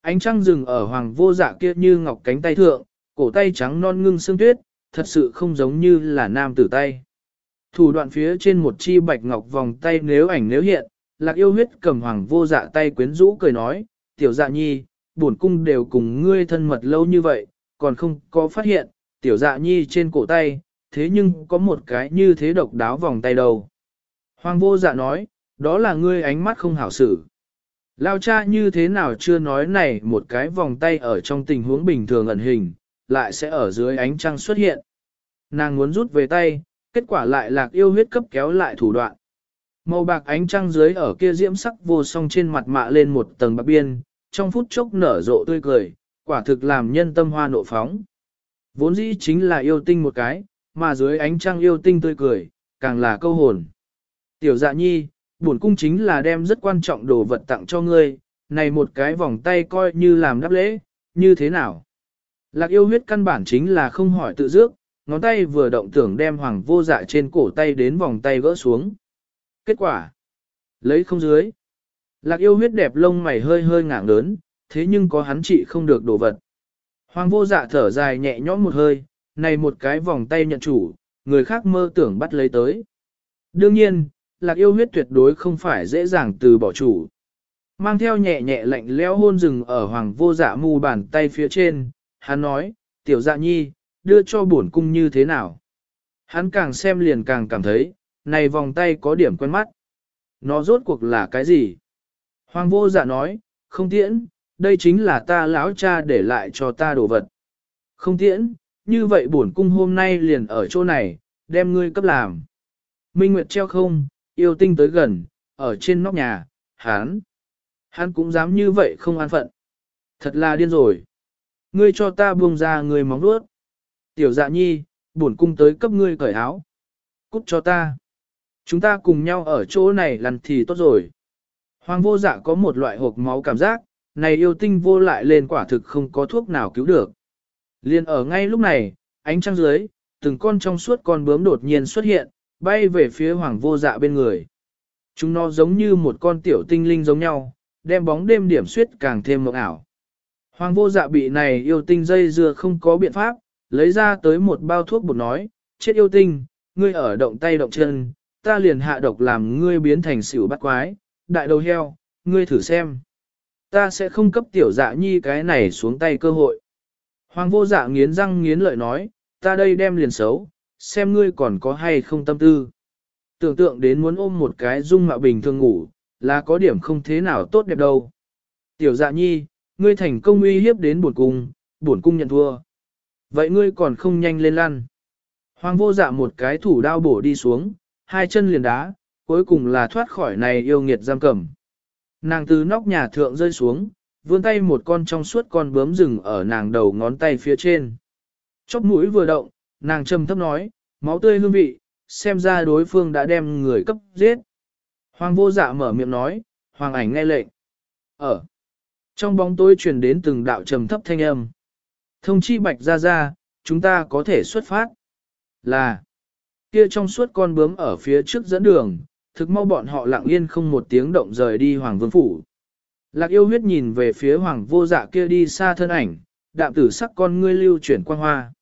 Ánh trăng rừng ở hoàng vô dạ kia như ngọc cánh tay thượng, cổ tay trắng non ngưng xương tuyết, thật sự không giống như là nam tử tay. Thủ đoạn phía trên một chi bạch ngọc vòng tay nếu ảnh nếu hiện, lạc yêu huyết cầm hoàng vô dạ tay quyến rũ cười nói, tiểu dạ nhi, bổn cung đều cùng ngươi thân mật lâu như vậy, còn không có phát hiện, tiểu dạ nhi trên cổ tay, thế nhưng có một cái như thế độc đáo vòng tay đầu. Hoàng vô dạ nói, đó là ngươi ánh mắt không hảo xử. Lao cha như thế nào chưa nói này một cái vòng tay ở trong tình huống bình thường ẩn hình, lại sẽ ở dưới ánh trăng xuất hiện. Nàng muốn rút về tay, kết quả lại lạc yêu huyết cấp kéo lại thủ đoạn. Màu bạc ánh trăng dưới ở kia diễm sắc vô song trên mặt mạ lên một tầng bạc biên, trong phút chốc nở rộ tươi cười, quả thực làm nhân tâm hoa nộ phóng. Vốn dĩ chính là yêu tinh một cái, mà dưới ánh trăng yêu tinh tươi cười, càng là câu hồn. Tiểu dạ nhi, bổn cung chính là đem rất quan trọng đồ vật tặng cho ngươi, này một cái vòng tay coi như làm đáp lễ, như thế nào? Lạc yêu huyết căn bản chính là không hỏi tự dước, ngón tay vừa động tưởng đem hoàng vô dạ trên cổ tay đến vòng tay gỡ xuống. Kết quả, lấy không dưới. Lạc yêu huyết đẹp lông mày hơi hơi ngạng lớn, thế nhưng có hắn trị không được đồ vật. Hoàng vô dạ thở dài nhẹ nhõm một hơi, này một cái vòng tay nhận chủ, người khác mơ tưởng bắt lấy tới. Đương nhiên, lạc yêu huyết tuyệt đối không phải dễ dàng từ bỏ chủ. Mang theo nhẹ nhẹ lạnh leo hôn rừng ở hoàng vô dạ mu bàn tay phía trên, hắn nói, tiểu dạ nhi, đưa cho bổn cung như thế nào. Hắn càng xem liền càng cảm thấy, này vòng tay có điểm quen mắt. Nó rốt cuộc là cái gì? Hoàng vô dạ nói, không tiễn, đây chính là ta lão cha để lại cho ta đồ vật. Không tiễn, như vậy bổn cung hôm nay liền ở chỗ này, đem ngươi cấp làm. Minh Nguyệt treo không, yêu tinh tới gần, ở trên nóc nhà, hắn. Hắn cũng dám như vậy không an phận. Thật là điên rồi. Ngươi cho ta buông ra người móng đuốt. Tiểu dạ nhi, bổn cung tới cấp ngươi cởi áo. Cút cho ta. Chúng ta cùng nhau ở chỗ này lần thì tốt rồi. Hoàng vô dạ có một loại hộp máu cảm giác, này yêu tinh vô lại lên quả thực không có thuốc nào cứu được. Liên ở ngay lúc này, ánh trăng dưới, từng con trong suốt con bướm đột nhiên xuất hiện, bay về phía hoàng vô dạ bên người. Chúng nó giống như một con tiểu tinh linh giống nhau, đem bóng đêm điểm suyết càng thêm mộng ảo. Hoàng vô dạ bị này yêu tinh dây dưa không có biện pháp, lấy ra tới một bao thuốc bột nói, chết yêu tinh, ngươi ở động tay động chân, ta liền hạ độc làm ngươi biến thành xỉu bắt quái, đại đầu heo, ngươi thử xem. Ta sẽ không cấp tiểu dạ nhi cái này xuống tay cơ hội. Hoàng vô dạ nghiến răng nghiến lợi nói, ta đây đem liền xấu, xem ngươi còn có hay không tâm tư. Tưởng tượng đến muốn ôm một cái dung mạo bình thường ngủ, là có điểm không thế nào tốt đẹp đâu. Tiểu dạ nhi, ngươi thành công uy hiếp đến buồn cung, buồn cung nhận thua. Vậy ngươi còn không nhanh lên lăn. Hoàng vô dạ một cái thủ đao bổ đi xuống, hai chân liền đá, cuối cùng là thoát khỏi này yêu nghiệt giam cầm. Nàng từ nóc nhà thượng rơi xuống, vươn tay một con trong suốt con bướm rừng ở nàng đầu ngón tay phía trên. Chóc mũi vừa động, nàng trầm thấp nói, máu tươi hương vị, xem ra đối phương đã đem người cấp giết. Hoàng vô dạ mở miệng nói, hoàng ảnh nghe lệnh. Ở. Trong bóng tối truyền đến từng đạo trầm thấp thanh âm. Thông chi bạch ra ra, chúng ta có thể xuất phát. Là. Kia trong suốt con bướm ở phía trước dẫn đường, thực mau bọn họ lặng yên không một tiếng động rời đi Hoàng Vương Phủ. Lạc yêu huyết nhìn về phía Hoàng vô dạ kia đi xa thân ảnh, đạm tử sắc con ngươi lưu chuyển quang hoa.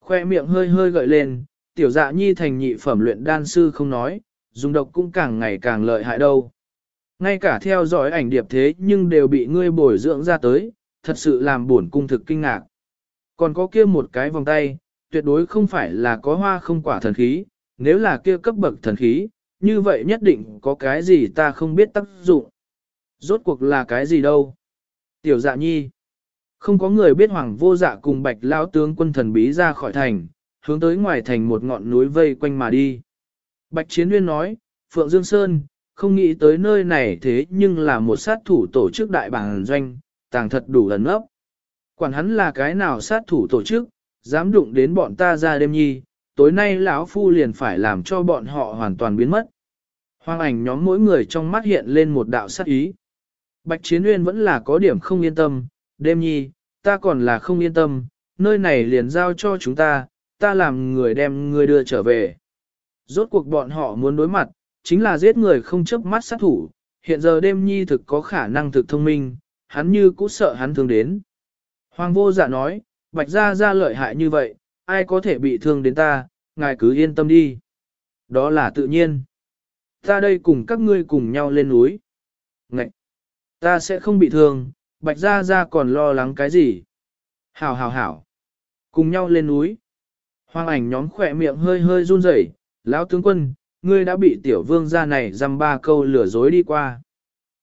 Khoe miệng hơi hơi gợi lên, tiểu dạ nhi thành nhị phẩm luyện đan sư không nói, dùng độc cũng càng ngày càng lợi hại đâu. Ngay cả theo dõi ảnh điệp thế nhưng đều bị ngươi bồi dưỡng ra tới, thật sự làm buồn cung thực kinh ngạc. Còn có kia một cái vòng tay, tuyệt đối không phải là có hoa không quả thần khí, nếu là kia cấp bậc thần khí, như vậy nhất định có cái gì ta không biết tác dụng. Rốt cuộc là cái gì đâu? Tiểu dạ nhi. Không có người biết hoàng vô dạ cùng bạch lao tướng quân thần bí ra khỏi thành, hướng tới ngoài thành một ngọn núi vây quanh mà đi. Bạch Chiến Nguyên nói, Phượng Dương Sơn, không nghĩ tới nơi này thế nhưng là một sát thủ tổ chức đại bản doanh, tàng thật đủ lần ấp. Quản hắn là cái nào sát thủ tổ chức, dám đụng đến bọn ta ra đêm nhi, tối nay lão phu liền phải làm cho bọn họ hoàn toàn biến mất. Hoàng ảnh nhóm mỗi người trong mắt hiện lên một đạo sát ý. Bạch Chiến Nguyên vẫn là có điểm không yên tâm, đêm nhi, ta còn là không yên tâm, nơi này liền giao cho chúng ta, ta làm người đem người đưa trở về. Rốt cuộc bọn họ muốn đối mặt, chính là giết người không chớp mắt sát thủ, hiện giờ đêm nhi thực có khả năng thực thông minh, hắn như cũ sợ hắn thương đến. Hoàng vô dạ nói, bạch gia ra lợi hại như vậy, ai có thể bị thương đến ta, ngài cứ yên tâm đi. Đó là tự nhiên. Ta đây cùng các ngươi cùng nhau lên núi. Ngậy! Ta sẽ không bị thương, bạch gia ra còn lo lắng cái gì? Hảo hảo hảo! Cùng nhau lên núi. Hoàng ảnh nhóm khỏe miệng hơi hơi run rẩy, lão tướng quân, ngươi đã bị tiểu vương gia này dăm ba câu lừa dối đi qua.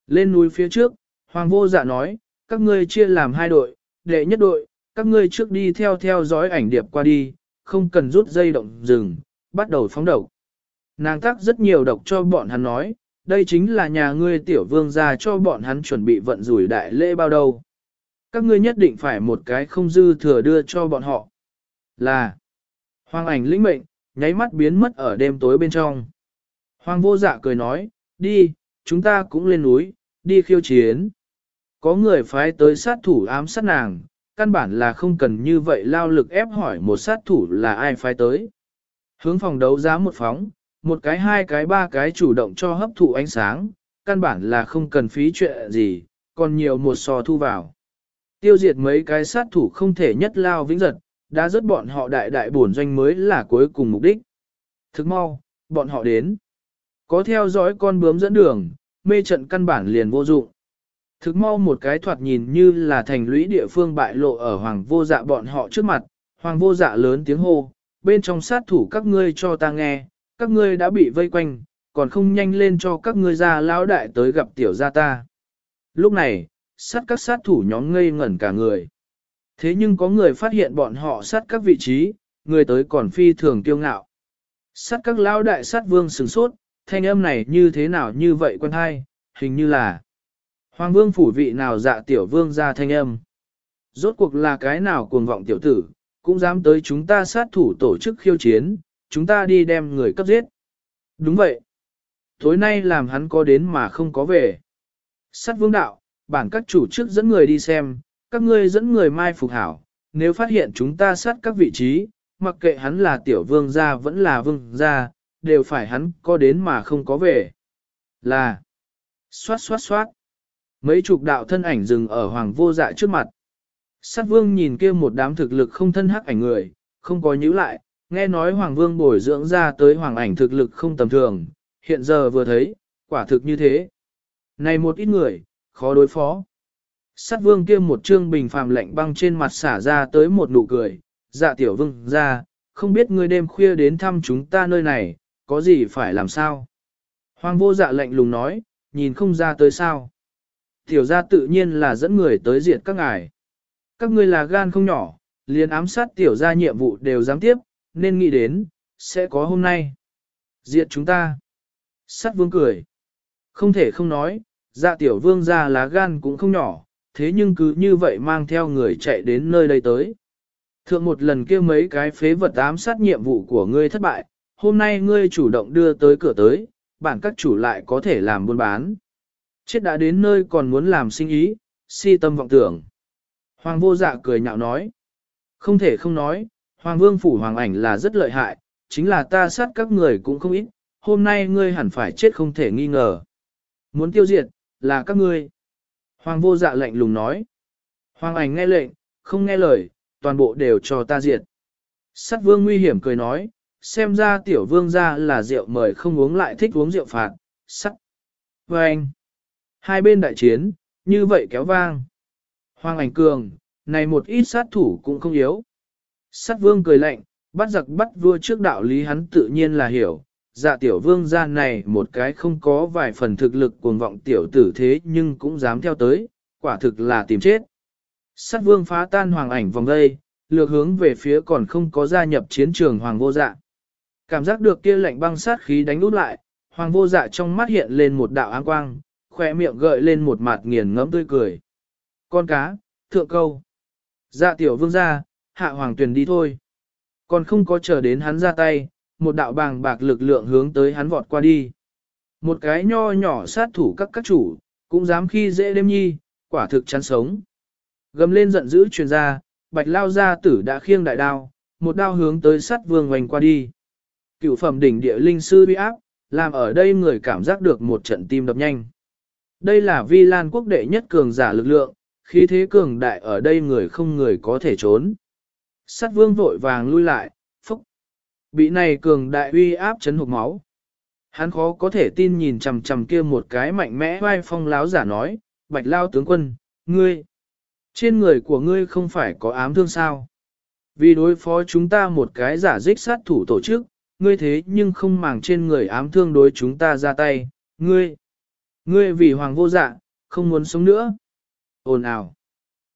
Lên núi phía trước, Hoàng vô dạ nói, các ngươi chia làm hai đội, đệ nhất đội, các ngươi trước đi theo theo dõi ảnh điệp qua đi, không cần rút dây động rừng, bắt đầu phóng độc. Nàng tác rất nhiều độc cho bọn hắn nói, đây chính là nhà ngươi tiểu vương gia cho bọn hắn chuẩn bị vận rủi đại lễ bao đâu. Các ngươi nhất định phải một cái không dư thừa đưa cho bọn họ. Là, hoàng ảnh lĩnh mệnh, nháy mắt biến mất ở đêm tối bên trong. Hoàng vô dạ cười nói, đi, chúng ta cũng lên núi, đi khiêu chiến. Có người phái tới sát thủ ám sát nàng, căn bản là không cần như vậy lao lực ép hỏi một sát thủ là ai phái tới. Hướng phòng đấu giá một phóng, một cái hai cái ba cái chủ động cho hấp thụ ánh sáng, căn bản là không cần phí chuyện gì, còn nhiều một sò thu vào. Tiêu diệt mấy cái sát thủ không thể nhất lao vĩnh giật, đã rất bọn họ đại đại bổn doanh mới là cuối cùng mục đích. Thức mau, bọn họ đến. Có theo dõi con bướm dẫn đường, mê trận căn bản liền vô dụng. Thực mau một cái thoạt nhìn như là thành lũy địa phương bại lộ ở hoàng vô dạ bọn họ trước mặt, hoàng vô dạ lớn tiếng hô, bên trong sát thủ các ngươi cho ta nghe, các ngươi đã bị vây quanh, còn không nhanh lên cho các ngươi ra lão đại tới gặp tiểu gia ta. Lúc này, sát các sát thủ nhóm ngây ngẩn cả người. Thế nhưng có người phát hiện bọn họ sát các vị trí, người tới còn phi thường tiêu ngạo. Sát các lão đại sát vương sừng sốt, thanh âm này như thế nào như vậy quân hai, hình như là Hoàng vương phủ vị nào dạ tiểu vương ra thanh âm. Rốt cuộc là cái nào cuồng vọng tiểu tử, cũng dám tới chúng ta sát thủ tổ chức khiêu chiến, chúng ta đi đem người cấp giết. Đúng vậy. Tối nay làm hắn có đến mà không có về. Sát vương đạo, bản các chủ trước dẫn người đi xem, các ngươi dẫn người mai phục hảo, nếu phát hiện chúng ta sát các vị trí, mặc kệ hắn là tiểu vương gia vẫn là vương gia, đều phải hắn có đến mà không có về. Là, xoát xoát xoát. Mấy chục đạo thân ảnh dừng ở hoàng vô dạ trước mặt. Sát vương nhìn kia một đám thực lực không thân hắc ảnh người, không có nhíu lại, Nghe nói Hoàng Vương bồi dưỡng ra tới Hoàng ảnh thực lực không tầm thường, hiện giờ vừa thấy, quả thực như thế. Này một ít người, khó đối phó. Sát vương kia một trương bình phàm lạnh băng trên mặt xả ra tới một nụ cười, dạ tiểu vương ra, không biết ngươi đêm khuya đến thăm chúng ta nơi này, có gì phải làm sao? Hoàng vô dạ lạnh lùng nói, nhìn không ra tới sao. Tiểu gia tự nhiên là dẫn người tới diệt các ngài. Các ngươi là gan không nhỏ, liền ám sát tiểu gia nhiệm vụ đều dám tiếp, nên nghĩ đến, sẽ có hôm nay. Diệt chúng ta. Sát vương cười. Không thể không nói, dạ tiểu vương ra lá gan cũng không nhỏ, thế nhưng cứ như vậy mang theo người chạy đến nơi đây tới. Thượng một lần kia mấy cái phế vật ám sát nhiệm vụ của ngươi thất bại, hôm nay ngươi chủ động đưa tới cửa tới, bản các chủ lại có thể làm buôn bán. Chết đã đến nơi còn muốn làm sinh ý, si tâm vọng tưởng. Hoàng vô dạ cười nhạo nói. Không thể không nói, Hoàng vương phủ hoàng ảnh là rất lợi hại, chính là ta sát các người cũng không ít, hôm nay ngươi hẳn phải chết không thể nghi ngờ. Muốn tiêu diệt, là các ngươi. Hoàng vô dạ lệnh lùng nói. Hoàng ảnh nghe lệnh, không nghe lời, toàn bộ đều cho ta diệt. Sát vương nguy hiểm cười nói, xem ra tiểu vương ra là rượu mời không uống lại thích uống rượu phạt, sắt. Và vâng. anh, hai bên đại chiến, như vậy kéo vang. Hoàng ảnh cường, này một ít sát thủ cũng không yếu. Sát vương cười lạnh, bắt giặc bắt vua trước đạo lý hắn tự nhiên là hiểu, dạ tiểu vương gia này một cái không có vài phần thực lực cuồng vọng tiểu tử thế nhưng cũng dám theo tới, quả thực là tìm chết. Sát vương phá tan hoàng ảnh vòng đây, lược hướng về phía còn không có gia nhập chiến trường hoàng vô dạ. Cảm giác được kia lạnh băng sát khí đánh út lại, hoàng vô dạ trong mắt hiện lên một đạo áng quang, khoe miệng gợi lên một mặt nghiền ngẫm tươi cười. Con cá, thượng câu. Dạ tiểu vương ra, hạ hoàng tuyển đi thôi. Còn không có chờ đến hắn ra tay, một đạo bàng bạc lực lượng hướng tới hắn vọt qua đi. Một cái nho nhỏ sát thủ các các chủ, cũng dám khi dễ đêm nhi, quả thực chán sống. Gầm lên giận dữ truyền ra, bạch lao gia tử đã khiêng đại đao, một đao hướng tới sát vương hoành qua đi. Cựu phẩm đỉnh địa linh sư bi áp, làm ở đây người cảm giác được một trận tim đập nhanh. Đây là vi lan quốc đệ nhất cường giả lực lượng, khí thế cường đại ở đây người không người có thể trốn. Sát vương vội vàng lui lại, phúc. Bị này cường đại uy áp chấn hụt máu. Hắn khó có thể tin nhìn chằm chằm kia một cái mạnh mẽ vai phong láo giả nói, bạch lao tướng quân, ngươi. Trên người của ngươi không phải có ám thương sao. Vì đối phó chúng ta một cái giả dích sát thủ tổ chức, ngươi thế nhưng không màng trên người ám thương đối chúng ta ra tay, ngươi. Ngươi vì hoàng vô dạ, không muốn sống nữa. Ồn ào.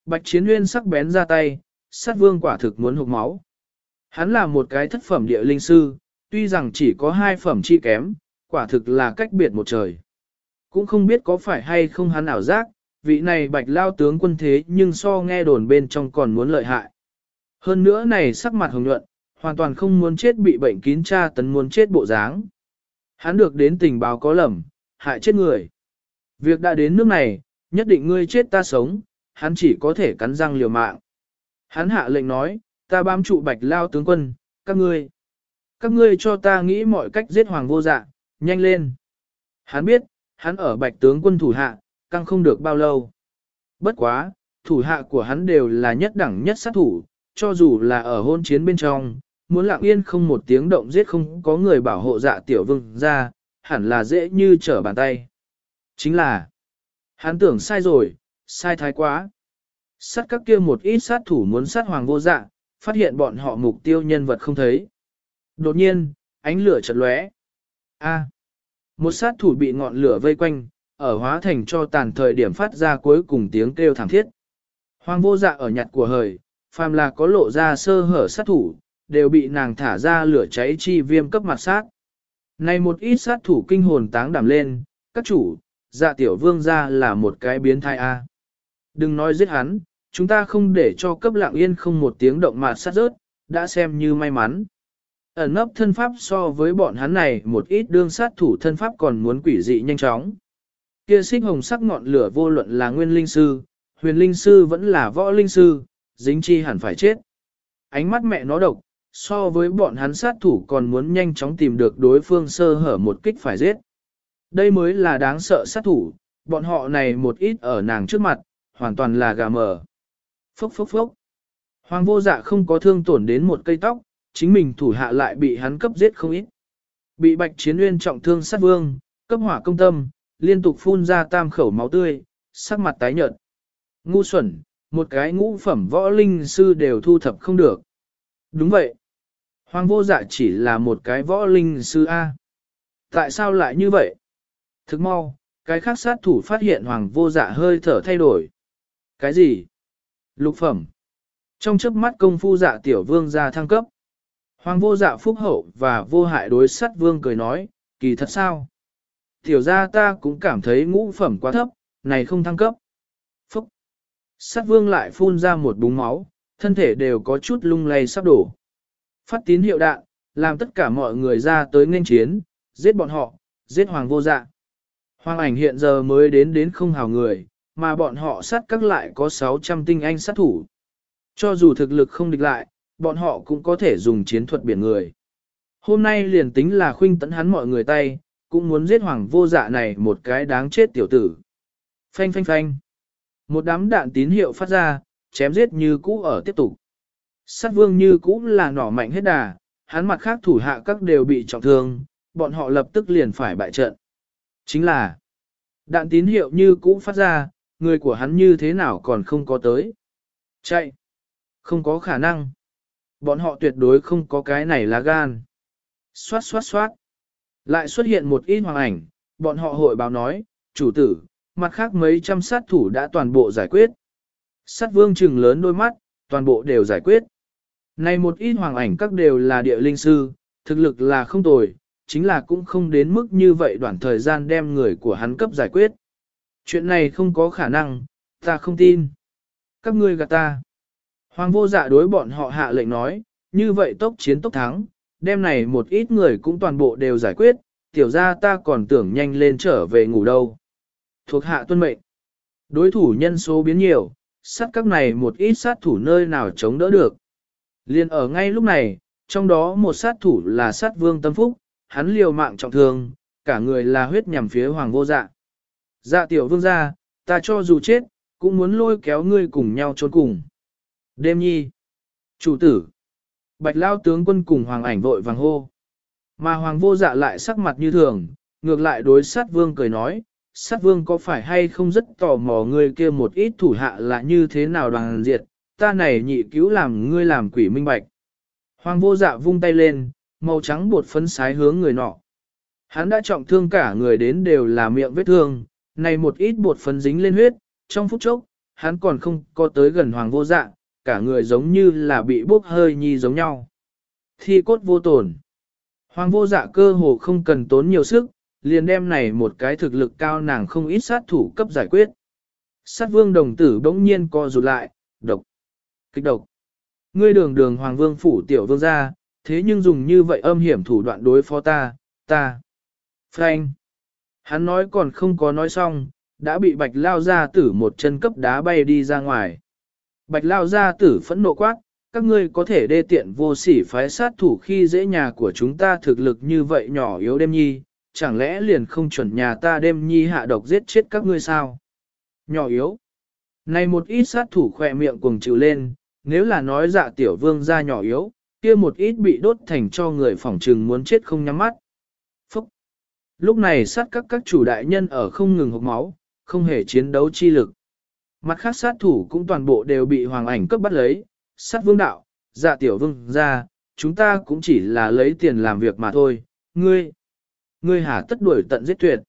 Bạch chiến nguyên sắc bén ra tay, sát vương quả thực muốn hụt máu. Hắn là một cái thất phẩm địa linh sư, tuy rằng chỉ có hai phẩm chi kém, quả thực là cách biệt một trời. Cũng không biết có phải hay không hắn ảo giác, vị này bạch lao tướng quân thế nhưng so nghe đồn bên trong còn muốn lợi hại. Hơn nữa này sắc mặt hồng nhuận, hoàn toàn không muốn chết bị bệnh kín tra tấn muốn chết bộ dáng. Hắn được đến tình báo có lầm, hại chết người. Việc đã đến nước này, nhất định ngươi chết ta sống, hắn chỉ có thể cắn răng liều mạng. Hắn hạ lệnh nói, ta bám trụ bạch lao tướng quân, các ngươi. Các ngươi cho ta nghĩ mọi cách giết hoàng vô dạ, nhanh lên. Hắn biết, hắn ở bạch tướng quân thủ hạ, căng không được bao lâu. Bất quá, thủ hạ của hắn đều là nhất đẳng nhất sát thủ, cho dù là ở hôn chiến bên trong, muốn lặng yên không một tiếng động giết không có người bảo hộ dạ tiểu vương ra, hẳn là dễ như trở bàn tay. Chính là, hắn tưởng sai rồi, sai thái quá. Sát các kia một ít sát thủ muốn sát hoàng vô dạ, phát hiện bọn họ mục tiêu nhân vật không thấy. Đột nhiên, ánh lửa chợt lóe. A. một sát thủ bị ngọn lửa vây quanh, ở hóa thành cho tàn thời điểm phát ra cuối cùng tiếng kêu thảm thiết. Hoàng vô dạ ở nhặt của hời, phàm là có lộ ra sơ hở sát thủ, đều bị nàng thả ra lửa cháy chi viêm cấp mặt sát. Này một ít sát thủ kinh hồn táng đảm lên, các chủ, dạ tiểu vương ra là một cái biến thai A. Đừng nói giết hắn, chúng ta không để cho cấp lạng yên không một tiếng động mà sát rớt, đã xem như may mắn. Ẩn nấp thân pháp so với bọn hắn này một ít đương sát thủ thân pháp còn muốn quỷ dị nhanh chóng. Kia xích hồng sắc ngọn lửa vô luận là nguyên linh sư, huyền linh sư vẫn là võ linh sư, dính chi hẳn phải chết. Ánh mắt mẹ nó độc, so với bọn hắn sát thủ còn muốn nhanh chóng tìm được đối phương sơ hở một kích phải giết. Đây mới là đáng sợ sát thủ, bọn họ này một ít ở nàng trước mặt, hoàn toàn là gà mờ. Phốc phốc phốc. Hoàng vô dạ không có thương tổn đến một cây tóc, chính mình thủ hạ lại bị hắn cấp giết không ít. Bị bạch chiến uyên trọng thương sát vương, cấp hỏa công tâm, liên tục phun ra tam khẩu máu tươi, sắc mặt tái nhợt. Ngu xuẩn, một cái ngũ phẩm võ linh sư đều thu thập không được. Đúng vậy. Hoàng vô dạ chỉ là một cái võ linh sư A. Tại sao lại như vậy? Thức mau, cái khác sát thủ phát hiện hoàng vô dạ hơi thở thay đổi. Cái gì? Lục phẩm. Trong chớp mắt công phu dạ tiểu vương ra thăng cấp. Hoàng vô dạ phúc hậu và vô hại đối sát vương cười nói, kỳ thật sao? Tiểu ra ta cũng cảm thấy ngũ phẩm quá thấp, này không thăng cấp. Phúc! Sát vương lại phun ra một búng máu, thân thể đều có chút lung lay sắp đổ. Phát tín hiệu đạn, làm tất cả mọi người ra tới nghênh chiến, giết bọn họ, giết hoàng vô dạ. Hoàng ảnh hiện giờ mới đến đến không hào người, mà bọn họ sát các lại có 600 tinh anh sát thủ. Cho dù thực lực không địch lại, bọn họ cũng có thể dùng chiến thuật biển người. Hôm nay liền tính là khuynh tấn hắn mọi người tay, cũng muốn giết hoàng vô dạ này một cái đáng chết tiểu tử. Phanh phanh phanh. Một đám đạn tín hiệu phát ra, chém giết như cũ ở tiếp tục. Sát vương như cũ là nỏ mạnh hết đà, hắn mặt khác thủ hạ các đều bị trọng thương, bọn họ lập tức liền phải bại trận. Chính là, đạn tín hiệu như cũ phát ra, người của hắn như thế nào còn không có tới. Chạy! Không có khả năng. Bọn họ tuyệt đối không có cái này là gan. Xoát xoát xoát. Lại xuất hiện một ít hoàng ảnh, bọn họ hội báo nói, chủ tử, mặt khác mấy trăm sát thủ đã toàn bộ giải quyết. Sát vương trừng lớn đôi mắt, toàn bộ đều giải quyết. Này một ít hoàng ảnh các đều là địa linh sư, thực lực là không tồi, chính là cũng không đến mức như vậy đoạn thời gian đem người của hắn cấp giải quyết. Chuyện này không có khả năng, ta không tin. Các ngươi gạt ta. Hoàng vô dạ đối bọn họ hạ lệnh nói, như vậy tốc chiến tốc thắng, đêm này một ít người cũng toàn bộ đều giải quyết, tiểu ra ta còn tưởng nhanh lên trở về ngủ đâu. Thuộc hạ tuân mệnh. Đối thủ nhân số biến nhiều, sát các này một ít sát thủ nơi nào chống đỡ được. Liên ở ngay lúc này, trong đó một sát thủ là sát vương tâm phúc, hắn liều mạng trọng thương, cả người là huyết nhằm phía hoàng vô dạ. Dạ tiểu vương gia, ta cho dù chết, cũng muốn lôi kéo ngươi cùng nhau trốn cùng. Đêm nhi, chủ tử, bạch lao tướng quân cùng hoàng ảnh vội vàng hô. Mà hoàng vô dạ lại sắc mặt như thường, ngược lại đối sát vương cười nói, sát vương có phải hay không rất tò mò ngươi kia một ít thủ hạ là như thế nào đoàn diệt, ta này nhị cứu làm ngươi làm quỷ minh bạch. Hoàng vô dạ vung tay lên, màu trắng bột phấn sái hướng người nọ. Hắn đã trọng thương cả người đến đều là miệng vết thương, này một ít bột phấn dính lên huyết, trong phút chốc, hắn còn không có tới gần hoàng vô dạ, cả người giống như là bị bốc hơi nhi giống nhau. Thi cốt vô tổn. Hoàng vô dạ cơ hồ không cần tốn nhiều sức, liền đem này một cái thực lực cao nàng không ít sát thủ cấp giải quyết. Sát vương đồng tử bỗng nhiên co rụt lại, độc, kích độc. Ngươi đường đường hoàng vương phủ tiểu vương gia, thế nhưng dùng như vậy âm hiểm thủ đoạn đối phó ta, ta. Frank. Hắn nói còn không có nói xong, đã bị bạch lao ra tử một chân cấp đá bay đi ra ngoài. Bạch lao ra tử phẫn nộ quát, các ngươi có thể đê tiện vô sỉ phái sát thủ khi dễ nhà của chúng ta thực lực như vậy nhỏ yếu đêm nhi, chẳng lẽ liền không chuẩn nhà ta đêm nhi hạ độc giết chết các ngươi sao? Nhỏ yếu. Này một ít sát thủ khỏe miệng cuồng chịu lên, nếu là nói dạ tiểu vương ra nhỏ yếu, kia một ít bị đốt thành cho người phỏng trừng muốn chết không nhắm mắt. Phúc! Lúc này sát các các chủ đại nhân ở không ngừng hộp máu, không hề chiến đấu chi lực. Mặt khác sát thủ cũng toàn bộ đều bị hoàng ảnh cấp bắt lấy, sát vương đạo, dạ tiểu vương ra, chúng ta cũng chỉ là lấy tiền làm việc mà thôi, ngươi, ngươi hả tất đuổi tận giết tuyệt.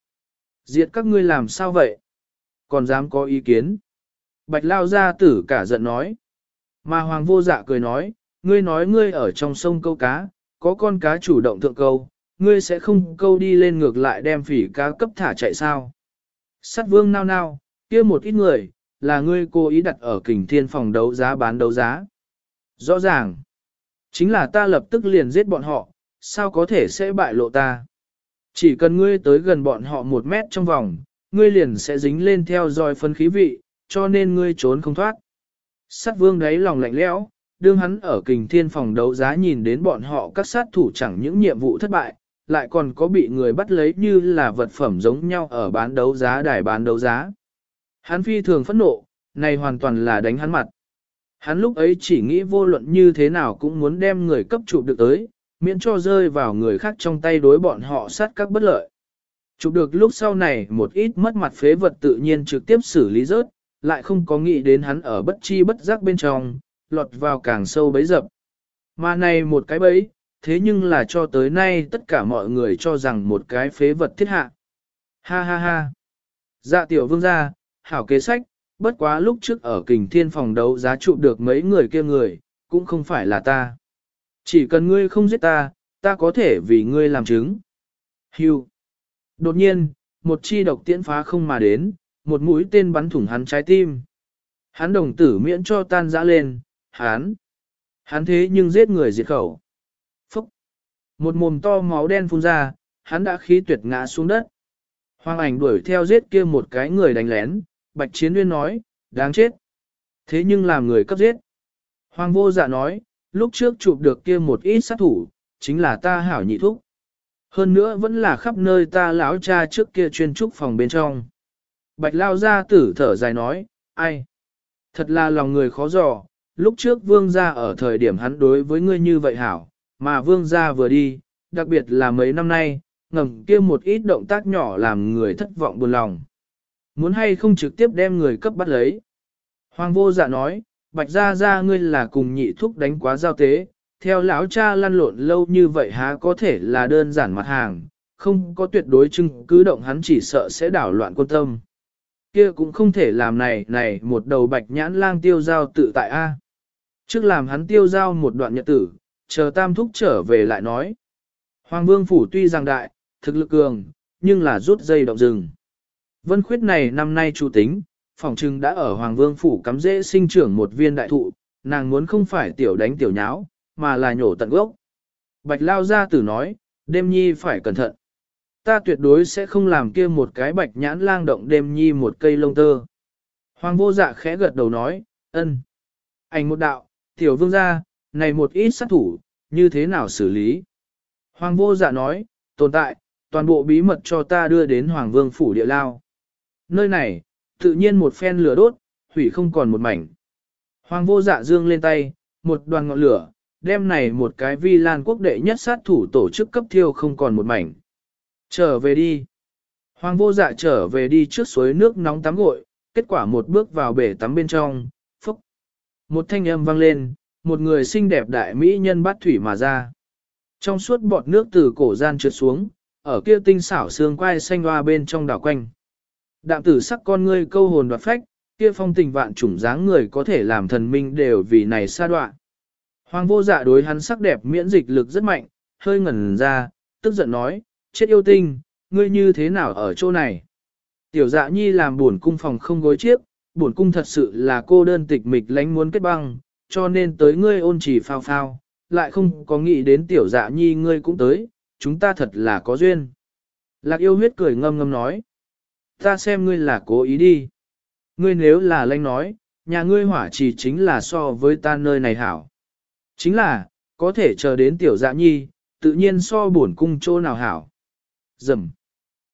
Diệt các ngươi làm sao vậy? Còn dám có ý kiến? Bạch lao ra tử cả giận nói. Mà hoàng vô dạ cười nói, ngươi nói ngươi ở trong sông câu cá, có con cá chủ động thượng câu, ngươi sẽ không câu đi lên ngược lại đem phỉ cá cấp thả chạy sao. Sát vương nao nao, kia một ít người, là ngươi cố ý đặt ở kình thiên phòng đấu giá bán đấu giá. Rõ ràng, chính là ta lập tức liền giết bọn họ, sao có thể sẽ bại lộ ta. Chỉ cần ngươi tới gần bọn họ một mét trong vòng, ngươi liền sẽ dính lên theo dõi phân khí vị, cho nên ngươi trốn không thoát. Sát vương đấy lòng lạnh lẽo, đương hắn ở kình thiên phòng đấu giá nhìn đến bọn họ các sát thủ chẳng những nhiệm vụ thất bại, lại còn có bị người bắt lấy như là vật phẩm giống nhau ở bán đấu giá đài bán đấu giá. Hắn phi thường phẫn nộ, này hoàn toàn là đánh hắn mặt. Hắn lúc ấy chỉ nghĩ vô luận như thế nào cũng muốn đem người cấp chụp được tới, miễn cho rơi vào người khác trong tay đối bọn họ sát các bất lợi. Chụp được lúc sau này một ít mất mặt phế vật tự nhiên trực tiếp xử lý rớt, lại không có nghĩ đến hắn ở bất chi bất giác bên trong, lọt vào càng sâu bấy dập. Mà này một cái bấy, thế nhưng là cho tới nay tất cả mọi người cho rằng một cái phế vật thiết hạ. Ha ha ha. Dạ tiểu vương gia, hảo kế sách, bất quá lúc trước ở kình thiên phòng đấu giá trụ được mấy người kia người, cũng không phải là ta. Chỉ cần ngươi không giết ta, ta có thể vì ngươi làm chứng. Hưu. Đột nhiên, một chi độc tiễn phá không mà đến, một mũi tên bắn thủng hắn trái tim. Hắn đồng tử miễn cho tan dã lên, Hán, Hắn thế nhưng giết người diệt khẩu. Phúc. Một mồm to máu đen phun ra, hắn đã khí tuyệt ngã xuống đất. Hoàng ảnh đuổi theo giết kia một cái người đánh lén, Bạch Chiến Nguyên nói, đáng chết. Thế nhưng làm người cấp giết. Hoàng vô dạ nói, lúc trước chụp được kia một ít sát thủ, chính là ta hảo nhị thúc. Hơn nữa vẫn là khắp nơi ta lão cha trước kia chuyên trúc phòng bên trong. Bạch lao ra tử thở dài nói, ai? Thật là lòng người khó dò, lúc trước vương gia ở thời điểm hắn đối với ngươi như vậy hảo, mà vương gia vừa đi, đặc biệt là mấy năm nay, ngầm kia một ít động tác nhỏ làm người thất vọng buồn lòng. Muốn hay không trực tiếp đem người cấp bắt lấy. Hoàng vô dạ nói, bạch gia gia ngươi là cùng nhị thúc đánh quá giao tế, theo lão cha lăn lộn lâu như vậy há có thể là đơn giản mặt hàng, không có tuyệt đối chứng cứ động hắn chỉ sợ sẽ đảo loạn quân tâm. Kia cũng không thể làm này này một đầu bạch nhãn lang tiêu giao tự tại A. Trước làm hắn tiêu giao một đoạn nhật tử, chờ tam thúc trở về lại nói. Hoàng vương phủ tuy rằng đại, thực lực cường, nhưng là rút dây động rừng. Vân khuyết này năm nay chủ tính, phòng trưng đã ở Hoàng vương phủ cắm dễ sinh trưởng một viên đại thụ, nàng muốn không phải tiểu đánh tiểu nháo, mà là nhổ tận gốc. Bạch lao ra tử nói, đêm nhi phải cẩn thận. Ta tuyệt đối sẽ không làm kia một cái bạch nhãn lang động đêm nhi một cây lông tơ. Hoàng vô dạ khẽ gật đầu nói, ân. Ảnh một đạo, tiểu vương gia, này một ít sát thủ, như thế nào xử lý? Hoàng vô dạ nói, tồn tại, toàn bộ bí mật cho ta đưa đến Hoàng vương phủ địa lao. Nơi này, tự nhiên một phen lửa đốt, hủy không còn một mảnh. Hoàng vô dạ dương lên tay, một đoàn ngọn lửa, đem này một cái vi lan quốc đệ nhất sát thủ tổ chức cấp thiêu không còn một mảnh. Trở về đi. Hoàng vô dạ trở về đi trước suối nước nóng tắm gội, kết quả một bước vào bể tắm bên trong. Một thanh âm vang lên, một người xinh đẹp đại mỹ nhân bắt thủy mà ra. Trong suốt bọt nước từ cổ gian trượt xuống, ở kia tinh xảo xương quai xanh hoa bên trong đảo quanh. Đạm tử sắc con ngươi câu hồn đoạt phách, kia phong tình vạn chủng dáng người có thể làm thần minh đều vì này xa đoạn. Hoàng vô dạ đối hắn sắc đẹp miễn dịch lực rất mạnh, hơi ngẩn ra, tức giận nói, chết yêu tinh, ngươi như thế nào ở chỗ này? Tiểu dạ nhi làm buồn cung phòng không gối chiếc, Bổn cung thật sự là cô đơn tịch mịch lánh muốn kết băng, cho nên tới ngươi ôn chỉ phao phao, lại không có nghĩ đến tiểu dạ nhi ngươi cũng tới, chúng ta thật là có duyên. Lạc yêu huyết cười ngâm ngâm nói, ta xem ngươi là cố ý đi. Ngươi nếu là lánh nói, nhà ngươi hỏa chỉ chính là so với ta nơi này hảo. Chính là, có thể chờ đến tiểu dạ nhi, tự nhiên so bổn cung chỗ nào hảo. Dầm.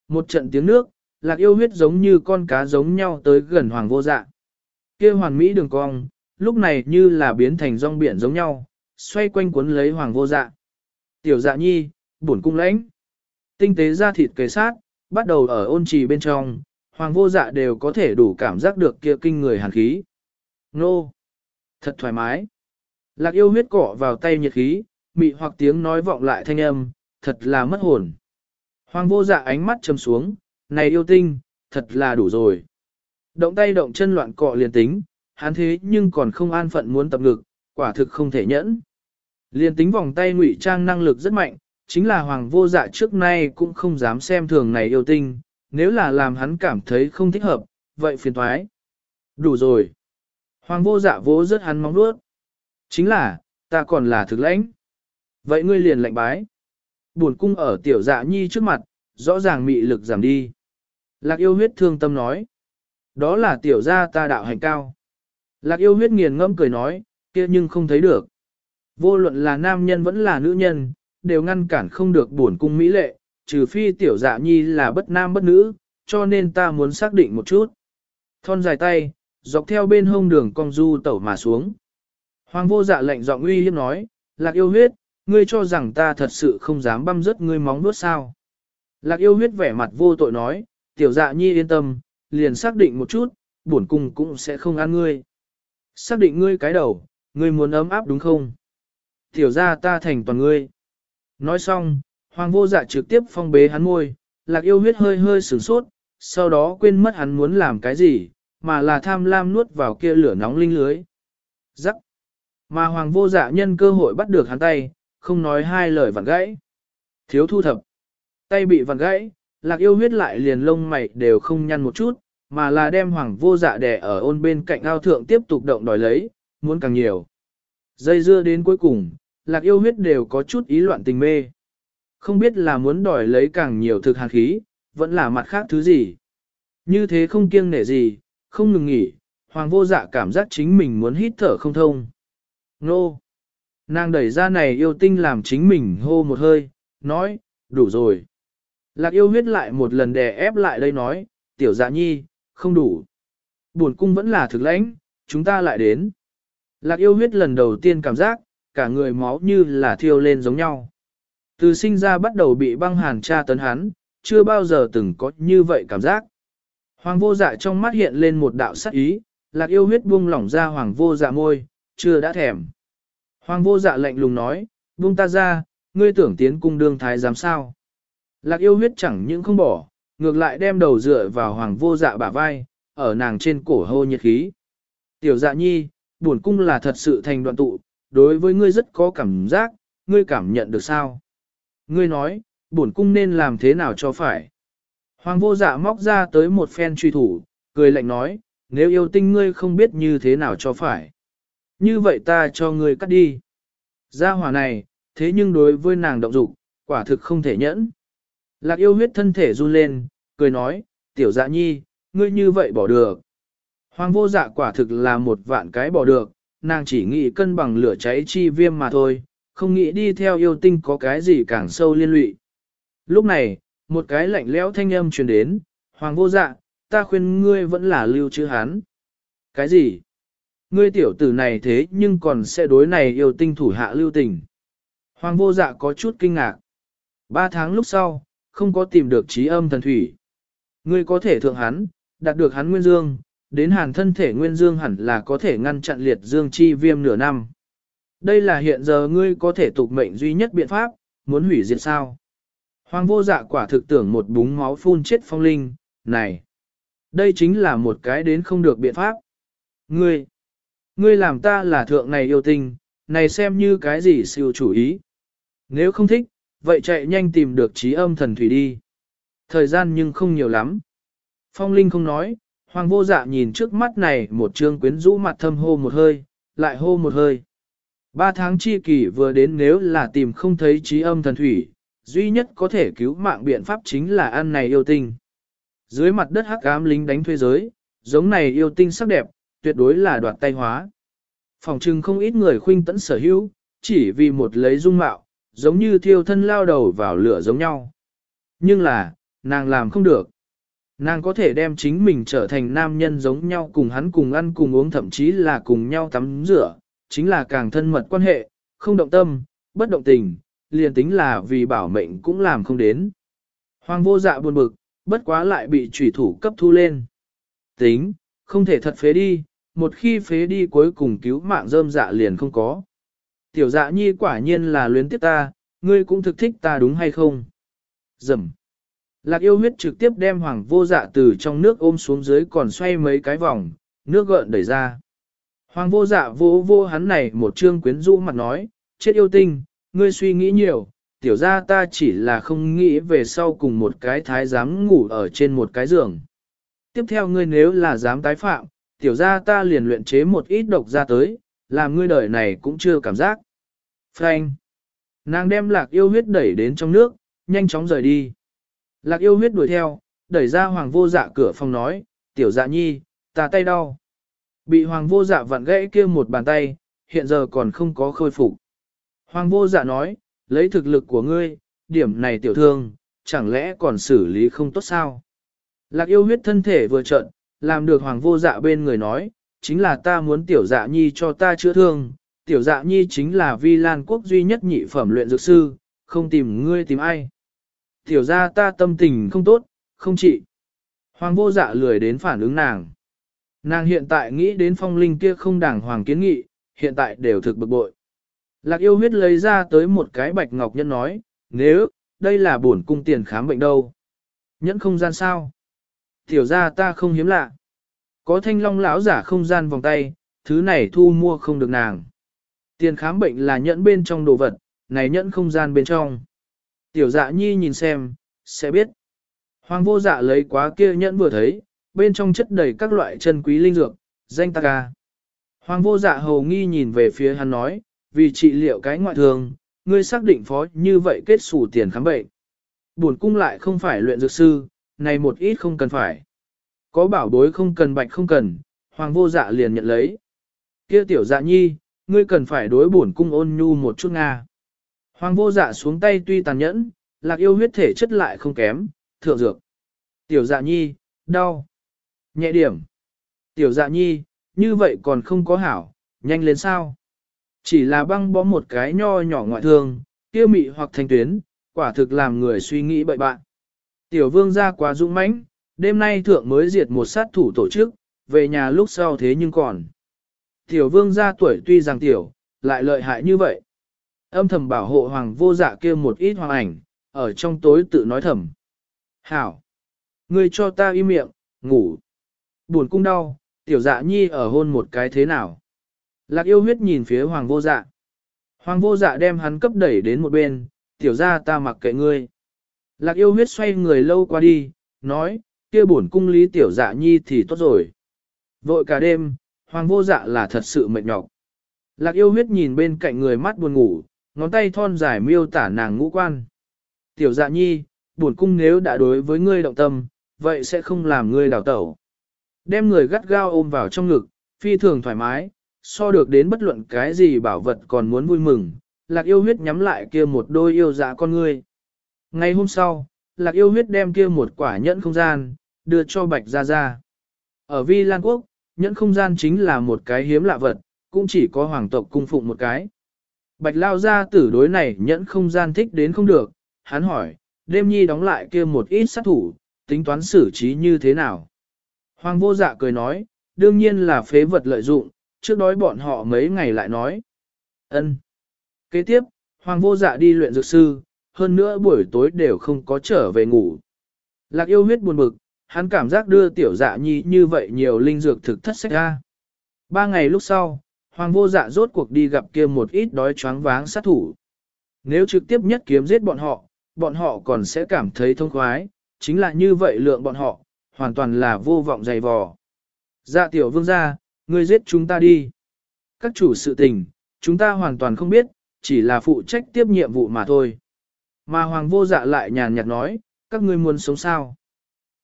Một trận tiếng nước, lạc yêu huyết giống như con cá giống nhau tới gần hoàng vô dạ. kia hoàn mỹ đường cong, lúc này như là biến thành rong biển giống nhau, xoay quanh cuốn lấy hoàng vô dạ. Tiểu dạ nhi, bổn cung lãnh. Tinh tế ra thịt kế sát, bắt đầu ở ôn trì bên trong, hoàng vô dạ đều có thể đủ cảm giác được kia kinh người hàn khí. Nô! Thật thoải mái. Lạc yêu huyết cỏ vào tay nhiệt khí, mị hoặc tiếng nói vọng lại thanh âm, thật là mất hồn. Hoàng vô dạ ánh mắt chầm xuống, này yêu tinh, thật là đủ rồi. Động tay động chân loạn cọ liền tính, hắn thế nhưng còn không an phận muốn tập ngực, quả thực không thể nhẫn. Liền tính vòng tay ngụy trang năng lực rất mạnh, chính là hoàng vô dạ trước nay cũng không dám xem thường này yêu tinh, nếu là làm hắn cảm thấy không thích hợp, vậy phiền thoái. Đủ rồi. Hoàng vô dạ vỗ rất hắn mong nuốt. Chính là, ta còn là thực lãnh. Vậy ngươi liền lệnh bái. Buồn cung ở tiểu dạ nhi trước mặt, rõ ràng mị lực giảm đi. Lạc yêu huyết thương tâm nói. Đó là tiểu gia ta đạo hành cao. Lạc yêu huyết nghiền ngẫm cười nói, kia nhưng không thấy được. Vô luận là nam nhân vẫn là nữ nhân, đều ngăn cản không được bổn cung mỹ lệ, trừ phi tiểu dạ nhi là bất nam bất nữ, cho nên ta muốn xác định một chút. Thon dài tay, dọc theo bên hông đường cong du tẩu mà xuống. Hoàng vô dạ lệnh giọng uy hiếp nói, lạc yêu huyết, ngươi cho rằng ta thật sự không dám băm rớt ngươi móng nuốt sao. Lạc yêu huyết vẻ mặt vô tội nói, tiểu dạ nhi yên tâm, liền xác định một chút, bổn cung cũng sẽ không ăn ngươi. Xác định ngươi cái đầu, ngươi muốn ấm áp đúng không? Tiểu ra ta thành toàn ngươi. Nói xong, hoàng vô dạ trực tiếp phong bế hắn môi, lạc yêu huyết hơi hơi sửng sốt, sau đó quên mất hắn muốn làm cái gì, mà là tham lam nuốt vào kia lửa nóng linh lưới. Rắc. Mà hoàng vô dạ nhân cơ hội bắt được hắn tay, không nói hai lời vặn gãy. Thiếu thu thập. Tay bị vặn gãy, lạc yêu huyết lại liền lông mày đều không nhăn một chút, mà là đem hoàng vô dạ đè ở ôn bên cạnh ao thượng tiếp tục động đòi lấy, muốn càng nhiều. Dây dưa đến cuối cùng, lạc yêu huyết đều có chút ý loạn tình mê. Không biết là muốn đòi lấy càng nhiều thực hàn khí, vẫn là mặt khác thứ gì. Như thế không kiêng nể gì, không ngừng nghỉ, hoàng vô dạ cảm giác chính mình muốn hít thở không thông. Nô! Nàng đẩy ra này yêu tinh làm chính mình hô một hơi, nói, đủ rồi. Lạc yêu huyết lại một lần đè ép lại đây nói, tiểu dạ nhi, không đủ. Buồn cung vẫn là thực lãnh, chúng ta lại đến. Lạc yêu huyết lần đầu tiên cảm giác, cả người máu như là thiêu lên giống nhau. Từ sinh ra bắt đầu bị băng hàn tra tấn hắn, chưa bao giờ từng có như vậy cảm giác. Hoàng vô dạ trong mắt hiện lên một đạo sắc ý, lạc yêu huyết buông lỏng ra hoàng vô dạ môi, chưa đã thèm. Hoàng vô dạ lạnh lùng nói, buông ta ra, ngươi tưởng tiến cung đương thái giám sao. Lạc yêu huyết chẳng những không bỏ, ngược lại đem đầu dựa vào hoàng vô dạ bả vai, ở nàng trên cổ hô nhiệt khí. Tiểu dạ nhi, buồn cung là thật sự thành đoạn tụ, đối với ngươi rất có cảm giác, ngươi cảm nhận được sao? Ngươi nói, buồn cung nên làm thế nào cho phải? Hoàng vô dạ móc ra tới một phen truy thủ, cười lạnh nói, nếu yêu tinh ngươi không biết như thế nào cho phải. Như vậy ta cho ngươi cắt đi. Gia hỏa này, thế nhưng đối với nàng động dục, quả thực không thể nhẫn. Lạc yêu huyết thân thể run lên, cười nói, tiểu dạ nhi, ngươi như vậy bỏ được. Hoàng vô dạ quả thực là một vạn cái bỏ được, nàng chỉ nghĩ cân bằng lửa cháy chi viêm mà thôi, không nghĩ đi theo yêu tinh có cái gì càng sâu liên lụy. Lúc này, một cái lạnh lẽo thanh âm truyền đến, Hoàng vô dạ, ta khuyên ngươi vẫn là lưu chữ hắn. Cái gì? Ngươi tiểu tử này thế nhưng còn sẽ đối này yêu tinh thủ hạ lưu tình. Hoàng vô dạ có chút kinh ngạc. Ba tháng lúc sau, không có tìm được trí âm thần thủy. Ngươi có thể thượng hắn, đạt được hắn nguyên dương, đến hàn thân thể nguyên dương hẳn là có thể ngăn chặn liệt dương chi viêm nửa năm. Đây là hiện giờ ngươi có thể tục mệnh duy nhất biện pháp, muốn hủy diệt sao. Hoàng vô dạ quả thực tưởng một búng máu phun chết phong linh, này. Đây chính là một cái đến không được biện pháp. Ngươi, ngươi làm ta là thượng này yêu tình, này xem như cái gì siêu chủ ý. Nếu không thích, vậy chạy nhanh tìm được trí âm thần thủy đi. Thời gian nhưng không nhiều lắm. Phong Linh không nói, Hoàng vô dạ nhìn trước mắt này một trương quyến rũ mặt thâm hô một hơi, lại hô một hơi. Ba tháng chi kỷ vừa đến nếu là tìm không thấy trí âm thần thủy, duy nhất có thể cứu mạng biện pháp chính là ăn này yêu tinh. Dưới mặt đất hắc ám lính đánh thuê giới, giống này yêu tinh sắc đẹp, tuyệt đối là đoạt tay hóa. Phòng trưng không ít người khuynh tẫn sở hữu, chỉ vì một lấy dung mạo, giống như thiêu thân lao đầu vào lửa giống nhau. Nhưng là, nàng làm không được. Nàng có thể đem chính mình trở thành nam nhân giống nhau cùng hắn cùng ăn cùng uống thậm chí là cùng nhau tắm rửa, chính là càng thân mật quan hệ, không động tâm, bất động tình, liền tính là vì bảo mệnh cũng làm không đến. Hoàng vô dạ buồn bực, bất quá lại bị trùy thủ cấp thu lên. Tính, không thể thật phế đi, một khi phế đi cuối cùng cứu mạng rơm dạ liền không có. Tiểu dạ nhi quả nhiên là luyến tiếp ta, ngươi cũng thực thích ta đúng hay không? Dầm. Lạc yêu huyết trực tiếp đem hoàng vô dạ từ trong nước ôm xuống dưới còn xoay mấy cái vòng, nước gợn đẩy ra. Hoàng vô dạ vô vô hắn này một trương quyến rũ mặt nói, chết yêu tinh, ngươi suy nghĩ nhiều, tiểu ra ta chỉ là không nghĩ về sau cùng một cái thái giám ngủ ở trên một cái giường. Tiếp theo ngươi nếu là dám tái phạm, tiểu ra ta liền luyện chế một ít độc ra tới, làm ngươi đời này cũng chưa cảm giác. Frank. Nàng đem lạc yêu huyết đẩy đến trong nước, nhanh chóng rời đi. Lạc yêu huyết đuổi theo, đẩy ra hoàng vô dạ cửa phòng nói, tiểu dạ nhi, ta tay đau. Bị hoàng vô dạ vặn gãy kia một bàn tay, hiện giờ còn không có khôi phục. Hoàng vô dạ nói, lấy thực lực của ngươi, điểm này tiểu thương, chẳng lẽ còn xử lý không tốt sao? Lạc yêu huyết thân thể vừa trận, làm được hoàng vô dạ bên người nói, chính là ta muốn tiểu dạ nhi cho ta chữa thương, tiểu dạ nhi chính là vi lan quốc duy nhất nhị phẩm luyện dược sư, không tìm ngươi tìm ai. Tiểu ra ta tâm tình không tốt, không trị. Hoàng vô dạ lười đến phản ứng nàng. Nàng hiện tại nghĩ đến phong linh kia không đảng hoàng kiến nghị, hiện tại đều thực bực bội. Lạc yêu huyết lấy ra tới một cái bạch ngọc nhân nói, nếu, đây là bổn cung tiền khám bệnh đâu. Nhẫn không gian sao? Tiểu ra ta không hiếm lạ. Có thanh long lão giả không gian vòng tay, thứ này thu mua không được nàng. Tiền khám bệnh là nhẫn bên trong đồ vật, này nhẫn không gian bên trong. Tiểu dạ nhi nhìn xem, sẽ biết. Hoàng vô dạ lấy quá kia nhẫn vừa thấy, bên trong chất đầy các loại chân quý linh dược, danh ta ca. Hoàng vô dạ hầu nghi nhìn về phía hắn nói, vì trị liệu cái ngoại thường, ngươi xác định phó như vậy kết xù tiền khám bệnh. Buồn cung lại không phải luyện dược sư, này một ít không cần phải. Có bảo bối không cần bạch không cần, hoàng vô dạ liền nhận lấy. Kia tiểu dạ nhi, ngươi cần phải đối bổn cung ôn nhu một chút nga. Hoàng vô dạ xuống tay tuy tàn nhẫn, lạc yêu huyết thể chất lại không kém, thượng dược. Tiểu dạ nhi, đau. Nhẹ điểm. Tiểu dạ nhi, như vậy còn không có hảo, nhanh lên sao. Chỉ là băng bó một cái nho nhỏ ngoại thương, tiêu mị hoặc thanh tuyến, quả thực làm người suy nghĩ bậy bạn. Tiểu vương ra quá dũng mãnh, đêm nay thượng mới diệt một sát thủ tổ chức, về nhà lúc sau thế nhưng còn. Tiểu vương gia tuổi tuy rằng tiểu, lại lợi hại như vậy. Âm thầm bảo hộ hoàng vô dạ kia một ít hoàng ảnh, ở trong tối tự nói thầm. Hảo! Ngươi cho ta im miệng, ngủ. Buồn cung đau, tiểu dạ nhi ở hôn một cái thế nào? Lạc yêu huyết nhìn phía hoàng vô dạ. Hoàng vô dạ đem hắn cấp đẩy đến một bên, tiểu ra ta mặc kệ ngươi. Lạc yêu huyết xoay người lâu qua đi, nói, kia bổn cung lý tiểu dạ nhi thì tốt rồi. Vội cả đêm, hoàng vô dạ là thật sự mệt nhọc. Lạc yêu huyết nhìn bên cạnh người mắt buồn ngủ, ngón tay thon dài miêu tả nàng ngũ quan. Tiểu dạ nhi, bổn cung nếu đã đối với ngươi động tâm, vậy sẽ không làm ngươi đào tẩu. Đem người gắt gao ôm vào trong ngực, phi thường thoải mái, so được đến bất luận cái gì bảo vật còn muốn vui mừng, lạc yêu huyết nhắm lại kia một đôi yêu dạ con ngươi. Ngày hôm sau, lạc yêu huyết đem kia một quả nhẫn không gian, đưa cho bạch gia gia Ở Vi Lan Quốc, nhẫn không gian chính là một cái hiếm lạ vật, cũng chỉ có hoàng tộc cung phụng một cái. Bạch lao gia tử đối này nhẫn không gian thích đến không được, hắn hỏi, đêm nhi đóng lại kia một ít sát thủ, tính toán xử trí như thế nào. Hoàng vô dạ cười nói, đương nhiên là phế vật lợi dụng, trước đói bọn họ mấy ngày lại nói. ân. Kế tiếp, Hoàng vô dạ đi luyện dược sư, hơn nữa buổi tối đều không có trở về ngủ. Lạc yêu huyết buồn bực, hắn cảm giác đưa tiểu dạ nhi như vậy nhiều linh dược thực thất sách ra. Ba ngày lúc sau, Hoàng vô dạ rốt cuộc đi gặp kia một ít đói choáng váng sát thủ. Nếu trực tiếp nhất kiếm giết bọn họ, bọn họ còn sẽ cảm thấy thông khoái, chính là như vậy lượng bọn họ, hoàn toàn là vô vọng dày vò. Dạ tiểu vương gia, ngươi giết chúng ta đi. Các chủ sự tình, chúng ta hoàn toàn không biết, chỉ là phụ trách tiếp nhiệm vụ mà thôi. Mà hoàng vô dạ lại nhàn nhạt nói, các ngươi muốn sống sao?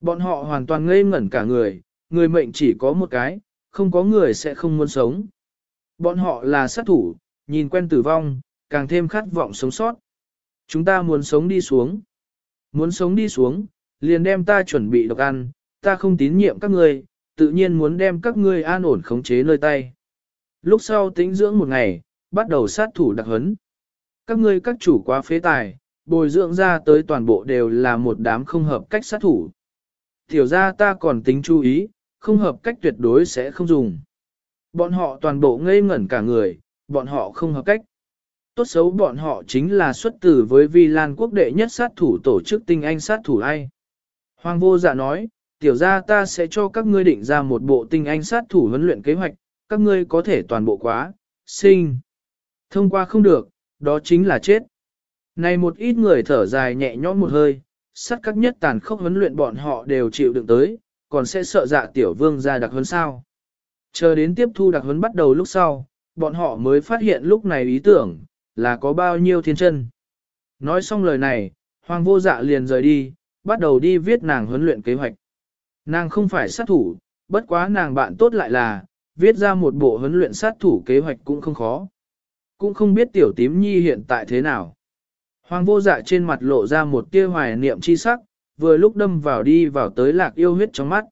Bọn họ hoàn toàn ngây ngẩn cả người, người mệnh chỉ có một cái, không có người sẽ không muốn sống. Bọn họ là sát thủ, nhìn quen tử vong, càng thêm khát vọng sống sót. Chúng ta muốn sống đi xuống. Muốn sống đi xuống, liền đem ta chuẩn bị độc ăn, ta không tín nhiệm các ngươi, tự nhiên muốn đem các ngươi an ổn khống chế nơi tay. Lúc sau tĩnh dưỡng một ngày, bắt đầu sát thủ đặc huấn. Các ngươi các chủ quá phế tài, bồi dưỡng ra tới toàn bộ đều là một đám không hợp cách sát thủ. Tiểu ra ta còn tính chú ý, không hợp cách tuyệt đối sẽ không dùng. Bọn họ toàn bộ ngây ngẩn cả người, bọn họ không hợp cách. Tốt xấu bọn họ chính là xuất tử với vi lan quốc đệ nhất sát thủ tổ chức tinh anh sát thủ ai. Hoàng vô dạ nói, tiểu ra ta sẽ cho các ngươi định ra một bộ tinh anh sát thủ huấn luyện kế hoạch, các ngươi có thể toàn bộ quá, sinh. Thông qua không được, đó chính là chết. Này một ít người thở dài nhẹ nhõm một hơi, sát các nhất tàn khốc huấn luyện bọn họ đều chịu đựng tới, còn sẽ sợ dạ tiểu vương ra đặc huấn sao. Chờ đến tiếp thu đặc huấn bắt đầu lúc sau, bọn họ mới phát hiện lúc này ý tưởng, là có bao nhiêu thiên chân. Nói xong lời này, hoàng vô dạ liền rời đi, bắt đầu đi viết nàng huấn luyện kế hoạch. Nàng không phải sát thủ, bất quá nàng bạn tốt lại là, viết ra một bộ huấn luyện sát thủ kế hoạch cũng không khó. Cũng không biết tiểu tím nhi hiện tại thế nào. Hoàng vô dạ trên mặt lộ ra một tia hoài niệm chi sắc, vừa lúc đâm vào đi vào tới lạc yêu huyết trong mắt.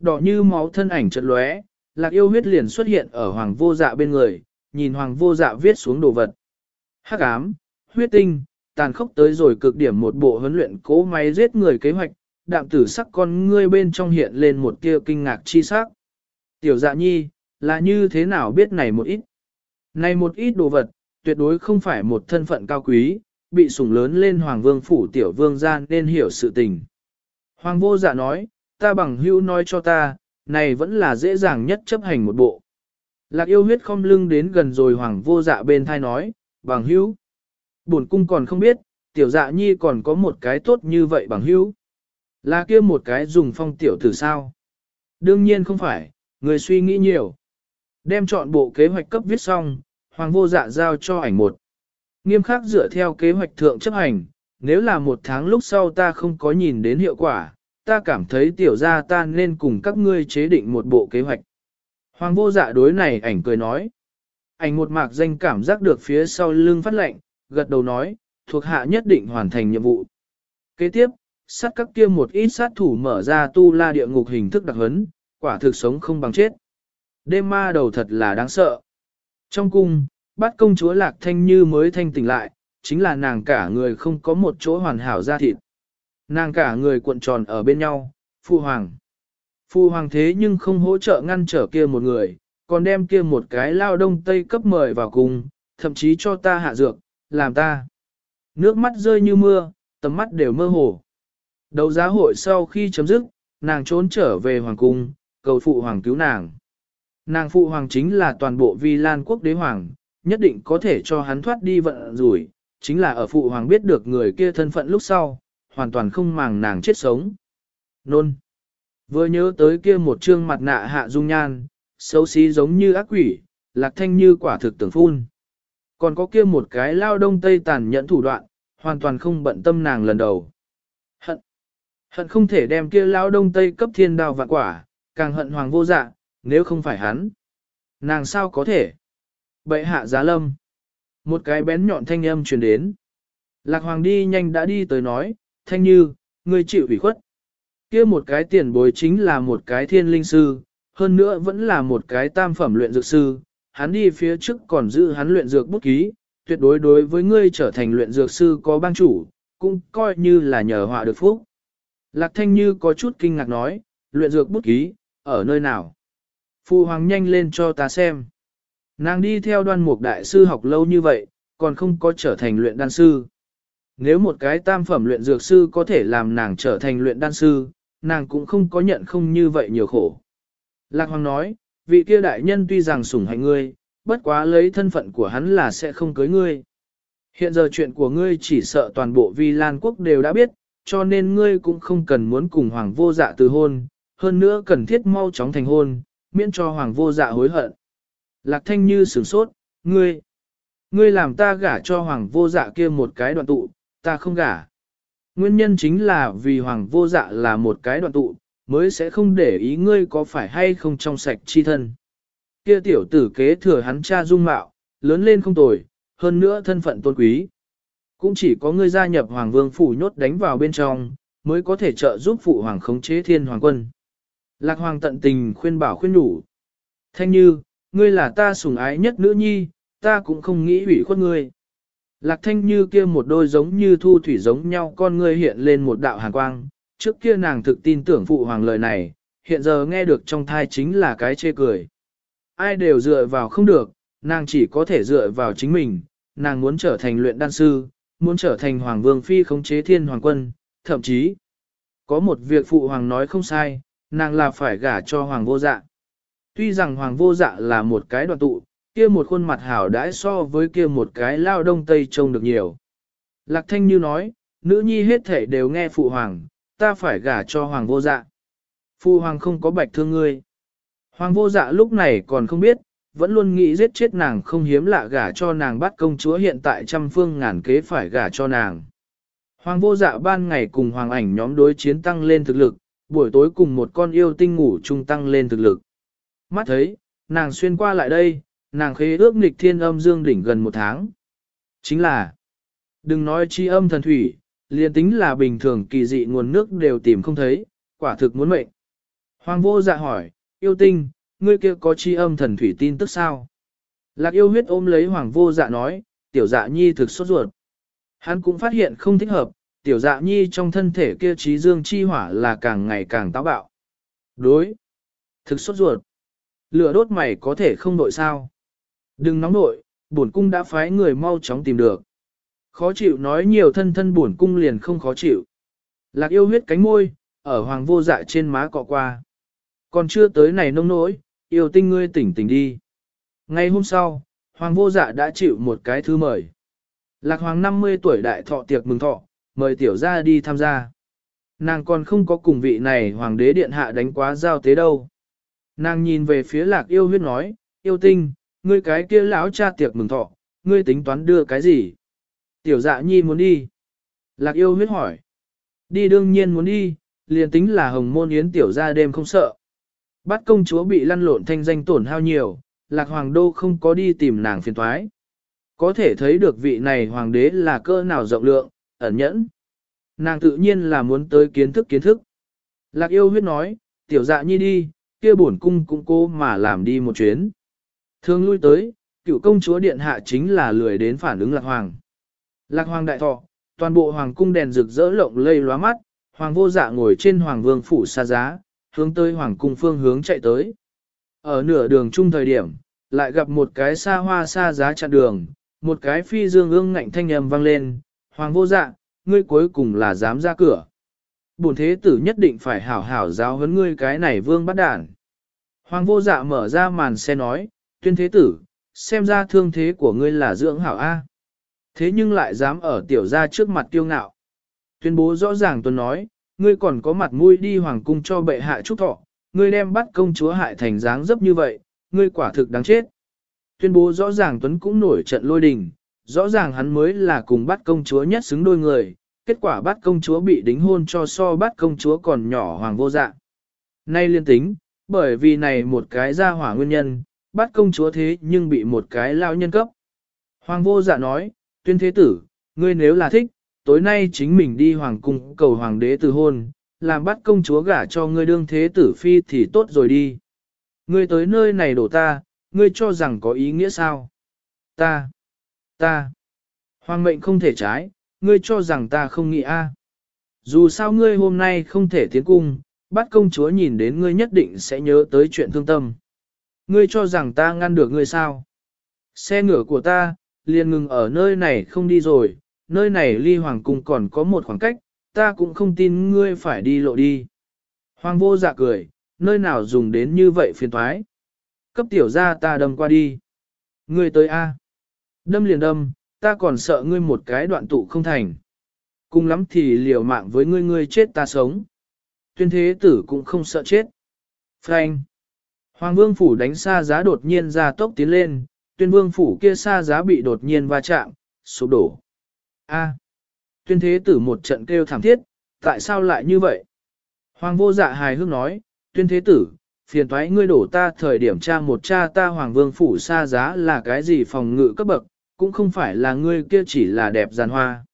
Đỏ như máu thân ảnh chợt lóe, lạc yêu huyết liền xuất hiện ở hoàng vô dạ bên người, nhìn hoàng vô dạ viết xuống đồ vật. Hắc ám, huyết tinh, tàn khốc tới rồi cực điểm một bộ huấn luyện cố máy giết người kế hoạch, đạm tử sắc con ngươi bên trong hiện lên một tia kinh ngạc chi sắc. Tiểu dạ nhi, là như thế nào biết này một ít? Này một ít đồ vật, tuyệt đối không phải một thân phận cao quý, bị sủng lớn lên hoàng vương phủ tiểu vương gian nên hiểu sự tình. Hoàng vô dạ nói, ta bằng hữu nói cho ta, này vẫn là dễ dàng nhất chấp hành một bộ. Lạc yêu huyết không lưng đến gần rồi hoàng vô dạ bên thai nói, bằng hữu. Bổn cung còn không biết, tiểu dạ nhi còn có một cái tốt như vậy bằng hữu. Là kia một cái dùng phong tiểu tử sao? Đương nhiên không phải, người suy nghĩ nhiều. Đem chọn bộ kế hoạch cấp viết xong, hoàng vô dạ giao cho ảnh một. Nghiêm khắc dựa theo kế hoạch thượng chấp hành, nếu là một tháng lúc sau ta không có nhìn đến hiệu quả, ta cảm thấy tiểu gia ta nên cùng các ngươi chế định một bộ kế hoạch. Hoàng vô dạ đối này ảnh cười nói. Ảnh một mạc danh cảm giác được phía sau lưng phát lệnh, gật đầu nói, thuộc hạ nhất định hoàn thành nhiệm vụ. Kế tiếp, sát các kia một ít sát thủ mở ra tu la địa ngục hình thức đặc hấn, quả thực sống không bằng chết. Đêm ma đầu thật là đáng sợ. Trong cung, bắt công chúa lạc thanh như mới thanh tỉnh lại, chính là nàng cả người không có một chỗ hoàn hảo ra thịt. Nàng cả người cuộn tròn ở bên nhau, phu hoàng. Phu hoàng thế nhưng không hỗ trợ ngăn trở kia một người, còn đem kia một cái lao đông tây cấp mời vào cùng, thậm chí cho ta hạ dược, làm ta. Nước mắt rơi như mưa, tầm mắt đều mơ hồ. Đấu giá hội sau khi chấm dứt, nàng trốn trở về hoàng cung, cầu phụ hoàng cứu nàng. Nàng phụ hoàng chính là toàn bộ vi lan quốc đế hoàng, nhất định có thể cho hắn thoát đi vận rủi, chính là ở phụ hoàng biết được người kia thân phận lúc sau, hoàn toàn không màng nàng chết sống. Nôn. Vừa nhớ tới kia một trương mặt nạ hạ dung nhan, xấu xí giống như ác quỷ, lạc thanh như quả thực tưởng phun. Còn có kia một cái lao đông tây tàn nhẫn thủ đoạn, hoàn toàn không bận tâm nàng lần đầu. Hận. Hận không thể đem kia lao đông tây cấp thiên đào vạn quả, càng hận hoàng vô dạ, nếu không phải hắn. Nàng sao có thể? Bệ hạ giá lâm. Một cái bén nhọn thanh âm truyền đến. Lạc hoàng đi nhanh đã đi tới nói, thanh như, ngươi chịu ủy khuất. kia một cái tiền bối chính là một cái thiên linh sư, hơn nữa vẫn là một cái tam phẩm luyện dược sư, hắn đi phía trước còn giữ hắn luyện dược bút ký, tuyệt đối đối với ngươi trở thành luyện dược sư có bang chủ, cũng coi như là nhờ họa được phúc. Lạc thanh như có chút kinh ngạc nói, luyện dược bút ký, ở nơi nào? Phu hoàng nhanh lên cho ta xem. Nàng đi theo đoan mục đại sư học lâu như vậy, còn không có trở thành luyện đan sư. Nếu một cái tam phẩm luyện dược sư có thể làm nàng trở thành luyện đan sư, nàng cũng không có nhận không như vậy nhiều khổ. Lạc Hoàng nói, vị kia đại nhân tuy rằng sủng hạnh ngươi, bất quá lấy thân phận của hắn là sẽ không cưới ngươi. Hiện giờ chuyện của ngươi chỉ sợ toàn bộ vi lan quốc đều đã biết, cho nên ngươi cũng không cần muốn cùng hoàng vô dạ từ hôn, hơn nữa cần thiết mau chóng thành hôn, miễn cho hoàng vô dạ hối hận. Lạc thanh như sửng sốt, ngươi, ngươi làm ta gả cho hoàng vô dạ kia một cái đoạn tụ, ta không gả. Nguyên nhân chính là vì hoàng vô dạ là một cái đoạn tụ, mới sẽ không để ý ngươi có phải hay không trong sạch chi thân. Kia tiểu tử kế thừa hắn cha dung mạo, lớn lên không tồi, hơn nữa thân phận tôn quý. Cũng chỉ có ngươi gia nhập hoàng vương phủ nhốt đánh vào bên trong, mới có thể trợ giúp phụ hoàng khống chế thiên hoàng quân. Lạc hoàng tận tình khuyên bảo khuyên đủ. Thanh như, ngươi là ta sủng ái nhất nữ nhi, ta cũng không nghĩ hủy khuất ngươi. Lạc thanh như kia một đôi giống như thu thủy giống nhau con ngươi hiện lên một đạo hàn quang, trước kia nàng thực tin tưởng phụ hoàng lời này, hiện giờ nghe được trong thai chính là cái chê cười. Ai đều dựa vào không được, nàng chỉ có thể dựa vào chính mình, nàng muốn trở thành luyện đan sư, muốn trở thành hoàng vương phi khống chế thiên hoàng quân, thậm chí có một việc phụ hoàng nói không sai, nàng là phải gả cho hoàng vô dạ. Tuy rằng hoàng vô dạ là một cái đoạn tụ, kia một khuôn mặt hảo đãi so với kia một cái lao đông tây trông được nhiều. Lạc thanh như nói, nữ nhi hết thể đều nghe phụ hoàng, ta phải gả cho hoàng vô dạ. Phụ hoàng không có bạch thương ngươi. Hoàng vô dạ lúc này còn không biết, vẫn luôn nghĩ giết chết nàng không hiếm lạ gả cho nàng bắt công chúa hiện tại trăm phương ngàn kế phải gả cho nàng. Hoàng vô dạ ban ngày cùng hoàng ảnh nhóm đối chiến tăng lên thực lực, buổi tối cùng một con yêu tinh ngủ chung tăng lên thực lực. Mắt thấy, nàng xuyên qua lại đây, nàng khế ước nghịch thiên âm dương đỉnh gần một tháng. Chính là, đừng nói chi âm thần thủy, liền tính là bình thường kỳ dị nguồn nước đều tìm không thấy, quả thực muốn mệnh. Hoàng vô dạ hỏi, yêu tinh, ngươi kia có chi âm thần thủy tin tức sao? Lạc yêu huyết ôm lấy hoàng vô dạ nói, tiểu dạ nhi thực sốt ruột. Hắn cũng phát hiện không thích hợp, tiểu dạ nhi trong thân thể kia trí dương chi hỏa là càng ngày càng táo bạo. Đối. Thực sốt ruột. Lửa đốt mày có thể không nội sao. Đừng nóng nội, bổn cung đã phái người mau chóng tìm được. Khó chịu nói nhiều thân thân bổn cung liền không khó chịu. Lạc yêu huyết cánh môi, ở hoàng vô dạ trên má cọ qua. Còn chưa tới này nông nỗi, yêu tinh ngươi tỉnh tỉnh đi. Ngay hôm sau, hoàng vô dạ đã chịu một cái thư mời. Lạc hoàng 50 tuổi đại thọ tiệc mừng thọ, mời tiểu ra đi tham gia. Nàng còn không có cùng vị này hoàng đế điện hạ đánh quá giao tế đâu. Nàng nhìn về phía lạc yêu huyết nói, yêu tinh, ngươi cái kia lão cha tiệc mừng thọ, ngươi tính toán đưa cái gì? Tiểu dạ nhi muốn đi. Lạc yêu huyết hỏi. Đi đương nhiên muốn đi, liền tính là hồng môn yến tiểu ra đêm không sợ. Bắt công chúa bị lăn lộn thanh danh tổn hao nhiều, lạc hoàng đô không có đi tìm nàng phiền thoái. Có thể thấy được vị này hoàng đế là cơ nào rộng lượng, ẩn nhẫn. Nàng tự nhiên là muốn tới kiến thức kiến thức. Lạc yêu huyết nói, tiểu dạ nhi đi, kia bổn cung cũng cô mà làm đi một chuyến. Thường lui tới, cựu công chúa điện hạ chính là lười đến phản ứng lạc hoàng. Lạc hoàng đại thọ, toàn bộ hoàng cung đèn rực rỡ lộng lây lóa mắt, hoàng vô dạ ngồi trên hoàng vương phủ xa giá, hướng tới hoàng cung phương hướng chạy tới. Ở nửa đường chung thời điểm, lại gặp một cái xa hoa xa giá chặn đường, một cái phi dương ương ngạnh thanh âm vang lên, hoàng vô dạ, ngươi cuối cùng là dám ra cửa. Bổn thế tử nhất định phải hảo hảo giáo huấn ngươi cái này vương bắt đản. Hoàng vô dạ mở ra màn xe nói, tuyên thế tử, xem ra thương thế của ngươi là dưỡng hảo A. Thế nhưng lại dám ở tiểu gia trước mặt tiêu ngạo. Tuyên bố rõ ràng tuần nói, ngươi còn có mặt mũi đi hoàng cung cho bệ hạ trúc thọ, ngươi đem bắt công chúa hại thành dáng dấp như vậy, ngươi quả thực đáng chết. Tuyên bố rõ ràng Tuấn cũng nổi trận lôi đình, rõ ràng hắn mới là cùng bắt công chúa nhất xứng đôi người, kết quả bắt công chúa bị đính hôn cho so bắt công chúa còn nhỏ hoàng vô dạ. Nay liên tính, bởi vì này một cái ra hỏa nguyên nhân, bắt công chúa thế nhưng bị một cái lao nhân cấp. Hoàng vô dạ nói, tuyên thế tử, ngươi nếu là thích, tối nay chính mình đi hoàng cung cầu hoàng đế từ hôn, làm bắt công chúa gả cho ngươi đương thế tử phi thì tốt rồi đi. Ngươi tới nơi này đổ ta, ngươi cho rằng có ý nghĩa sao? Ta, ta, hoàng mệnh không thể trái, ngươi cho rằng ta không nghĩ a? Dù sao ngươi hôm nay không thể tiến cung, bắt công chúa nhìn đến ngươi nhất định sẽ nhớ tới chuyện thương tâm. Ngươi cho rằng ta ngăn được ngươi sao? Xe ngựa của ta, liền ngừng ở nơi này không đi rồi, nơi này ly hoàng cung còn có một khoảng cách, ta cũng không tin ngươi phải đi lộ đi. Hoàng vô dạ cười, nơi nào dùng đến như vậy phiền thoái. Cấp tiểu ra ta đâm qua đi. Ngươi tới A. Đâm liền đâm, ta còn sợ ngươi một cái đoạn tụ không thành. Cùng lắm thì liều mạng với ngươi ngươi chết ta sống. Tuyên thế tử cũng không sợ chết. Frank. Hoàng vương phủ đánh xa giá đột nhiên ra tốc tiến lên, tuyên vương phủ kia xa giá bị đột nhiên va chạm, sụp đổ. A. Tuyên thế tử một trận kêu thảm thiết, tại sao lại như vậy? Hoàng vô dạ hài hước nói, tuyên thế tử, phiền thoái ngươi đổ ta thời điểm tra một cha ta hoàng vương phủ xa giá là cái gì phòng ngự cấp bậc, cũng không phải là ngươi kia chỉ là đẹp giàn hoa.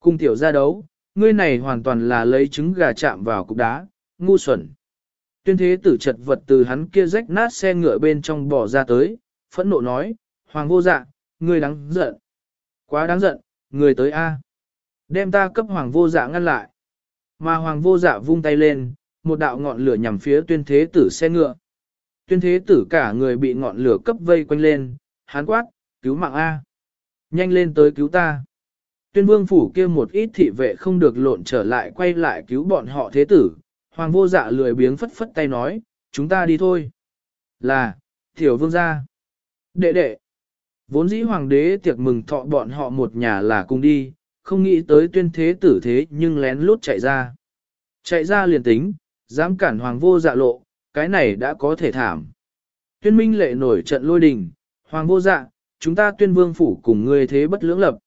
Cung tiểu ra đấu, ngươi này hoàn toàn là lấy trứng gà chạm vào cục đá, ngu xuẩn. Tuyên thế tử chật vật từ hắn kia rách nát xe ngựa bên trong bỏ ra tới, phẫn nộ nói, hoàng vô dạ, ngươi đáng giận. Quá đáng giận, người tới A. Đem ta cấp hoàng vô dạ ngăn lại. Mà hoàng vô dạ vung tay lên, một đạo ngọn lửa nhằm phía tuyên thế tử xe ngựa. Tuyên thế tử cả người bị ngọn lửa cấp vây quanh lên, hán quát, cứu mạng A. Nhanh lên tới cứu ta. Tuyên vương phủ kia một ít thị vệ không được lộn trở lại quay lại cứu bọn họ thế tử. Hoàng vô dạ lười biếng phất phất tay nói, chúng ta đi thôi. Là, tiểu vương gia. Đệ đệ. Vốn dĩ hoàng đế tiệc mừng thọ bọn họ một nhà là cùng đi, không nghĩ tới tuyên thế tử thế nhưng lén lút chạy ra. Chạy ra liền tính, dám cản hoàng vô dạ lộ, cái này đã có thể thảm. Tuyên minh lệ nổi trận lôi đình, hoàng vô dạ, chúng ta tuyên vương phủ cùng ngươi thế bất lưỡng lập.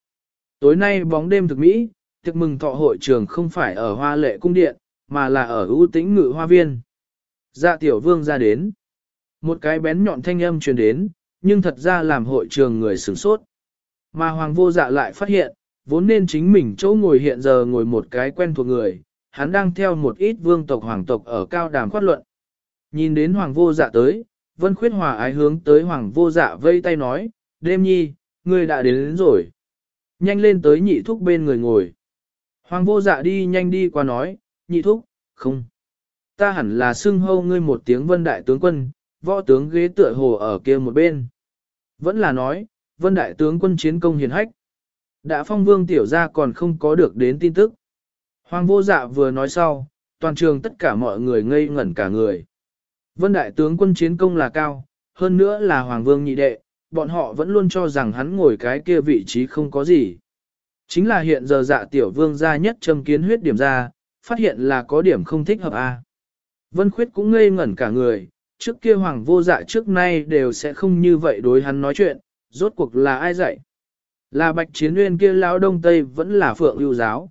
Tối nay bóng đêm thực mỹ, tiệc mừng thọ hội trường không phải ở hoa lệ cung điện, mà là ở ưu tĩnh ngự hoa viên. Dạ tiểu vương ra đến. Một cái bén nhọn thanh âm truyền đến, nhưng thật ra làm hội trường người sửng sốt. Mà hoàng vô dạ lại phát hiện, vốn nên chính mình chỗ ngồi hiện giờ ngồi một cái quen thuộc người, hắn đang theo một ít vương tộc hoàng tộc ở cao đàm khoát luận. Nhìn đến hoàng vô dạ tới, Vân Khuyết Hòa ái hướng tới Hoàng vô dạ vây tay nói, đêm nhi, ngươi đã đến, đến rồi. Nhanh lên tới nhị thúc bên người ngồi. Hoàng vô dạ đi nhanh đi qua nói, nhị thúc, không. Ta hẳn là xưng hâu ngươi một tiếng vân đại tướng quân, võ tướng ghế tựa hồ ở kia một bên. Vẫn là nói, vân đại tướng quân chiến công hiền hách. Đã phong vương tiểu ra còn không có được đến tin tức. Hoàng vô dạ vừa nói sau, toàn trường tất cả mọi người ngây ngẩn cả người. Vân đại tướng quân chiến công là cao, hơn nữa là hoàng vương nhị đệ, bọn họ vẫn luôn cho rằng hắn ngồi cái kia vị trí không có gì. Chính là hiện giờ dạ tiểu vương ra nhất châm kiến huyết điểm ra, phát hiện là có điểm không thích hợp a. Vân khuyết cũng ngây ngẩn cả người, trước kia hoàng vô dạ trước nay đều sẽ không như vậy đối hắn nói chuyện, rốt cuộc là ai dạy. Là bạch chiến nguyên kia lão đông tây vẫn là phượng lưu giáo.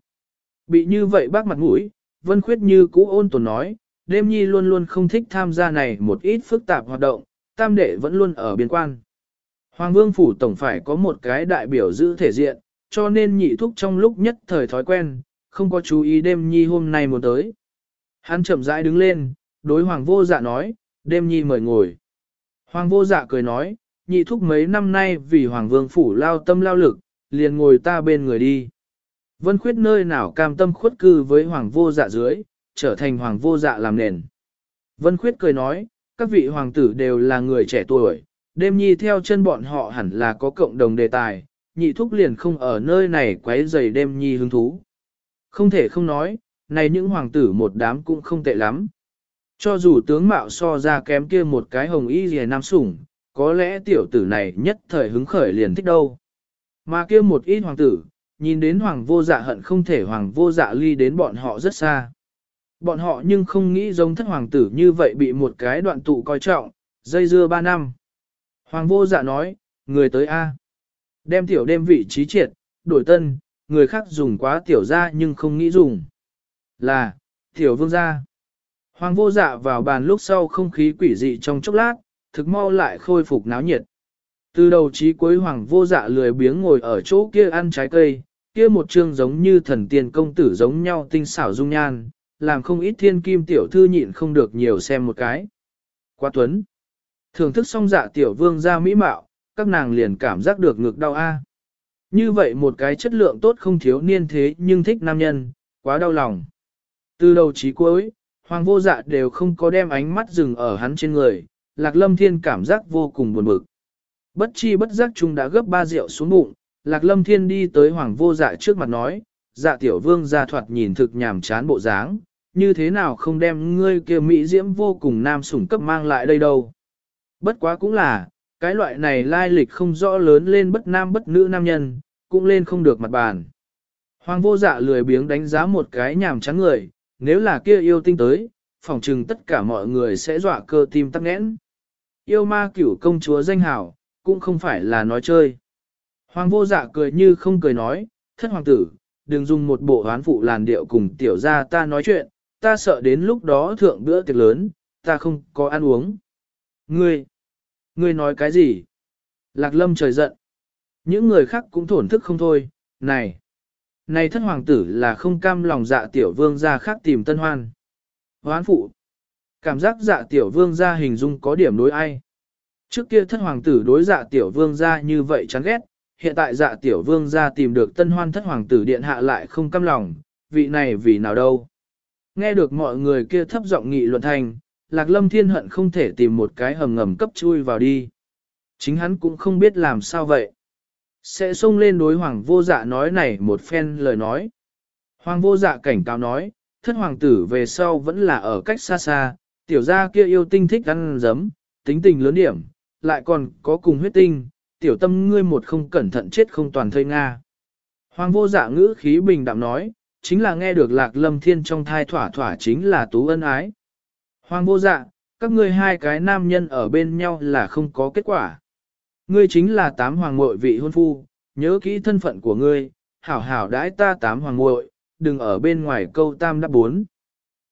Bị như vậy bác mặt mũi, vân khuyết như cũ ôn tồn nói, đêm nhi luôn luôn không thích tham gia này một ít phức tạp hoạt động, tam đệ vẫn luôn ở biên quan. Hoàng vương phủ tổng phải có một cái đại biểu giữ thể diện, cho nên nhị thúc trong lúc nhất thời thói quen, không có chú ý đêm nhi hôm nay muốn tới. Hắn chậm rãi đứng lên, đối hoàng vô dạ nói, đêm nhi mời ngồi. Hoàng vô dạ cười nói, nhị thúc mấy năm nay vì hoàng vương phủ lao tâm lao lực, liền ngồi ta bên người đi. Vân khuyết nơi nào cam tâm khuất cư với hoàng vô dạ dưới, trở thành hoàng vô dạ làm nền. Vân khuyết cười nói, các vị hoàng tử đều là người trẻ tuổi, đêm nhi theo chân bọn họ hẳn là có cộng đồng đề tài, nhị thúc liền không ở nơi này quấy rầy đêm nhi hứng thú. Không thể không nói, này những hoàng tử một đám cũng không tệ lắm. Cho dù tướng mạo so ra kém kia một cái hồng y rìa nam sủng, có lẽ tiểu tử này nhất thời hứng khởi liền thích đâu. Mà kia một ít hoàng tử, nhìn đến hoàng vô dạ hận không thể hoàng vô dạ ly đến bọn họ rất xa. Bọn họ nhưng không nghĩ giống thất hoàng tử như vậy bị một cái đoạn tụ coi trọng, dây dưa ba năm. Hoàng vô dạ nói, người tới A. Đem tiểu đêm vị trí triệt, đổi tân, người khác dùng quá tiểu ra nhưng không nghĩ dùng. Là, tiểu vương gia. Hoàng vô dạ vào bàn lúc sau không khí quỷ dị trong chốc lát, thực mau lại khôi phục náo nhiệt. Từ đầu chí cuối hoàng vô dạ lười biếng ngồi ở chỗ kia ăn trái cây, kia một trương giống như thần tiên công tử giống nhau tinh xảo dung nhan, làm không ít thiên kim tiểu thư nhịn không được nhiều xem một cái. Quá tuấn. Thưởng thức xong dạ tiểu vương ra mỹ mạo, các nàng liền cảm giác được ngực đau a. Như vậy một cái chất lượng tốt không thiếu niên thế nhưng thích nam nhân, quá đau lòng. Từ đầu chí cuối, hoàng vô dạ đều không có đem ánh mắt dừng ở hắn trên người, lạc lâm thiên cảm giác vô cùng buồn bực. Bất chi bất giác chúng đã gấp ba rượu xuống bụng, lạc lâm thiên đi tới hoàng vô dạ trước mặt nói, dạ tiểu vương ra thoạt nhìn thực nhàm chán bộ dáng, như thế nào không đem ngươi kia mỹ diễm vô cùng nam sủng cấp mang lại đây đâu. Bất quá cũng là, cái loại này lai lịch không rõ lớn lên bất nam bất nữ nam nhân, cũng lên không được mặt bàn. Hoàng vô dạ lười biếng đánh giá một cái nhàm chán người, nếu là kia yêu tinh tới, phỏng chừng tất cả mọi người sẽ dọa cơ tim tắc nghẽn. Yêu ma cửu công chúa danh hảo, cũng không phải là nói chơi. Hoàng vô dạ cười như không cười nói, thất hoàng tử, đừng dùng một bộ hoán phụ làn điệu cùng tiểu gia ta nói chuyện, ta sợ đến lúc đó thượng bữa tiệc lớn, ta không có ăn uống. Ngươi, ngươi nói cái gì? Lạc lâm trời giận. Những người khác cũng thổn thức không thôi, này. Này thất hoàng tử là không cam lòng dạ tiểu vương ra khác tìm tân hoan. Hoán phụ. Cảm giác dạ tiểu vương ra hình dung có điểm đối ai. Trước kia thất hoàng tử đối dạ tiểu vương ra như vậy chán ghét, hiện tại dạ tiểu vương ra tìm được tân hoan thất hoàng tử điện hạ lại không cam lòng, vị này vì nào đâu. Nghe được mọi người kia thấp giọng nghị luận thành, lạc lâm thiên hận không thể tìm một cái hầm ngầm cấp chui vào đi. Chính hắn cũng không biết làm sao vậy. Sẽ xông lên đối hoàng vô dạ nói này một phen lời nói. Hoàng vô dạ cảnh cáo nói, thất hoàng tử về sau vẫn là ở cách xa xa, tiểu gia kia yêu tinh thích ăn giấm, tính tình lớn điểm, lại còn có cùng huyết tinh, tiểu tâm ngươi một không cẩn thận chết không toàn thây Nga. Hoàng vô dạ ngữ khí bình đạm nói, chính là nghe được lạc lâm thiên trong thai thỏa thỏa chính là tú ân ái. Hoàng vô dạ, các ngươi hai cái nam nhân ở bên nhau là không có kết quả. Ngươi chính là tám hoàng muội vị hôn phu, nhớ kỹ thân phận của ngươi, hảo hảo đãi ta tám hoàng muội, đừng ở bên ngoài câu tam đáp bốn.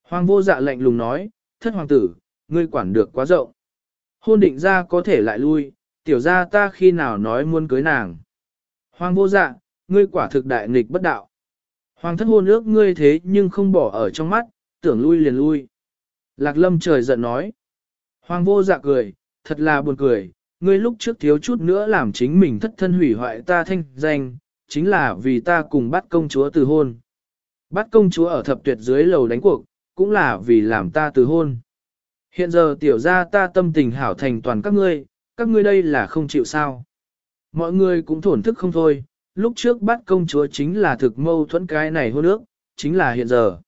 Hoàng vô dạ lạnh lùng nói, thất hoàng tử, ngươi quản được quá rộng. Hôn định ra có thể lại lui, tiểu ra ta khi nào nói muốn cưới nàng. Hoàng vô dạ, ngươi quả thực đại nghịch bất đạo. Hoàng thất hôn ước ngươi thế nhưng không bỏ ở trong mắt, tưởng lui liền lui. Lạc lâm trời giận nói. Hoàng vô dạ cười, thật là buồn cười, ngươi lúc trước thiếu chút nữa làm chính mình thất thân hủy hoại ta thanh danh, chính là vì ta cùng bắt công chúa từ hôn. Bắt công chúa ở thập tuyệt dưới lầu đánh cuộc, cũng là vì làm ta từ hôn. Hiện giờ tiểu ra ta tâm tình hảo thành toàn các ngươi, các ngươi đây là không chịu sao. Mọi người cũng thổn thức không thôi, lúc trước bắt công chúa chính là thực mâu thuẫn cái này hôn ước, chính là hiện giờ.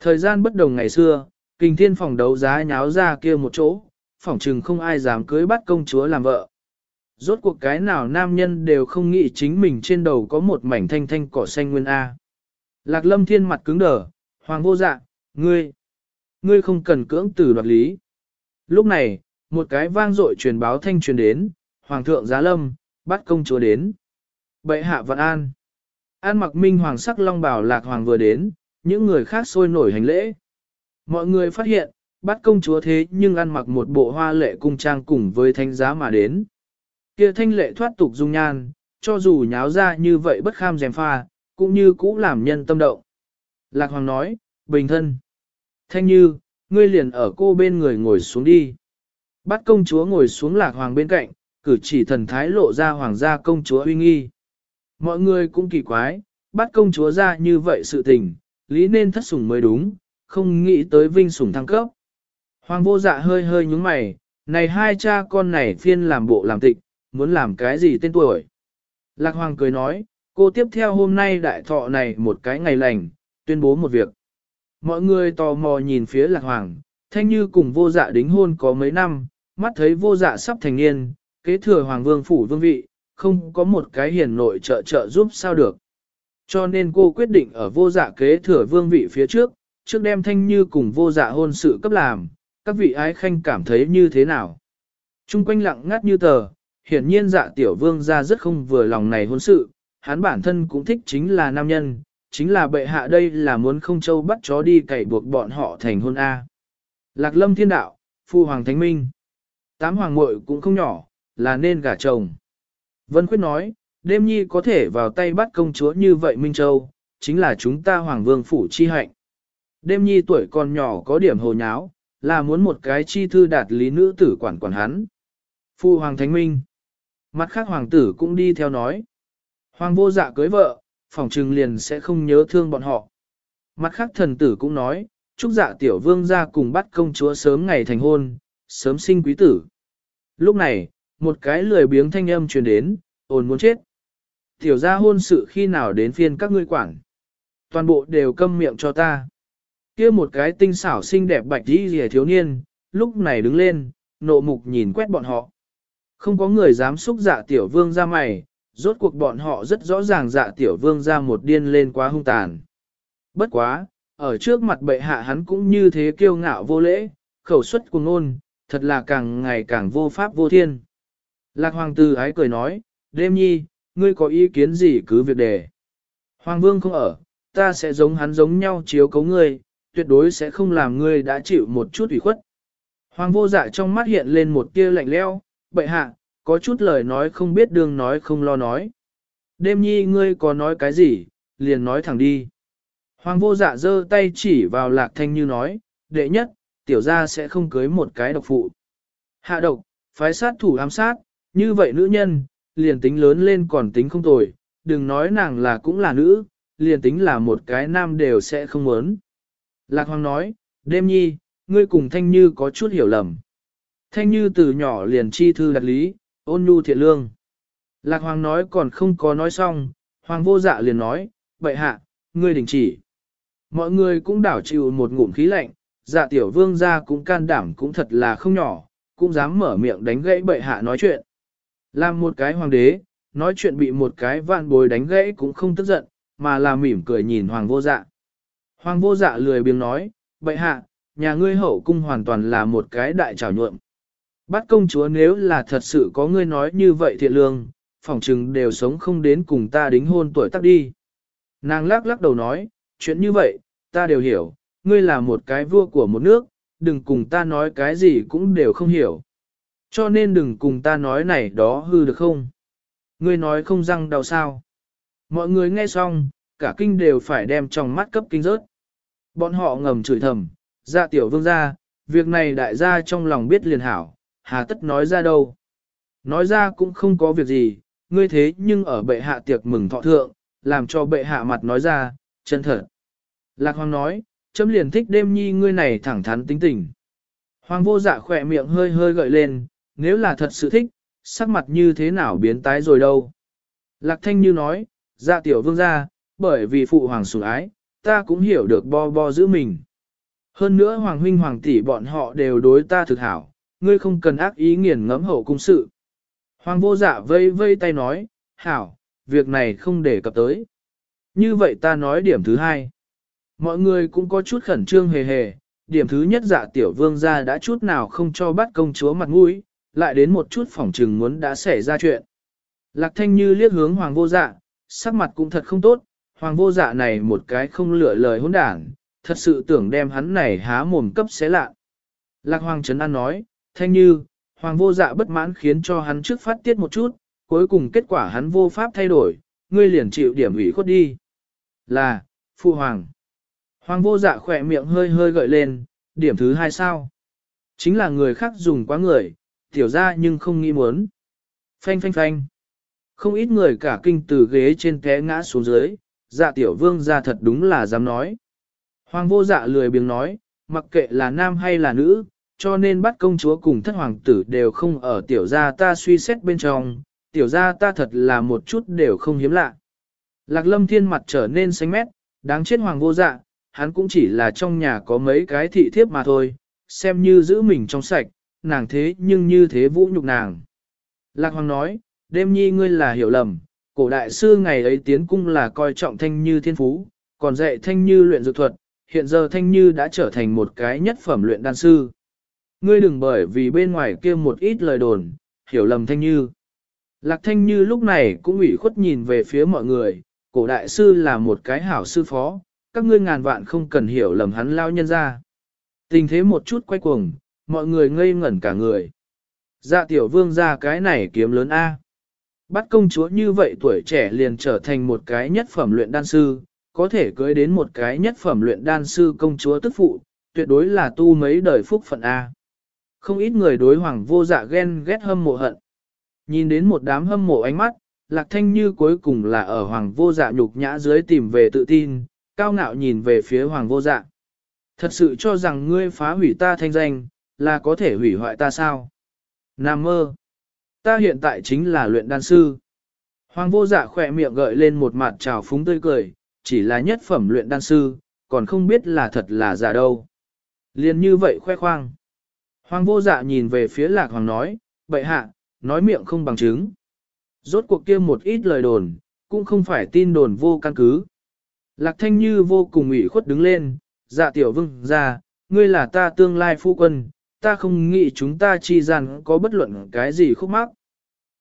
Thời gian bất đồng ngày xưa, kinh thiên phòng đấu giá nháo ra kia một chỗ, phỏng chừng không ai dám cưới bắt công chúa làm vợ. Rốt cuộc cái nào nam nhân đều không nghĩ chính mình trên đầu có một mảnh thanh thanh cỏ xanh nguyên A. Lạc lâm thiên mặt cứng đờ, hoàng vô dạ, ngươi, ngươi không cần cưỡng tử đoạt lý. Lúc này, một cái vang dội truyền báo thanh truyền đến, hoàng thượng giá lâm, bắt công chúa đến. Bệ hạ vạn an. An mặc minh hoàng sắc long bảo lạc hoàng vừa đến, những người khác sôi nổi hành lễ. Mọi người phát hiện, bắt công chúa thế nhưng ăn mặc một bộ hoa lệ cung trang cùng với thanh giá mà đến. Kia thanh lệ thoát tục dung nhan, cho dù nháo ra như vậy bất kham dèm pha, cũng như cũ làm nhân tâm động. Lạc Hoàng nói, bình thân. Thanh như, ngươi liền ở cô bên người ngồi xuống đi. Bắt công chúa ngồi xuống Lạc Hoàng bên cạnh, cử chỉ thần thái lộ ra hoàng gia công chúa uy nghi. Mọi người cũng kỳ quái, bắt công chúa ra như vậy sự tình, lý nên thất sủng mới đúng, không nghĩ tới vinh sủng thăng cấp. Hoàng vô dạ hơi hơi nhúng mày, này hai cha con này phiên làm bộ làm tịch, muốn làm cái gì tên tuổi. Lạc Hoàng cười nói, cô tiếp theo hôm nay đại thọ này một cái ngày lành, tuyên bố một việc. Mọi người tò mò nhìn phía Lạc Hoàng, thanh như cùng vô dạ đính hôn có mấy năm, mắt thấy vô dạ sắp thành niên, kế thừa Hoàng Vương Phủ Vương vị, không có một cái hiền nội trợ trợ giúp sao được. Cho nên cô quyết định ở vô dạ kế thừa vương vị phía trước, trước đem thanh như cùng vô dạ hôn sự cấp làm, các vị ái khanh cảm thấy như thế nào. Trung quanh lặng ngắt như tờ, hiển nhiên dạ tiểu vương ra rất không vừa lòng này hôn sự, hắn bản thân cũng thích chính là nam nhân, chính là bệ hạ đây là muốn không châu bắt chó đi cày buộc bọn họ thành hôn A. Lạc lâm thiên đạo, phu hoàng thánh minh. Tám hoàng muội cũng không nhỏ, là nên gả chồng. Vân Khuyết nói, đêm nhi có thể vào tay bắt công chúa như vậy Minh Châu, chính là chúng ta hoàng vương phủ chi hạnh. Đêm nhi tuổi còn nhỏ có điểm hồ nháo, là muốn một cái chi thư đạt lý nữ tử quản quản hắn. Phu hoàng thánh minh. Mặt khác hoàng tử cũng đi theo nói. Hoàng vô dạ cưới vợ, phòng trừng liền sẽ không nhớ thương bọn họ. Mặt khác thần tử cũng nói, chúc dạ tiểu vương ra cùng bắt công chúa sớm ngày thành hôn, sớm sinh quý tử. Lúc này, một cái lười biếng thanh âm truyền đến, ồn muốn chết. Tiểu ra hôn sự khi nào đến phiên các ngươi quản. Toàn bộ đều câm miệng cho ta kia một cái tinh xảo xinh đẹp bạch đi rìa thiếu niên, lúc này đứng lên, nộ mục nhìn quét bọn họ. Không có người dám xúc dạ tiểu vương ra mày, rốt cuộc bọn họ rất rõ ràng dạ tiểu vương ra một điên lên quá hung tàn. Bất quá, ở trước mặt bệ hạ hắn cũng như thế kiêu ngạo vô lễ, khẩu xuất cuồng ngôn, thật là càng ngày càng vô pháp vô thiên. Lạc hoàng tử ái cười nói, đêm nhi, ngươi có ý kiến gì cứ việc đề. Hoàng vương không ở, ta sẽ giống hắn giống nhau chiếu cấu ngươi, tuyệt đối sẽ không làm ngươi đã chịu một chút ủy khuất. Hoàng vô dạ trong mắt hiện lên một tia lạnh leo, bệ hạ, có chút lời nói không biết đường nói không lo nói. Đêm nhi ngươi có nói cái gì, liền nói thẳng đi. Hoàng vô dạ giơ tay chỉ vào lạc thanh như nói, đệ nhất, tiểu gia sẽ không cưới một cái độc phụ. Hạ độc, phái sát thủ ám sát, như vậy nữ nhân, liền tính lớn lên còn tính không tồi, đừng nói nàng là cũng là nữ, liền tính là một cái nam đều sẽ không muốn. Lạc Hoàng nói, đêm nhi, ngươi cùng Thanh Như có chút hiểu lầm. Thanh Như từ nhỏ liền chi thư đặt lý, ôn nhu thiện lương. Lạc Hoàng nói còn không có nói xong, Hoàng vô dạ liền nói, vậy hạ, ngươi đình chỉ. Mọi người cũng đảo chịu một ngụm khí lạnh, dạ tiểu vương gia cũng can đảm cũng thật là không nhỏ, cũng dám mở miệng đánh gãy bệ hạ nói chuyện. Làm một cái hoàng đế, nói chuyện bị một cái vạn bồi đánh gãy cũng không tức giận, mà là mỉm cười nhìn hoàng vô dạ. Hoàng vô dạ lười biếng nói, bệ hạ, nhà ngươi hậu cung hoàn toàn là một cái đại trào nhuộm. Bắt công chúa nếu là thật sự có ngươi nói như vậy thiện lương, phỏng chừng đều sống không đến cùng ta đính hôn tuổi tác đi. Nàng lắc lắc đầu nói, chuyện như vậy, ta đều hiểu, ngươi là một cái vua của một nước, đừng cùng ta nói cái gì cũng đều không hiểu. Cho nên đừng cùng ta nói này đó hư được không? Ngươi nói không răng đau sao? Mọi người nghe xong, cả kinh đều phải đem trong mắt cấp kinh rớt. Bọn họ ngầm chửi thầm, ra dạ tiểu vương gia, việc này đại gia trong lòng biết liền hảo, hà tất nói ra đâu. Nói ra cũng không có việc gì, ngươi thế nhưng ở bệ hạ tiệc mừng thọ thượng, làm cho bệ hạ mặt nói ra, chân thật. Lạc Hoàng nói, chấm liền thích đêm nhi ngươi này thẳng thắn tính tình. Hoàng vô dạ khỏe miệng hơi hơi gợi lên, nếu là thật sự thích, sắc mặt như thế nào biến tái rồi đâu. Lạc Thanh Như nói, dạ tiểu vương gia, bởi vì phụ hoàng sủng ái, ta cũng hiểu được bo bo giữ mình. Hơn nữa hoàng huynh hoàng tỷ bọn họ đều đối ta thực hảo, ngươi không cần ác ý nghiền ngẫm hậu cung sự. Hoàng vô dạ vây vây tay nói, hảo, việc này không để cập tới. Như vậy ta nói điểm thứ hai. Mọi người cũng có chút khẩn trương hề hề, điểm thứ nhất dạ tiểu vương gia đã chút nào không cho bắt công chúa mặt mũi, lại đến một chút phỏng trừng muốn đã xảy ra chuyện. Lạc thanh như liếc hướng hoàng vô dạ, sắc mặt cũng thật không tốt, hoàng vô dạ này một cái không lựa lời hỗn đảng, thật sự tưởng đem hắn này há mồm cấp xé lạ. Lạc hoàng trấn an nói, thanh như, hoàng vô dạ bất mãn khiến cho hắn trước phát tiết một chút, cuối cùng kết quả hắn vô pháp thay đổi, ngươi liền chịu điểm ủy khuất đi. Là, phụ hoàng. Hoàng vô dạ khỏe miệng hơi hơi gợi lên, điểm thứ hai sao? Chính là người khác dùng quá người, tiểu ra nhưng không nghĩ muốn. Phanh phanh phanh. Không ít người cả kinh từ ghế trên té ngã xuống dưới, dạ tiểu vương ra thật đúng là dám nói. Hoàng vô dạ lười biếng nói, mặc kệ là nam hay là nữ, cho nên bắt công chúa cùng thất hoàng tử đều không ở tiểu gia ta suy xét bên trong, tiểu gia ta thật là một chút đều không hiếm lạ. Lạc lâm thiên mặt trở nên xanh mét, đáng chết hoàng vô dạ, hắn cũng chỉ là trong nhà có mấy cái thị thiếp mà thôi, xem như giữ mình trong sạch, nàng thế nhưng như thế vũ nhục nàng. Lạc hoàng nói, đêm nhi ngươi là hiểu lầm, cổ đại sư ngày ấy tiến cung là coi trọng thanh như thiên phú, còn dạy thanh như luyện dược thuật, hiện giờ thanh như đã trở thành một cái nhất phẩm luyện đan sư. Ngươi đừng bởi vì bên ngoài kia một ít lời đồn, hiểu lầm thanh như. Lạc thanh như lúc này cũng ủy khuất nhìn về phía mọi người, cổ đại sư là một cái hảo sư phó, các ngươi ngàn vạn không cần hiểu lầm hắn lao nhân ra. Tình thế một chút quay cuồng, mọi người ngây ngẩn cả người. Dạ tiểu vương ra cái này kiếm lớn A. Bắt công chúa như vậy tuổi trẻ liền trở thành một cái nhất phẩm luyện đan sư, có thể cưới đến một cái nhất phẩm luyện đan sư công chúa tức phụ, tuyệt đối là tu mấy đời phúc phận A. Không ít người đối hoàng vô dạ ghen ghét hâm mộ hận. Nhìn đến một đám hâm mộ ánh mắt, lạc thanh như cuối cùng là ở hoàng vô dạ nhục nhã dưới tìm về tự tin, cao ngạo nhìn về phía hoàng vô dạ. Thật sự cho rằng ngươi phá hủy ta thanh danh, là có thể hủy hoại ta sao? Nam mơ. Ta hiện tại chính là luyện đan sư. Hoàng vô dạ khỏe miệng gợi lên một mặt trào phúng tươi cười, chỉ là nhất phẩm luyện đan sư, còn không biết là thật là giả đâu. Liên như vậy khoe khoang. Hoàng vô dạ nhìn về phía lạc hoàng nói, bậy hạ, nói miệng không bằng chứng. Rốt cuộc kia một ít lời đồn, cũng không phải tin đồn vô căn cứ. Lạc thanh như vô cùng ủy khuất đứng lên, dạ tiểu vương ra, ngươi là ta tương lai phu quân, ta không nghĩ chúng ta chi rằng có bất luận cái gì khúc mắc.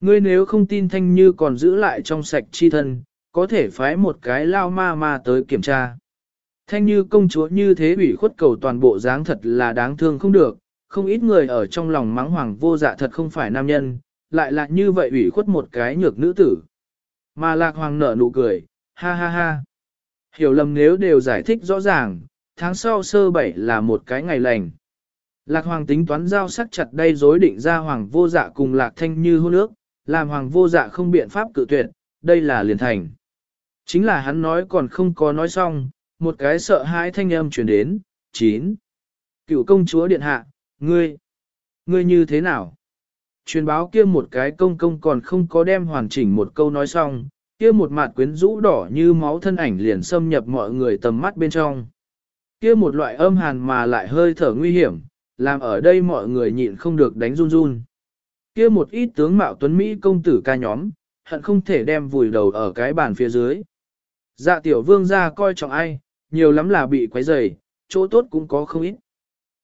Ngươi nếu không tin thanh như còn giữ lại trong sạch chi thân, có thể phái một cái lao ma ma tới kiểm tra. Thanh như công chúa như thế ủy khuất cầu toàn bộ dáng thật là đáng thương không được, không ít người ở trong lòng mắng hoàng vô dạ thật không phải nam nhân, lại là như vậy ủy khuất một cái nhược nữ tử. Mà lạc hoàng nở nụ cười, ha ha ha. Hiểu lầm nếu đều giải thích rõ ràng, tháng sau sơ bảy là một cái ngày lành. Lạc hoàng tính toán giao sắc chặt đây dối định ra hoàng vô dạ cùng lạc thanh như hôn ước, làm hoàng vô dạ không biện pháp cự tuyệt, đây là liền thành. Chính là hắn nói còn không có nói xong, một cái sợ hãi thanh âm truyền đến, 9. Cựu công chúa điện hạ, ngươi, ngươi như thế nào? Truyền báo kia một cái công công còn không có đem hoàn chỉnh một câu nói xong, kia một mặt quyến rũ đỏ như máu thân ảnh liền xâm nhập mọi người tầm mắt bên trong. Kia một loại âm hàn mà lại hơi thở nguy hiểm, làm ở đây mọi người nhịn không được đánh run run. Kia một ít tướng mạo tuấn Mỹ công tử ca nhóm, hận không thể đem vùi đầu ở cái bàn phía dưới. Dạ tiểu vương ra coi trọng ai, nhiều lắm là bị quấy rầy, chỗ tốt cũng có không ít.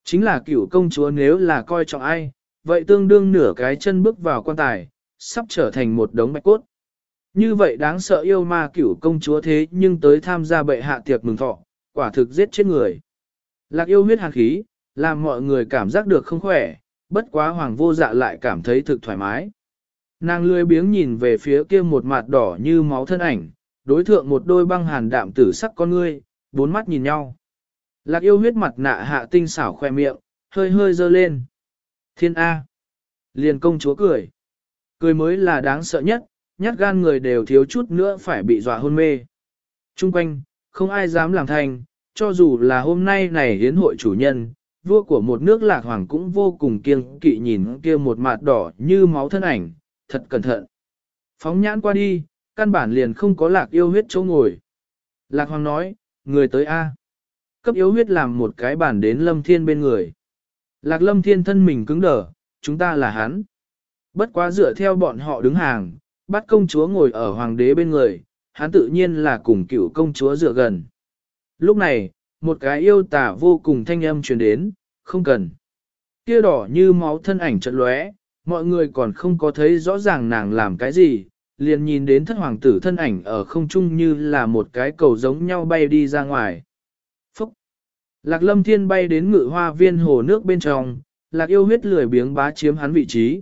Chính là cửu công chúa nếu là coi trọng ai, vậy tương đương nửa cái chân bước vào quan tài, sắp trở thành một đống bạch cốt. Như vậy đáng sợ yêu ma cửu công chúa thế nhưng tới tham gia bệ hạ tiệc mừng thọ, quả thực giết chết người. Lạc yêu huyết hàn khí, làm mọi người cảm giác được không khỏe, bất quá hoàng vô dạ lại cảm thấy thực thoải mái. Nàng lười biếng nhìn về phía kia một mặt đỏ như máu thân ảnh, đối thượng một đôi băng hàn đạm tử sắc con ngươi, bốn mắt nhìn nhau. Lạc yêu huyết mặt nạ hạ tinh xảo khoe miệng, hơi hơi dơ lên. Thiên A. Liền công chúa cười. Cười mới là đáng sợ nhất, nhát gan người đều thiếu chút nữa phải bị dọa hôn mê. Trung quanh, không ai dám làm thành, cho dù là hôm nay này hiến hội chủ nhân, vua của một nước lạc hoàng cũng vô cùng kiêng kỵ nhìn kia một mặt đỏ như máu thân ảnh, thật cẩn thận. Phóng nhãn qua đi, căn bản liền không có lạc yêu huyết chỗ ngồi. Lạc hoàng nói, người tới A. Cấp yếu huyết làm một cái bản đến lâm thiên bên người. Lạc lâm thiên thân mình cứng đờ, chúng ta là hắn. Bất quá dựa theo bọn họ đứng hàng, bắt công chúa ngồi ở hoàng đế bên người, hắn tự nhiên là cùng cựu công chúa dựa gần. Lúc này, một cái yêu tả vô cùng thanh âm truyền đến, không cần. Kia đỏ như máu thân ảnh trận lóe, mọi người còn không có thấy rõ ràng nàng làm cái gì, liền nhìn đến thất hoàng tử thân ảnh ở không trung như là một cái cầu giống nhau bay đi ra ngoài. Phúc! Lạc lâm thiên bay đến ngự hoa viên hồ nước bên trong, lạc yêu huyết lười biếng bá chiếm hắn vị trí.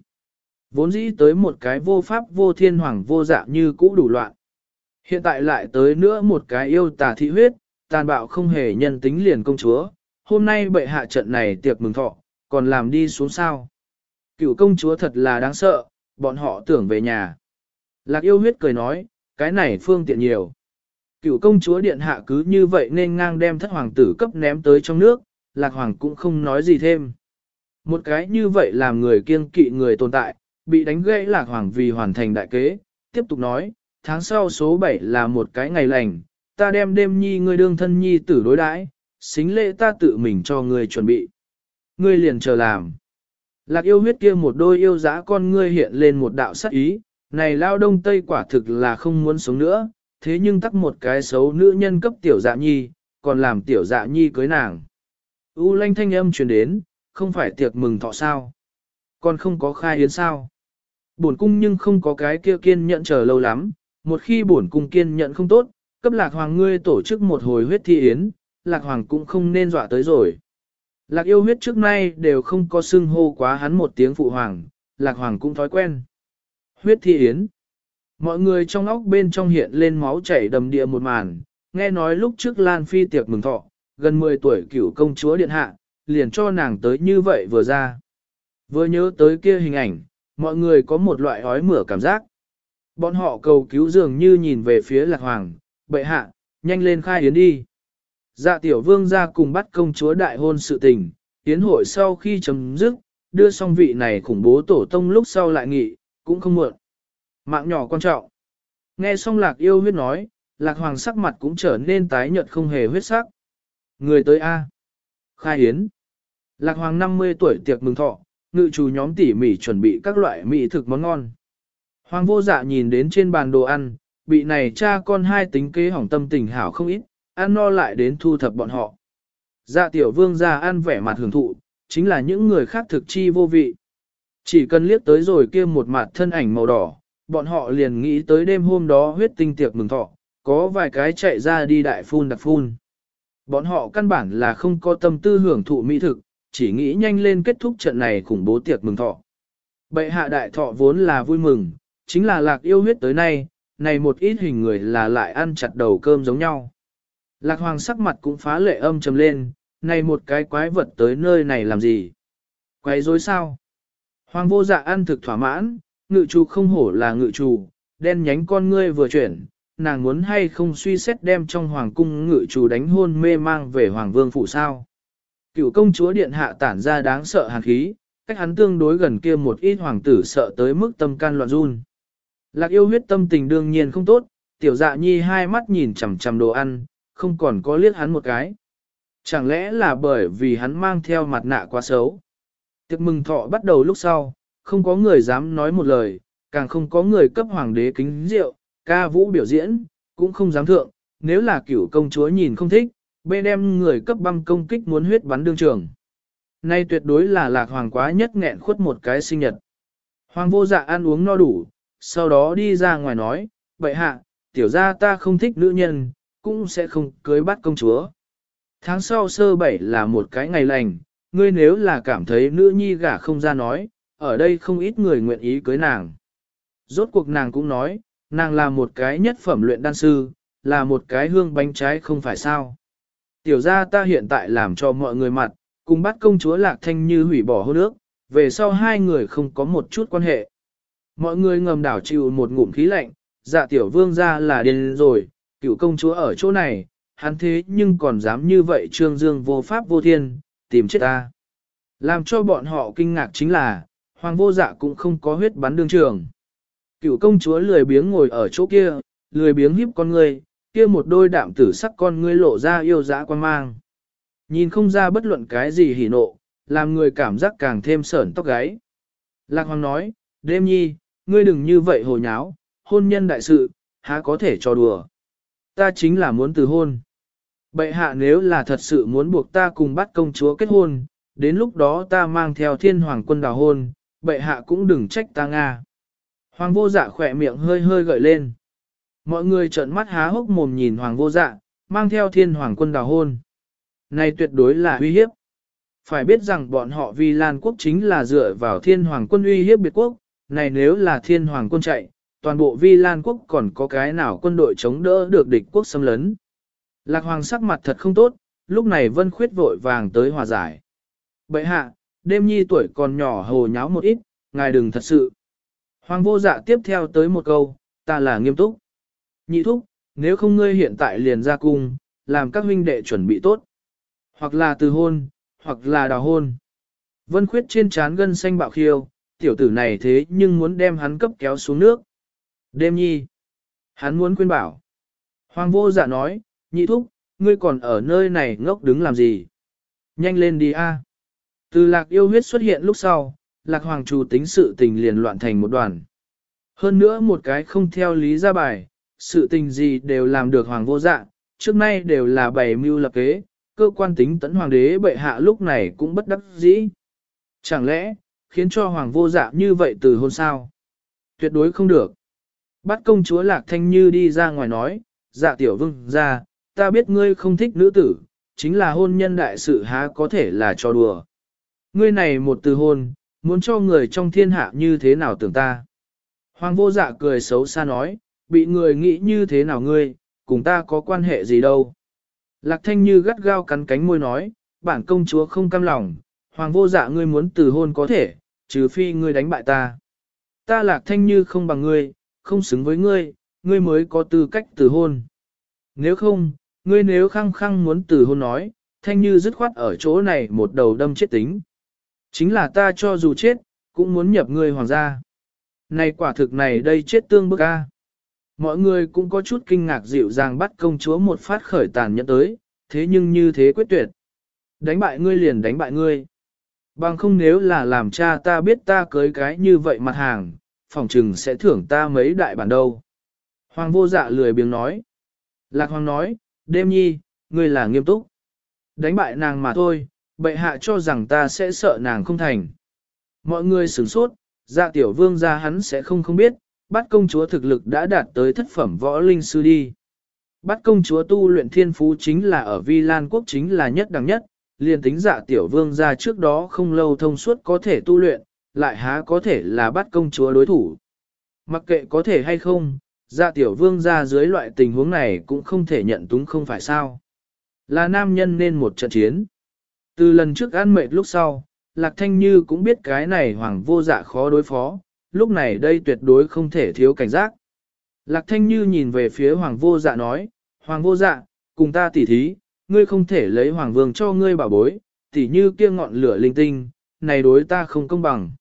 Vốn dĩ tới một cái vô pháp vô thiên hoàng vô dạ như cũ đủ loạn. Hiện tại lại tới nữa một cái yêu tà thị huyết, tàn bạo không hề nhân tính liền công chúa. Hôm nay bệ hạ trận này tiệc mừng thọ, còn làm đi xuống sao. Cựu công chúa thật là đáng sợ, bọn họ tưởng về nhà. Lạc yêu huyết cười nói, cái này phương tiện nhiều. Cựu công chúa điện hạ cứ như vậy nên ngang đem thất hoàng tử cấp ném tới trong nước, lạc hoàng cũng không nói gì thêm. Một cái như vậy làm người kiêng kỵ người tồn tại, bị đánh gãy lạc hoàng vì hoàn thành đại kế, tiếp tục nói, tháng sau số 7 là một cái ngày lành, ta đem đêm nhi ngươi đương thân nhi tử đối đãi, xính lễ ta tự mình cho ngươi chuẩn bị. Ngươi liền chờ làm. Lạc yêu huyết kia một đôi yêu dã con ngươi hiện lên một đạo sắc ý, này lao đông tây quả thực là không muốn sống nữa, thế nhưng tắc một cái xấu nữ nhân cấp tiểu dạ nhi, còn làm tiểu dạ nhi cưới nàng. U lanh thanh âm truyền đến, không phải tiệc mừng thọ sao. Còn không có khai yến sao. Bổn cung nhưng không có cái kia kiên nhẫn chờ lâu lắm, một khi bổn cung kiên nhẫn không tốt, cấp lạc hoàng ngươi tổ chức một hồi huyết thi yến, lạc hoàng cũng không nên dọa tới rồi. Lạc yêu huyết trước nay đều không có xưng hô quá hắn một tiếng phụ hoàng, lạc hoàng cũng thói quen. Huyết thi yến. Mọi người trong óc bên trong hiện lên máu chảy đầm địa một màn, nghe nói lúc trước Lan Phi tiệc mừng thọ, gần 10 tuổi cựu công chúa điện hạ, liền cho nàng tới như vậy vừa ra. Vừa nhớ tới kia hình ảnh, mọi người có một loại ói mửa cảm giác. Bọn họ cầu cứu dường như nhìn về phía lạc hoàng, bệ hạ, nhanh lên khai yến đi. Dạ tiểu vương ra cùng bắt công chúa đại hôn sự tình, yến hội sau khi chấm dứt, đưa xong vị này khủng bố tổ tông lúc sau lại nghỉ, cũng không muộn. Mạng nhỏ quan trọng. Nghe xong lạc yêu huyết nói, lạc hoàng sắc mặt cũng trở nên tái nhợt không hề huyết sắc. Người tới A. Khai yến. Lạc hoàng 50 tuổi tiệc mừng thọ, ngự chủ nhóm tỉ mỉ chuẩn bị các loại mỹ thực món ngon. Hoàng vô dạ nhìn đến trên bàn đồ ăn, bị này cha con hai tính kế hỏng tâm tình hảo không ít, ăn no lại đến thu thập bọn họ. Dạ tiểu vương ra ăn vẻ mặt hưởng thụ, chính là những người khác thực chi vô vị. Chỉ cần liếc tới rồi kia một mặt thân ảnh màu đỏ, bọn họ liền nghĩ tới đêm hôm đó huyết tinh tiệc mừng thọ, có vài cái chạy ra đi đại phun đặc phun. Bọn họ căn bản là không có tâm tư hưởng thụ mỹ thực, chỉ nghĩ nhanh lên kết thúc trận này khủng bố tiệc mừng thọ. Bệ hạ đại thọ vốn là vui mừng, chính là lạc yêu huyết tới nay, này một ít hình người là lại ăn chặt đầu cơm giống nhau. Lạc hoàng sắc mặt cũng phá lệ âm trầm lên, này một cái quái vật tới nơi này làm gì? Quái dối sao? Hoàng vô dạ ăn thực thỏa mãn, ngự chủ không hổ là ngự chủ, đen nhánh con ngươi vừa chuyển, nàng muốn hay không suy xét đem trong hoàng cung ngự chủ đánh hôn mê mang về hoàng vương phủ sao. Cựu công chúa điện hạ tản ra đáng sợ hàn khí, cách hắn tương đối gần kia một ít hoàng tử sợ tới mức tâm can loạn run. Lạc yêu huyết tâm tình đương nhiên không tốt, tiểu dạ nhi hai mắt nhìn chằm chằm đồ ăn, không còn có liếc hắn một cái. Chẳng lẽ là bởi vì hắn mang theo mặt nạ quá xấu? Tiệc mừng thọ bắt đầu lúc sau, không có người dám nói một lời, càng không có người cấp hoàng đế kính rượu, ca vũ biểu diễn, cũng không dám thượng, nếu là cửu công chúa nhìn không thích, bê đem người cấp băm công kích muốn huyết bắn đương trường. Nay tuyệt đối là lạc hoàng quá nhất nghẹn khuất một cái sinh nhật. Hoàng vô dạ ăn uống no đủ, sau đó đi ra ngoài nói, vậy hạ, tiểu gia ta không thích nữ nhân, cũng sẽ không cưới bắt công chúa. Tháng sau sơ bảy là một cái ngày lành, ngươi nếu là cảm thấy nữ nhi gả không ra nói, ở đây không ít người nguyện ý cưới nàng. Rốt cuộc nàng cũng nói, nàng là một cái nhất phẩm luyện đan sư, là một cái hương bánh trái không phải sao. Tiểu gia ta hiện tại làm cho mọi người mặt, cùng bắt công chúa lạc thanh như hủy bỏ hôn ước, về sau hai người không có một chút quan hệ. Mọi người ngầm đảo chịu một ngụm khí lạnh, dạ tiểu vương ra là điên rồi, cựu công chúa ở chỗ này, hắn thế nhưng còn dám như vậy trương dương vô pháp vô thiên, tìm chết ta. Làm cho bọn họ kinh ngạc chính là, hoàng vô dạ cũng không có huyết bắn đương trường. Cựu công chúa lười biếng ngồi ở chỗ kia, lười biếng hiếp con ngươi, kia một đôi đạm tử sắc con ngươi lộ ra yêu dã quan mang. Nhìn không ra bất luận cái gì hỉ nộ, làm người cảm giác càng thêm sởn tóc gáy. Lạc Hoàng nói, đêm nhi, ngươi đừng như vậy hồ nháo, hôn nhân đại sự, há có thể cho đùa. Ta chính là muốn từ hôn. Bệ hạ nếu là thật sự muốn buộc ta cùng bắt công chúa kết hôn, đến lúc đó ta mang theo thiên hoàng quân đào hôn, bệ hạ cũng đừng trách ta Nga. Hoàng vô dạ khỏe miệng hơi hơi gợi lên. Mọi người trợn mắt há hốc mồm nhìn hoàng vô dạ, mang theo thiên hoàng quân đào hôn. Này tuyệt đối là uy hiếp. Phải biết rằng bọn họ vì Lan quốc chính là dựa vào thiên hoàng quân uy hiếp biệt quốc, này nếu là thiên hoàng quân chạy, toàn bộ vi Lan quốc còn có cái nào quân đội chống đỡ được địch quốc xâm lấn. Lạc hoàng sắc mặt thật không tốt, lúc này vân khuyết vội vàng tới hòa giải. Bậy hạ, đêm nhi tuổi còn nhỏ hồ nháo một ít, ngài đừng thật sự. Hoàng vô dạ tiếp theo tới một câu, ta là nghiêm túc. Nhị thúc, nếu không ngươi hiện tại liền ra cung, làm các huynh đệ chuẩn bị tốt. Hoặc là từ hôn, hoặc là đào hôn. Vân khuyết trên trán gân xanh bạo khiêu, tiểu tử này thế nhưng muốn đem hắn cấp kéo xuống nước. Đêm nhi. Hắn muốn khuyên bảo. Hoàng vô dạ nói, nhị thúc, ngươi còn ở nơi này ngốc đứng làm gì? Nhanh lên đi a. Từ lạc yêu huyết xuất hiện lúc sau, lạc hoàng chủ tính sự tình liền loạn thành một đoàn. Hơn nữa một cái không theo lý ra bài, sự tình gì đều làm được hoàng vô dạ, trước nay đều là bày mưu lập kế, cơ quan tính tấn hoàng đế bệ hạ lúc này cũng bất đắc dĩ. Chẳng lẽ, khiến cho hoàng vô dạ như vậy từ hôn sao? Tuyệt đối không được. Bắt công chúa Lạc Thanh Như đi ra ngoài nói, dạ tiểu vương ra, ta biết ngươi không thích nữ tử, chính là hôn nhân đại sự há có thể là cho đùa. Ngươi này một từ hôn, muốn cho người trong thiên hạ như thế nào tưởng ta. Hoàng vô dạ cười xấu xa nói, bị người nghĩ như thế nào ngươi, cùng ta có quan hệ gì đâu. Lạc thanh như gắt gao cắn cánh môi nói, bản công chúa không cam lòng, hoàng vô dạ ngươi muốn từ hôn có thể, trừ phi ngươi đánh bại ta. Ta lạc thanh như không bằng ngươi, không xứng với ngươi, ngươi mới có tư cách từ hôn. Nếu không, ngươi nếu khăng khăng muốn từ hôn nói, thanh như dứt khoát ở chỗ này một đầu đâm chết tính. Chính là ta cho dù chết, cũng muốn nhập ngươi hoàng gia. Này quả thực này đây chết tương bức ca. Mọi người cũng có chút kinh ngạc dịu dàng bắt công chúa một phát khởi tàn nhẫn tới, thế nhưng như thế quyết tuyệt. Đánh bại ngươi liền đánh bại ngươi. Bằng không nếu là làm cha ta biết ta cưới cái như vậy mặt hàng, phòng trừng sẽ thưởng ta mấy đại bản đâu. Hoàng vô dạ lười biếng nói. Lạc hoàng nói, đêm nhi, ngươi là nghiêm túc. Đánh bại nàng mà thôi, bệ hạ cho rằng ta sẽ sợ nàng không thành. Mọi người sửng sốt, dạ tiểu vương ra hắn sẽ không không biết, bắt công chúa thực lực đã đạt tới thất phẩm võ linh sư đi. Bắt công chúa tu luyện thiên phú chính là ở Vi Lan quốc chính là nhất đẳng nhất, liền tính dạ tiểu vương ra trước đó không lâu thông suốt có thể tu luyện, lại há có thể là bắt công chúa đối thủ. Mặc kệ có thể hay không, dạ tiểu vương ra dưới loại tình huống này cũng không thể nhận túng không phải sao. Là nam nhân nên một trận chiến. Từ lần trước ăn mệt lúc sau, Lạc Thanh Như cũng biết cái này hoàng vô dạ khó đối phó, lúc này đây tuyệt đối không thể thiếu cảnh giác. Lạc Thanh Như nhìn về phía hoàng vô dạ nói, hoàng vô dạ, cùng ta tỉ thí, ngươi không thể lấy hoàng vương cho ngươi bảo bối, tỉ như kia ngọn lửa linh tinh, này đối ta không công bằng.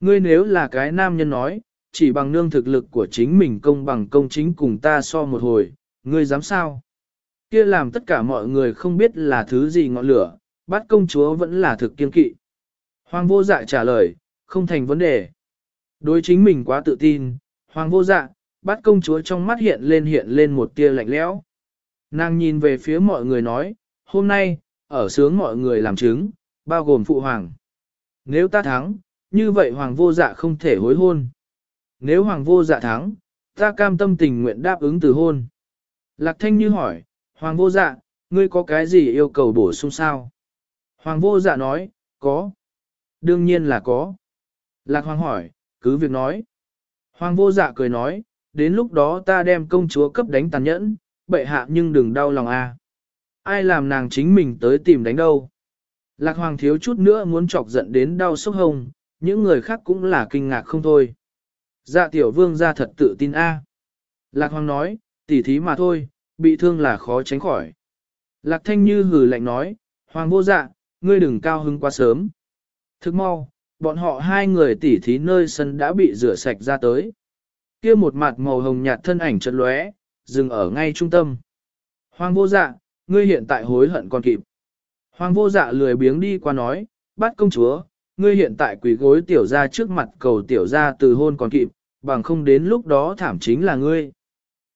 Ngươi nếu là cái nam nhân nói, chỉ bằng nương thực lực của chính mình công bằng công chính cùng ta so một hồi, ngươi dám sao? Kia làm tất cả mọi người không biết là thứ gì ngọn lửa, bắt công chúa vẫn là thực kiên kỵ. Hoàng vô dạ trả lời, không thành vấn đề. Đối chính mình quá tự tin, hoàng vô dạ, bắt công chúa trong mắt hiện lên hiện lên một tia lạnh lẽo. Nàng nhìn về phía mọi người nói, hôm nay, ở sướng mọi người làm chứng, bao gồm phụ hoàng. Nếu ta thắng, như vậy hoàng vô dạ không thể hối hôn. Nếu hoàng vô dạ thắng, ta cam tâm tình nguyện đáp ứng từ hôn. Lạc thanh như hỏi, hoàng vô dạ, ngươi có cái gì yêu cầu bổ sung sao? Hoàng vô dạ nói, có. Đương nhiên là có. Lạc hoàng hỏi, cứ việc nói. Hoàng vô dạ cười nói, đến lúc đó ta đem công chúa cấp đánh tàn nhẫn, bệ hạ nhưng đừng đau lòng a. Ai làm nàng chính mình tới tìm đánh đâu. Lạc hoàng thiếu chút nữa muốn chọc giận đến đau sốc hông, những người khác cũng là kinh ngạc không thôi. Dạ tiểu vương ra thật tự tin a. Lạc hoàng nói, tỉ thí mà thôi, bị thương là khó tránh khỏi. Lạc thanh như hừ lạnh nói, hoàng vô dạ, ngươi đừng cao hứng quá sớm. Thức mau, bọn họ hai người tỉ thí nơi sân đã bị rửa sạch ra tới. kia một mặt màu hồng nhạt thân ảnh chật lóe, dừng ở ngay trung tâm. Hoàng vô dạ, ngươi hiện tại hối hận còn kịp. Hoàng vô dạ lười biếng đi qua nói, bắt công chúa, ngươi hiện tại quỳ gối tiểu ra trước mặt cầu tiểu ra từ hôn còn kịp, bằng không đến lúc đó thảm chính là ngươi.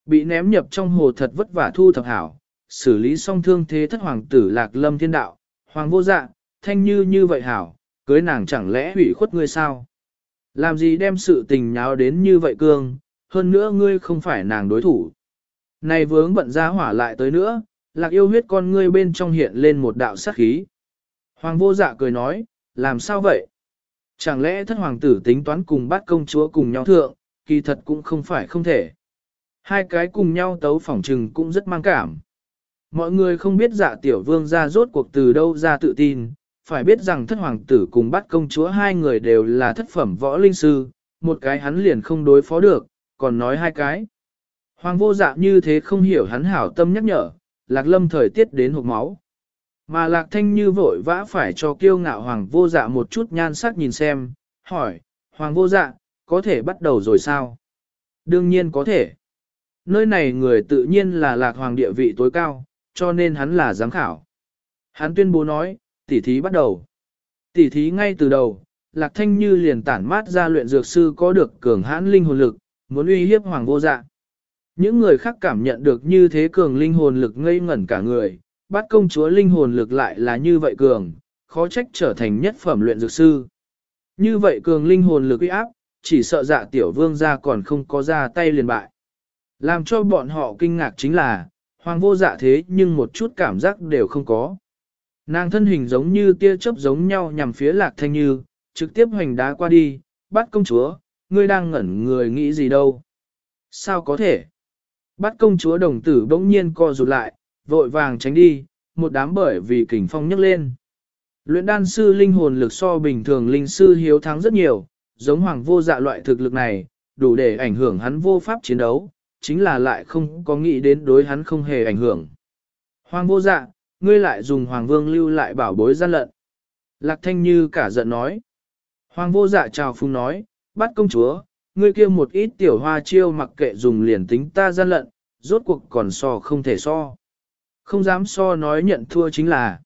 Bị ném nhập trong hồ thật vất vả thu thập hảo, xử lý xong thương thế thất hoàng tử lạc lâm thiên đạo, hoàng vô dạ, thanh như như vậy hảo, cưới nàng chẳng lẽ hủy khuất ngươi sao? Làm gì đem sự tình nháo đến như vậy cương, hơn nữa ngươi không phải nàng đối thủ. Này vướng bận ra hỏa lại tới nữa, lạc yêu huyết con ngươi bên trong hiện lên một đạo sát khí. Hoàng vô dạ cười nói, làm sao vậy? Chẳng lẽ thất hoàng tử tính toán cùng bắt công chúa cùng nhau thượng, kỳ thật cũng không phải không thể. Hai cái cùng nhau tấu phỏng trừng cũng rất mang cảm. Mọi người không biết dạ tiểu vương ra rốt cuộc từ đâu ra tự tin, phải biết rằng thất hoàng tử cùng bắt công chúa hai người đều là thất phẩm võ linh sư, một cái hắn liền không đối phó được, còn nói hai cái. Hoàng vô dạ như thế không hiểu hắn hảo tâm nhắc nhở, lạc lâm thời tiết đến hộp máu. Mà lạc thanh như vội vã phải cho kiêu ngạo hoàng vô dạ một chút nhan sắc nhìn xem, hỏi, hoàng vô dạ, có thể bắt đầu rồi sao? Đương nhiên có thể. Nơi này người tự nhiên là lạc hoàng địa vị tối cao, cho nên hắn là giám khảo. Hắn tuyên bố nói, tỉ thí bắt đầu. Tỉ thí ngay từ đầu, lạc thanh như liền tản mát ra luyện dược sư có được cường hãn linh hồn lực, muốn uy hiếp hoàng vô dạ. Những người khác cảm nhận được như thế cường linh hồn lực ngây ngẩn cả người, bắt công chúa linh hồn lực lại là như vậy cường, khó trách trở thành nhất phẩm luyện dược sư. Như vậy cường linh hồn lực uy áp, chỉ sợ dạ tiểu vương ra còn không có ra tay liền bại. Làm cho bọn họ kinh ngạc chính là, hoàng vô dạ thế nhưng một chút cảm giác đều không có. Nàng thân hình giống như tia chớp giống nhau nhằm phía lạc thanh như, trực tiếp hoành đá qua đi, bắt công chúa, ngươi đang ngẩn người nghĩ gì đâu. Sao có thể? Bắt công chúa đồng tử bỗng nhiên co rụt lại, vội vàng tránh đi, một đám bởi vì kình phong nhấc lên. Luyện đan sư linh hồn lực so bình thường linh sư hiếu thắng rất nhiều, giống hoàng vô dạ loại thực lực này, đủ để ảnh hưởng hắn vô pháp chiến đấu, chính là lại không có nghĩ đến đối hắn không hề ảnh hưởng. Hoàng vô dạ, ngươi lại dùng hoàng vương lưu lại bảo bối gian lận. Lạc thanh như cả giận nói. Hoàng vô dạ chào phung nói, bắt công chúa, ngươi kia một ít tiểu hoa chiêu mặc kệ dùng liền tính ta gian lận, rốt cuộc còn so không thể so. Không dám so nói nhận thua chính là.